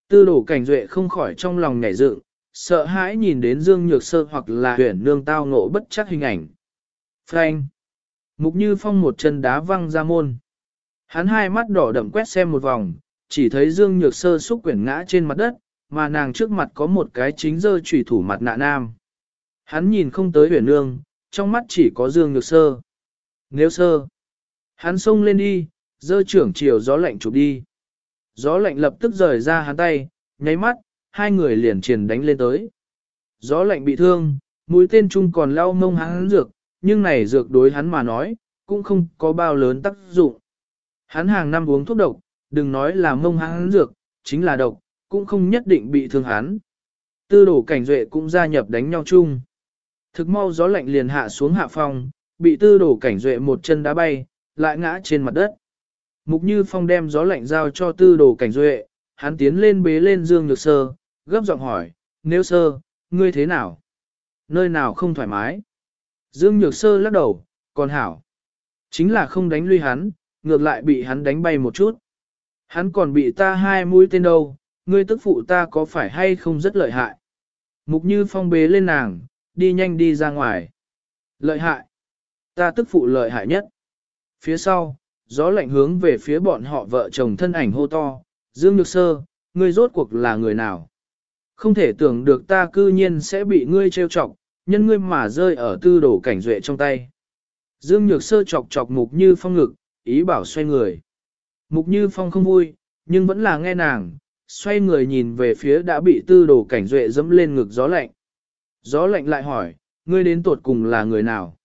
S1: Tư đổ cảnh duệ không khỏi trong lòng nhảy dựng, sợ hãi nhìn đến Dương Nhược Sơ hoặc là huyền nương tao ngộ bất chắc hình ảnh. Frank! Mục Như Phong một chân đá văng ra môn. Hắn hai mắt đỏ đậm quét xem một vòng, chỉ thấy Dương Nhược Sơ xúc quyển ngã trên mặt đất, mà nàng trước mặt có một cái chính dơ trùy thủ mặt nạ nam. Hắn nhìn không tới huyền nương, trong mắt chỉ có Dương Nhược Sơ. Nếu sơ, hắn xông lên đi, dơ trưởng chiều gió lạnh chụp đi. Gió lạnh lập tức rời ra hắn tay, nháy mắt, hai người liền triền đánh lên tới. Gió lạnh bị thương, mũi tên chung còn lau mông hắn dược, nhưng này dược đối hắn mà nói, cũng không có bao lớn tác dụng. Hắn hàng năm uống thuốc độc, đừng nói là mông hắn dược, chính là độc, cũng không nhất định bị thương hắn. Tư đổ cảnh duệ cũng gia nhập đánh nhau chung. Thực mau gió lạnh liền hạ xuống hạ phòng, bị tư đổ cảnh duệ một chân đá bay, lại ngã trên mặt đất. Mục Như Phong đem gió lạnh giao cho tư đồ cảnh duệ, hắn tiến lên bế lên Dương Nhược Sơ, gấp giọng hỏi, nếu sơ, ngươi thế nào? Nơi nào không thoải mái? Dương Nhược Sơ lắc đầu, còn hảo. Chính là không đánh lui hắn, ngược lại bị hắn đánh bay một chút. Hắn còn bị ta hai mũi tên đâu, ngươi tức phụ ta có phải hay không rất lợi hại? Mục Như Phong bế lên nàng, đi nhanh đi ra ngoài. Lợi hại. Ta tức phụ lợi hại nhất. Phía sau, gió lạnh hướng về phía bọn họ vợ chồng thân ảnh hô to, Dương Nhược Sơ, ngươi rốt cuộc là người nào? Không thể tưởng được ta cư nhiên sẽ bị ngươi trêu chọc, nhân ngươi mà rơi ở tư đồ cảnh duệ trong tay. Dương Nhược Sơ chọc chọc Mục Như Phong ngực, ý bảo xoay người. Mục Như Phong không vui, nhưng vẫn là nghe nàng, xoay người nhìn về phía đã bị tư đồ cảnh duệ dẫm lên ngực gió lạnh. Gió lạnh lại hỏi, ngươi đến tột cùng là người nào?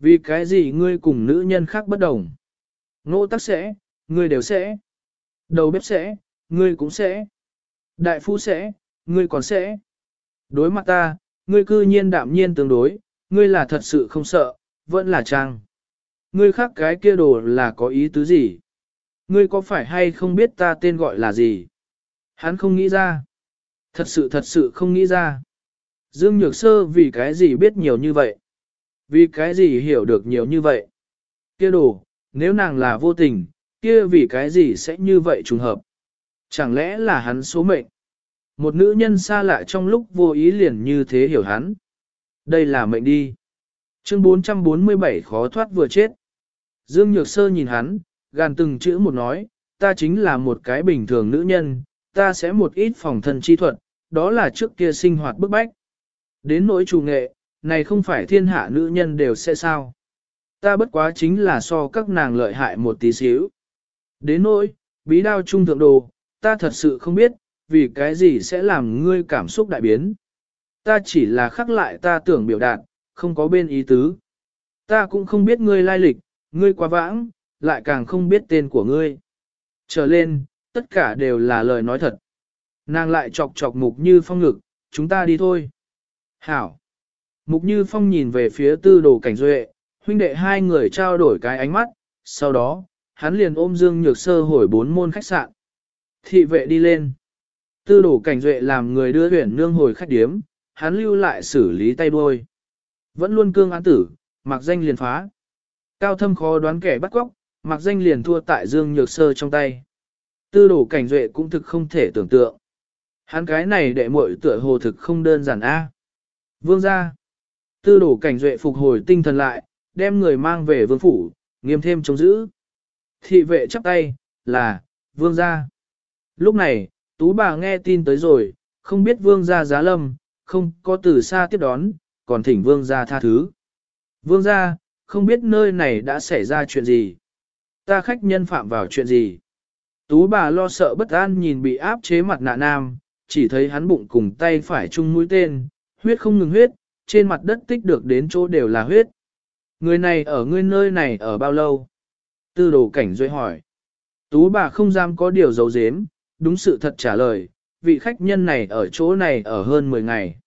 S1: Vì cái gì ngươi cùng nữ nhân khác bất đồng? Ngô tắc sẽ, ngươi đều sẽ. Đầu bếp sẽ, ngươi cũng sẽ. Đại phu sẽ, ngươi còn sẽ. Đối mặt ta, ngươi cư nhiên đạm nhiên tương đối, ngươi là thật sự không sợ, vẫn là trang. Ngươi khác cái kia đồ là có ý tứ gì? Ngươi có phải hay không biết ta tên gọi là gì? Hắn không nghĩ ra. Thật sự thật sự không nghĩ ra. Dương Nhược Sơ vì cái gì biết nhiều như vậy? Vì cái gì hiểu được nhiều như vậy? Kia đồ, nếu nàng là vô tình, kia vì cái gì sẽ như vậy trùng hợp? Chẳng lẽ là hắn số mệnh? Một nữ nhân xa lạ trong lúc vô ý liền như thế hiểu hắn. Đây là mệnh đi. Chương 447 khó thoát vừa chết. Dương Nhược Sơ nhìn hắn, gàn từng chữ một nói, ta chính là một cái bình thường nữ nhân, ta sẽ một ít phòng thân chi thuật, đó là trước kia sinh hoạt bức bách. Đến nỗi chủ nghệ, này không phải thiên hạ nữ nhân đều sẽ sao. Ta bất quá chính là so các nàng lợi hại một tí xíu. Đến nỗi, bí đao trung thượng đồ, ta thật sự không biết, vì cái gì sẽ làm ngươi cảm xúc đại biến. Ta chỉ là khắc lại ta tưởng biểu đạt, không có bên ý tứ. Ta cũng không biết ngươi lai lịch, ngươi quá vãng, lại càng không biết tên của ngươi. Trở lên, tất cả đều là lời nói thật. Nàng lại chọc chọc mục như phong ngực, chúng ta đi thôi. Hảo. Mục như phong nhìn về phía tư đồ cảnh duệ, huynh đệ hai người trao đổi cái ánh mắt, sau đó, hắn liền ôm Dương Nhược Sơ hồi bốn môn khách sạn. Thị vệ đi lên. Tư đổ cảnh duệ làm người đưa huyển nương hồi khách điếm, hắn lưu lại xử lý tay đuôi. Vẫn luôn cương án tử, mặc danh liền phá. Cao thâm khó đoán kẻ bắt góc, mặc danh liền thua tại Dương Nhược Sơ trong tay. Tư đổ cảnh duệ cũng thực không thể tưởng tượng. Hắn cái này đệ muội tựa hồ thực không đơn giản a. Vương gia. Tư đổ cảnh duệ phục hồi tinh thần lại, đem người mang về vương phủ, nghiêm thêm chống giữ. Thị vệ chắp tay, là, vương gia. Lúc này, tú bà nghe tin tới rồi, không biết vương gia giá lâm, không có từ xa tiếp đón, còn thỉnh vương gia tha thứ. Vương gia, không biết nơi này đã xảy ra chuyện gì. Ta khách nhân phạm vào chuyện gì. Tú bà lo sợ bất an nhìn bị áp chế mặt nạ nam, chỉ thấy hắn bụng cùng tay phải chung mũi tên, huyết không ngừng huyết, trên mặt đất tích được đến chỗ đều là huyết. Người này ở ngươi nơi này ở bao lâu? Tư đồ cảnh duy hỏi. Tú bà không dám có điều giấu giếm, đúng sự thật trả lời, vị khách nhân này ở chỗ này ở hơn 10 ngày.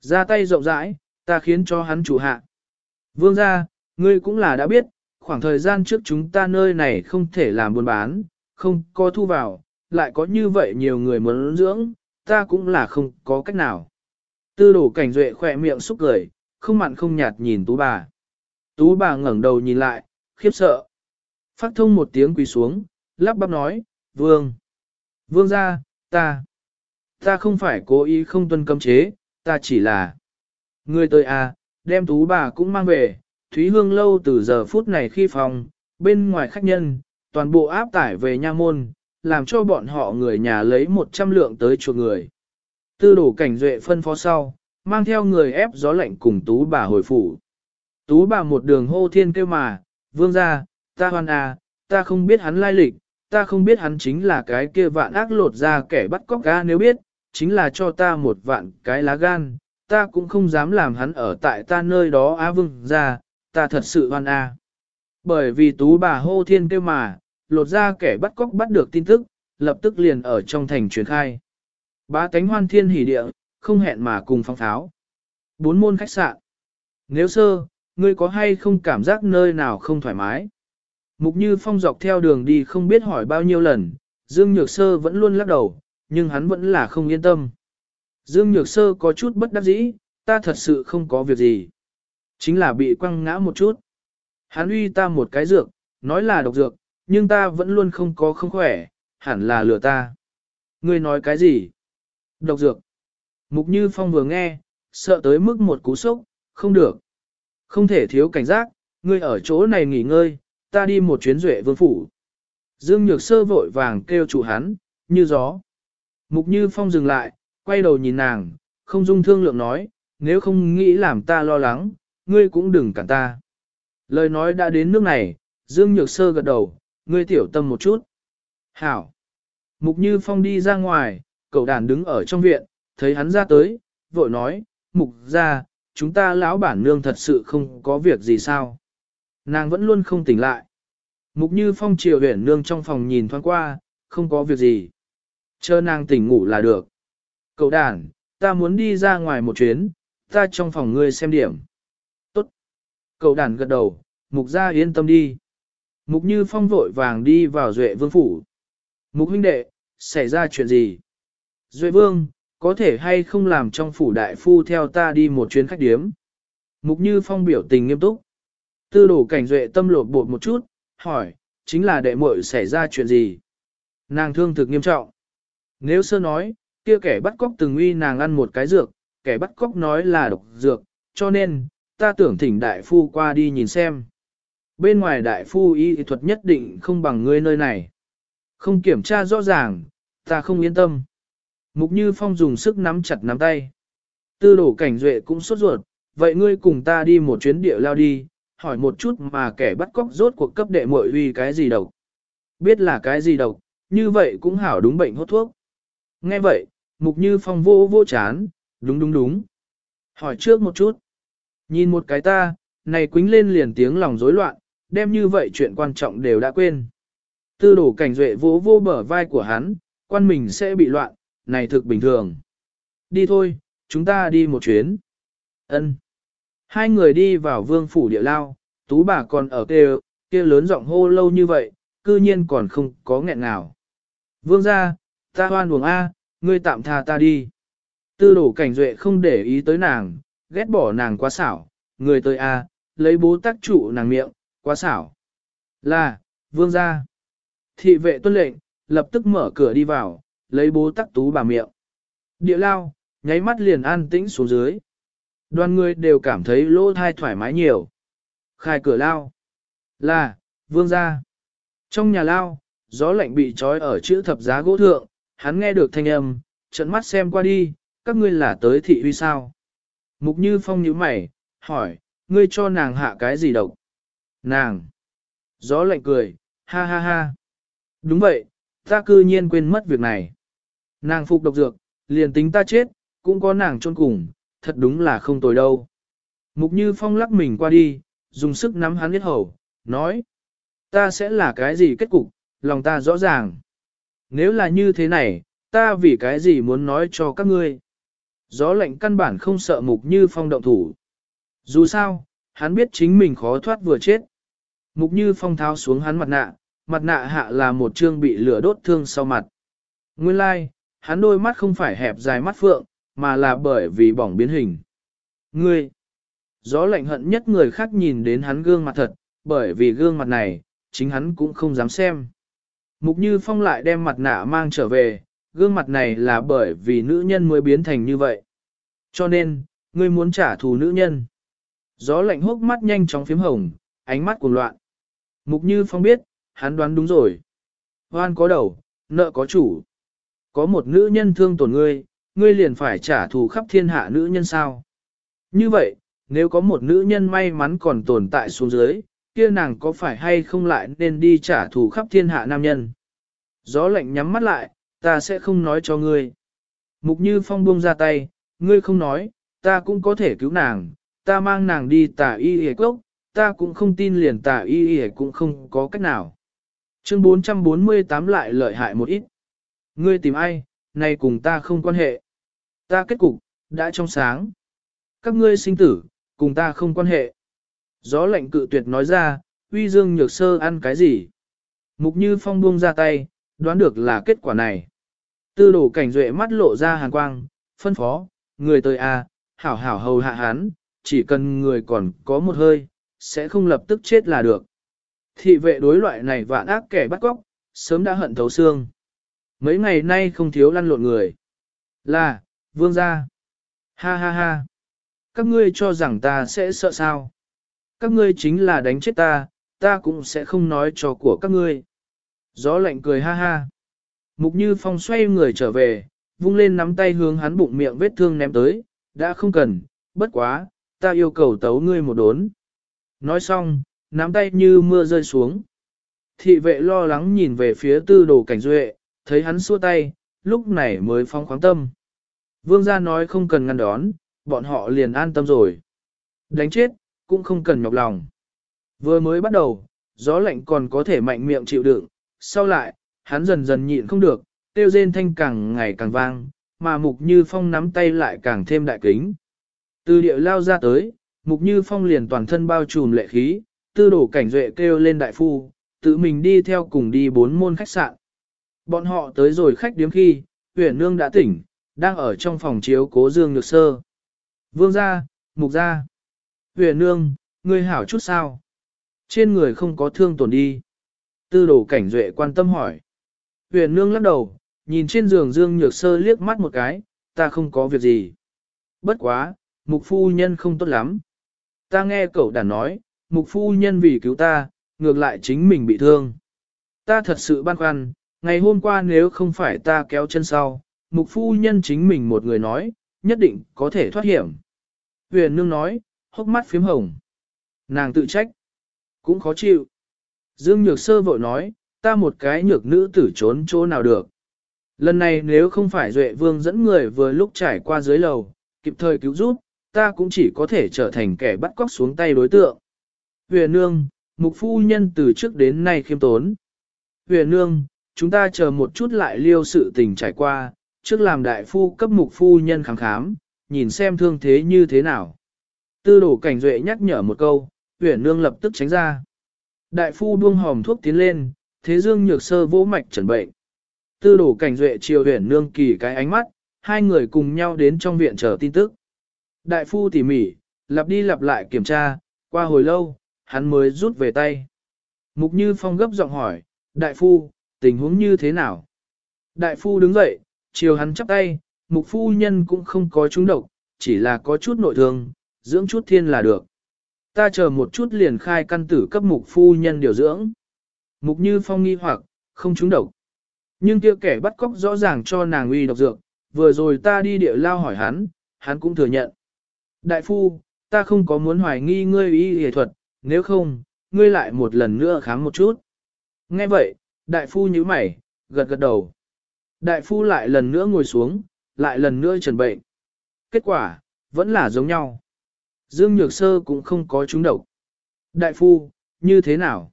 S1: Ra tay rộng rãi, Ta khiến cho hắn chủ hạ. Vương gia, ngươi cũng là đã biết, khoảng thời gian trước chúng ta nơi này không thể làm buôn bán, không có thu vào, lại có như vậy nhiều người muốn dưỡng, ta cũng là không có cách nào. Tư đổ cảnh duệ khỏe miệng xúc cười, không mặn không nhạt nhìn tú bà. Tú bà ngẩng đầu nhìn lại, khiếp sợ. Phát thông một tiếng quỳ xuống, lắp bắp nói, vương. Vương gia, ta. Ta không phải cố ý không tuân cấm chế, ta chỉ là. Người tới à, đem tú bà cũng mang về, Thúy Hương lâu từ giờ phút này khi phòng, bên ngoài khách nhân, toàn bộ áp tải về nha môn, làm cho bọn họ người nhà lấy 100 lượng tới chuộc người. Tư đổ cảnh duệ phân phó sau, mang theo người ép gió lạnh cùng tú bà hồi phủ. Tú bà một đường hô thiên kêu mà, vương ra, ta hoan à, ta không biết hắn lai lịch, ta không biết hắn chính là cái kia vạn ác lột ra kẻ bắt cóc ga nếu biết, chính là cho ta một vạn cái lá gan, ta cũng không dám làm hắn ở tại ta nơi đó á vương ra, ta thật sự hoan à. Bởi vì tú bà hô thiên kêu mà, lột ra kẻ bắt cóc bắt được tin tức, lập tức liền ở trong thành truyền khai. Ba cánh hoan thiên hỉ địa, không hẹn mà cùng phong pháo. Bốn môn khách sạn. Nếu sơ, ngươi có hay không cảm giác nơi nào không thoải mái? Mục như phong dọc theo đường đi không biết hỏi bao nhiêu lần, Dương Nhược Sơ vẫn luôn lắc đầu, nhưng hắn vẫn là không yên tâm. Dương Nhược Sơ có chút bất đắc dĩ, ta thật sự không có việc gì. Chính là bị quăng ngã một chút. Hắn uy ta một cái dược, nói là độc dược, nhưng ta vẫn luôn không có không khỏe, hẳn là lừa ta. Ngươi nói cái gì? Độc dược. Mục Như Phong vừa nghe, sợ tới mức một cú sốc, không được. Không thể thiếu cảnh giác, ngươi ở chỗ này nghỉ ngơi, ta đi một chuyến duệ vương phủ. Dương Nhược Sơ vội vàng kêu chủ hắn, như gió. Mục Như Phong dừng lại, quay đầu nhìn nàng, không dung thương lượng nói, nếu không nghĩ làm ta lo lắng, ngươi cũng đừng cản ta. Lời nói đã đến nước này, Dương Nhược Sơ gật đầu, ngươi tiểu tâm một chút. Hảo. Mục Như Phong đi ra ngoài, cậu đàn đứng ở trong viện, thấy hắn ra tới, vội nói, Mục ra, chúng ta lão bản nương thật sự không có việc gì sao. Nàng vẫn luôn không tỉnh lại. Mục Như Phong chiều huyển nương trong phòng nhìn thoáng qua, không có việc gì. Chờ nàng tỉnh ngủ là được. Cậu đàn, ta muốn đi ra ngoài một chuyến, ta trong phòng ngươi xem điểm. Tốt. Cậu đàn gật đầu, mục ra yên tâm đi. Mục Như Phong vội vàng đi vào Duệ Vương phủ. Mục huynh đệ, xảy ra chuyện gì? Duệ Vương, có thể hay không làm trong phủ đại phu theo ta đi một chuyến khách điếm? Mục Như Phong biểu tình nghiêm túc. Tư đổ cảnh Duệ tâm lột bột một chút, hỏi, chính là đệ muội xảy ra chuyện gì? Nàng thương thực nghiêm trọng. Nếu sơ nói, kia kẻ bắt cóc từng uy nàng ăn một cái dược, kẻ bắt cóc nói là độc dược, cho nên, ta tưởng thỉnh đại phu qua đi nhìn xem. Bên ngoài đại phu y thuật nhất định không bằng ngươi nơi này. Không kiểm tra rõ ràng, ta không yên tâm. Mục Như Phong dùng sức nắm chặt nắm tay. Tư đổ cảnh duệ cũng sốt ruột, vậy ngươi cùng ta đi một chuyến địa lao đi, hỏi một chút mà kẻ bắt cóc rốt cuộc cấp đệ muội uy cái gì độc. Biết là cái gì độc, như vậy cũng hảo đúng bệnh hốt thuốc. Nghe vậy, Mục Như Phong vô vô chán, đúng đúng đúng. Hỏi trước một chút. Nhìn một cái ta, này quính lên liền tiếng lòng rối loạn, đem như vậy chuyện quan trọng đều đã quên. Tư đổ cảnh duệ vỗ vô bờ vai của hắn, quan mình sẽ bị loạn, này thực bình thường. Đi thôi, chúng ta đi một chuyến. Ân. Hai người đi vào vương phủ địa lao, tú bà còn ở kêu, kia lớn giọng hô lâu như vậy, cư nhiên còn không có nghẹn nào. Vương ra, ta hoan buồng A, ngươi tạm tha ta đi. Tư đổ cảnh duệ không để ý tới nàng, ghét bỏ nàng quá xảo, người tới A, lấy bố tác trụ nàng miệng, quá xảo. Là, vương gia. Thị vệ tuân lệnh, lập tức mở cửa đi vào, lấy bố tắc tú bà miệng. Địa lao, nháy mắt liền an tĩnh xuống dưới. Đoàn người đều cảm thấy lỗ thai thoải mái nhiều. Khai cửa lao. Là, vương gia. Trong nhà lao, gió lạnh bị trói ở chữ thập giá gỗ thượng, hắn nghe được thanh âm, trận mắt xem qua đi, các ngươi là tới thị huy sao. Mục như phong nhíu mày, hỏi, ngươi cho nàng hạ cái gì độc? Nàng! Gió lạnh cười, ha ha ha. Đúng vậy, ta cư nhiên quên mất việc này. Nàng phục độc dược, liền tính ta chết, cũng có nàng chôn cùng, thật đúng là không tồi đâu. Mục Như Phong lắc mình qua đi, dùng sức nắm hắn biết hầu, nói. Ta sẽ là cái gì kết cục, lòng ta rõ ràng. Nếu là như thế này, ta vì cái gì muốn nói cho các ngươi. Gió lạnh căn bản không sợ Mục Như Phong động thủ. Dù sao, hắn biết chính mình khó thoát vừa chết. Mục như phong tháo xuống hắn mặt nạ, mặt nạ hạ là một trương bị lửa đốt thương sau mặt. Nguyên lai, like, hắn đôi mắt không phải hẹp dài mắt phượng, mà là bởi vì bỏng biến hình. Ngươi! Gió lạnh hận nhất người khác nhìn đến hắn gương mặt thật, bởi vì gương mặt này, chính hắn cũng không dám xem. Mục Như Phong lại đem mặt nạ mang trở về, gương mặt này là bởi vì nữ nhân mới biến thành như vậy. Cho nên, ngươi muốn trả thù nữ nhân. Gió lạnh hốc mắt nhanh chóng phím hồng, ánh mắt cuồng loạn. Mục Như Phong biết, hắn đoán đúng rồi. Hoan có đầu, nợ có chủ. Có một nữ nhân thương tổn ngươi, ngươi liền phải trả thù khắp thiên hạ nữ nhân sao. Như vậy, nếu có một nữ nhân may mắn còn tồn tại xuống dưới, kia nàng có phải hay không lại nên đi trả thù khắp thiên hạ nam nhân. Gió lạnh nhắm mắt lại, ta sẽ không nói cho ngươi. Mục như phong buông ra tay, ngươi không nói, ta cũng có thể cứu nàng, ta mang nàng đi tà y y cốc, ta cũng không tin liền tà y y cũng không có cách nào. Chương 448 lại lợi hại một ít. Ngươi tìm ai, nay cùng ta không quan hệ. Ta kết cục, đã trong sáng. Các ngươi sinh tử, cùng ta không quan hệ. Gió lạnh cự tuyệt nói ra, uy dương nhược sơ ăn cái gì? Mục như phong buông ra tay, đoán được là kết quả này. Tư đổ cảnh duệ mắt lộ ra hàn quang, phân phó, người tới a, à, hảo hảo hầu hạ hắn, chỉ cần người còn có một hơi, sẽ không lập tức chết là được. Thị vệ đối loại này vạn ác kẻ bắt cóc, sớm đã hận thấu xương. Mấy ngày nay không thiếu lăn lộn người. Là, vương gia. Ha ha ha. Các ngươi cho rằng ta sẽ sợ sao? Các ngươi chính là đánh chết ta, ta cũng sẽ không nói cho của các ngươi. Gió lạnh cười ha ha. Mục Như Phong xoay người trở về, vung lên nắm tay hướng hắn bụng miệng vết thương ném tới, đã không cần, bất quá, ta yêu cầu tấu ngươi một đốn. Nói xong, nắm tay như mưa rơi xuống. Thị vệ lo lắng nhìn về phía tư đồ cảnh duệ, thấy hắn xua tay, lúc này mới phong khoáng tâm. Vương gia nói không cần ngăn đón, bọn họ liền an tâm rồi. Đánh chết, cũng không cần nhọc lòng. Vừa mới bắt đầu, gió lạnh còn có thể mạnh miệng chịu đựng, sau lại, hắn dần dần nhịn không được, tiêu rên thanh càng ngày càng vang, mà mục như phong nắm tay lại càng thêm đại kính. Từ địa lao ra tới, mục như phong liền toàn thân bao trùm lệ khí, tư đổ cảnh duệ kêu lên đại phu, tự mình đi theo cùng đi bốn môn khách sạn. Bọn họ tới rồi khách điếm khi, huyền nương đã tỉnh, đang ở trong phòng chiếu cố dương nhược sơ. Vương gia, mục gia. Huyền nương, ngươi hảo chút sao? Trên người không có thương tổn đi. Tư đồ cảnh duệ quan tâm hỏi. Huyền nương lắc đầu, nhìn trên giường dương nhược sơ liếc mắt một cái, ta không có việc gì. Bất quá, mục phu nhân không tốt lắm. Ta nghe cậu đàn nói, mục phu nhân vì cứu ta, ngược lại chính mình bị thương. Ta thật sự băn khoăn, ngày hôm qua nếu không phải ta kéo chân sau, mục phu nhân chính mình một người nói, nhất định có thể thoát hiểm. Huyền nương nói, hốc mắt phím hồng. Nàng tự trách. Cũng khó chịu. Dương Nhược Sơ vội nói, ta một cái nhược nữ tử trốn chỗ nào được. Lần này nếu không phải Duệ Vương dẫn người vừa lúc trải qua dưới lầu, kịp thời cứu giúp, ta cũng chỉ có thể trở thành kẻ bắt cóc xuống tay đối tượng. Huyền Nương, Mục Phu Nhân từ trước đến nay khiêm tốn. Huyền Nương, chúng ta chờ một chút lại liêu sự tình trải qua, trước làm đại phu cấp Mục Phu Nhân khám khám, nhìn xem thương thế như thế nào. Tư đổ cảnh duệ nhắc nhở một câu, tuyển nương lập tức tránh ra. Đại phu buông hòm thuốc tiến lên, thế dương nhược sơ vỗ mạch trần bệnh. Tư đổ cảnh duệ chiều tuyển nương kỳ cái ánh mắt, hai người cùng nhau đến trong viện chờ tin tức. Đại phu tỉ mỉ, lặp đi lặp lại kiểm tra, qua hồi lâu, hắn mới rút về tay. Mục Như Phong gấp giọng hỏi, đại phu, tình huống như thế nào? Đại phu đứng dậy, chiều hắn chắp tay, mục phu nhân cũng không có trúng độc, chỉ là có chút nội thương, dưỡng chút thiên là được. Ta chờ một chút liền khai căn tử cấp mục phu nhân điều dưỡng. Mục như phong nghi hoặc, không trúng độc. Nhưng kia kẻ bắt cóc rõ ràng cho nàng uy độc dược, vừa rồi ta đi địa lao hỏi hắn, hắn cũng thừa nhận. Đại phu, ta không có muốn hoài nghi ngươi y y thuật, nếu không, ngươi lại một lần nữa khám một chút. Nghe vậy, đại phu nhíu mày, gật gật đầu. Đại phu lại lần nữa ngồi xuống, lại lần nữa trần bệnh. Kết quả, vẫn là giống nhau. Dương Nhược Sơ cũng không có trúng độc. Đại phu, như thế nào?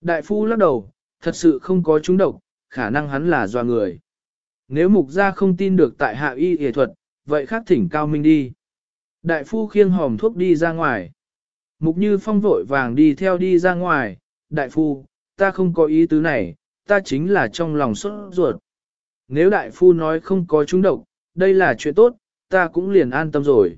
S1: Đại phu lắc đầu, thật sự không có trúng độc, khả năng hắn là doa người. Nếu mục gia không tin được tại hạ y y thuật, vậy khác thỉnh cao minh đi. Đại phu khiêng hòm thuốc đi ra ngoài. Mục như phong vội vàng đi theo đi ra ngoài. Đại phu, ta không có ý tứ này, ta chính là trong lòng sốt ruột. Nếu đại phu nói không có trúng độc, đây là chuyện tốt, ta cũng liền an tâm rồi.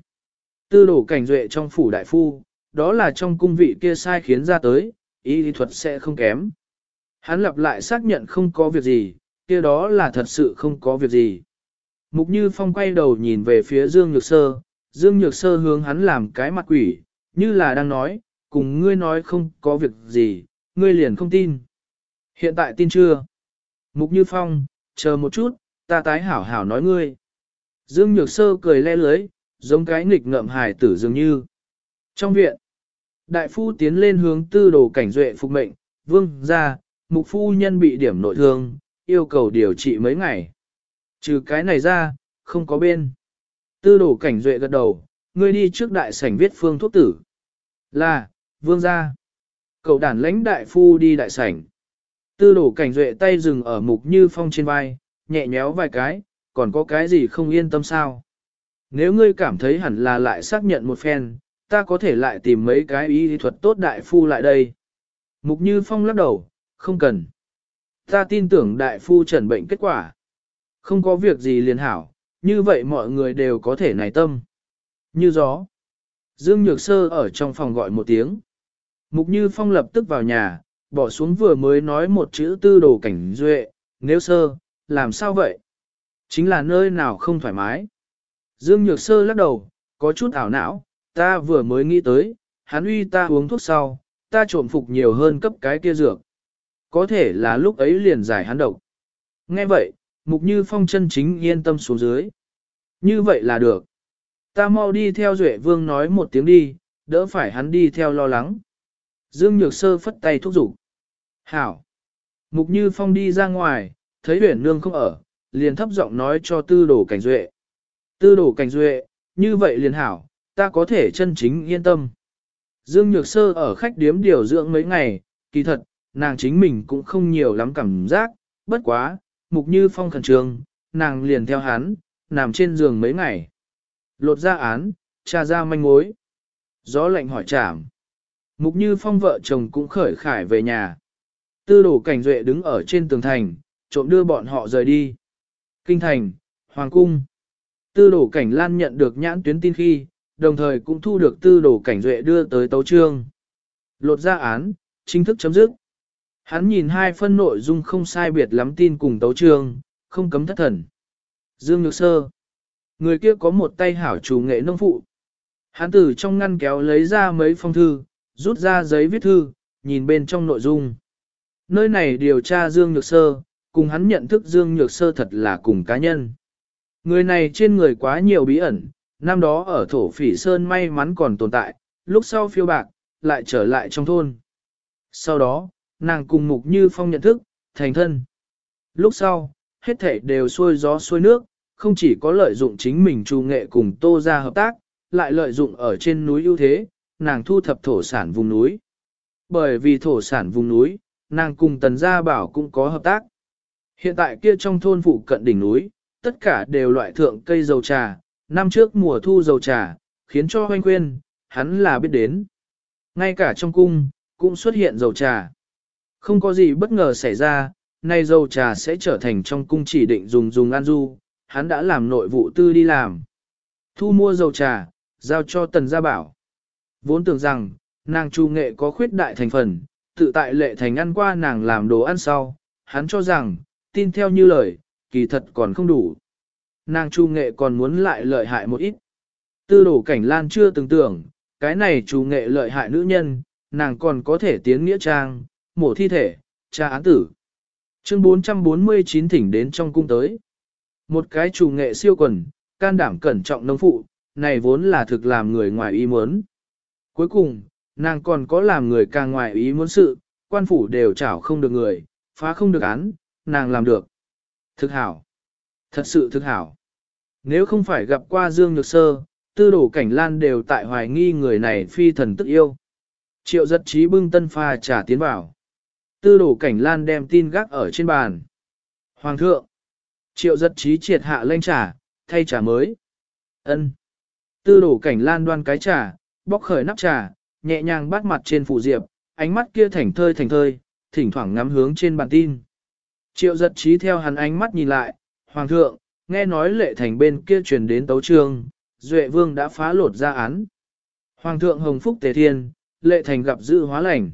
S1: Tư đổ cảnh duệ trong phủ đại phu, đó là trong cung vị kia sai khiến ra tới, y lý thuật sẽ không kém. Hắn lặp lại xác nhận không có việc gì, kia đó là thật sự không có việc gì. Mục Như Phong quay đầu nhìn về phía Dương Nhược Sơ, Dương Nhược Sơ hướng hắn làm cái mặt quỷ, như là đang nói, cùng ngươi nói không có việc gì, ngươi liền không tin. Hiện tại tin chưa? Mục Như Phong, chờ một chút, ta tái hảo hảo nói ngươi. Dương Nhược Sơ cười le lưới, giống cái nghịch ngợm hài tử dường như. Trong viện, đại phu tiến lên hướng tư đồ cảnh duệ phục mệnh, vương ra, mục phu nhân bị điểm nội thương, yêu cầu điều trị mấy ngày. Trừ cái này ra, không có bên. Tư đồ cảnh duệ gật đầu, ngươi đi trước đại sảnh viết phương thuốc tử. Là, vương gia. Cậu đàn lãnh đại phu đi đại sảnh. Tư đổ cảnh duệ tay dừng ở mục như phong trên vai, nhẹ nhéo vài cái, còn có cái gì không yên tâm sao? Nếu ngươi cảm thấy hẳn là lại xác nhận một phen, ta có thể lại tìm mấy cái y thuật tốt đại phu lại đây. Mục Như Phong lắc đầu, không cần. Ta tin tưởng đại phu trần bệnh kết quả. Không có việc gì liền hảo, như vậy mọi người đều có thể nảy tâm. Như gió. Dương Nhược Sơ ở trong phòng gọi một tiếng. Mục Như Phong lập tức vào nhà, bỏ xuống vừa mới nói một chữ tư đồ cảnh duệ, nếu sơ, làm sao vậy? Chính là nơi nào không thoải mái. Dương Nhược Sơ lắc đầu, có chút ảo não, ta vừa mới nghĩ tới, hắn uy ta uống thuốc sau, ta trộm phục nhiều hơn cấp cái kia dược. Có thể là lúc ấy liền giải hắn độc. Nghe vậy, Mục Như Phong chân chính yên tâm xuống dưới. Như vậy là được. Ta mau đi theo Duệ Vương nói một tiếng đi, đỡ phải hắn đi theo lo lắng. Dương Nhược Sơ phất tay thúc giục. Hảo. Mục Như Phong đi ra ngoài, thấy huyền nương không ở, liền thấp giọng nói cho tư đồ cảnh duệ. Tư đồ cảnh duệ, như vậy liền hảo, ta có thể chân chính yên tâm. Dương Nhược Sơ ở khách điếm điều dưỡng mấy ngày, kỳ thật, nàng chính mình cũng không nhiều lắm cảm giác, bất quá, mục như phong khẩn trương, nàng liền theo hắn, nằm trên giường mấy ngày. Lột ra án, tra ra manh mối. Gió lạnh hỏi trảm. Mục như phong vợ chồng cũng khởi khải về nhà. Tư đồ cảnh duệ đứng ở trên tường thành, trộm đưa bọn họ rời đi. Kinh thành, Hoàng cung. Tư đồ cảnh lan nhận được nhãn tuyến tin khi, đồng thời cũng thu được tư đồ cảnh duệ đưa tới tấu trương. Lột ra án, chính thức chấm dứt. Hắn nhìn hai phân nội dung không sai biệt lắm tin cùng tấu trương, không cấm thất thần. Dương Nhược Sơ. Người kia có một tay hảo chủ nghệ nông phụ. Hắn từ trong ngăn kéo lấy ra mấy phong thư, rút ra giấy viết thư, nhìn bên trong nội dung. Nơi này điều tra Dương Nhược Sơ, cùng hắn nhận thức Dương Nhược Sơ thật là cùng cá nhân. Người này trên người quá nhiều bí ẩn, năm đó ở thổ phỉ sơn may mắn còn tồn tại, lúc sau phiêu bạc, lại trở lại trong thôn. Sau đó, nàng cùng Mục Như Phong nhận thức, thành thân. Lúc sau, hết thảy đều xuôi gió xuôi nước, không chỉ có lợi dụng chính mình trù nghệ cùng tô ra hợp tác, lại lợi dụng ở trên núi ưu thế, nàng thu thập thổ sản vùng núi. Bởi vì thổ sản vùng núi, nàng cùng Tần Gia Bảo cũng có hợp tác. Hiện tại kia trong thôn phụ cận đỉnh núi, tất cả đều loại thượng cây dầu trà, năm trước mùa thu dầu trà, khiến cho hoanh quên, hắn là biết đến. Ngay cả trong cung, cũng xuất hiện dầu trà. Không có gì bất ngờ xảy ra, nay dầu trà sẽ trở thành trong cung chỉ định dùng dùng an du, hắn đã làm nội vụ tư đi làm. Thu mua dầu trà, giao cho tần gia bảo. Vốn tưởng rằng, nàng chu nghệ có khuyết đại thành phần, tự tại lệ thành ăn qua nàng làm đồ ăn sau, hắn cho rằng, tin theo như lời, kỳ thật còn không đủ. Nàng chu nghệ còn muốn lại lợi hại một ít. Tư đổ cảnh lan chưa từng tưởng, cái này chu nghệ lợi hại nữ nhân, nàng còn có thể tiến nghĩa trang, mổ thi thể, tra án tử. Chương 449 thỉnh đến trong cung tới. Một cái chủ nghệ siêu quần, can đảm cẩn trọng nông phụ, này vốn là thực làm người ngoài ý muốn. Cuối cùng, nàng còn có làm người càng ngoài ý muốn sự, quan phủ đều chảo không được người, phá không được án, nàng làm được. Thực hảo. Thật sự thực hảo. Nếu không phải gặp qua Dương Nhược Sơ, tư đổ cảnh lan đều tại hoài nghi người này phi thần tức yêu. Triệu giật trí bưng tân pha trả tiến vào. Tư đổ cảnh lan đem tin gác ở trên bàn. Hoàng thượng. Triệu giật trí triệt hạ lênh trả, thay trả mới. ân Tư đổ cảnh lan đoan cái trà, bóc khởi nắp trà, nhẹ nhàng bắt mặt trên phụ diệp, ánh mắt kia thảnh thơi thảnh thơi, thỉnh thoảng ngắm hướng trên bàn tin. Triệu giật trí theo hắn ánh mắt nhìn lại, Hoàng thượng, nghe nói lệ thành bên kia truyền đến tấu trương, Duệ Vương đã phá lột ra án. Hoàng thượng Hồng Phúc Tề Thiên, lệ thành gặp dự hóa lành.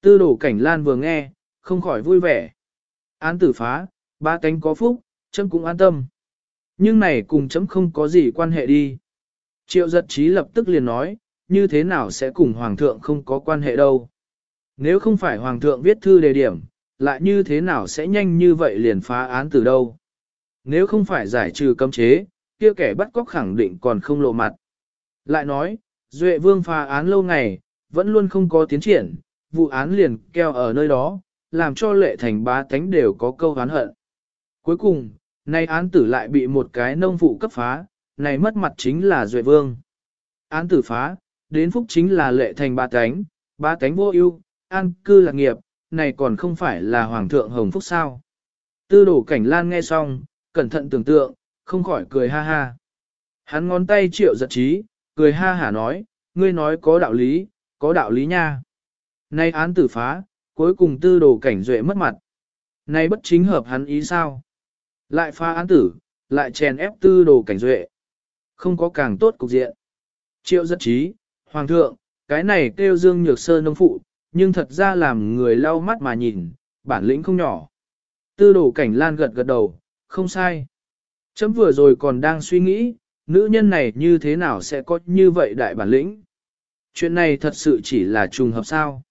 S1: Tư đổ cảnh lan vừa nghe, không khỏi vui vẻ. Án tử phá, ba cánh có phúc, chấm cũng an tâm. Nhưng này cùng chấm không có gì quan hệ đi. Triệu giật trí lập tức liền nói, như thế nào sẽ cùng Hoàng thượng không có quan hệ đâu. Nếu không phải Hoàng thượng viết thư đề điểm, lại như thế nào sẽ nhanh như vậy liền phá án từ đâu. Nếu không phải giải trừ cấm chế, kia kẻ bắt cóc khẳng định còn không lộ mặt. Lại nói, Duệ Vương phá án lâu ngày, vẫn luôn không có tiến triển, vụ án liền keo ở nơi đó, làm cho lệ thành bá tánh đều có câu hán hận. Cuối cùng, nay án tử lại bị một cái nông vụ cấp phá, này mất mặt chính là Duệ Vương. Án tử phá, đến phúc chính là lệ thành ba cánh, ba cánh vô ưu, an cư lạc nghiệp, này còn không phải là Hoàng thượng Hồng Phúc sao. Tư đổ cảnh lan nghe xong, cẩn thận tưởng tượng, không khỏi cười ha ha. Hắn ngón tay triệu giật trí, cười ha hả nói, ngươi nói có đạo lý, có đạo lý nha. Nay án tử phá, cuối cùng tư đồ cảnh duệ mất mặt. Nay bất chính hợp hắn ý sao? Lại phá án tử, lại chèn ép tư đồ cảnh duệ. Không có càng tốt cục diện. Triệu giật trí, hoàng thượng, cái này kêu dương nhược sơ nông phụ, nhưng thật ra làm người lau mắt mà nhìn, bản lĩnh không nhỏ. Tư đồ cảnh lan gật gật đầu, không sai. Chấm vừa rồi còn đang suy nghĩ, nữ nhân này như thế nào sẽ có như vậy đại bản lĩnh. Chuyện này thật sự chỉ là trùng hợp sao?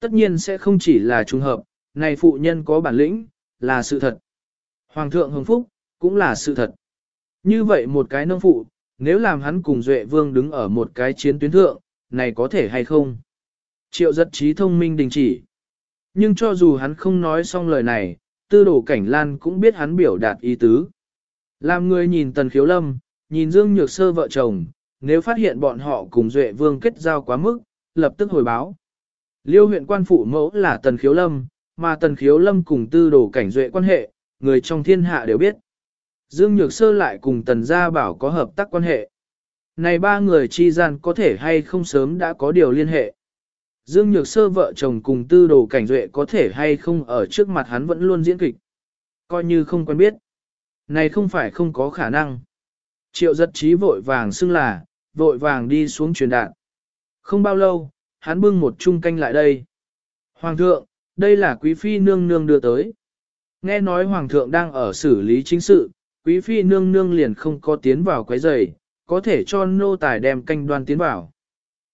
S1: Tất nhiên sẽ không chỉ là trùng hợp, này phụ nhân có bản lĩnh, là sự thật. Hoàng thượng hồng phúc, cũng là sự thật. Như vậy một cái nông phụ, nếu làm hắn cùng Duệ Vương đứng ở một cái chiến tuyến thượng, này có thể hay không? Triệu giật trí thông minh đình chỉ. Nhưng cho dù hắn không nói xong lời này, tư đồ cảnh lan cũng biết hắn biểu đạt ý tứ. Làm người nhìn tần khiếu lâm, nhìn Dương Nhược Sơ vợ chồng, nếu phát hiện bọn họ cùng Duệ Vương kết giao quá mức, lập tức hồi báo. Liêu huyện quan phụ mẫu là tần khiếu lâm, mà tần khiếu lâm cùng tư đồ cảnh Duệ quan hệ, người trong thiên hạ đều biết. Dương Nhược Sơ lại cùng tần gia bảo có hợp tác quan hệ. Này ba người chi gian có thể hay không sớm đã có điều liên hệ. Dương Nhược Sơ vợ chồng cùng tư đồ cảnh duệ có thể hay không ở trước mặt hắn vẫn luôn diễn kịch. Coi như không quen biết. Này không phải không có khả năng. Triệu giật trí vội vàng xưng là, vội vàng đi xuống truyền đạn. Không bao lâu, hắn bưng một chung canh lại đây. Hoàng thượng, đây là quý phi nương nương đưa tới. Nghe nói hoàng thượng đang ở xử lý chính sự, quý phi nương nương liền không có tiến vào quấy giày, có thể cho nô tài đem canh đoan tiến vào.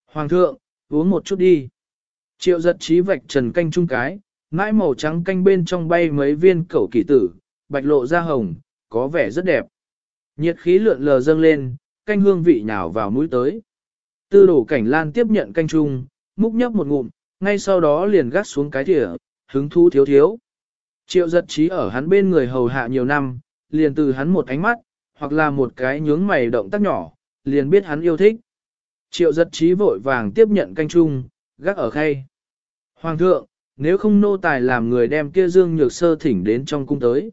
S1: Hoàng thượng, uống một chút đi. Triệu giật trí vạch trần canh trung cái, mãi màu trắng canh bên trong bay mấy viên cẩu kỳ tử, bạch lộ ra hồng, có vẻ rất đẹp. Nhiệt khí lượn lờ dâng lên, canh hương vị nhào vào mũi tới. Tư đổ cảnh lan tiếp nhận canh trung, múc nhấp một ngụm, ngay sau đó liền gắt xuống cái thỉa, hứng thú thiếu thiếu. Triệu giật trí ở hắn bên người hầu hạ nhiều năm, liền từ hắn một ánh mắt, hoặc là một cái nhướng mày động tác nhỏ, liền biết hắn yêu thích. Triệu giật trí vội vàng tiếp nhận canh chung, gác ở khay. Hoàng thượng, nếu không nô tài làm người đem kia Dương Nhược Sơ thỉnh đến trong cung tới.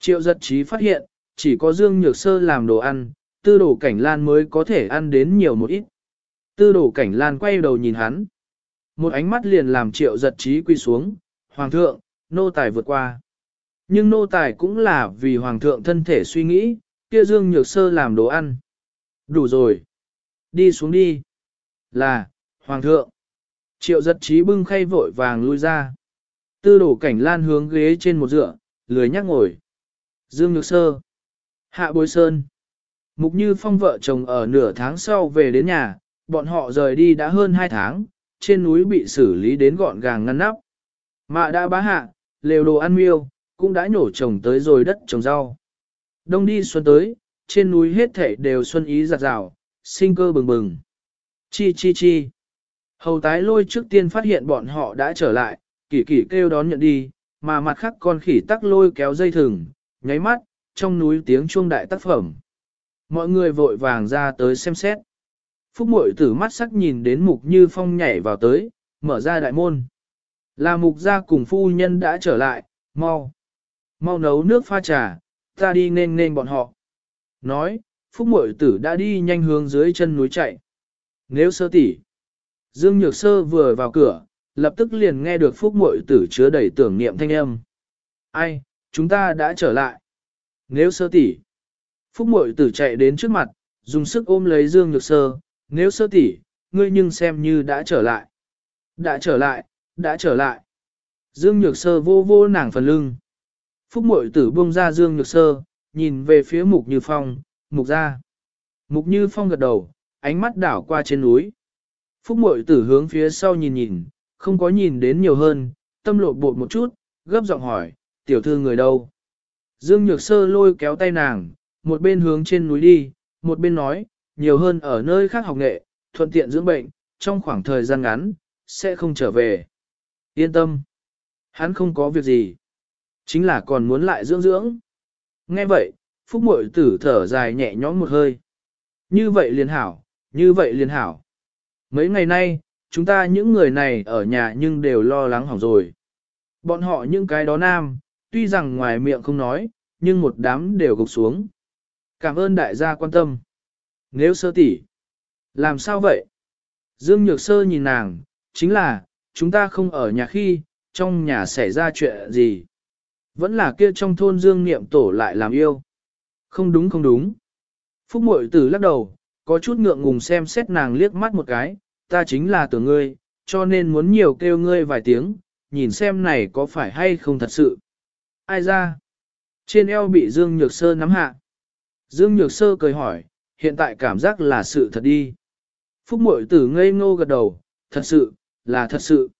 S1: Triệu giật trí phát hiện, chỉ có Dương Nhược Sơ làm đồ ăn, tư đồ cảnh lan mới có thể ăn đến nhiều một ít. Tư đồ cảnh lan quay đầu nhìn hắn. Một ánh mắt liền làm triệu giật trí quy xuống, Hoàng thượng, nô tài vượt qua. Nhưng nô tài cũng là vì Hoàng thượng thân thể suy nghĩ, kia Dương Nhược Sơ làm đồ ăn. Đủ rồi. Đi xuống đi. Là, Hoàng thượng. Triệu giật trí bưng khay vội vàng lui ra. Tư đổ cảnh lan hướng ghế trên một dựa, lười nhắc ngồi. Dương Nhược Sơ. Hạ Bối Sơn. Mục Như Phong vợ chồng ở nửa tháng sau về đến nhà, bọn họ rời đi đã hơn hai tháng, trên núi bị xử lý đến gọn gàng ngăn nắp. Mạ đã bá hạ, lều đồ ăn miêu, cũng đã nhổ trồng tới rồi đất trồng rau. Đông đi xuân tới, trên núi hết thảy đều xuân ý giặt rào, sinh cơ bừng bừng. Chi chi chi. Hầu tái lôi trước tiên phát hiện bọn họ đã trở lại, kỳ kỳ kêu đón nhận đi, mà mặt khác con khỉ tắc lôi kéo dây thừng, nháy mắt, trong núi tiếng chuông đại tác phẩm. Mọi người vội vàng ra tới xem xét. Phúc mội tử mắt sắc nhìn đến mục như phong nhảy vào tới, mở ra đại môn. Là mục gia cùng phu nhân đã trở lại, mau. Mau nấu nước pha trà, ta đi nên nên bọn họ. Nói, phúc mội tử đã đi nhanh hướng dưới chân núi chạy. Nếu sơ tỷ, Dương Nhược Sơ vừa vào cửa, lập tức liền nghe được phúc mội tử chứa đầy tưởng niệm thanh âm. Ai, chúng ta đã trở lại. Nếu sơ tỷ, phúc mội tử chạy đến trước mặt, dùng sức ôm lấy Dương Nhược Sơ, nếu sơ tỷ, ngươi nhưng xem như đã trở lại. Đã trở lại, đã trở lại. Dương Nhược Sơ vô vô nàng phần lưng. Phúc mội tử buông ra Dương Nhược Sơ, nhìn về phía Mục Như Phong, Mục ra. Mục Như Phong gật đầu, ánh mắt đảo qua trên núi. Phúc mội tử hướng phía sau nhìn nhìn, không có nhìn đến nhiều hơn, tâm lộ bột một chút, gấp giọng hỏi, tiểu thư người đâu? Dương Nhược Sơ lôi kéo tay nàng, một bên hướng trên núi đi, một bên nói, nhiều hơn ở nơi khác học nghệ, thuận tiện dưỡng bệnh, trong khoảng thời gian ngắn, sẽ không trở về. Yên tâm. Hắn không có việc gì. Chính là còn muốn lại dưỡng dưỡng. Nghe vậy, Phúc Mội tử thở dài nhẹ nhõm một hơi. Như vậy liền hảo, như vậy liền hảo. Mấy ngày nay, chúng ta những người này ở nhà nhưng đều lo lắng hỏng rồi. Bọn họ những cái đó nam, tuy rằng ngoài miệng không nói, nhưng một đám đều gục xuống. Cảm ơn đại gia quan tâm. Nếu sơ tỷ, làm sao vậy? Dương Nhược Sơ nhìn nàng, chính là, chúng ta không ở nhà khi, trong nhà xảy ra chuyện gì. Vẫn là kia trong thôn Dương Niệm Tổ lại làm yêu. Không đúng không đúng. Phúc Mội Tử lắc đầu, có chút ngượng ngùng xem xét nàng liếc mắt một cái, ta chính là tưởng ngươi, cho nên muốn nhiều kêu ngươi vài tiếng, nhìn xem này có phải hay không thật sự. Ai ra? Trên eo bị Dương Nhược Sơ nắm hạ. Dương Nhược Sơ cười hỏi, hiện tại cảm giác là sự thật đi. Phúc Mội Tử ngây ngô gật đầu, thật sự, là thật sự.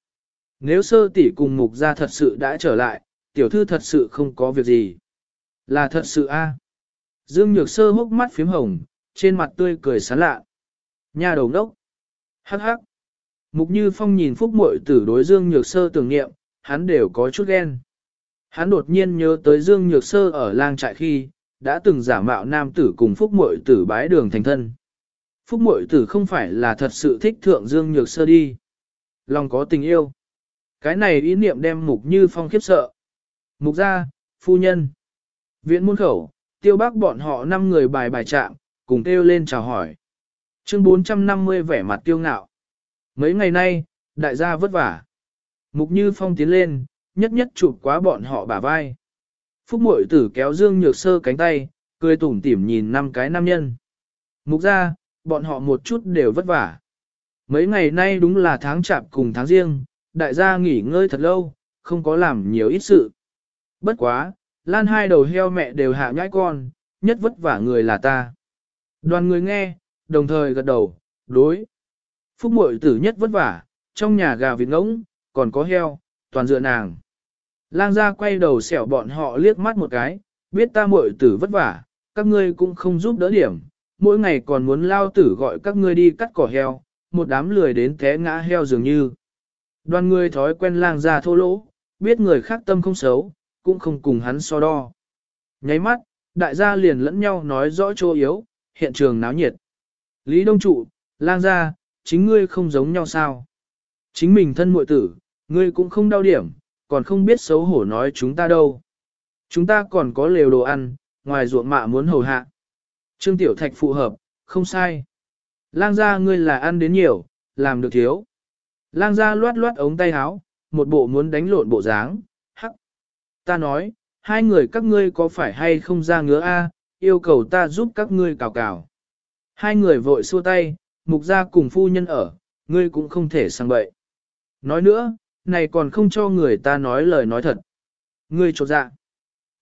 S1: Nếu sơ tỷ cùng mục gia thật sự đã trở lại, tiểu thư thật sự không có việc gì. Là thật sự a. Dương Nhược Sơ hốc mắt phím hồng, trên mặt tươi cười sán lạ. Nhà đầu đốc. Hắc hắc. Mục Như Phong nhìn Phúc Muội tử đối Dương Nhược Sơ tưởng niệm, hắn đều có chút ghen. Hắn đột nhiên nhớ tới Dương Nhược Sơ ở lang trại khi, đã từng giả mạo nam tử cùng Phúc Muội tử bái đường thành thân. Phúc Muội tử không phải là thật sự thích thượng Dương Nhược Sơ đi. Lòng có tình yêu. Cái này ý niệm đem Mục Như Phong khiếp sợ. Mục gia, phu nhân. Viện môn khẩu, tiêu bác bọn họ năm người bài bài chạm, cùng kêu lên chào hỏi. Chương 450 vẻ mặt tiêu ngạo. Mấy ngày nay, đại gia vất vả. Mục Như Phong tiến lên, nhất nhất chụp quá bọn họ bả vai. Phúc mội tử kéo Dương Nhược Sơ cánh tay, cười tủm tỉm nhìn năm cái nam nhân. Mục ra, bọn họ một chút đều vất vả. Mấy ngày nay đúng là tháng chạp cùng tháng riêng, đại gia nghỉ ngơi thật lâu, không có làm nhiều ít sự. Bất quá, lan hai đầu heo mẹ đều hạ nhãi con, nhất vất vả người là ta. Đoàn người nghe, đồng thời gật đầu, đối. Phúc muội tử nhất vất vả, trong nhà gà vịt ngỗng, còn có heo, toàn dựa nàng. Lang gia quay đầu xẻo bọn họ liếc mắt một cái, biết ta muội tử vất vả, các ngươi cũng không giúp đỡ điểm, mỗi ngày còn muốn lao tử gọi các ngươi đi cắt cỏ heo, một đám lười đến té ngã heo dường như. Đoàn người thói quen lang gia thô lỗ, biết người khác tâm không xấu, cũng không cùng hắn so đo. Nháy mắt, đại gia liền lẫn nhau nói rõ chỗ yếu, hiện trường náo nhiệt. Lý Đông Trụ, lang gia, chính ngươi không giống nhau sao? Chính mình thân muội tử, ngươi cũng không đau điểm, còn không biết xấu hổ nói chúng ta đâu. Chúng ta còn có lều đồ ăn, ngoài ruộng mạ muốn hầu hạ. Trương Tiểu Thạch phù hợp, không sai. Lang gia ngươi là ăn đến nhiều, làm được thiếu. Lang gia loát loát ống tay áo, một bộ muốn đánh lộn bộ dáng. Ta nói, hai người các ngươi có phải hay không ra ngứa a, yêu cầu ta giúp các ngươi cào cào. Hai người vội xua tay, mục gia cùng phu nhân ở, ngươi cũng không thể sang bậy. Nói nữa, này còn không cho người ta nói lời nói thật. Ngươi trột dạ.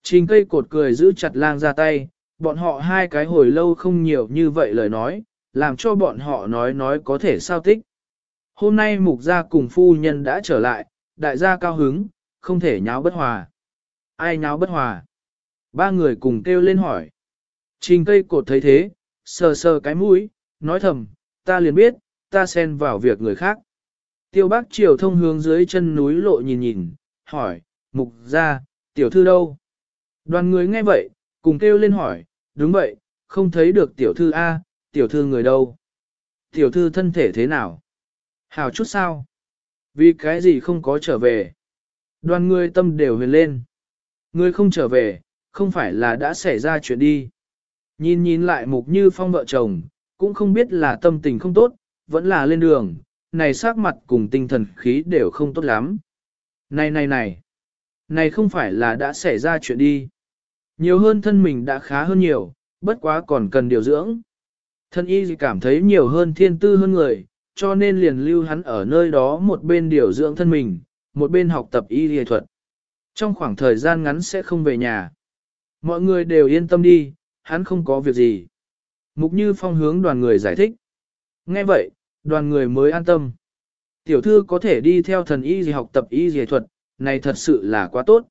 S1: Trình cây cột cười giữ chặt lang ra tay, bọn họ hai cái hồi lâu không nhiều như vậy lời nói, làm cho bọn họ nói nói có thể sao tích. Hôm nay mục gia cùng phu nhân đã trở lại, đại gia cao hứng, không thể nháo bất hòa. Ai nháo bất hòa? Ba người cùng kêu lên hỏi. Trình cây cột thấy thế, sờ sờ cái mũi, nói thầm, ta liền biết, ta xen vào việc người khác. Tiêu bác triều thông hướng dưới chân núi lộ nhìn nhìn, hỏi, mục ra, tiểu thư đâu? Đoàn người nghe vậy, cùng kêu lên hỏi, đúng vậy, không thấy được tiểu thư A, tiểu thư người đâu? Tiểu thư thân thể thế nào? Hào chút sao? Vì cái gì không có trở về? Đoàn người tâm đều huyền lên. Ngươi không trở về, không phải là đã xảy ra chuyện đi. Nhìn nhìn lại mục như phong vợ chồng, cũng không biết là tâm tình không tốt, vẫn là lên đường, này sắc mặt cùng tinh thần khí đều không tốt lắm. Này này này, này không phải là đã xảy ra chuyện đi. Nhiều hơn thân mình đã khá hơn nhiều, bất quá còn cần điều dưỡng. Thân y cảm thấy nhiều hơn thiên tư hơn người, cho nên liền lưu hắn ở nơi đó một bên điều dưỡng thân mình, một bên học tập y y thuật. Trong khoảng thời gian ngắn sẽ không về nhà. Mọi người đều yên tâm đi, hắn không có việc gì. Mục Như Phong hướng đoàn người giải thích. Nghe vậy, đoàn người mới an tâm. Tiểu thư có thể đi theo thần y gì học tập y gì thuật, này thật sự là quá tốt.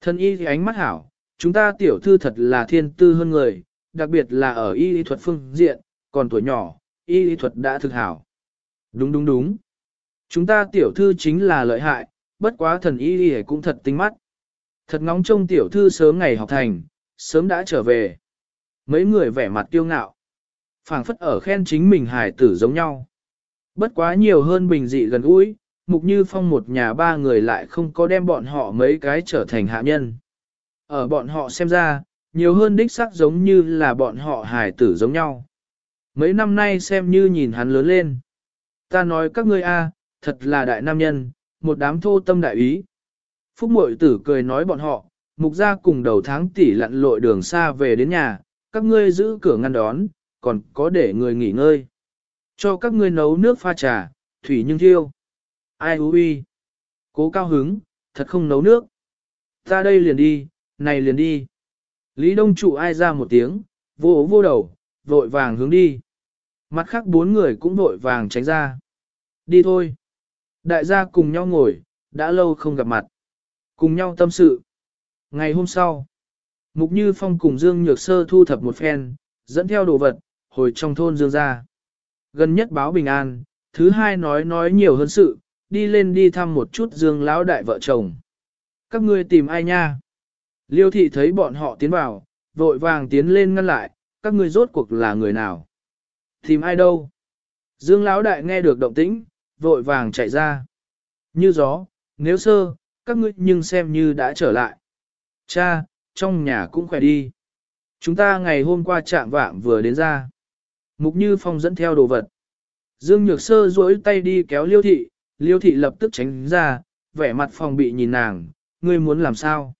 S1: Thần y thì ánh mắt hảo, chúng ta tiểu thư thật là thiên tư hơn người, đặc biệt là ở y lý thuật phương diện, còn tuổi nhỏ, y lý thuật đã thực hảo. Đúng đúng đúng. Chúng ta tiểu thư chính là lợi hại, bất quá thần y y cũng thật tinh mắt. Thật ngóng trông tiểu thư sớm ngày học thành, sớm đã trở về. Mấy người vẻ mặt kiêu ngạo. phảng phất ở khen chính mình hài tử giống nhau. Bất quá nhiều hơn bình dị gần gũi, mục như phong một nhà ba người lại không có đem bọn họ mấy cái trở thành hạ nhân. Ở bọn họ xem ra, nhiều hơn đích sắc giống như là bọn họ hài tử giống nhau. Mấy năm nay xem như nhìn hắn lớn lên. Ta nói các ngươi a, thật là đại nam nhân, một đám thô tâm đại ý. Phúc mội tử cười nói bọn họ, mục ra cùng đầu tháng tỷ lặn lội đường xa về đến nhà, các ngươi giữ cửa ngăn đón, còn có để người nghỉ ngơi. Cho các ngươi nấu nước pha trà, thủy nhưng thiêu. Ai hú uy. Cố cao hứng, thật không nấu nước. Ta đây liền đi, này liền đi. Lý Đông trụ ai ra một tiếng, vô vô đầu, vội vàng hướng đi. Mặt khác bốn người cũng vội vàng tránh ra. Đi thôi. Đại gia cùng nhau ngồi, đã lâu không gặp mặt. Cùng nhau tâm sự. Ngày hôm sau, Mục Như Phong cùng Dương Nhược Sơ thu thập một phen, dẫn theo đồ vật, hồi trong thôn Dương ra. Gần nhất báo bình an, thứ hai nói nói nhiều hơn sự, đi lên đi thăm một chút Dương lão đại vợ chồng. Các ngươi tìm ai nha? Liêu thị thấy bọn họ tiến vào, vội vàng tiến lên ngăn lại, các ngươi rốt cuộc là người nào? Tìm ai đâu? Dương lão đại nghe được động tĩnh, vội vàng chạy ra. Như gió, nếu sơ, các ngươi nhưng xem như đã trở lại. Cha, trong nhà cũng khỏe đi. Chúng ta ngày hôm qua chạm vạng vừa đến ra. Mục Như Phong dẫn theo đồ vật. Dương Nhược Sơ duỗi tay đi kéo Liêu Thị, Liêu Thị lập tức tránh ra, vẻ mặt phòng bị nhìn nàng, ngươi muốn làm sao?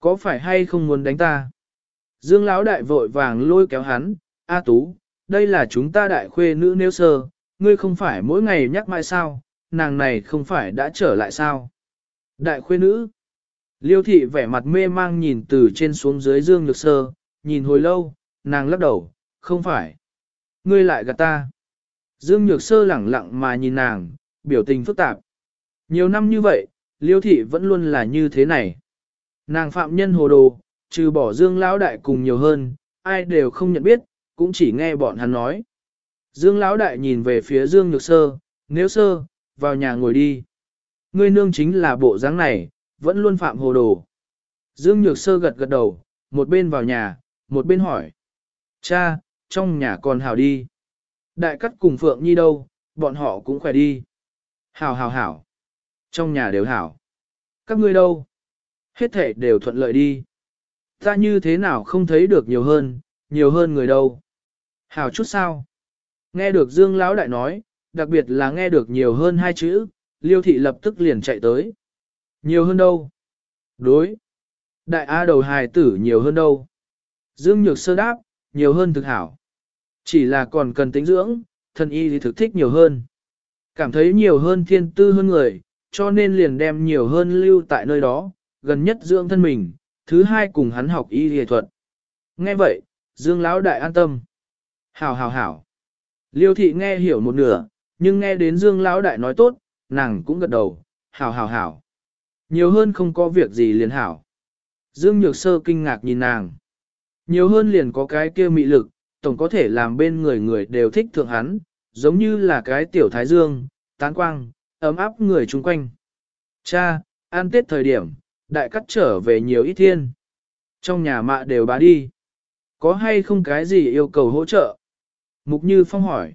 S1: Có phải hay không muốn đánh ta? Dương Lão Đại vội vàng lôi kéo hắn, A Tú, đây là chúng ta đại khuê nữ nếu sơ, ngươi không phải mỗi ngày nhắc mãi sao, nàng này không phải đã trở lại sao? Đại khuê nữ. Liêu thị vẻ mặt mê mang nhìn từ trên xuống dưới Dương Nhược Sơ, nhìn hồi lâu, nàng lắc đầu, không phải. Ngươi lại gạt ta. Dương Nhược Sơ lẳng lặng mà nhìn nàng, biểu tình phức tạp. Nhiều năm như vậy, Liêu thị vẫn luôn là như thế này. Nàng phạm nhân hồ đồ, trừ bỏ Dương Lão Đại cùng nhiều hơn, ai đều không nhận biết, cũng chỉ nghe bọn hắn nói. Dương Lão Đại nhìn về phía Dương Nhược Sơ, nếu sơ, vào nhà ngồi đi. Ngươi nương chính là bộ dáng này, vẫn luôn phạm hồ đồ. Dương Nhược Sơ gật gật đầu, một bên vào nhà, một bên hỏi. Cha, trong nhà còn hảo đi. Đại cắt cùng Phượng Nhi đâu, bọn họ cũng khỏe đi. Hảo hảo hảo. Trong nhà đều hảo. Các ngươi đâu? Hết thể đều thuận lợi đi. Ta như thế nào không thấy được nhiều hơn, nhiều hơn người đâu. Hảo chút sao? Nghe được Dương Lão Đại nói, đặc biệt là nghe được nhiều hơn hai chữ, Liêu Thị lập tức liền chạy tới. Nhiều hơn đâu? Đối. Đại A đầu hài tử nhiều hơn đâu? Dương Nhược sơ đáp, nhiều hơn thực hảo. Chỉ là còn cần tính dưỡng, thân y thì thực thích nhiều hơn. Cảm thấy nhiều hơn thiên tư hơn người, cho nên liền đem nhiều hơn lưu tại nơi đó, gần nhất dưỡng thân mình, thứ hai cùng hắn học y y thuật. Nghe vậy, Dương Lão Đại an tâm. Hảo hảo hảo. Liêu thị nghe hiểu một nửa, nhưng nghe đến Dương Lão Đại nói tốt, nàng cũng gật đầu, hảo hảo hảo. Nhiều hơn không có việc gì liền hảo. Dương Nhược Sơ kinh ngạc nhìn nàng. Nhiều hơn liền có cái kia mị lực, tổng có thể làm bên người người đều thích thượng hắn, giống như là cái tiểu thái dương, tán quang, ấm áp người chung quanh. Cha, an tết thời điểm, đại cắt trở về nhiều ít thiên. Trong nhà mạ đều bá đi. Có hay không cái gì yêu cầu hỗ trợ? Mục Như Phong hỏi.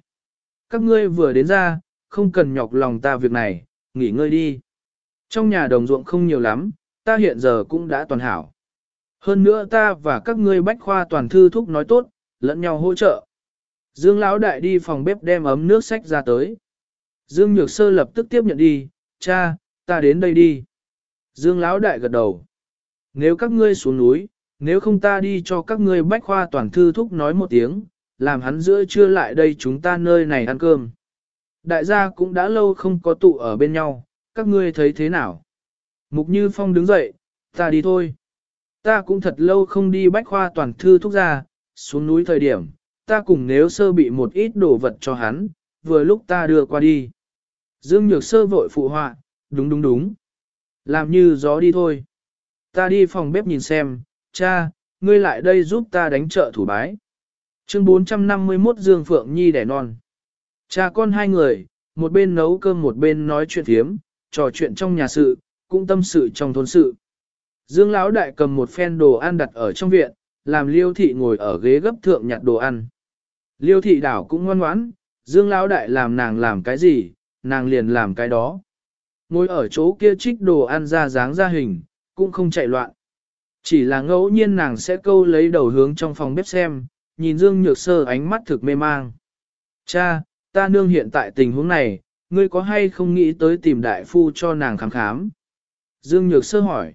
S1: Các ngươi vừa đến ra, không cần nhọc lòng ta việc này, nghỉ ngơi đi. Trong nhà đồng ruộng không nhiều lắm, ta hiện giờ cũng đã toàn hảo. Hơn nữa ta và các ngươi bách khoa toàn thư thúc nói tốt, lẫn nhau hỗ trợ. Dương Lão đại đi phòng bếp đem ấm nước sách ra tới. Dương Nhược Sơ lập tức tiếp nhận đi, cha, ta đến đây đi. Dương Lão đại gật đầu. Nếu các ngươi xuống núi, nếu không ta đi cho các ngươi bách khoa toàn thư thúc nói một tiếng, làm hắn giữa trưa lại đây chúng ta nơi này ăn cơm. Đại gia cũng đã lâu không có tụ ở bên nhau, các ngươi thấy thế nào? Mục Như Phong đứng dậy, ta đi thôi. Ta cũng thật lâu không đi bách khoa toàn thư thúc ra, xuống núi thời điểm, ta cùng nếu sơ bị một ít đồ vật cho hắn, vừa lúc ta đưa qua đi. Dương Nhược Sơ vội phụ họa, đúng đúng đúng. Làm như gió đi thôi. Ta đi phòng bếp nhìn xem, cha, ngươi lại đây giúp ta đánh trợ thủ bái. Chương 451 Dương Phượng Nhi đẻ non. Cha con hai người, một bên nấu cơm một bên nói chuyện thiếm, trò chuyện trong nhà sự, cũng tâm sự trong thôn sự. Dương Lão đại cầm một phen đồ ăn đặt ở trong viện, làm Liêu thị ngồi ở ghế gấp thượng nhặt đồ ăn. Liêu thị đảo cũng ngoan ngoãn, Dương Lão đại làm nàng làm cái gì, nàng liền làm cái đó. Ngồi ở chỗ kia trích đồ ăn ra dáng ra hình, cũng không chạy loạn. Chỉ là ngẫu nhiên nàng sẽ câu lấy đầu hướng trong phòng bếp xem, nhìn Dương Nhược Sơ ánh mắt thực mê mang. Cha, ta nương hiện tại tình huống này, ngươi có hay không nghĩ tới tìm đại phu cho nàng khám khám? Dương Nhược Sơ hỏi.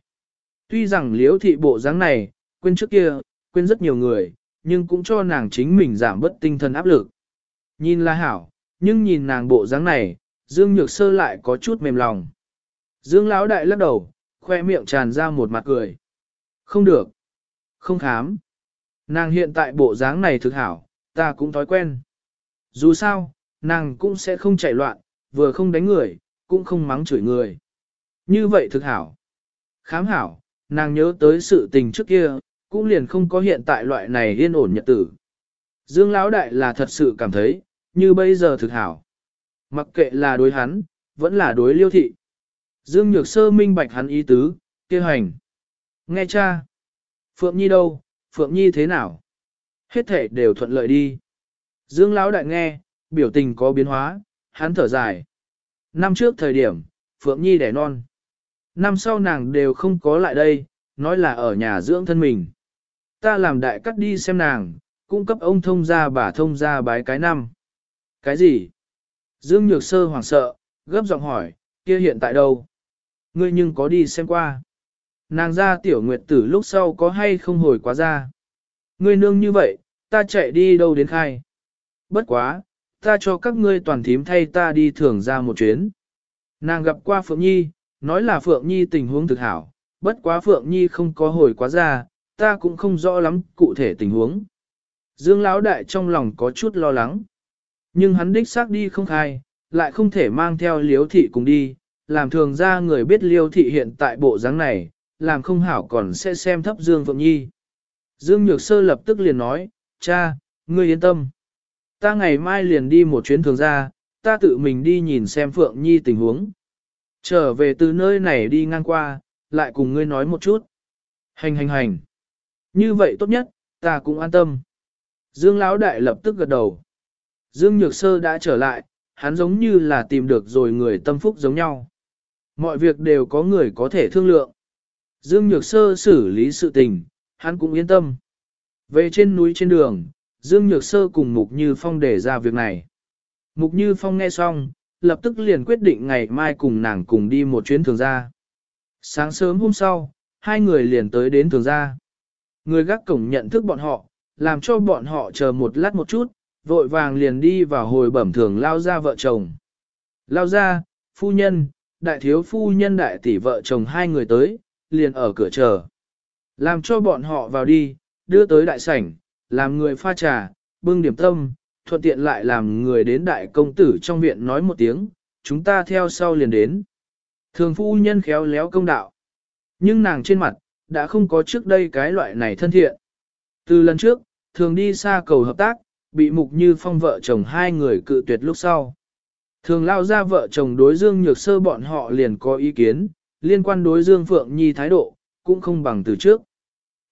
S1: Tuy rằng liễu thị bộ dáng này, quên trước kia, quên rất nhiều người, nhưng cũng cho nàng chính mình giảm bớt tinh thần áp lực. Nhìn là hảo, nhưng nhìn nàng bộ dáng này, Dương Nhược Sơ lại có chút mềm lòng. Dương Lão Đại lắc đầu, khoe miệng tràn ra một mặt cười. Không được. Không khám. Nàng hiện tại bộ dáng này thực hảo, ta cũng thói quen. Dù sao, nàng cũng sẽ không chạy loạn, vừa không đánh người, cũng không mắng chửi người. Như vậy thực hảo. Khám hảo, nàng nhớ tới sự tình trước kia, cũng liền không có hiện tại loại này yên ổn nhật tử. Dương Lão Đại là thật sự cảm thấy, như bây giờ thực hảo. Mặc kệ là đối hắn, vẫn là đối liêu thị. Dương Nhược Sơ minh bạch hắn ý tứ, kêu hành. Nghe cha. Phượng Nhi đâu, Phượng Nhi thế nào? Hết thể đều thuận lợi đi. Dương Lão Đại nghe, biểu tình có biến hóa, hắn thở dài. Năm trước thời điểm, Phượng Nhi đẻ non. Năm sau nàng đều không có lại đây, nói là ở nhà dưỡng thân mình. Ta làm đại cắt đi xem nàng, cung cấp ông thông gia bà thông gia bái cái năm. Cái gì? Dương Nhược Sơ hoảng sợ, gấp giọng hỏi, kia hiện tại đâu? Ngươi nhưng có đi xem qua. Nàng ra tiểu nguyệt tử lúc sau có hay không hồi quá ra. Ngươi nương như vậy, ta chạy đi đâu đến khai. Bất quá, ta cho các ngươi toàn thím thay ta đi thường ra một chuyến. Nàng gặp qua Phượng Nhi, nói là Phượng Nhi tình huống thực hảo, bất quá Phượng Nhi không có hồi quá ra, ta cũng không rõ lắm cụ thể tình huống. Dương Lão Đại trong lòng có chút lo lắng. Nhưng hắn đích xác đi không khai, lại không thể mang theo liếu thị cùng đi, làm thường ra người biết liêu thị hiện tại bộ dáng này, làm không hảo còn sẽ xem thấp Dương Phượng Nhi. Dương Nhược Sơ lập tức liền nói, cha, ngươi yên tâm. Ta ngày mai liền đi một chuyến thường ra, ta tự mình đi nhìn xem Phượng Nhi tình huống. Trở về từ nơi này đi ngang qua, lại cùng ngươi nói một chút. Hành hành hành. Như vậy tốt nhất, ta cũng an tâm. Dương Lão Đại lập tức gật đầu. Dương Nhược Sơ đã trở lại, hắn giống như là tìm được rồi người tâm phúc giống nhau. Mọi việc đều có người có thể thương lượng. Dương Nhược Sơ xử lý sự tình, hắn cũng yên tâm. Về trên núi trên đường, Dương Nhược Sơ cùng Mục Như Phong để ra việc này. Mục Như Phong nghe xong, lập tức liền quyết định ngày mai cùng nàng cùng đi một chuyến thường gia. Sáng sớm hôm sau, hai người liền tới đến thường gia. Người gác cổng nhận thức bọn họ, làm cho bọn họ chờ một lát một chút, vội vàng liền đi vào hồi bẩm thường lao ra vợ chồng. Lao ra, phu nhân, đại thiếu phu nhân đại tỷ vợ chồng hai người tới, liền ở cửa chờ. Làm cho bọn họ vào đi, đưa tới đại sảnh, làm người pha trà, bưng điểm tâm, thuận tiện lại làm người đến đại công tử trong viện nói một tiếng, chúng ta theo sau liền đến. Thường phu nhân khéo léo công đạo. Nhưng nàng trên mặt, đã không có trước đây cái loại này thân thiện. Từ lần trước, thường đi xa cầu hợp tác, bị mục như phong vợ chồng hai người cự tuyệt lúc sau. Thường lao ra vợ chồng đối Dương Nhược Sơ bọn họ liền có ý kiến, liên quan đối Dương Phượng Nhi thái độ, cũng không bằng từ trước.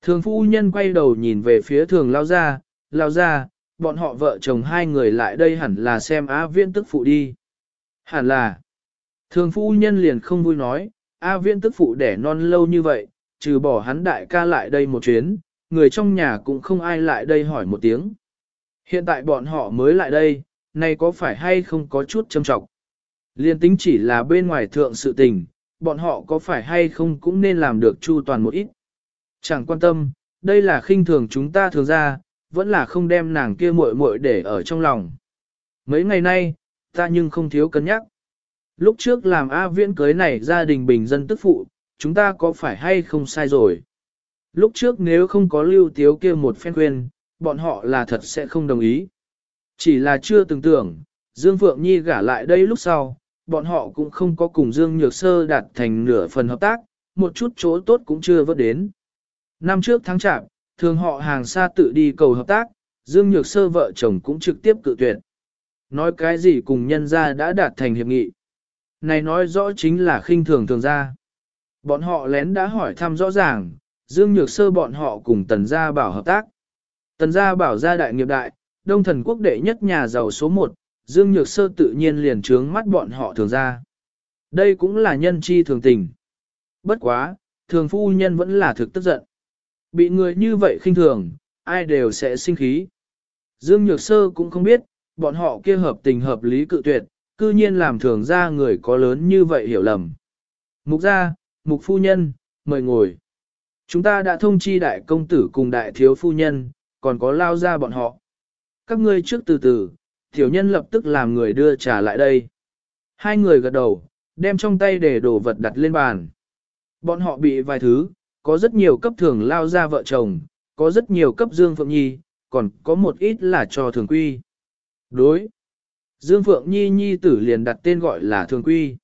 S1: Thường phu nhân quay đầu nhìn về phía thường lao ra, lao ra, bọn họ vợ chồng hai người lại đây hẳn là xem A Viễn tức phụ đi. Hẳn là, thường phu nhân liền không vui nói, A Viễn tức phụ đẻ non lâu như vậy, trừ bỏ hắn đại ca lại đây một chuyến, người trong nhà cũng không ai lại đây hỏi một tiếng. Hiện tại bọn họ mới lại đây, nay có phải hay không có chút châm trọng. Liên tính chỉ là bên ngoài thượng sự tình, bọn họ có phải hay không cũng nên làm được chu toàn một ít. Chẳng quan tâm, đây là khinh thường chúng ta thường ra, vẫn là không đem nàng kia muội muội để ở trong lòng. Mấy ngày nay, ta nhưng không thiếu cân nhắc. Lúc trước làm A viễn cưới này gia đình bình dân tức phụ, chúng ta có phải hay không sai rồi. Lúc trước nếu không có lưu tiếu kia một phen khuyên, bọn họ là thật sẽ không đồng ý. Chỉ là chưa từng tưởng, Dương Phượng Nhi gả lại đây lúc sau, bọn họ cũng không có cùng Dương Nhược Sơ đạt thành nửa phần hợp tác, một chút chỗ tốt cũng chưa vớt đến. Năm trước tháng chạp, thường họ hàng xa tự đi cầu hợp tác, Dương Nhược Sơ vợ chồng cũng trực tiếp cự tuyệt. Nói cái gì cùng nhân gia đã đạt thành hiệp nghị. Này nói rõ chính là khinh thường thường gia. Bọn họ lén đã hỏi thăm rõ ràng, Dương Nhược Sơ bọn họ cùng Tần Gia Bảo hợp tác. Tần Gia Bảo gia đại nghiệp đại, đông thần quốc đệ nhất nhà giàu số 1, Dương Nhược Sơ tự nhiên liền trướng mắt bọn họ thường ra. Đây cũng là nhân chi thường tình. Bất quá, thường phu nhân vẫn là thực tức giận. Bị người như vậy khinh thường, ai đều sẽ sinh khí. Dương Nhược Sơ cũng không biết, bọn họ kia hợp tình hợp lý cự tuyệt, cư nhiên làm thường ra người có lớn như vậy hiểu lầm. Mục gia, mục phu nhân, mời ngồi. Chúng ta đã thông chi đại công tử cùng đại thiếu phu nhân, còn có lao ra bọn họ. Các ngươi trước từ từ, tiểu nhân lập tức làm người đưa trà lại đây. Hai người gật đầu, đem trong tay để đổ vật đặt lên bàn. Bọn họ bị vài thứ, có rất nhiều cấp thường lao ra vợ chồng, có rất nhiều cấp Dương Phượng Nhi, còn có một ít là cho thường quy. Đối. Dương Phượng Nhi Nhi tử liền đặt tên gọi là thường quy.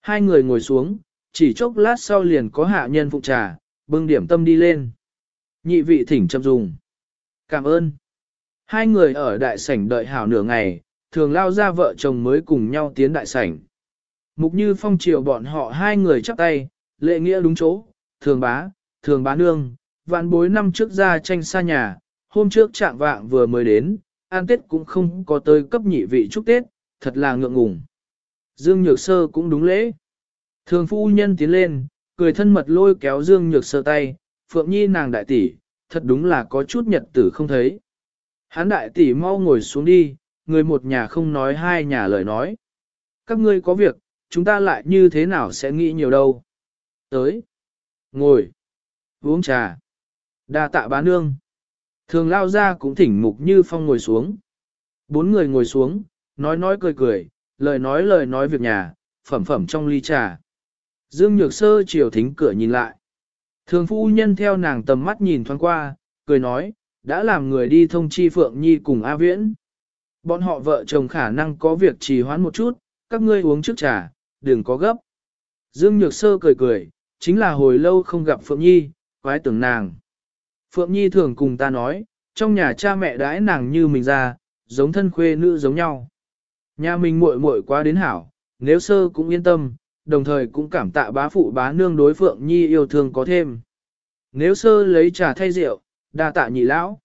S1: Hai người ngồi xuống, chỉ chốc lát sau liền có hạ nhân phụ trà, bưng điểm tâm đi lên. Nhị vị thỉnh châm dùng. Cảm ơn. Hai người ở đại sảnh đợi hảo nửa ngày, thường lao ra vợ chồng mới cùng nhau tiến đại sảnh. Mục như phong triều bọn họ hai người chắp tay, lệ nghĩa đúng chỗ, thường bá, thường bá nương, vạn bối năm trước ra tranh xa nhà, hôm trước trạng vạng vừa mới đến, an tết cũng không có tới cấp nhị vị chúc tết, thật là ngượng ngùng. Dương Nhược Sơ cũng đúng lễ. Thường phu nhân tiến lên, cười thân mật lôi kéo Dương Nhược Sơ tay, Phượng Nhi nàng đại tỷ, thật đúng là có chút nhật tử không thấy. Hán đại tỷ mau ngồi xuống đi, người một nhà không nói hai nhà lời nói. Các ngươi có việc, chúng ta lại như thế nào sẽ nghĩ nhiều đâu. Tới. Ngồi. Uống trà. đa tạ bá nương. Thường lao ra cũng thỉnh mục như phong ngồi xuống. Bốn người ngồi xuống, nói nói cười cười, lời nói lời nói việc nhà, phẩm phẩm trong ly trà. Dương Nhược Sơ chiều thính cửa nhìn lại. Thường phu nhân theo nàng tầm mắt nhìn thoáng qua, cười nói, đã làm người đi thông chi Phượng Nhi cùng A Viễn. Bọn họ vợ chồng khả năng có việc trì hoãn một chút, các ngươi uống trước trà, đừng có gấp. Dương Nhược Sơ cười cười, chính là hồi lâu không gặp Phượng Nhi, quái tưởng nàng. Phượng Nhi thường cùng ta nói, trong nhà cha mẹ đãi nàng như mình ra, giống thân khuê nữ giống nhau. Nhà mình muội muội quá đến hảo, nếu sơ cũng yên tâm, đồng thời cũng cảm tạ bá phụ bá nương đối Phượng Nhi yêu thương có thêm. Nếu sơ lấy trà thay rượu, đa tạ nhị lão.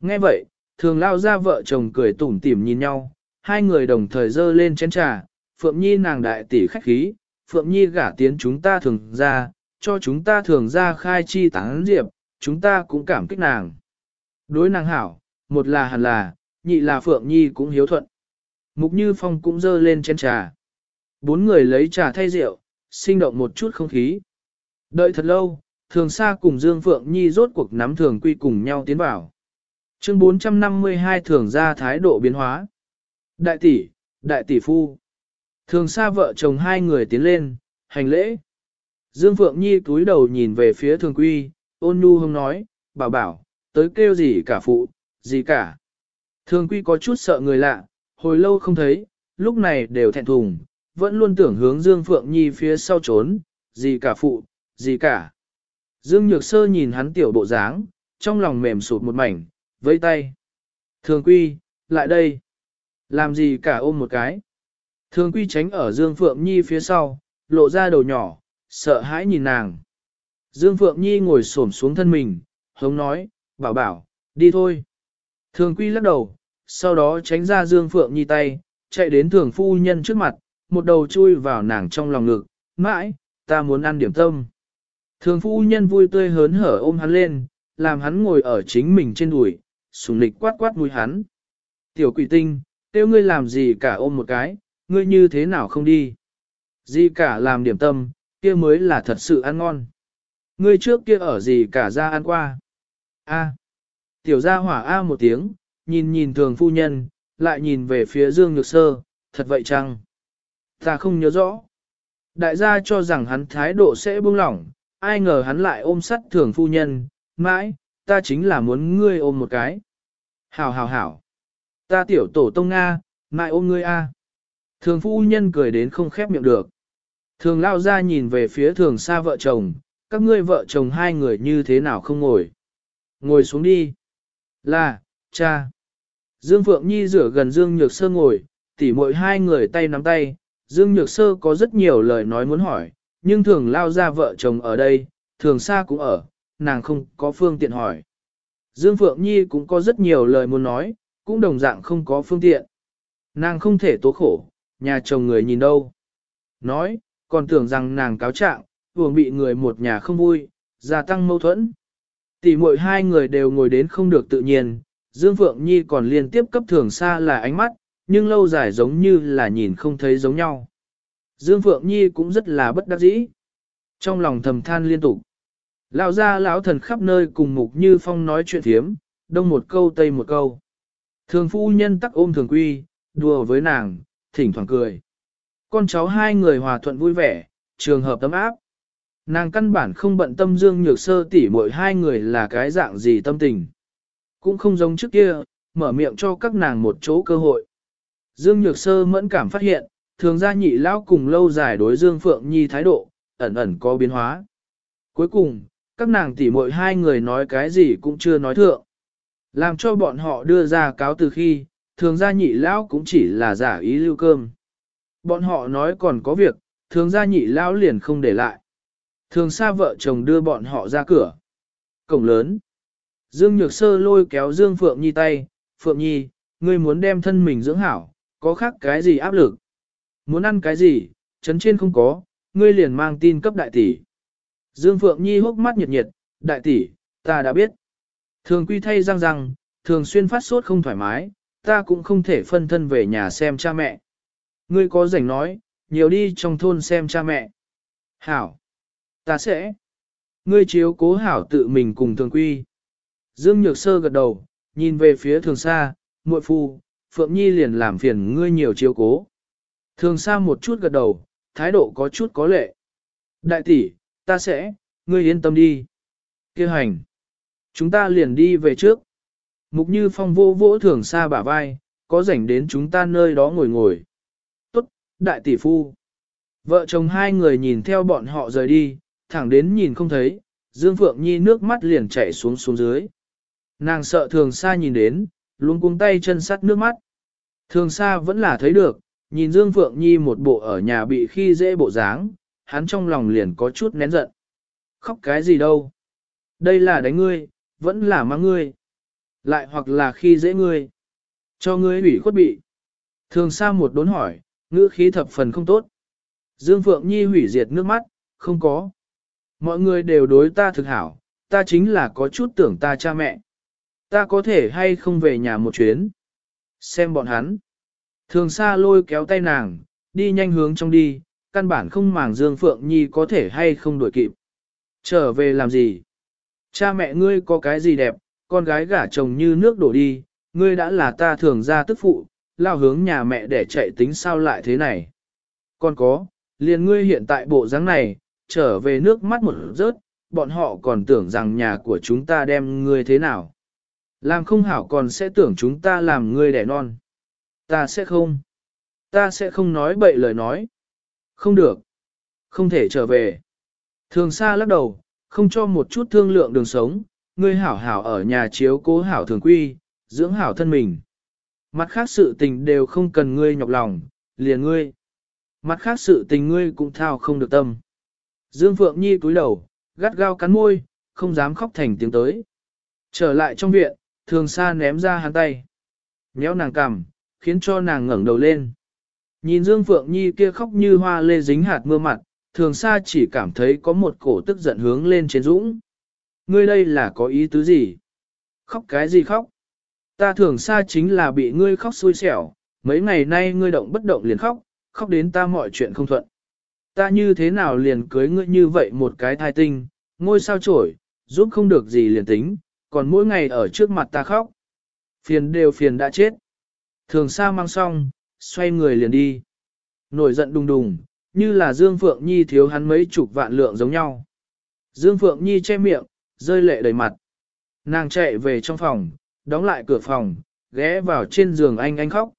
S1: Nghe vậy, thường lao ra vợ chồng cười tủm tỉm nhìn nhau, hai người đồng thời dơ lên chén trà, Phượng Nhi nàng đại tỷ khách khí, Phượng Nhi gả tiến chúng ta thường ra, cho chúng ta thường ra khai chi tán diệp, chúng ta cũng cảm kích nàng. Đối nàng hảo, một là hẳn là, nhị là Phượng Nhi cũng hiếu thuận. Mục Như Phong cũng dơ lên chén trà. Bốn người lấy trà thay rượu, sinh động một chút không khí. Đợi thật lâu, thường xa cùng Dương Phượng Nhi rốt cuộc nắm thường quy cùng nhau tiến vào. Chương 452 thường ra thái độ biến hóa. Đại tỷ, đại tỷ phu. Thường xa vợ chồng hai người tiến lên, hành lễ. Dương Phượng Nhi cúi đầu nhìn về phía thường quy, ôn nhu hông nói, bảo bảo, tới kêu gì cả phụ, gì cả. Thường quy có chút sợ người lạ, hồi lâu không thấy, lúc này đều thẹn thùng, vẫn luôn tưởng hướng Dương Phượng Nhi phía sau trốn, gì cả phụ, gì cả. Dương Nhược Sơ nhìn hắn tiểu bộ dáng, trong lòng mềm sụt một mảnh, vẫy tay. Thường quy, lại đây. Làm gì cả ôm một cái. Thường quy tránh ở Dương Phượng Nhi phía sau, lộ ra đầu nhỏ, sợ hãi nhìn nàng. Dương Phượng Nhi ngồi xổm xuống thân mình, hống nói, bảo bảo, đi thôi. Thường quy lắc đầu, sau đó tránh ra Dương Phượng Nhi tay, chạy đến thường phu nhân trước mặt, một đầu chui vào nàng trong lòng ngực, mãi, ta muốn ăn điểm tâm. Thường phu nhân vui tươi hớn hở ôm hắn lên, làm hắn ngồi ở chính mình trên đùi, sùng lịch quát quát mũi hắn. Tiểu quỷ tinh, tiêu ngươi làm gì cả ôm một cái, ngươi như thế nào không đi. Gì cả làm điểm tâm, kia mới là thật sự ăn ngon. Ngươi trước kia ở gì cả ra ăn qua. A. Tiểu gia hỏa A một tiếng, nhìn nhìn thường phu nhân, lại nhìn về phía Dương Nhược Sơ, thật vậy chăng? Ta không nhớ rõ. Đại gia cho rằng hắn thái độ sẽ buông lỏng, ai ngờ hắn lại ôm sắt thường phu nhân, mãi, ta chính là muốn ngươi ôm một cái. Hảo hảo hảo. Ta tiểu tổ tông Nga, mãi ôm ngươi A. Thường phu nhân cười đến không khép miệng được. Thường lao ra nhìn về phía thường xa vợ chồng, các ngươi vợ chồng hai người như thế nào không ngồi. Ngồi xuống đi. Là, cha. Dương Phượng Nhi rửa gần Dương Nhược Sơ ngồi, tỉ mỗi hai người tay nắm tay. Dương Nhược Sơ có rất nhiều lời nói muốn hỏi, nhưng thường lao ra vợ chồng ở đây, thường xa cũng ở, nàng không có phương tiện hỏi. Dương Phượng Nhi cũng có rất nhiều lời muốn nói, cũng đồng dạng không có phương tiện. Nàng không thể tố khổ, nhà chồng người nhìn đâu. Nói, còn tưởng rằng nàng cáo trạng, vừa bị người một nhà không vui, gia tăng mâu thuẫn. Tỷ muội hai người đều ngồi đến không được tự nhiên, Dương Phượng Nhi còn liên tiếp cấp thường xa là ánh mắt, nhưng lâu dài giống như là nhìn không thấy giống nhau. Dương Phượng Nhi cũng rất là bất đắc dĩ. Trong lòng thầm than liên tục. Lão gia lão thần khắp nơi cùng mục như phong nói chuyện thiếm, đông một câu tây một câu. Thường phu nhân tắc ôm thường quy, đùa với nàng, thỉnh thoảng cười. Con cháu hai người hòa thuận vui vẻ, trường hợp tấm áp. Nàng căn bản không bận tâm dương nhược sơ tỉ mỗi hai người là cái dạng gì tâm tình. Cũng không giống trước kia, mở miệng cho các nàng một chỗ cơ hội. Dương nhược sơ mẫn cảm phát hiện, thường gia nhị lão cùng lâu dài đối dương phượng nhi thái độ, ẩn ẩn có biến hóa. Cuối cùng, các nàng tỉ muội hai người nói cái gì cũng chưa nói thượng. Làm cho bọn họ đưa ra cáo từ khi, thường gia nhị lão cũng chỉ là giả ý lưu cơm. Bọn họ nói còn có việc, thường gia nhị lão liền không để lại. Thường xa vợ chồng đưa bọn họ ra cửa. Cổng lớn. Dương Nhược Sơ lôi kéo Dương Phượng Nhi tay, Phượng Nhi, ngươi muốn đem thân mình dưỡng hảo, có khác cái gì áp lực? Muốn ăn cái gì, chấn trên không có, ngươi liền mang tin cấp đại tỷ. Dương Phượng Nhi hốc mắt nhiệt nhiệt, đại tỷ, ta đã biết. Thường quy thay răng răng, thường xuyên phát sốt không thoải mái, ta cũng không thể phân thân về nhà xem cha mẹ. Ngươi có rảnh nói, nhiều đi trong thôn xem cha mẹ. Hảo. Ta sẽ. Ngươi chiếu cố hảo tự mình cùng thường quy. Dương Nhược Sơ gật đầu, nhìn về phía thường xa, muội phu, Phượng Nhi liền làm phiền ngươi nhiều chiếu cố. Thường xa một chút gật đầu, thái độ có chút có lệ. Đại tỷ, ta sẽ, ngươi yên tâm đi. Kêu hành. Chúng ta liền đi về trước. Mục như phong vô vỗ thường xa bả vai, có rảnh đến chúng ta nơi đó ngồi ngồi. Tốt, đại tỷ phu. Vợ chồng hai người nhìn theo bọn họ rời đi, thẳng đến nhìn không thấy, Dương Phượng Nhi nước mắt liền chảy xuống xuống dưới. Nàng sợ thường xa nhìn đến, luôn cuống tay chân sắt nước mắt. Thường xa vẫn là thấy được, nhìn Dương Phượng Nhi một bộ ở nhà bị khi dễ bộ dáng, hắn trong lòng liền có chút nén giận. Khóc cái gì đâu? Đây là đánh ngươi, vẫn là mang ngươi. Lại hoặc là khi dễ ngươi. Cho ngươi ủy khuất bị. Thường xa một đốn hỏi, ngữ khí thập phần không tốt. Dương Phượng Nhi hủy diệt nước mắt, không có. Mọi người đều đối ta thực hảo, ta chính là có chút tưởng ta cha mẹ. Ta có thể hay không về nhà một chuyến. Xem bọn hắn. Thường xa lôi kéo tay nàng, đi nhanh hướng trong đi, căn bản không màng Dương Phượng Nhi có thể hay không đuổi kịp. Trở về làm gì? Cha mẹ ngươi có cái gì đẹp, con gái gả chồng như nước đổ đi, ngươi đã là ta thường ra tức phụ, lao hướng nhà mẹ để chạy tính sao lại thế này. Còn có, liền ngươi hiện tại bộ dáng này, trở về nước mắt một rớt, bọn họ còn tưởng rằng nhà của chúng ta đem ngươi thế nào. Làm không hảo còn sẽ tưởng chúng ta làm ngươi đẻ non. Ta sẽ không. Ta sẽ không nói bậy lời nói. Không được. Không thể trở về. Thường xa lắc đầu, không cho một chút thương lượng đường sống, ngươi hảo hảo ở nhà chiếu cố hảo thường quy, dưỡng hảo thân mình. Mặt khác sự tình đều không cần ngươi nhọc lòng, liền ngươi. Mặt khác sự tình ngươi cũng thao không được tâm. Dương Phượng Nhi cúi đầu, gắt gao cắn môi, không dám khóc thành tiếng tới. Trở lại trong viện, thường xa ném ra hắn tay. Nhéo nàng cằm, khiến cho nàng ngẩng đầu lên. Nhìn Dương Phượng Nhi kia khóc như hoa lê dính hạt mưa mặt, thường xa chỉ cảm thấy có một cổ tức giận hướng lên trên dũng. ngươi đây là có ý tứ gì? Khóc cái gì khóc? Ta thường xa chính là bị ngươi khóc xui xẻo, mấy ngày nay ngươi động bất động liền khóc, khóc đến ta mọi chuyện không thuận. Ta như thế nào liền cưới ngươi như vậy một cái thai tinh, ngôi sao trổi, giúp không được gì liền tính, còn mỗi ngày ở trước mặt ta khóc. Phiền đều phiền đã chết. Thường xa mang xong, xoay người liền đi. Nổi giận đùng đùng, như là Dương Phượng Nhi thiếu hắn mấy chục vạn lượng giống nhau. Dương Phượng Nhi che miệng, rơi lệ đầy mặt. Nàng chạy về trong phòng, đóng lại cửa phòng, ghé vào trên giường anh anh khóc.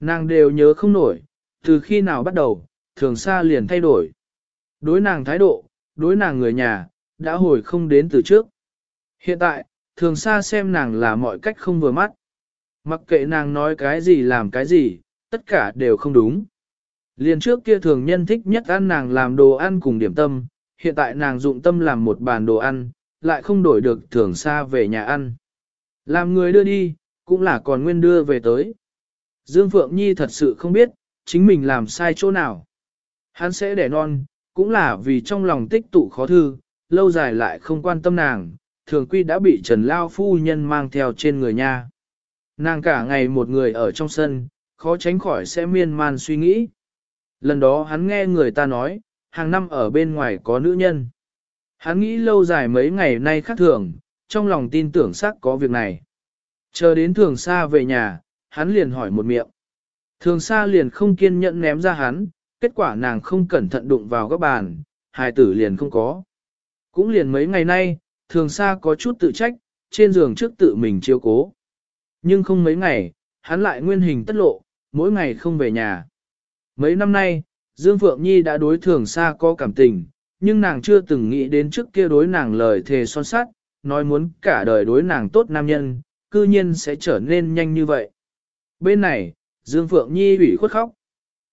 S1: Nàng đều nhớ không nổi, từ khi nào bắt đầu, thường xa liền thay đổi. Đối nàng thái độ, đối nàng người nhà, đã hồi không đến từ trước. Hiện tại, thường xa xem nàng là mọi cách không vừa mắt. Mặc kệ nàng nói cái gì làm cái gì, tất cả đều không đúng. Liền trước kia thường nhân thích nhất ăn nàng làm đồ ăn cùng điểm tâm, hiện tại nàng dụng tâm làm một bàn đồ ăn, lại không đổi được thường xa về nhà ăn. Làm người đưa đi, cũng là còn nguyên đưa về tới. Dương Phượng Nhi thật sự không biết, chính mình làm sai chỗ nào. Hắn sẽ đẻ non, cũng là vì trong lòng tích tụ khó thư, lâu dài lại không quan tâm nàng, thường quy đã bị Trần Lao Phu Nhân mang theo trên người nha. Nàng cả ngày một người ở trong sân, khó tránh khỏi sẽ miên man suy nghĩ. Lần đó hắn nghe người ta nói, hàng năm ở bên ngoài có nữ nhân. Hắn nghĩ lâu dài mấy ngày nay khác thường, trong lòng tin tưởng xác có việc này. Chờ đến thường xa về nhà, hắn liền hỏi một miệng. Thường xa liền không kiên nhẫn ném ra hắn, kết quả nàng không cẩn thận đụng vào các bàn, hài tử liền không có. Cũng liền mấy ngày nay, thường xa có chút tự trách, trên giường trước tự mình chiêu cố. Nhưng không mấy ngày, hắn lại nguyên hình tất lộ, mỗi ngày không về nhà. Mấy năm nay, Dương Phượng Nhi đã đối thường xa có cảm tình, nhưng nàng chưa từng nghĩ đến trước kia đối nàng lời thề son sát, nói muốn cả đời đối nàng tốt nam nhân, cư nhiên sẽ trở nên nhanh như vậy. Bên này, Dương Phượng Nhi ủy khuất khóc.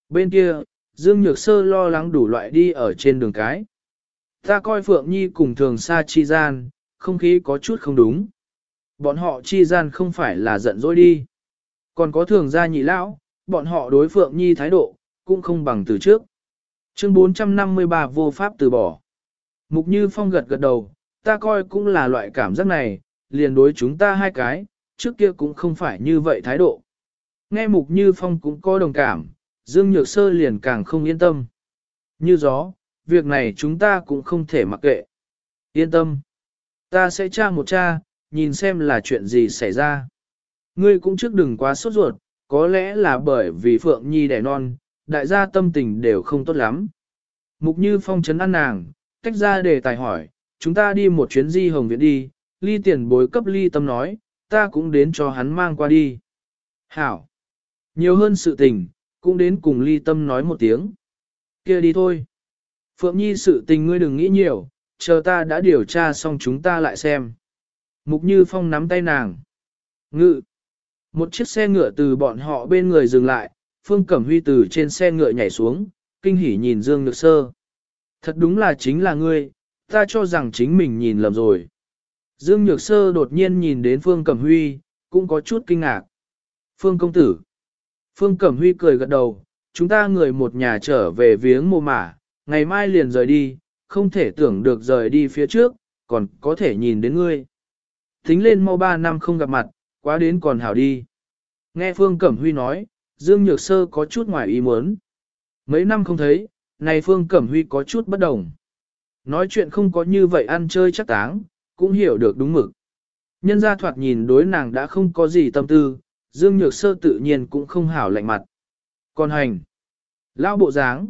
S1: Bên kia, Dương Nhược Sơ lo lắng đủ loại đi ở trên đường cái. Ta coi Phượng Nhi cùng thường xa chi gian, không khí có chút không đúng. Bọn họ chi gian không phải là giận dỗi đi. Còn có thường gia nhị lão, bọn họ đối Phượng Nhi thái độ, cũng không bằng từ trước. Chương 453 vô pháp từ bỏ. Mục Như Phong gật gật đầu, ta coi cũng là loại cảm giác này, liền đối chúng ta hai cái, trước kia cũng không phải như vậy thái độ. Nghe Mục Như Phong cũng có đồng cảm, Dương Nhược Sơ liền càng không yên tâm. Như gió, việc này chúng ta cũng không thể mặc kệ. Yên tâm. Ta sẽ tra một tra, nhìn xem là chuyện gì xảy ra. Ngươi cũng trước đừng quá sốt ruột, có lẽ là bởi vì Phượng Nhi đẻ non, đại gia tâm tình đều không tốt lắm. Mục Như Phong chấn ăn nàng, tách ra để tài hỏi, chúng ta đi một chuyến di hồng viện đi, ly tiền bối cấp ly tâm nói, ta cũng đến cho hắn mang qua đi. Hảo! Nhiều hơn sự tình, cũng đến cùng ly tâm nói một tiếng. kia đi thôi. Phượng Nhi sự tình ngươi đừng nghĩ nhiều, chờ ta đã điều tra xong chúng ta lại xem. Mục Như Phong nắm tay nàng. Ngự! Một chiếc xe ngựa từ bọn họ bên người dừng lại, Phương Cẩm Huy từ trên xe ngựa nhảy xuống, kinh hỉ nhìn Dương Nhược Sơ. Thật đúng là chính là ngươi, ta cho rằng chính mình nhìn lầm rồi. Dương Nhược Sơ đột nhiên nhìn đến Phương Cẩm Huy, cũng có chút kinh ngạc. Phương công tử. Phương Cẩm Huy cười gật đầu, chúng ta người một nhà trở về viếng mồ mả, ngày mai liền rời đi, không thể tưởng được rời đi phía trước, còn có thể nhìn đến ngươi. Tính lên mau ba năm không gặp mặt, quá đến còn hảo đi. Nghe Phương Cẩm Huy nói, Dương Nhược Sơ có chút ngoài ý muốn. Mấy năm không thấy, này Phương Cẩm Huy có chút bất đồng. Nói chuyện không có như vậy ăn chơi chắc táng, cũng hiểu được đúng mực. Nhân gia thoạt nhìn đối nàng đã không có gì tâm tư, Dương Nhược Sơ tự nhiên cũng không hảo lạnh mặt. Còn hành. Lão bộ dáng.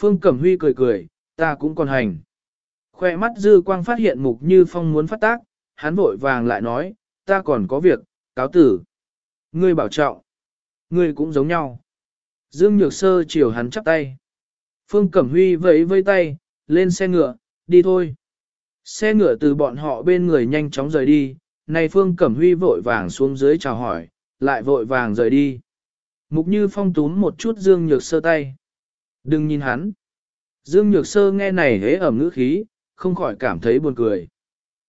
S1: Phương Cẩm Huy cười cười, ta cũng còn hành. Khoe mắt dư quang phát hiện mục như phong muốn phát tác, hắn vội vàng lại nói, ta còn có việc, cáo tử. Ngươi bảo trọng. Ngươi cũng giống nhau. Dương Nhược Sơ chiều hắn chắp tay. Phương Cẩm Huy vẫy vây tay, lên xe ngựa, đi thôi. Xe ngựa từ bọn họ bên người nhanh chóng rời đi, này Phương Cẩm Huy vội vàng xuống dưới chào hỏi, lại vội vàng rời đi. Mục Như Phong túm một chút Dương Nhược Sơ tay. Đừng nhìn hắn. Dương Nhược Sơ nghe này hế ẩm ngữ khí, không khỏi cảm thấy buồn cười.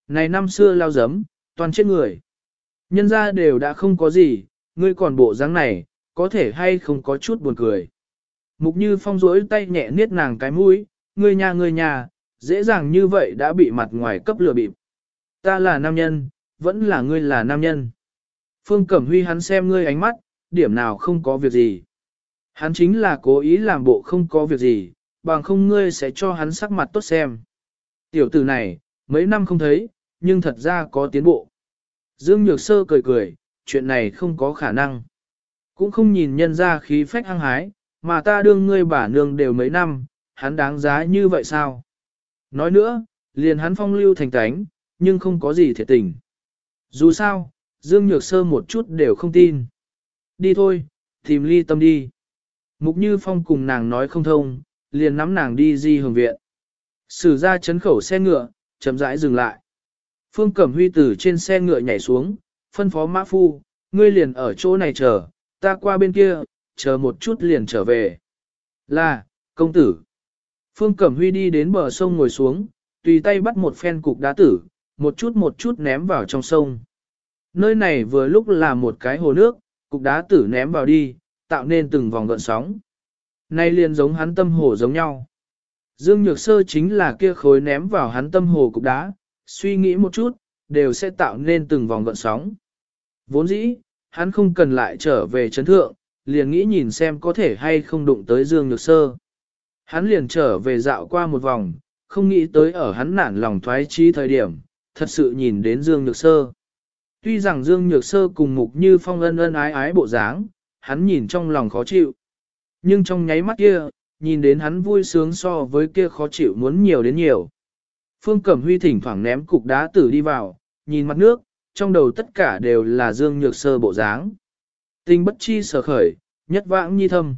S1: Này năm xưa lao giấm, toàn chết người. Nhân ra đều đã không có gì, ngươi còn bộ dáng này, có thể hay không có chút buồn cười. Mục như phong rỗi tay nhẹ niết nàng cái mũi, ngươi nhà ngươi nhà, dễ dàng như vậy đã bị mặt ngoài cấp lừa bịp. Ta là nam nhân, vẫn là ngươi là nam nhân. Phương Cẩm Huy hắn xem ngươi ánh mắt, điểm nào không có việc gì. Hắn chính là cố ý làm bộ không có việc gì, bằng không ngươi sẽ cho hắn sắc mặt tốt xem. Tiểu tử này, mấy năm không thấy, nhưng thật ra có tiến bộ. Dương Nhược Sơ cười cười, chuyện này không có khả năng. Cũng không nhìn nhân ra khí phách hăng hái, mà ta đương ngươi bà nương đều mấy năm, hắn đáng giá như vậy sao? Nói nữa, liền hắn phong lưu thành tánh, nhưng không có gì thiệt tình. Dù sao, Dương Nhược Sơ một chút đều không tin. Đi thôi, tìm ly tâm đi. Mục Như Phong cùng nàng nói không thông, liền nắm nàng đi di hưởng viện. Sử ra chấn khẩu xe ngựa, chậm rãi dừng lại. Phương Cẩm Huy từ trên xe ngựa nhảy xuống, phân phó Mã Phu, ngươi liền ở chỗ này chờ, ta qua bên kia, chờ một chút liền trở về. Là, công tử. Phương Cẩm Huy đi đến bờ sông ngồi xuống, tùy tay bắt một phen cục đá tử, một chút một chút ném vào trong sông. Nơi này vừa lúc là một cái hồ nước, cục đá tử ném vào đi, tạo nên từng vòng gợn sóng. Nay liền giống hắn tâm hồ giống nhau. Dương Nhược Sơ chính là kia khối ném vào hắn tâm hồ cục đá, suy nghĩ một chút, đều sẽ tạo nên từng vòng gợn sóng. Vốn dĩ, hắn không cần lại trở về chấn thượng, liền nghĩ nhìn xem có thể hay không đụng tới Dương Nhược Sơ. Hắn liền trở về dạo qua một vòng, không nghĩ tới ở hắn nản lòng thoái trí thời điểm, thật sự nhìn đến Dương Nhược Sơ. Tuy rằng Dương Nhược Sơ cùng Mục Như Phong ân ân ái ái bộ dáng, hắn nhìn trong lòng khó chịu. Nhưng trong nháy mắt kia, nhìn đến hắn vui sướng so với kia khó chịu muốn nhiều đến nhiều. Phương Cẩm Huy thỉnh thoảng ném cục đá tử đi vào, nhìn mặt nước, trong đầu tất cả đều là Dương Nhược Sơ bộ dáng. Tình bất chi sở khởi, nhất vãng nhi thâm.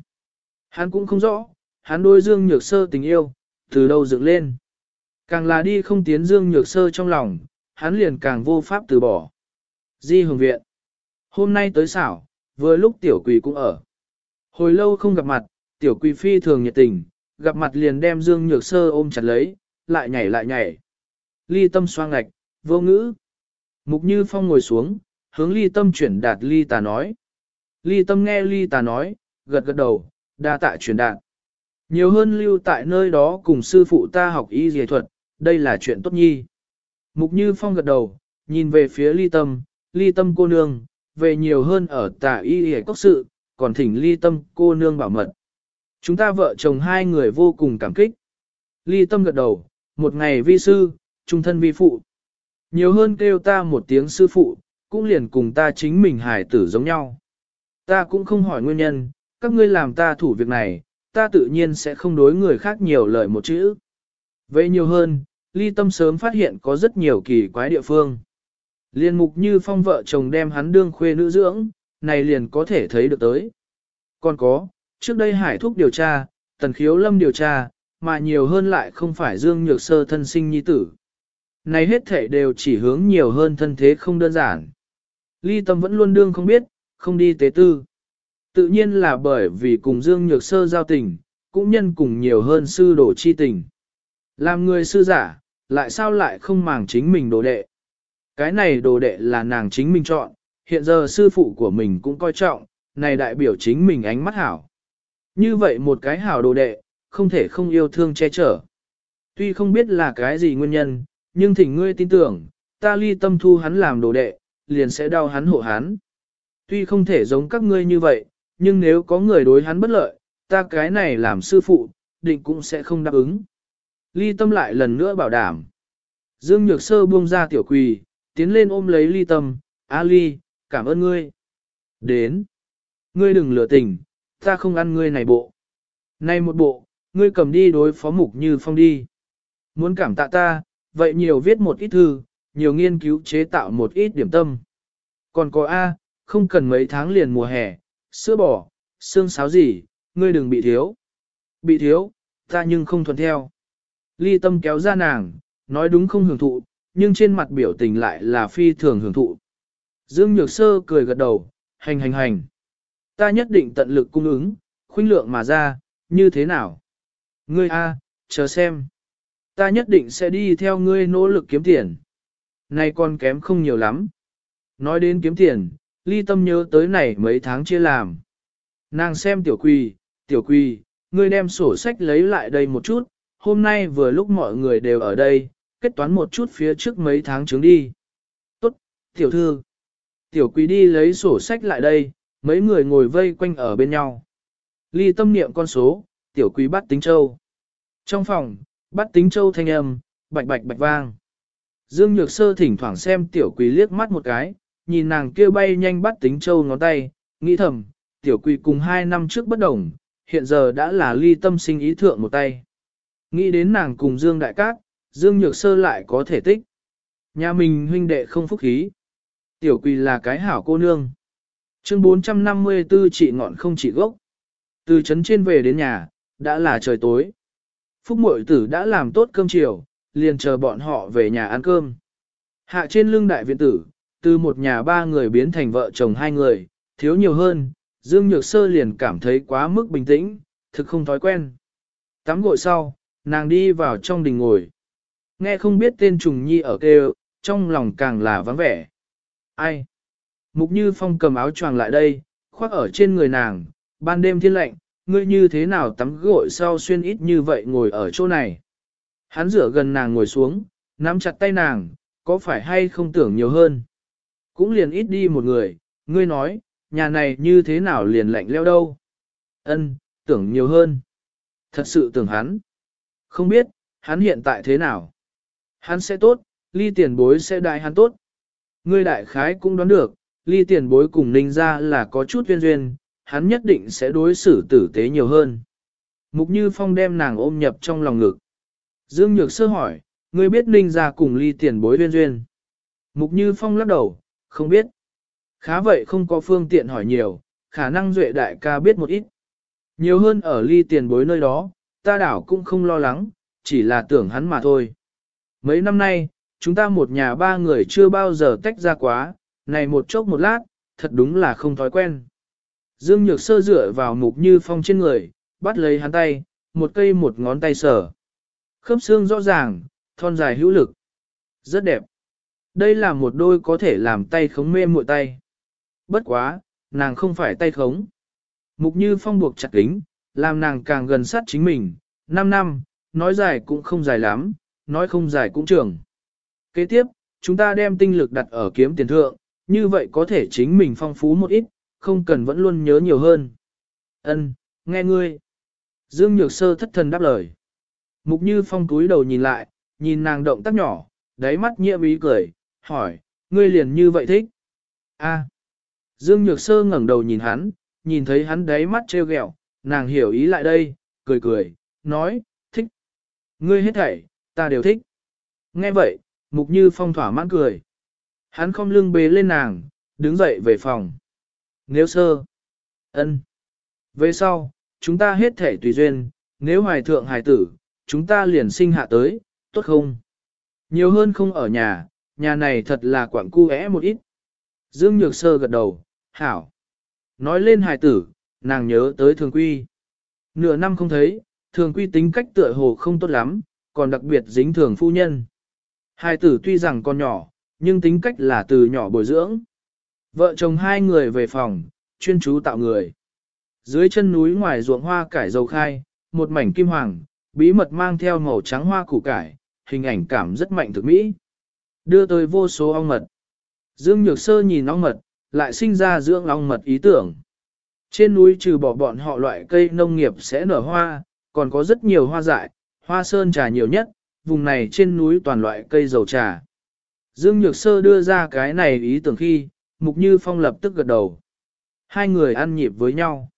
S1: Hắn cũng không rõ, hắn đôi Dương Nhược Sơ tình yêu, từ đâu dựng lên. Càng là đi không tiến Dương Nhược Sơ trong lòng, hắn liền càng vô pháp từ bỏ. Di Hường Viện. Hôm nay tới xảo, vừa lúc tiểu quỳ cũng ở. Hồi lâu không gặp mặt, tiểu quỳ phi thường nhiệt tình, gặp mặt liền đem Dương Nhược Sơ ôm chặt lấy, lại nhảy lại nhảy. Ly tâm xoang ngạch, vô ngữ. Mục Như Phong ngồi xuống, hướng ly tâm chuyển đạt ly tà nói. Ly tâm nghe ly tà nói, gật gật đầu, đa tạ chuyển đạt. Nhiều hơn lưu tại nơi đó cùng sư phụ ta học y dề thuật, đây là chuyện tốt nhi. Mục Như Phong gật đầu, nhìn về phía ly tâm, ly tâm cô nương, về nhiều hơn ở tà y dề cốc sự, còn thỉnh ly tâm cô nương bảo mật. Chúng ta vợ chồng hai người vô cùng cảm kích. Ly tâm gật đầu, một ngày vi sư, trung thân vi phụ. Nhiều hơn kêu ta một tiếng sư phụ, cũng liền cùng ta chính mình hải tử giống nhau. Ta cũng không hỏi nguyên nhân, các ngươi làm ta thủ việc này, ta tự nhiên sẽ không đối người khác nhiều lời một chữ. Vậy nhiều hơn, ly tâm sớm phát hiện có rất nhiều kỳ quái địa phương. Liên mục như phong vợ chồng đem hắn đương khuê nữ dưỡng, này liền có thể thấy được tới. Còn có, trước đây hải thúc điều tra, tần khiếu lâm điều tra, mà nhiều hơn lại không phải dương nhược sơ thân sinh nhi tử. Này hết thể đều chỉ hướng nhiều hơn thân thế không đơn giản. Ly tâm vẫn luôn đương không biết, không đi tế tư. Tự nhiên là bởi vì cùng Dương Nhược Sơ giao tình, cũng nhân cùng nhiều hơn sư đồ chi tình. Làm người sư giả, lại sao lại không màng chính mình đồ đệ. Cái này đồ đệ là nàng chính mình chọn, hiện giờ sư phụ của mình cũng coi trọng, này đại biểu chính mình ánh mắt hảo. Như vậy một cái hảo đồ đệ, không thể không yêu thương che chở. Tuy không biết là cái gì nguyên nhân, nhưng thỉnh ngươi tin tưởng, ta ly tâm thu hắn làm đồ đệ, liền sẽ đau hắn hộ hắn. Tuy không thể giống các ngươi như vậy, nhưng nếu có người đối hắn bất lợi, ta cái này làm sư phụ, định cũng sẽ không đáp ứng. Ly tâm lại lần nữa bảo đảm. Dương Nhược Sơ buông ra tiểu quỳ, tiến lên ôm lấy ly tâm, A ly, cảm ơn ngươi. Đến. Ngươi đừng lừa tình, ta không ăn ngươi này bộ. Này một bộ, ngươi cầm đi đối phó mục như phong đi. Muốn cảm tạ ta, vậy nhiều viết một ít thư, nhiều nghiên cứu chế tạo một ít điểm tâm. Còn có A, không cần mấy tháng liền mùa hè, sữa bò, xương sáo gì, ngươi đừng bị thiếu. Bị thiếu, ta nhưng không thuận theo. Ly tâm kéo ra nàng, nói đúng không hưởng thụ, nhưng trên mặt biểu tình lại là phi thường hưởng thụ. Dương Nhược Sơ cười gật đầu, hành hành hành. Ta nhất định tận lực cung ứng, khuynh lượng mà ra, như thế nào? Ngươi A, chờ xem. Ta nhất định sẽ đi theo ngươi nỗ lực kiếm tiền. Này còn kém không nhiều lắm. Nói đến kiếm tiền, ly tâm nhớ tới này mấy tháng chia làm. Nàng xem tiểu quỳ, tiểu quỳ, ngươi đem sổ sách lấy lại đây một chút, hôm nay vừa lúc mọi người đều ở đây, kết toán một chút phía trước mấy tháng chứng đi. Tốt, Tiểu thư, tiểu quỳ đi lấy sổ sách lại đây, mấy người ngồi vây quanh ở bên nhau. Ly tâm niệm con số, tiểu quý bắt tính châu. Trong phòng, bắt tính châu thanh âm, bạch bạch bạch vang. Dương Nhược Sơ thỉnh thoảng xem tiểu quý liếc mắt một cái, nhìn nàng kia bay nhanh bắt tính châu ngón tay, nghĩ thầm, tiểu quý cùng hai năm trước bất đồng, hiện giờ đã là ly tâm sinh ý thượng một tay. Nghĩ đến nàng cùng Dương Đại Cát, Dương Nhược Sơ lại có thể tích. Nhà mình huynh đệ không phúc khí. Tiểu quỳ là cái hảo cô nương. Chương 454 chị ngọn không chỉ gốc. Từ trấn trên về đến nhà, đã là trời tối. Phúc mội tử đã làm tốt cơm chiều, liền chờ bọn họ về nhà ăn cơm. Hạ trên lưng đại viện tử, từ một nhà ba người biến thành vợ chồng hai người, thiếu nhiều hơn, Dương Nhược Sơ liền cảm thấy quá mức bình tĩnh, thực không thói quen. Tắm gội sau, nàng đi vào trong đình ngồi. Nghe không biết tên trùng nhi ở kêu, trong lòng càng là vắng vẻ. Ai? Mục Như Phong cầm áo choàng lại đây, khoác ở trên người nàng, ban đêm thiên lạnh, ngươi như thế nào tắm gội sau xuyên ít như vậy ngồi ở chỗ này. Hắn rửa gần nàng ngồi xuống, nắm chặt tay nàng, có phải hay không tưởng nhiều hơn. Cũng liền ít đi một người, ngươi nói, nhà này như thế nào liền lạnh leo đâu. Ân, tưởng nhiều hơn. Thật sự tưởng hắn. Không biết, hắn hiện tại thế nào. Hắn sẽ tốt, ly tiền bối sẽ đại hắn tốt. Ngươi đại khái cũng đoán được, ly tiền bối cùng ninh ra là có chút duyên duyên, hắn nhất định sẽ đối xử tử tế nhiều hơn. Mục Như Phong đem nàng ôm nhập trong lòng ngực. Dương Nhược sơ hỏi, ngươi biết ninh ra cùng ly tiền bối duyên duyên. Mục Như Phong lắc đầu, không biết. Khá vậy không có phương tiện hỏi nhiều, khả năng duệ đại ca biết một ít. Nhiều hơn ở ly tiền bối nơi đó, ta đảo cũng không lo lắng, chỉ là tưởng hắn mà thôi. Mấy năm nay, chúng ta một nhà ba người chưa bao giờ tách ra quá, này một chốc một lát, thật đúng là không thói quen. Dương Nhược Sơ dựa vào mục như phong trên người, bắt lấy hắn tay, một cây một ngón tay sở. Khớp xương rõ ràng, thon dài hữu lực. Rất đẹp. Đây là một đôi có thể làm tay khống mê muội tay. Bất quá, nàng không phải tay khống. Mục như phong buộc chặt kính, làm nàng càng gần sát chính mình. Năm năm, nói dài cũng không dài lắm, nói không dài cũng trường. Kế tiếp, chúng ta đem tinh lực đặt ở kiếm tiền thượng, như vậy có thể chính mình phong phú một ít, không cần vẫn luôn nhớ nhiều hơn. Ân, nghe ngươi. Dương Nhược Sơ thất thần đáp lời. Mục Như Phong cúi đầu nhìn lại, nhìn nàng động tác nhỏ, đáy mắt nhiễm ý cười, hỏi, ngươi liền như vậy thích? A. Dương Nhược Sơ ngẩng đầu nhìn hắn, nhìn thấy hắn đáy mắt trêu ghẹo, nàng hiểu ý lại đây, cười cười, nói, thích. Ngươi hết thảy, ta đều thích. Nghe vậy, Mục Như Phong thỏa mãn cười. Hắn không lưng bế lên nàng, đứng dậy về phòng. Nếu sơ, ân, Về sau, chúng ta hết thể tùy duyên, nếu hoài thượng hài tử, chúng ta liền sinh hạ tới, tốt không? Nhiều hơn không ở nhà, nhà này thật là quảng cu é một ít. Dương Nhược Sơ gật đầu, hảo. Nói lên hài tử, nàng nhớ tới thường quy. Nửa năm không thấy, thường quy tính cách tựa hồ không tốt lắm, còn đặc biệt dính thường phu nhân. hài tử tuy rằng còn nhỏ, nhưng tính cách là từ nhỏ bồi dưỡng. Vợ chồng hai người về phòng, chuyên chú tạo người. Dưới chân núi ngoài ruộng hoa cải dầu khai, một mảnh kim hoàng, bí mật mang theo màu trắng hoa củ cải, hình ảnh cảm rất mạnh thực mỹ. Đưa tới vô số ong mật. Dương Nhược Sơ nhìn ong mật, lại sinh ra dưỡng ong mật ý tưởng. Trên núi trừ bỏ bọn họ loại cây nông nghiệp sẽ nở hoa, còn có rất nhiều hoa dại, hoa sơn trà nhiều nhất, vùng này trên núi toàn loại cây dầu trà. Dương Nhược Sơ đưa ra cái này ý tưởng khi, Mục Như Phong lập tức gật đầu. Hai người ăn nhịp với nhau.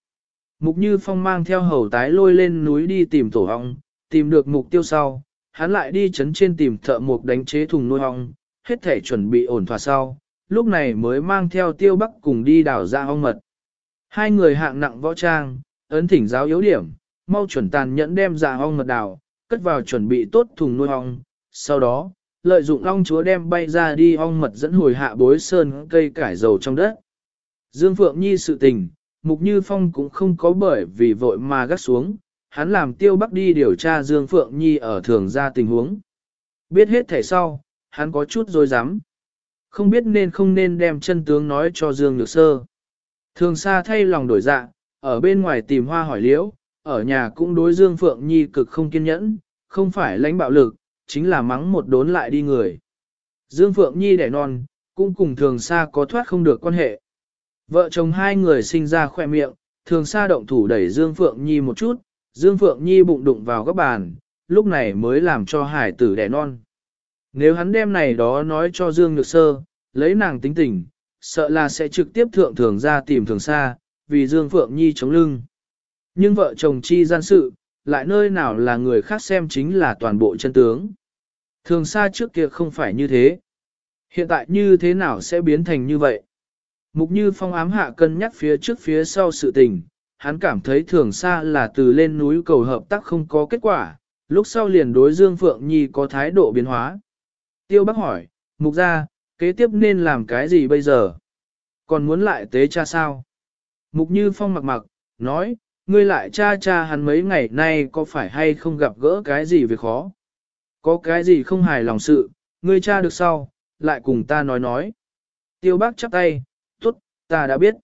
S1: Mục Như Phong mang theo hầu tái lôi lên núi đi tìm tổ ong, tìm được mục tiêu sau, hắn lại đi chấn trên tìm thợ mục đánh chế thùng nuôi ong, hết thể chuẩn bị ổn thỏa sau, lúc này mới mang theo tiêu bắc cùng đi đảo ra ong mật. Hai người hạng nặng võ trang, ấn thỉnh giáo yếu điểm, mau chuẩn tàn nhẫn đem ra ong mật đảo, cất vào chuẩn bị tốt thùng nuôi ong, sau đó, lợi dụng ong chúa đem bay ra đi ong mật dẫn hồi hạ bối sơn cây cải dầu trong đất. Dương Phượng Nhi sự tình, Mục Như Phong cũng không có bởi vì vội mà gắt xuống, hắn làm tiêu bắc đi điều tra Dương Phượng Nhi ở thường ra tình huống. Biết hết thể sau, hắn có chút dối rắm Không biết nên không nên đem chân tướng nói cho Dương Nhược Sơ. Thường xa thay lòng đổi dạ, ở bên ngoài tìm hoa hỏi liễu, ở nhà cũng đối Dương Phượng Nhi cực không kiên nhẫn, không phải lãnh bạo lực, chính là mắng một đốn lại đi người. Dương Phượng Nhi đẻ non, cũng cùng thường xa có thoát không được quan hệ. Vợ chồng hai người sinh ra khoe miệng, thường xa động thủ đẩy Dương Phượng Nhi một chút, Dương Phượng Nhi bụng đụng vào góc bàn, lúc này mới làm cho hải tử đẻ non. Nếu hắn đem này đó nói cho Dương Nhược Sơ, lấy nàng tính tình, sợ là sẽ trực tiếp thượng thường ra tìm thường xa, vì Dương Phượng Nhi chống lưng. Nhưng vợ chồng chi gian sự, lại nơi nào là người khác xem chính là toàn bộ chân tướng. Thường xa trước kia không phải như thế. Hiện tại như thế nào sẽ biến thành như vậy? Mục như phong ám hạ cân nhắc phía trước phía sau sự tình, hắn cảm thấy thường xa là từ lên núi cầu hợp tác không có kết quả, lúc sau liền đối Dương Phượng Nhi có thái độ biến hóa. Tiêu Bắc hỏi, mục ra, kế tiếp nên làm cái gì bây giờ? Còn muốn lại tế cha sao? Mục như phong mặc mặc, nói, ngươi lại cha cha hắn mấy ngày nay có phải hay không gặp gỡ cái gì về khó? Có cái gì không hài lòng sự, ngươi cha được sau, lại cùng ta nói nói. Tiêu bác chắp tay, tốt, ta đã biết.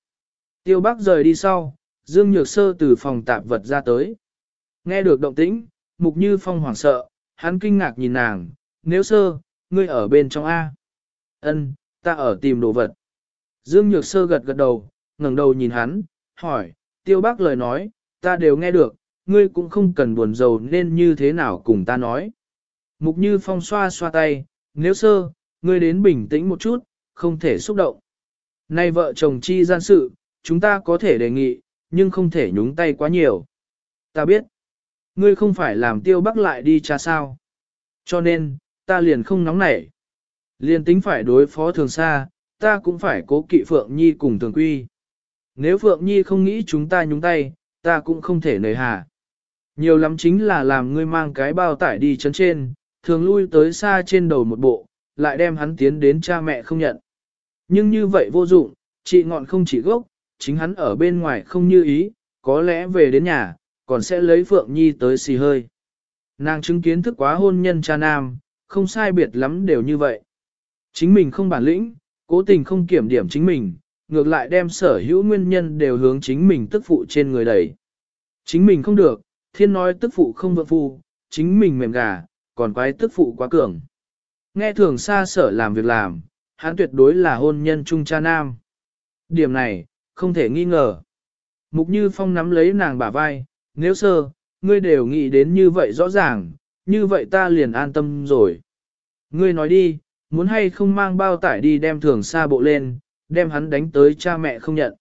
S1: Tiêu bác rời đi sau, Dương Nhược Sơ từ phòng tạp vật ra tới. Nghe được động tĩnh, Mục Như Phong hoảng sợ, hắn kinh ngạc nhìn nàng, nếu sơ, ngươi ở bên trong A. Ân, ta ở tìm đồ vật. Dương Nhược Sơ gật gật đầu, ngẩng đầu nhìn hắn, hỏi, tiêu bác lời nói, ta đều nghe được, ngươi cũng không cần buồn rầu nên như thế nào cùng ta nói. Mục Như Phong xoa xoa tay, nếu sơ, ngươi đến bình tĩnh một chút, không thể xúc động. Nay vợ chồng chi gian sự, chúng ta có thể đề nghị, nhưng không thể nhúng tay quá nhiều. Ta biết, ngươi không phải làm tiêu bắc lại đi cha sao. Cho nên, ta liền không nóng nảy. Liền tính phải đối phó thường xa, ta cũng phải cố kỵ Phượng Nhi cùng thường quy. Nếu Phượng Nhi không nghĩ chúng ta nhúng tay, ta cũng không thể nời hà. Nhiều lắm chính là làm ngươi mang cái bao tải đi chấn trên, thường lui tới xa trên đầu một bộ, lại đem hắn tiến đến cha mẹ không nhận. Nhưng như vậy vô dụng, chị ngọn không chỉ gốc, chính hắn ở bên ngoài không như ý, có lẽ về đến nhà, còn sẽ lấy Phượng Nhi tới xì hơi. Nàng chứng kiến thức quá hôn nhân cha nam, không sai biệt lắm đều như vậy. Chính mình không bản lĩnh, cố tình không kiểm điểm chính mình, ngược lại đem sở hữu nguyên nhân đều hướng chính mình tức phụ trên người đẩy. Chính mình không được, thiên nói tức phụ không vượng phu, chính mình mềm gà, còn quái tức phụ quá cường. Nghe thường xa sở làm việc làm, hắn tuyệt đối là hôn nhân trung cha nam. Điểm này, không thể nghi ngờ. Mục Như Phong nắm lấy nàng bả vai, nếu sơ, ngươi đều nghĩ đến như vậy rõ ràng, như vậy ta liền an tâm rồi. Ngươi nói đi, muốn hay không mang bao tải đi đem thường xa bộ lên, đem hắn đánh tới cha mẹ không nhận.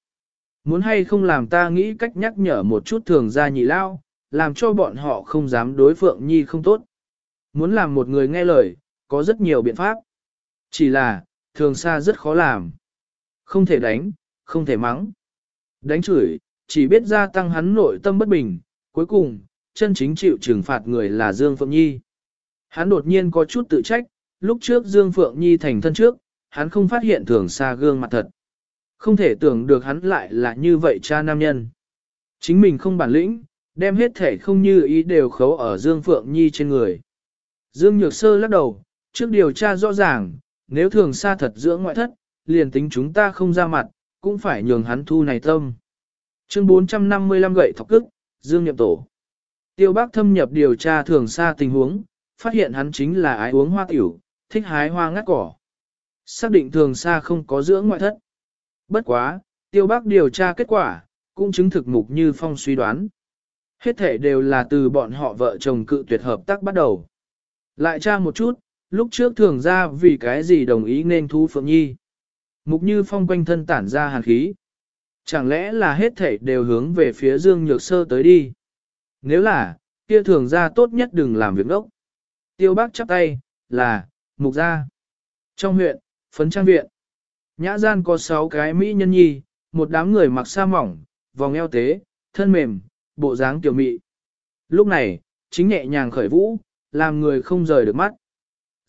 S1: Muốn hay không làm ta nghĩ cách nhắc nhở một chút thường ra nhị lao, làm cho bọn họ không dám đối Phượng Nhi không tốt. Muốn làm một người nghe lời, có rất nhiều biện pháp. Chỉ là, thường xa rất khó làm. Không thể đánh, không thể mắng. Đánh chửi, chỉ biết gia tăng hắn nội tâm bất bình, cuối cùng, chân chính chịu trừng phạt người là Dương Phượng Nhi. Hắn đột nhiên có chút tự trách, lúc trước Dương Phượng Nhi thành thân trước, hắn không phát hiện thường xa gương mặt thật. Không thể tưởng được hắn lại là như vậy cha nam nhân. Chính mình không bản lĩnh, đem hết thể không như ý đều khấu ở Dương Phượng Nhi trên người. Dương Nhược Sơ lắc đầu, trước điều tra rõ ràng, nếu thường xa thật giữa ngoại thất, liền tính chúng ta không ra mặt, cũng phải nhường hắn thu này tâm. Chương 455 gậy thọc cức, Dương Nhậm Tổ. Tiêu bác thâm nhập điều tra thường xa tình huống, phát hiện hắn chính là ái uống hoa tiểu, thích hái hoa ngắt cỏ. Xác định thường xa không có dưỡng ngoại thất. Bất quá, tiêu bác điều tra kết quả, cũng chứng thực mục như phong suy đoán. Hết thể đều là từ bọn họ vợ chồng cự tuyệt hợp tác bắt đầu. Lại tra một chút, lúc trước thường ra vì cái gì đồng ý nên thu Phượng Nhi. Mục như phong quanh thân tản ra hàn khí. Chẳng lẽ là hết thể đều hướng về phía Dương Nhược Sơ tới đi? Nếu là, kia thường ra tốt nhất đừng làm việc đốc. Tiêu bác chắp tay, là, mục ra. Trong huyện, phấn trang viện. Nhã gian có 6 cái mỹ nhân nhi, một đám người mặc sa mỏng, vòng eo tế, thân mềm, bộ dáng tiểu mị. Lúc này, chính nhẹ nhàng khởi vũ, làm người không rời được mắt.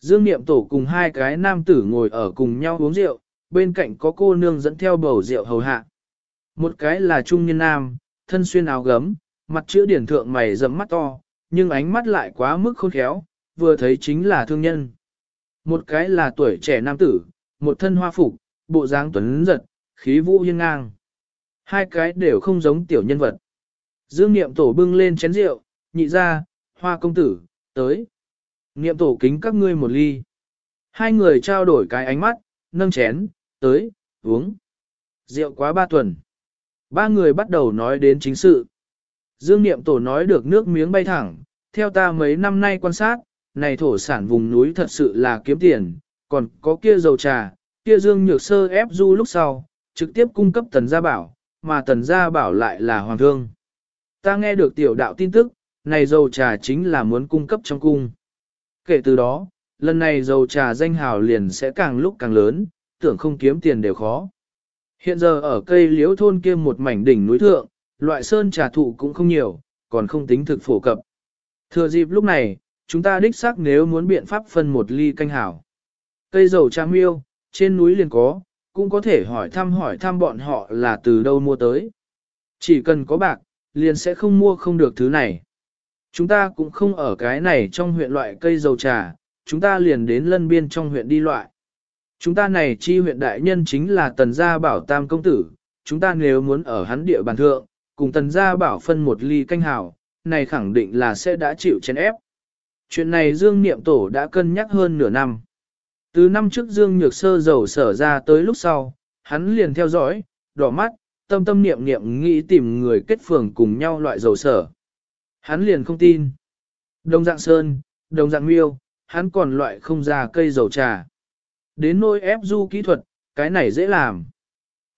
S1: Dương Niệm Tổ cùng hai cái nam tử ngồi ở cùng nhau uống rượu, bên cạnh có cô nương dẫn theo bầu rượu hầu hạ. Một cái là trung niên nam, thân xuyên áo gấm, mặt chữ điển thượng mày rậm mắt to, nhưng ánh mắt lại quá mức khôn khéo, vừa thấy chính là thương nhân. Một cái là tuổi trẻ nam tử, một thân hoa phục, bộ dáng tuấn giật, khí vũ hiên ngang. Hai cái đều không giống tiểu nhân vật. Dương Niệm Tổ bưng lên chén rượu, nhị ra, hoa công tử, tới. Niệm Tổ kính các ngươi một ly. Hai người trao đổi cái ánh mắt, nâng chén, tới, uống. Rượu quá ba tuần. Ba người bắt đầu nói đến chính sự. Dương Niệm Tổ nói được nước miếng bay thẳng, theo ta mấy năm nay quan sát, này thổ sản vùng núi thật sự là kiếm tiền, còn có kia dầu trà, kia Dương Nhược Sơ ép du lúc sau, trực tiếp cung cấp Tần Gia Bảo, mà Tần Gia Bảo lại là Hoàng thương. Ta nghe được tiểu đạo tin tức, này dầu trà chính là muốn cung cấp trong cung. Kể từ đó, lần này dầu trà danh hào liền sẽ càng lúc càng lớn, tưởng không kiếm tiền đều khó. Hiện giờ ở cây liễu thôn kia một mảnh đỉnh núi thượng, loại sơn trà thụ cũng không nhiều, còn không tính thực phổ cập. Thừa dịp lúc này, chúng ta đích xác nếu muốn biện pháp phân một ly canh hảo. Cây dầu trà miêu, trên núi liền có, cũng có thể hỏi thăm hỏi thăm bọn họ là từ đâu mua tới. Chỉ cần có bạc, liền sẽ không mua không được thứ này. Chúng ta cũng không ở cái này trong huyện loại cây dầu trà, chúng ta liền đến lân biên trong huyện đi loại. Chúng ta này chi huyện đại nhân chính là tần gia bảo tam công tử, chúng ta nếu muốn ở hắn địa bàn thượng, cùng tần gia bảo phân một ly canh hào, này khẳng định là sẽ đã chịu chèn ép. Chuyện này Dương Niệm Tổ đã cân nhắc hơn nửa năm. Từ năm trước Dương Nhược Sơ dầu sở ra tới lúc sau, hắn liền theo dõi, đỏ mắt, tâm tâm niệm niệm nghĩ tìm người kết phường cùng nhau loại dầu sở. Hắn liền không tin. Đồng dạng sơn, đồng dạng miêu, hắn còn loại không ra cây dầu trà. Đến nôi ép du kỹ thuật, cái này dễ làm.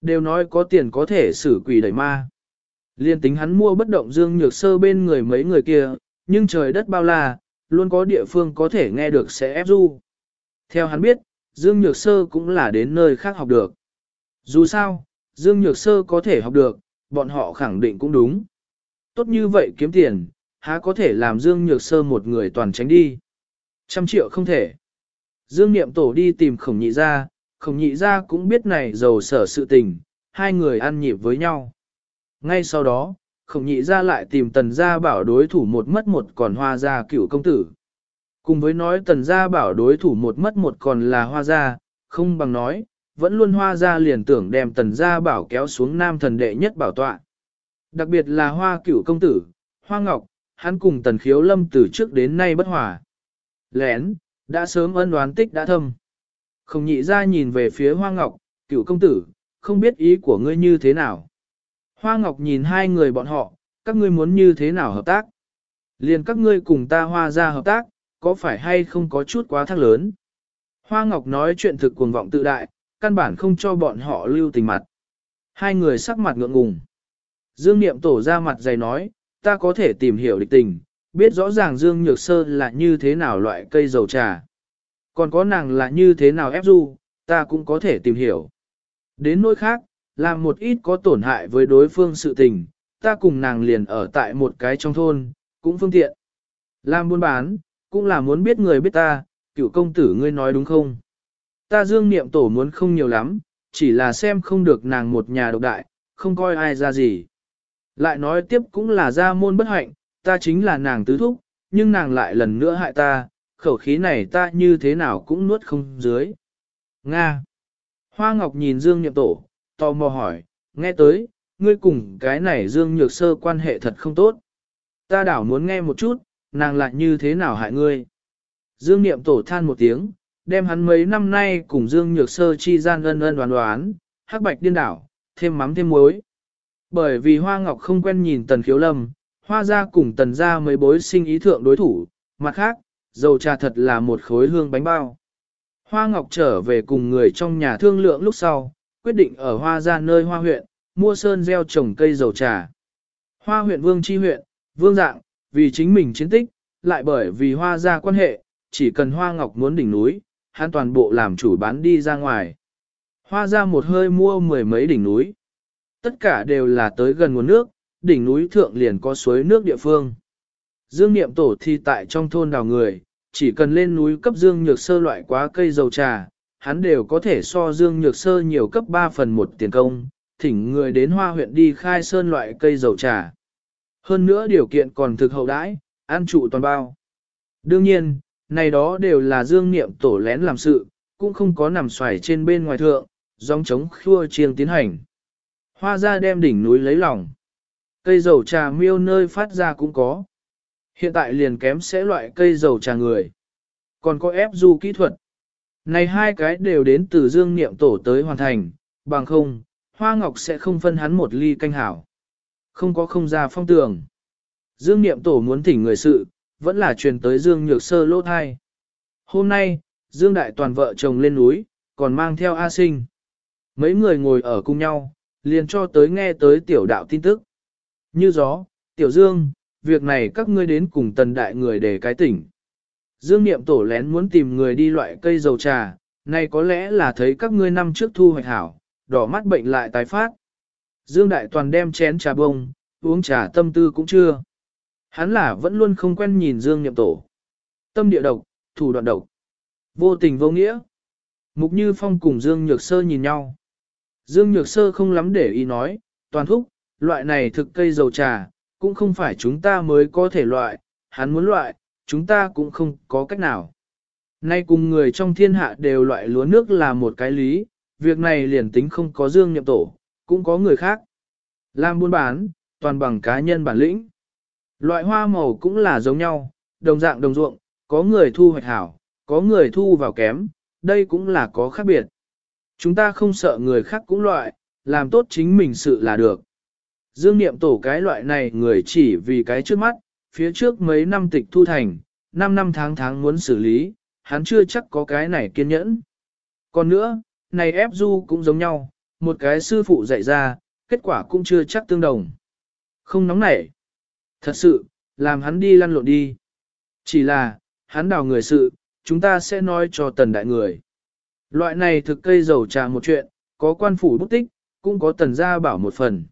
S1: Đều nói có tiền có thể xử quỷ đẩy ma. Liên tính hắn mua bất động dương nhược sơ bên người mấy người kia, nhưng trời đất bao la, luôn có địa phương có thể nghe được sẽ ép du. Theo hắn biết, Dương Nhược Sơ cũng là đến nơi khác học được. Dù sao, Dương Nhược Sơ có thể học được, bọn họ khẳng định cũng đúng. Tốt như vậy kiếm tiền, há có thể làm Dương Nhược Sơ một người toàn tránh đi. Trăm triệu không thể. Dương Niệm Tổ đi tìm khổng nhị ra, khổng nhị ra cũng biết này giàu sở sự tình, hai người ăn nhịp với nhau. Ngay sau đó, khổng nhị ra lại tìm tần gia bảo đối thủ một mất một còn hoa gia cựu công tử. Cùng với nói tần gia bảo đối thủ một mất một còn là hoa gia, không bằng nói, vẫn luôn hoa gia liền tưởng đem tần gia bảo kéo xuống nam thần đệ nhất bảo tọa. Đặc biệt là hoa cửu công tử, hoa ngọc, hắn cùng tần khiếu lâm từ trước đến nay bất hòa. Lén, đã sớm ân đoán tích đã thâm. Không nhị ra nhìn về phía hoa ngọc, cựu công tử, không biết ý của ngươi như thế nào. Hoa ngọc nhìn hai người bọn họ, các ngươi muốn như thế nào hợp tác. Liền các ngươi cùng ta hoa ra hợp tác, có phải hay không có chút quá thác lớn. Hoa ngọc nói chuyện thực cuồng vọng tự đại, căn bản không cho bọn họ lưu tình mặt. Hai người sắc mặt ngượng ngùng. Dương Niệm tổ ra mặt dày nói, ta có thể tìm hiểu địch tình, biết rõ ràng Dương Nhược Sơ là như thế nào loại cây dầu trà. Còn có nàng là như thế nào ép du, ta cũng có thể tìm hiểu. Đến nỗi khác, làm một ít có tổn hại với đối phương sự tình, ta cùng nàng liền ở tại một cái trong thôn, cũng phương tiện. Làm buôn bán, cũng là muốn biết người biết ta, cựu công tử ngươi nói đúng không? Ta dương niệm tổ muốn không nhiều lắm, chỉ là xem không được nàng một nhà độc đại, không coi ai ra gì. Lại nói tiếp cũng là gia môn bất hạnh, ta chính là nàng tứ thúc, nhưng nàng lại lần nữa hại ta, khẩu khí này ta như thế nào cũng nuốt không dưới. Nga. Hoa Ngọc nhìn Dương Nhậm Tổ, tò mò hỏi, nghe tới, ngươi cùng cái này Dương Nhược Sơ quan hệ thật không tốt. Ta đảo muốn nghe một chút, nàng lại như thế nào hại ngươi. Dương Niệm Tổ than một tiếng, đem hắn mấy năm nay cùng Dương Nhược Sơ chi gian ân ân đoán đoán, hắc bạch điên đảo, thêm mắm thêm muối. Bởi vì Hoa Ngọc không quen nhìn Tần Khiếu Lâm, Hoa gia cùng Tần gia mấy bối sinh ý thượng đối thủ, mặt khác, dầu trà thật là một khối hương bánh bao. Hoa Ngọc trở về cùng người trong nhà thương lượng lúc sau, quyết định ở Hoa gia nơi Hoa huyện, mua sơn gieo trồng cây dầu trà. Hoa huyện Vương Chi huyện, Vương Dạng, vì chính mình chiến tích, lại bởi vì Hoa gia quan hệ, chỉ cần Hoa Ngọc muốn đỉnh núi, hắn toàn bộ làm chủ bán đi ra ngoài. Hoa gia một hơi mua mười mấy đỉnh núi. Tất cả đều là tới gần nguồn nước, đỉnh núi thượng liền có suối nước địa phương. Dương Niệm Tổ thì tại trong thôn đào người, chỉ cần lên núi cấp Dương Nhược Sơ loại quá cây dầu trà, hắn đều có thể so Dương Nhược Sơ nhiều cấp 3 phần một tiền công, thỉnh người đến hoa huyện đi khai sơn loại cây dầu trà. Hơn nữa điều kiện còn thực hậu đãi, an trụ toàn bao. Đương nhiên, này đó đều là Dương Niệm Tổ lén làm sự, cũng không có nằm xoài trên bên ngoài thượng, dòng chống khua chiêng tiến hành. Hoa ra đem đỉnh núi lấy lòng. Cây dầu trà miêu nơi phát ra cũng có. Hiện tại liền kém sẽ loại cây dầu trà người. Còn có ép du kỹ thuật. Này hai cái đều đến từ dương niệm tổ tới hoàn thành, bằng không, hoa ngọc sẽ không phân hắn một ly canh hảo. Không có không ra phong tường. Dương niệm tổ muốn thỉnh người sự, vẫn là truyền tới dương nhược sơ lỗ thai. Hôm nay, dương đại toàn vợ chồng lên núi, còn mang theo A sinh. Mấy người ngồi ở cùng nhau, liền cho tới nghe tới tiểu đạo tin tức. Như gió, tiểu dương, việc này các ngươi đến cùng tần đại người để cái tỉnh. Dương Niệm tổ lén muốn tìm người đi loại cây dầu trà, này có lẽ là thấy các ngươi năm trước thu hoạch hảo, đỏ mắt bệnh lại tái phát. Dương Đại Toàn đem chén trà bông, uống trà tâm tư cũng chưa. Hắn là vẫn luôn không quen nhìn Dương Niệm tổ. Tâm địa độc, thủ đoạn độc. Vô tình vô nghĩa. Mục Như Phong cùng Dương Nhược Sơ nhìn nhau. Dương Nhược Sơ không lắm để ý nói, toàn thúc, loại này thực cây dầu trà, cũng không phải chúng ta mới có thể loại, hắn muốn loại, chúng ta cũng không có cách nào. Nay cùng người trong thiên hạ đều loại lúa nước là một cái lý, việc này liền tính không có dương nhậm tổ, cũng có người khác. Làm buôn bán, toàn bằng cá nhân bản lĩnh. Loại hoa màu cũng là giống nhau, đồng dạng đồng ruộng, có người thu hoạch hảo, có người thu vào kém, đây cũng là có khác biệt. Chúng ta không sợ người khác cũng loại, làm tốt chính mình sự là được. Dương niệm tổ cái loại này người chỉ vì cái trước mắt, phía trước mấy năm tịch thu thành, 5 năm tháng tháng muốn xử lý, hắn chưa chắc có cái này kiên nhẫn. Còn nữa, này ép du cũng giống nhau, một cái sư phụ dạy ra, kết quả cũng chưa chắc tương đồng. Không nóng nảy. Thật sự, làm hắn đi lăn lộn đi. Chỉ là, hắn đào người sự, chúng ta sẽ nói cho tần đại người. Loại này thực cây dầu trà một chuyện, có quan phủ bút tích, cũng có tần gia bảo một phần.